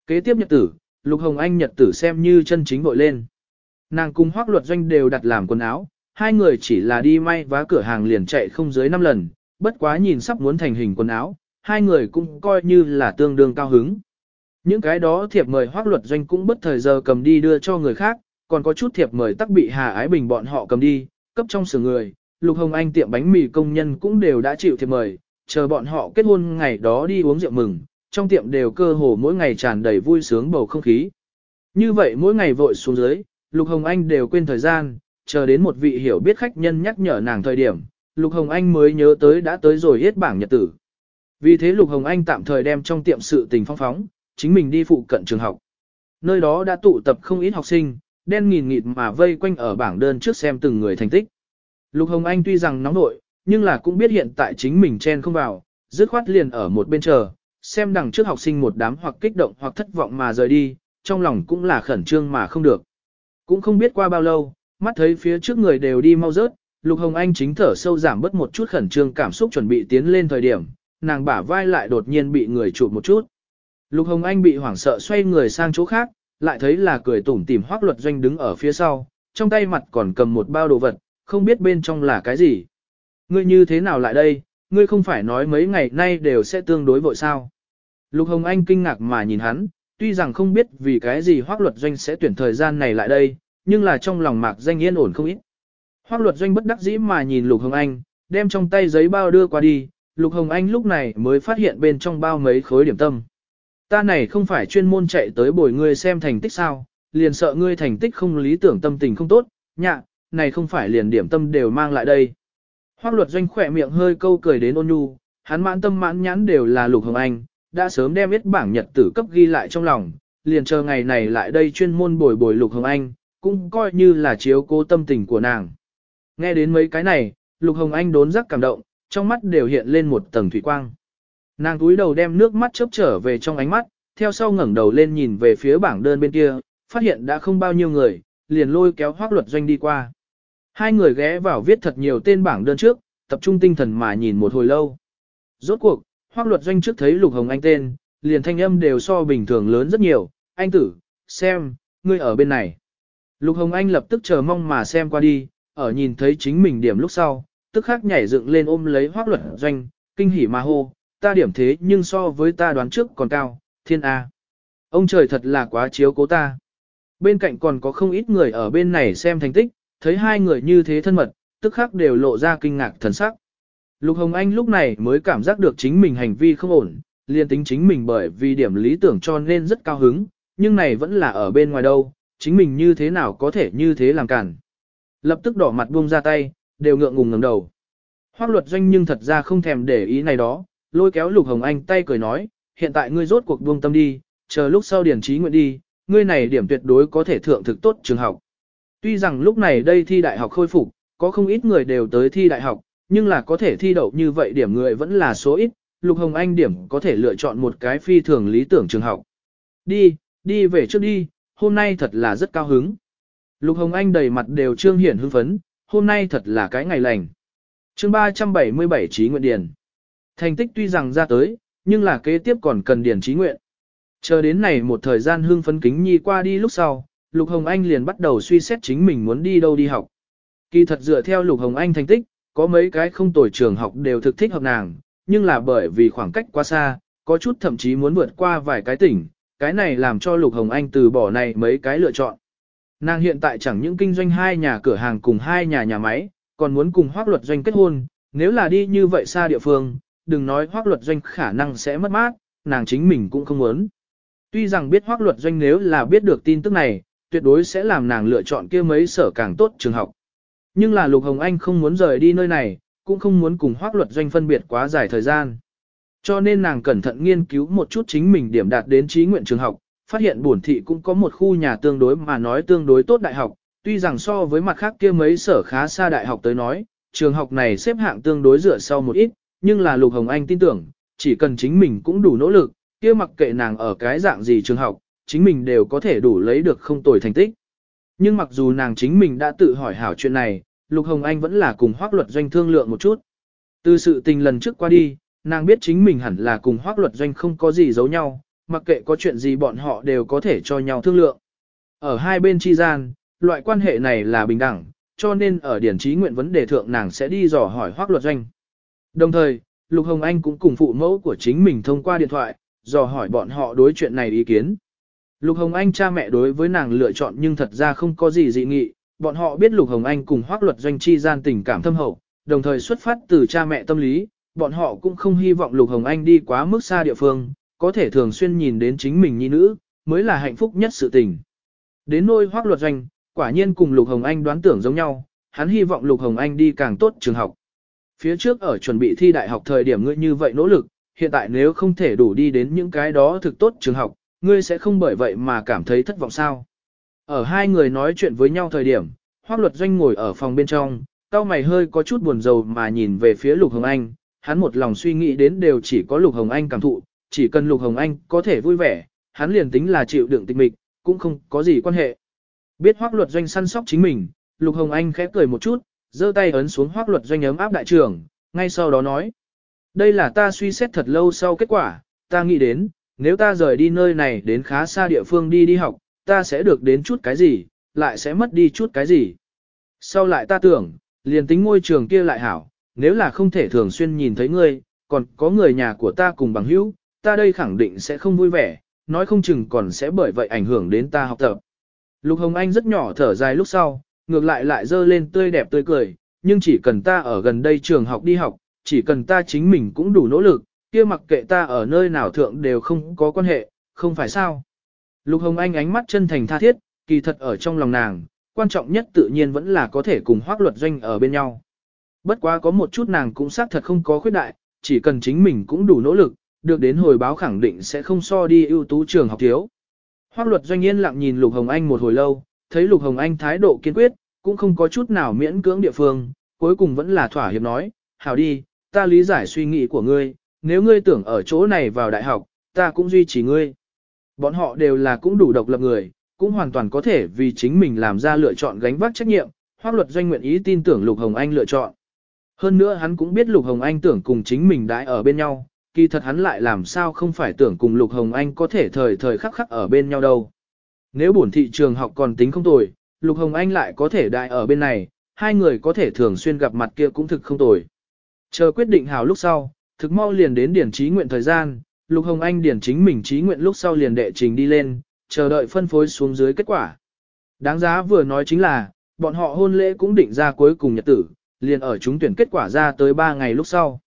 Kế tiếp nhật tử, Lục Hồng Anh nhật tử xem như chân chính vội lên. Nàng cùng hoác luật doanh đều đặt làm quần áo, hai người chỉ là đi may vá cửa hàng liền chạy không dưới 5 lần, bất quá nhìn sắp muốn thành hình quần áo, hai người cũng coi như là tương đương cao hứng. Những cái đó thiệp mời hoác luật doanh cũng bất thời giờ cầm đi đưa cho người khác, còn có chút thiệp mời tắc bị Hà Ái Bình bọn họ cầm đi, cấp trong sửa người, Lục Hồng Anh tiệm bánh mì công nhân cũng đều đã chịu thiệp mời, chờ bọn họ kết hôn ngày đó đi uống rượu mừng, trong tiệm đều cơ hồ mỗi ngày tràn đầy vui sướng bầu không khí. Như vậy mỗi ngày vội xuống dưới, Lục Hồng Anh đều quên thời gian, chờ đến một vị hiểu biết khách nhân nhắc nhở nàng thời điểm, Lục Hồng Anh mới nhớ tới đã tới rồi hết bảng nhật tử. Vì thế Lục Hồng Anh tạm thời đem trong tiệm sự tình phong phóng, chính mình đi phụ cận trường học. Nơi đó đã tụ tập không ít học sinh, đen nghìn nghịt mà vây quanh ở bảng đơn trước xem từng người thành tích. Lục Hồng Anh tuy rằng nóng nội, nhưng là cũng biết hiện tại chính mình chen không vào, dứt khoát liền ở một bên chờ, xem đằng trước học sinh một đám hoặc kích động hoặc thất vọng mà rời đi, trong lòng cũng là khẩn trương mà không được. Cũng không biết qua bao lâu, mắt thấy phía trước người đều đi mau rớt, Lục Hồng Anh chính thở sâu giảm bớt một chút khẩn trương cảm xúc chuẩn bị tiến lên thời điểm, nàng bả vai lại đột nhiên bị người chụp một chút. Lục Hồng Anh bị hoảng sợ xoay người sang chỗ khác, lại thấy là cười tủm tỉm hoác luật doanh đứng ở phía sau, trong tay mặt còn cầm một bao đồ vật, không biết bên trong là cái gì. Ngươi như thế nào lại đây, ngươi không phải nói mấy ngày nay đều sẽ tương đối vội sao. Lục Hồng Anh kinh ngạc mà nhìn hắn, tuy rằng không biết vì cái gì hoác luật doanh sẽ tuyển thời gian này lại đây, nhưng là trong lòng mạc danh yên ổn không ít. Hoác luật doanh bất đắc dĩ mà nhìn Lục Hồng Anh, đem trong tay giấy bao đưa qua đi, Lục Hồng Anh lúc này mới phát hiện bên trong bao mấy khối điểm tâm. Ta này không phải chuyên môn chạy tới bồi ngươi xem thành tích sao, liền sợ ngươi thành tích không lý tưởng tâm tình không tốt, nhạ, này không phải liền điểm tâm đều mang lại đây. Hoác luật doanh khỏe miệng hơi câu cười đến ôn nhu, hắn mãn tâm mãn nhãn đều là Lục Hồng Anh, đã sớm đem biết bảng nhật tử cấp ghi lại trong lòng, liền chờ ngày này lại đây chuyên môn bồi bồi Lục Hồng Anh, cũng coi như là chiếu cố tâm tình của nàng. Nghe đến mấy cái này, Lục Hồng Anh đốn giác cảm động, trong mắt đều hiện lên một tầng thủy quang. Nàng túi đầu đem nước mắt chớp trở về trong ánh mắt, theo sau ngẩng đầu lên nhìn về phía bảng đơn bên kia, phát hiện đã không bao nhiêu người, liền lôi kéo hoác luật doanh đi qua. Hai người ghé vào viết thật nhiều tên bảng đơn trước, tập trung tinh thần mà nhìn một hồi lâu. Rốt cuộc, hoác luật doanh trước thấy Lục Hồng Anh tên, liền thanh âm đều so bình thường lớn rất nhiều, anh tử, xem, ngươi ở bên này. Lục Hồng Anh lập tức chờ mong mà xem qua đi, ở nhìn thấy chính mình điểm lúc sau, tức khắc nhảy dựng lên ôm lấy hoác luật doanh, kinh hỉ mà hô, ta điểm thế nhưng so với ta đoán trước còn cao, thiên A. Ông trời thật là quá chiếu cố ta. Bên cạnh còn có không ít người ở bên này xem thành tích, thấy hai người như thế thân mật, tức khắc đều lộ ra kinh ngạc thần sắc. Lục Hồng Anh lúc này mới cảm giác được chính mình hành vi không ổn, liền tính chính mình bởi vì điểm lý tưởng cho nên rất cao hứng, nhưng này vẫn là ở bên ngoài đâu, chính mình như thế nào có thể như thế làm cản. Lập tức đỏ mặt buông ra tay, đều ngượng ngùng ngẩng đầu. Hoác luật doanh nhưng thật ra không thèm để ý này đó, lôi kéo Lục Hồng Anh tay cười nói, hiện tại ngươi rốt cuộc buông tâm đi, chờ lúc sau điển trí nguyện đi, ngươi này điểm tuyệt đối có thể thượng thực tốt trường học. Tuy rằng lúc này đây thi đại học khôi phục, có không ít người đều tới thi đại học, nhưng là có thể thi đậu như vậy điểm người vẫn là số ít, Lục Hồng Anh điểm có thể lựa chọn một cái phi thường lý tưởng trường học. Đi, đi về trước đi, hôm nay thật là rất cao hứng. Lục Hồng Anh đầy mặt đều trương hiển hưng phấn, hôm nay thật là cái ngày lành. chương 377 trí nguyện điền. Thành tích tuy rằng ra tới, nhưng là kế tiếp còn cần điền trí nguyện. Chờ đến này một thời gian hưng phấn kính nhi qua đi lúc sau, Lục Hồng Anh liền bắt đầu suy xét chính mình muốn đi đâu đi học. Kỳ thật dựa theo Lục Hồng Anh thành tích, có mấy cái không tồi trường học đều thực thích hợp nàng, nhưng là bởi vì khoảng cách quá xa, có chút thậm chí muốn vượt qua vài cái tỉnh, cái này làm cho Lục Hồng Anh từ bỏ này mấy cái lựa chọn. Nàng hiện tại chẳng những kinh doanh hai nhà cửa hàng cùng hai nhà nhà máy, còn muốn cùng hoác luật doanh kết hôn, nếu là đi như vậy xa địa phương, đừng nói hoác luật doanh khả năng sẽ mất mát, nàng chính mình cũng không muốn. Tuy rằng biết hoác luật doanh nếu là biết được tin tức này, tuyệt đối sẽ làm nàng lựa chọn kia mấy sở càng tốt trường học. Nhưng là Lục Hồng Anh không muốn rời đi nơi này, cũng không muốn cùng hoác luật doanh phân biệt quá dài thời gian. Cho nên nàng cẩn thận nghiên cứu một chút chính mình điểm đạt đến trí nguyện trường học, phát hiện bổn thị cũng có một khu nhà tương đối mà nói tương đối tốt đại học, tuy rằng so với mặt khác kia mấy sở khá xa đại học tới nói, trường học này xếp hạng tương đối dựa sau một ít, nhưng là Lục Hồng Anh tin tưởng, chỉ cần chính mình cũng đủ nỗ lực, kia mặc kệ nàng ở cái dạng gì trường học, chính mình đều có thể đủ lấy được không tồi thành tích. Nhưng mặc dù nàng chính mình đã tự hỏi hảo chuyện này, Lục Hồng Anh vẫn là cùng hoác luật doanh thương lượng một chút. Từ sự tình lần trước qua đi, nàng biết chính mình hẳn là cùng hoác luật doanh không có gì giấu nhau, mặc kệ có chuyện gì bọn họ đều có thể cho nhau thương lượng. Ở hai bên chi gian, loại quan hệ này là bình đẳng, cho nên ở điển trí nguyện vấn đề thượng nàng sẽ đi dò hỏi hoác luật doanh. Đồng thời, Lục Hồng Anh cũng cùng phụ mẫu của chính mình thông qua điện thoại, dò hỏi bọn họ đối chuyện này ý kiến. Lục Hồng Anh cha mẹ đối với nàng lựa chọn nhưng thật ra không có gì dị nghị, bọn họ biết Lục Hồng Anh cùng hoác luật doanh chi gian tình cảm thâm hậu, đồng thời xuất phát từ cha mẹ tâm lý, bọn họ cũng không hy vọng Lục Hồng Anh đi quá mức xa địa phương, có thể thường xuyên nhìn đến chính mình nhi nữ, mới là hạnh phúc nhất sự tình. Đến nôi hoác luật doanh, quả nhiên cùng Lục Hồng Anh đoán tưởng giống nhau, hắn hy vọng Lục Hồng Anh đi càng tốt trường học. Phía trước ở chuẩn bị thi đại học thời điểm ngươi như vậy nỗ lực, hiện tại nếu không thể đủ đi đến những cái đó thực tốt trường học, ngươi sẽ không bởi vậy mà cảm thấy thất vọng sao. Ở hai người nói chuyện với nhau thời điểm, hoác luật doanh ngồi ở phòng bên trong, cao mày hơi có chút buồn rầu mà nhìn về phía Lục Hồng Anh, hắn một lòng suy nghĩ đến đều chỉ có Lục Hồng Anh cảm thụ, chỉ cần Lục Hồng Anh có thể vui vẻ, hắn liền tính là chịu đựng tịch mịch, cũng không có gì quan hệ. Biết hoác luật doanh săn sóc chính mình, Lục Hồng Anh khẽ cười một chút, giơ tay ấn xuống hoác luật doanh ấm áp đại trưởng, ngay sau đó nói. Đây là ta suy xét thật lâu sau kết quả, ta nghĩ đến, nếu ta rời đi nơi này đến khá xa địa phương đi đi học, ta sẽ được đến chút cái gì, lại sẽ mất đi chút cái gì. Sau lại ta tưởng, liền tính ngôi trường kia lại hảo, nếu là không thể thường xuyên nhìn thấy ngươi, còn có người nhà của ta cùng bằng hữu, ta đây khẳng định sẽ không vui vẻ, nói không chừng còn sẽ bởi vậy ảnh hưởng đến ta học tập. Lục Hồng Anh rất nhỏ thở dài lúc sau, ngược lại lại dơ lên tươi đẹp tươi cười, nhưng chỉ cần ta ở gần đây trường học đi học, chỉ cần ta chính mình cũng đủ nỗ lực, kia mặc kệ ta ở nơi nào thượng đều không có quan hệ, không phải sao. Lục Hồng Anh ánh mắt chân thành tha thiết, kỳ thật ở trong lòng nàng, quan trọng nhất tự nhiên vẫn là có thể cùng hoác luật doanh ở bên nhau. Bất quá có một chút nàng cũng xác thật không có khuyết đại, chỉ cần chính mình cũng đủ nỗ lực, được đến hồi báo khẳng định sẽ không so đi ưu tú trường học thiếu. Hoác luật doanh yên lặng nhìn Lục Hồng Anh một hồi lâu, thấy Lục Hồng Anh thái độ kiên quyết, cũng không có chút nào miễn cưỡng địa phương, cuối cùng vẫn là thỏa hiệp nói, hảo đi, ta lý giải suy nghĩ của ngươi, nếu ngươi tưởng ở chỗ này vào đại học, ta cũng duy trì ngươi. Bọn họ đều là cũng đủ độc lập người, cũng hoàn toàn có thể vì chính mình làm ra lựa chọn gánh vác trách nhiệm, hoác luật doanh nguyện ý tin tưởng Lục Hồng Anh lựa chọn. Hơn nữa hắn cũng biết Lục Hồng Anh tưởng cùng chính mình đãi ở bên nhau, kỳ thật hắn lại làm sao không phải tưởng cùng Lục Hồng Anh có thể thời thời khắc khắc ở bên nhau đâu. Nếu bổn thị trường học còn tính không tồi, Lục Hồng Anh lại có thể đại ở bên này, hai người có thể thường xuyên gặp mặt kia cũng thực không tồi. Chờ quyết định hào lúc sau, thực mau liền đến điển trí nguyện thời gian, Lục Hồng Anh điển chính mình trí nguyện lúc sau liền đệ trình đi lên, chờ đợi phân phối xuống dưới kết quả. Đáng giá vừa nói chính là, bọn họ hôn lễ cũng định ra cuối cùng nhật tử, liền ở chúng tuyển kết quả ra tới 3 ngày lúc sau.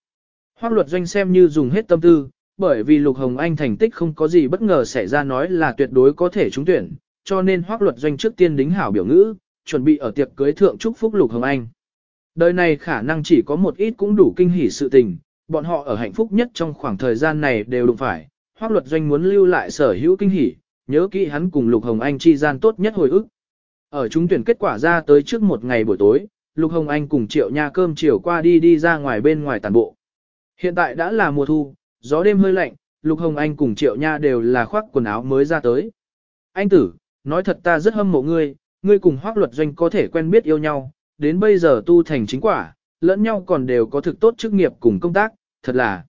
Hoác luật doanh xem như dùng hết tâm tư, bởi vì Lục Hồng Anh thành tích không có gì bất ngờ xảy ra nói là tuyệt đối có thể trúng tuyển, cho nên hoác luật doanh trước tiên đính hảo biểu ngữ, chuẩn bị ở tiệc cưới thượng chúc phúc Lục Hồng Anh. Đời này khả năng chỉ có một ít cũng đủ kinh hỉ sự tình, bọn họ ở hạnh phúc nhất trong khoảng thời gian này đều đụng phải, hoác luật doanh muốn lưu lại sở hữu kinh hỉ, nhớ kỹ hắn cùng Lục Hồng Anh chi gian tốt nhất hồi ức. Ở chúng tuyển kết quả ra tới trước một ngày buổi tối, Lục Hồng Anh cùng Triệu Nha cơm chiều qua đi đi ra ngoài bên ngoài tàn bộ. Hiện tại đã là mùa thu, gió đêm hơi lạnh, Lục Hồng Anh cùng Triệu Nha đều là khoác quần áo mới ra tới. Anh tử, nói thật ta rất hâm mộ ngươi, ngươi cùng hoác luật doanh có thể quen biết yêu nhau, đến bây giờ tu thành chính quả, lẫn nhau còn đều có thực tốt chức nghiệp cùng công tác, thật là.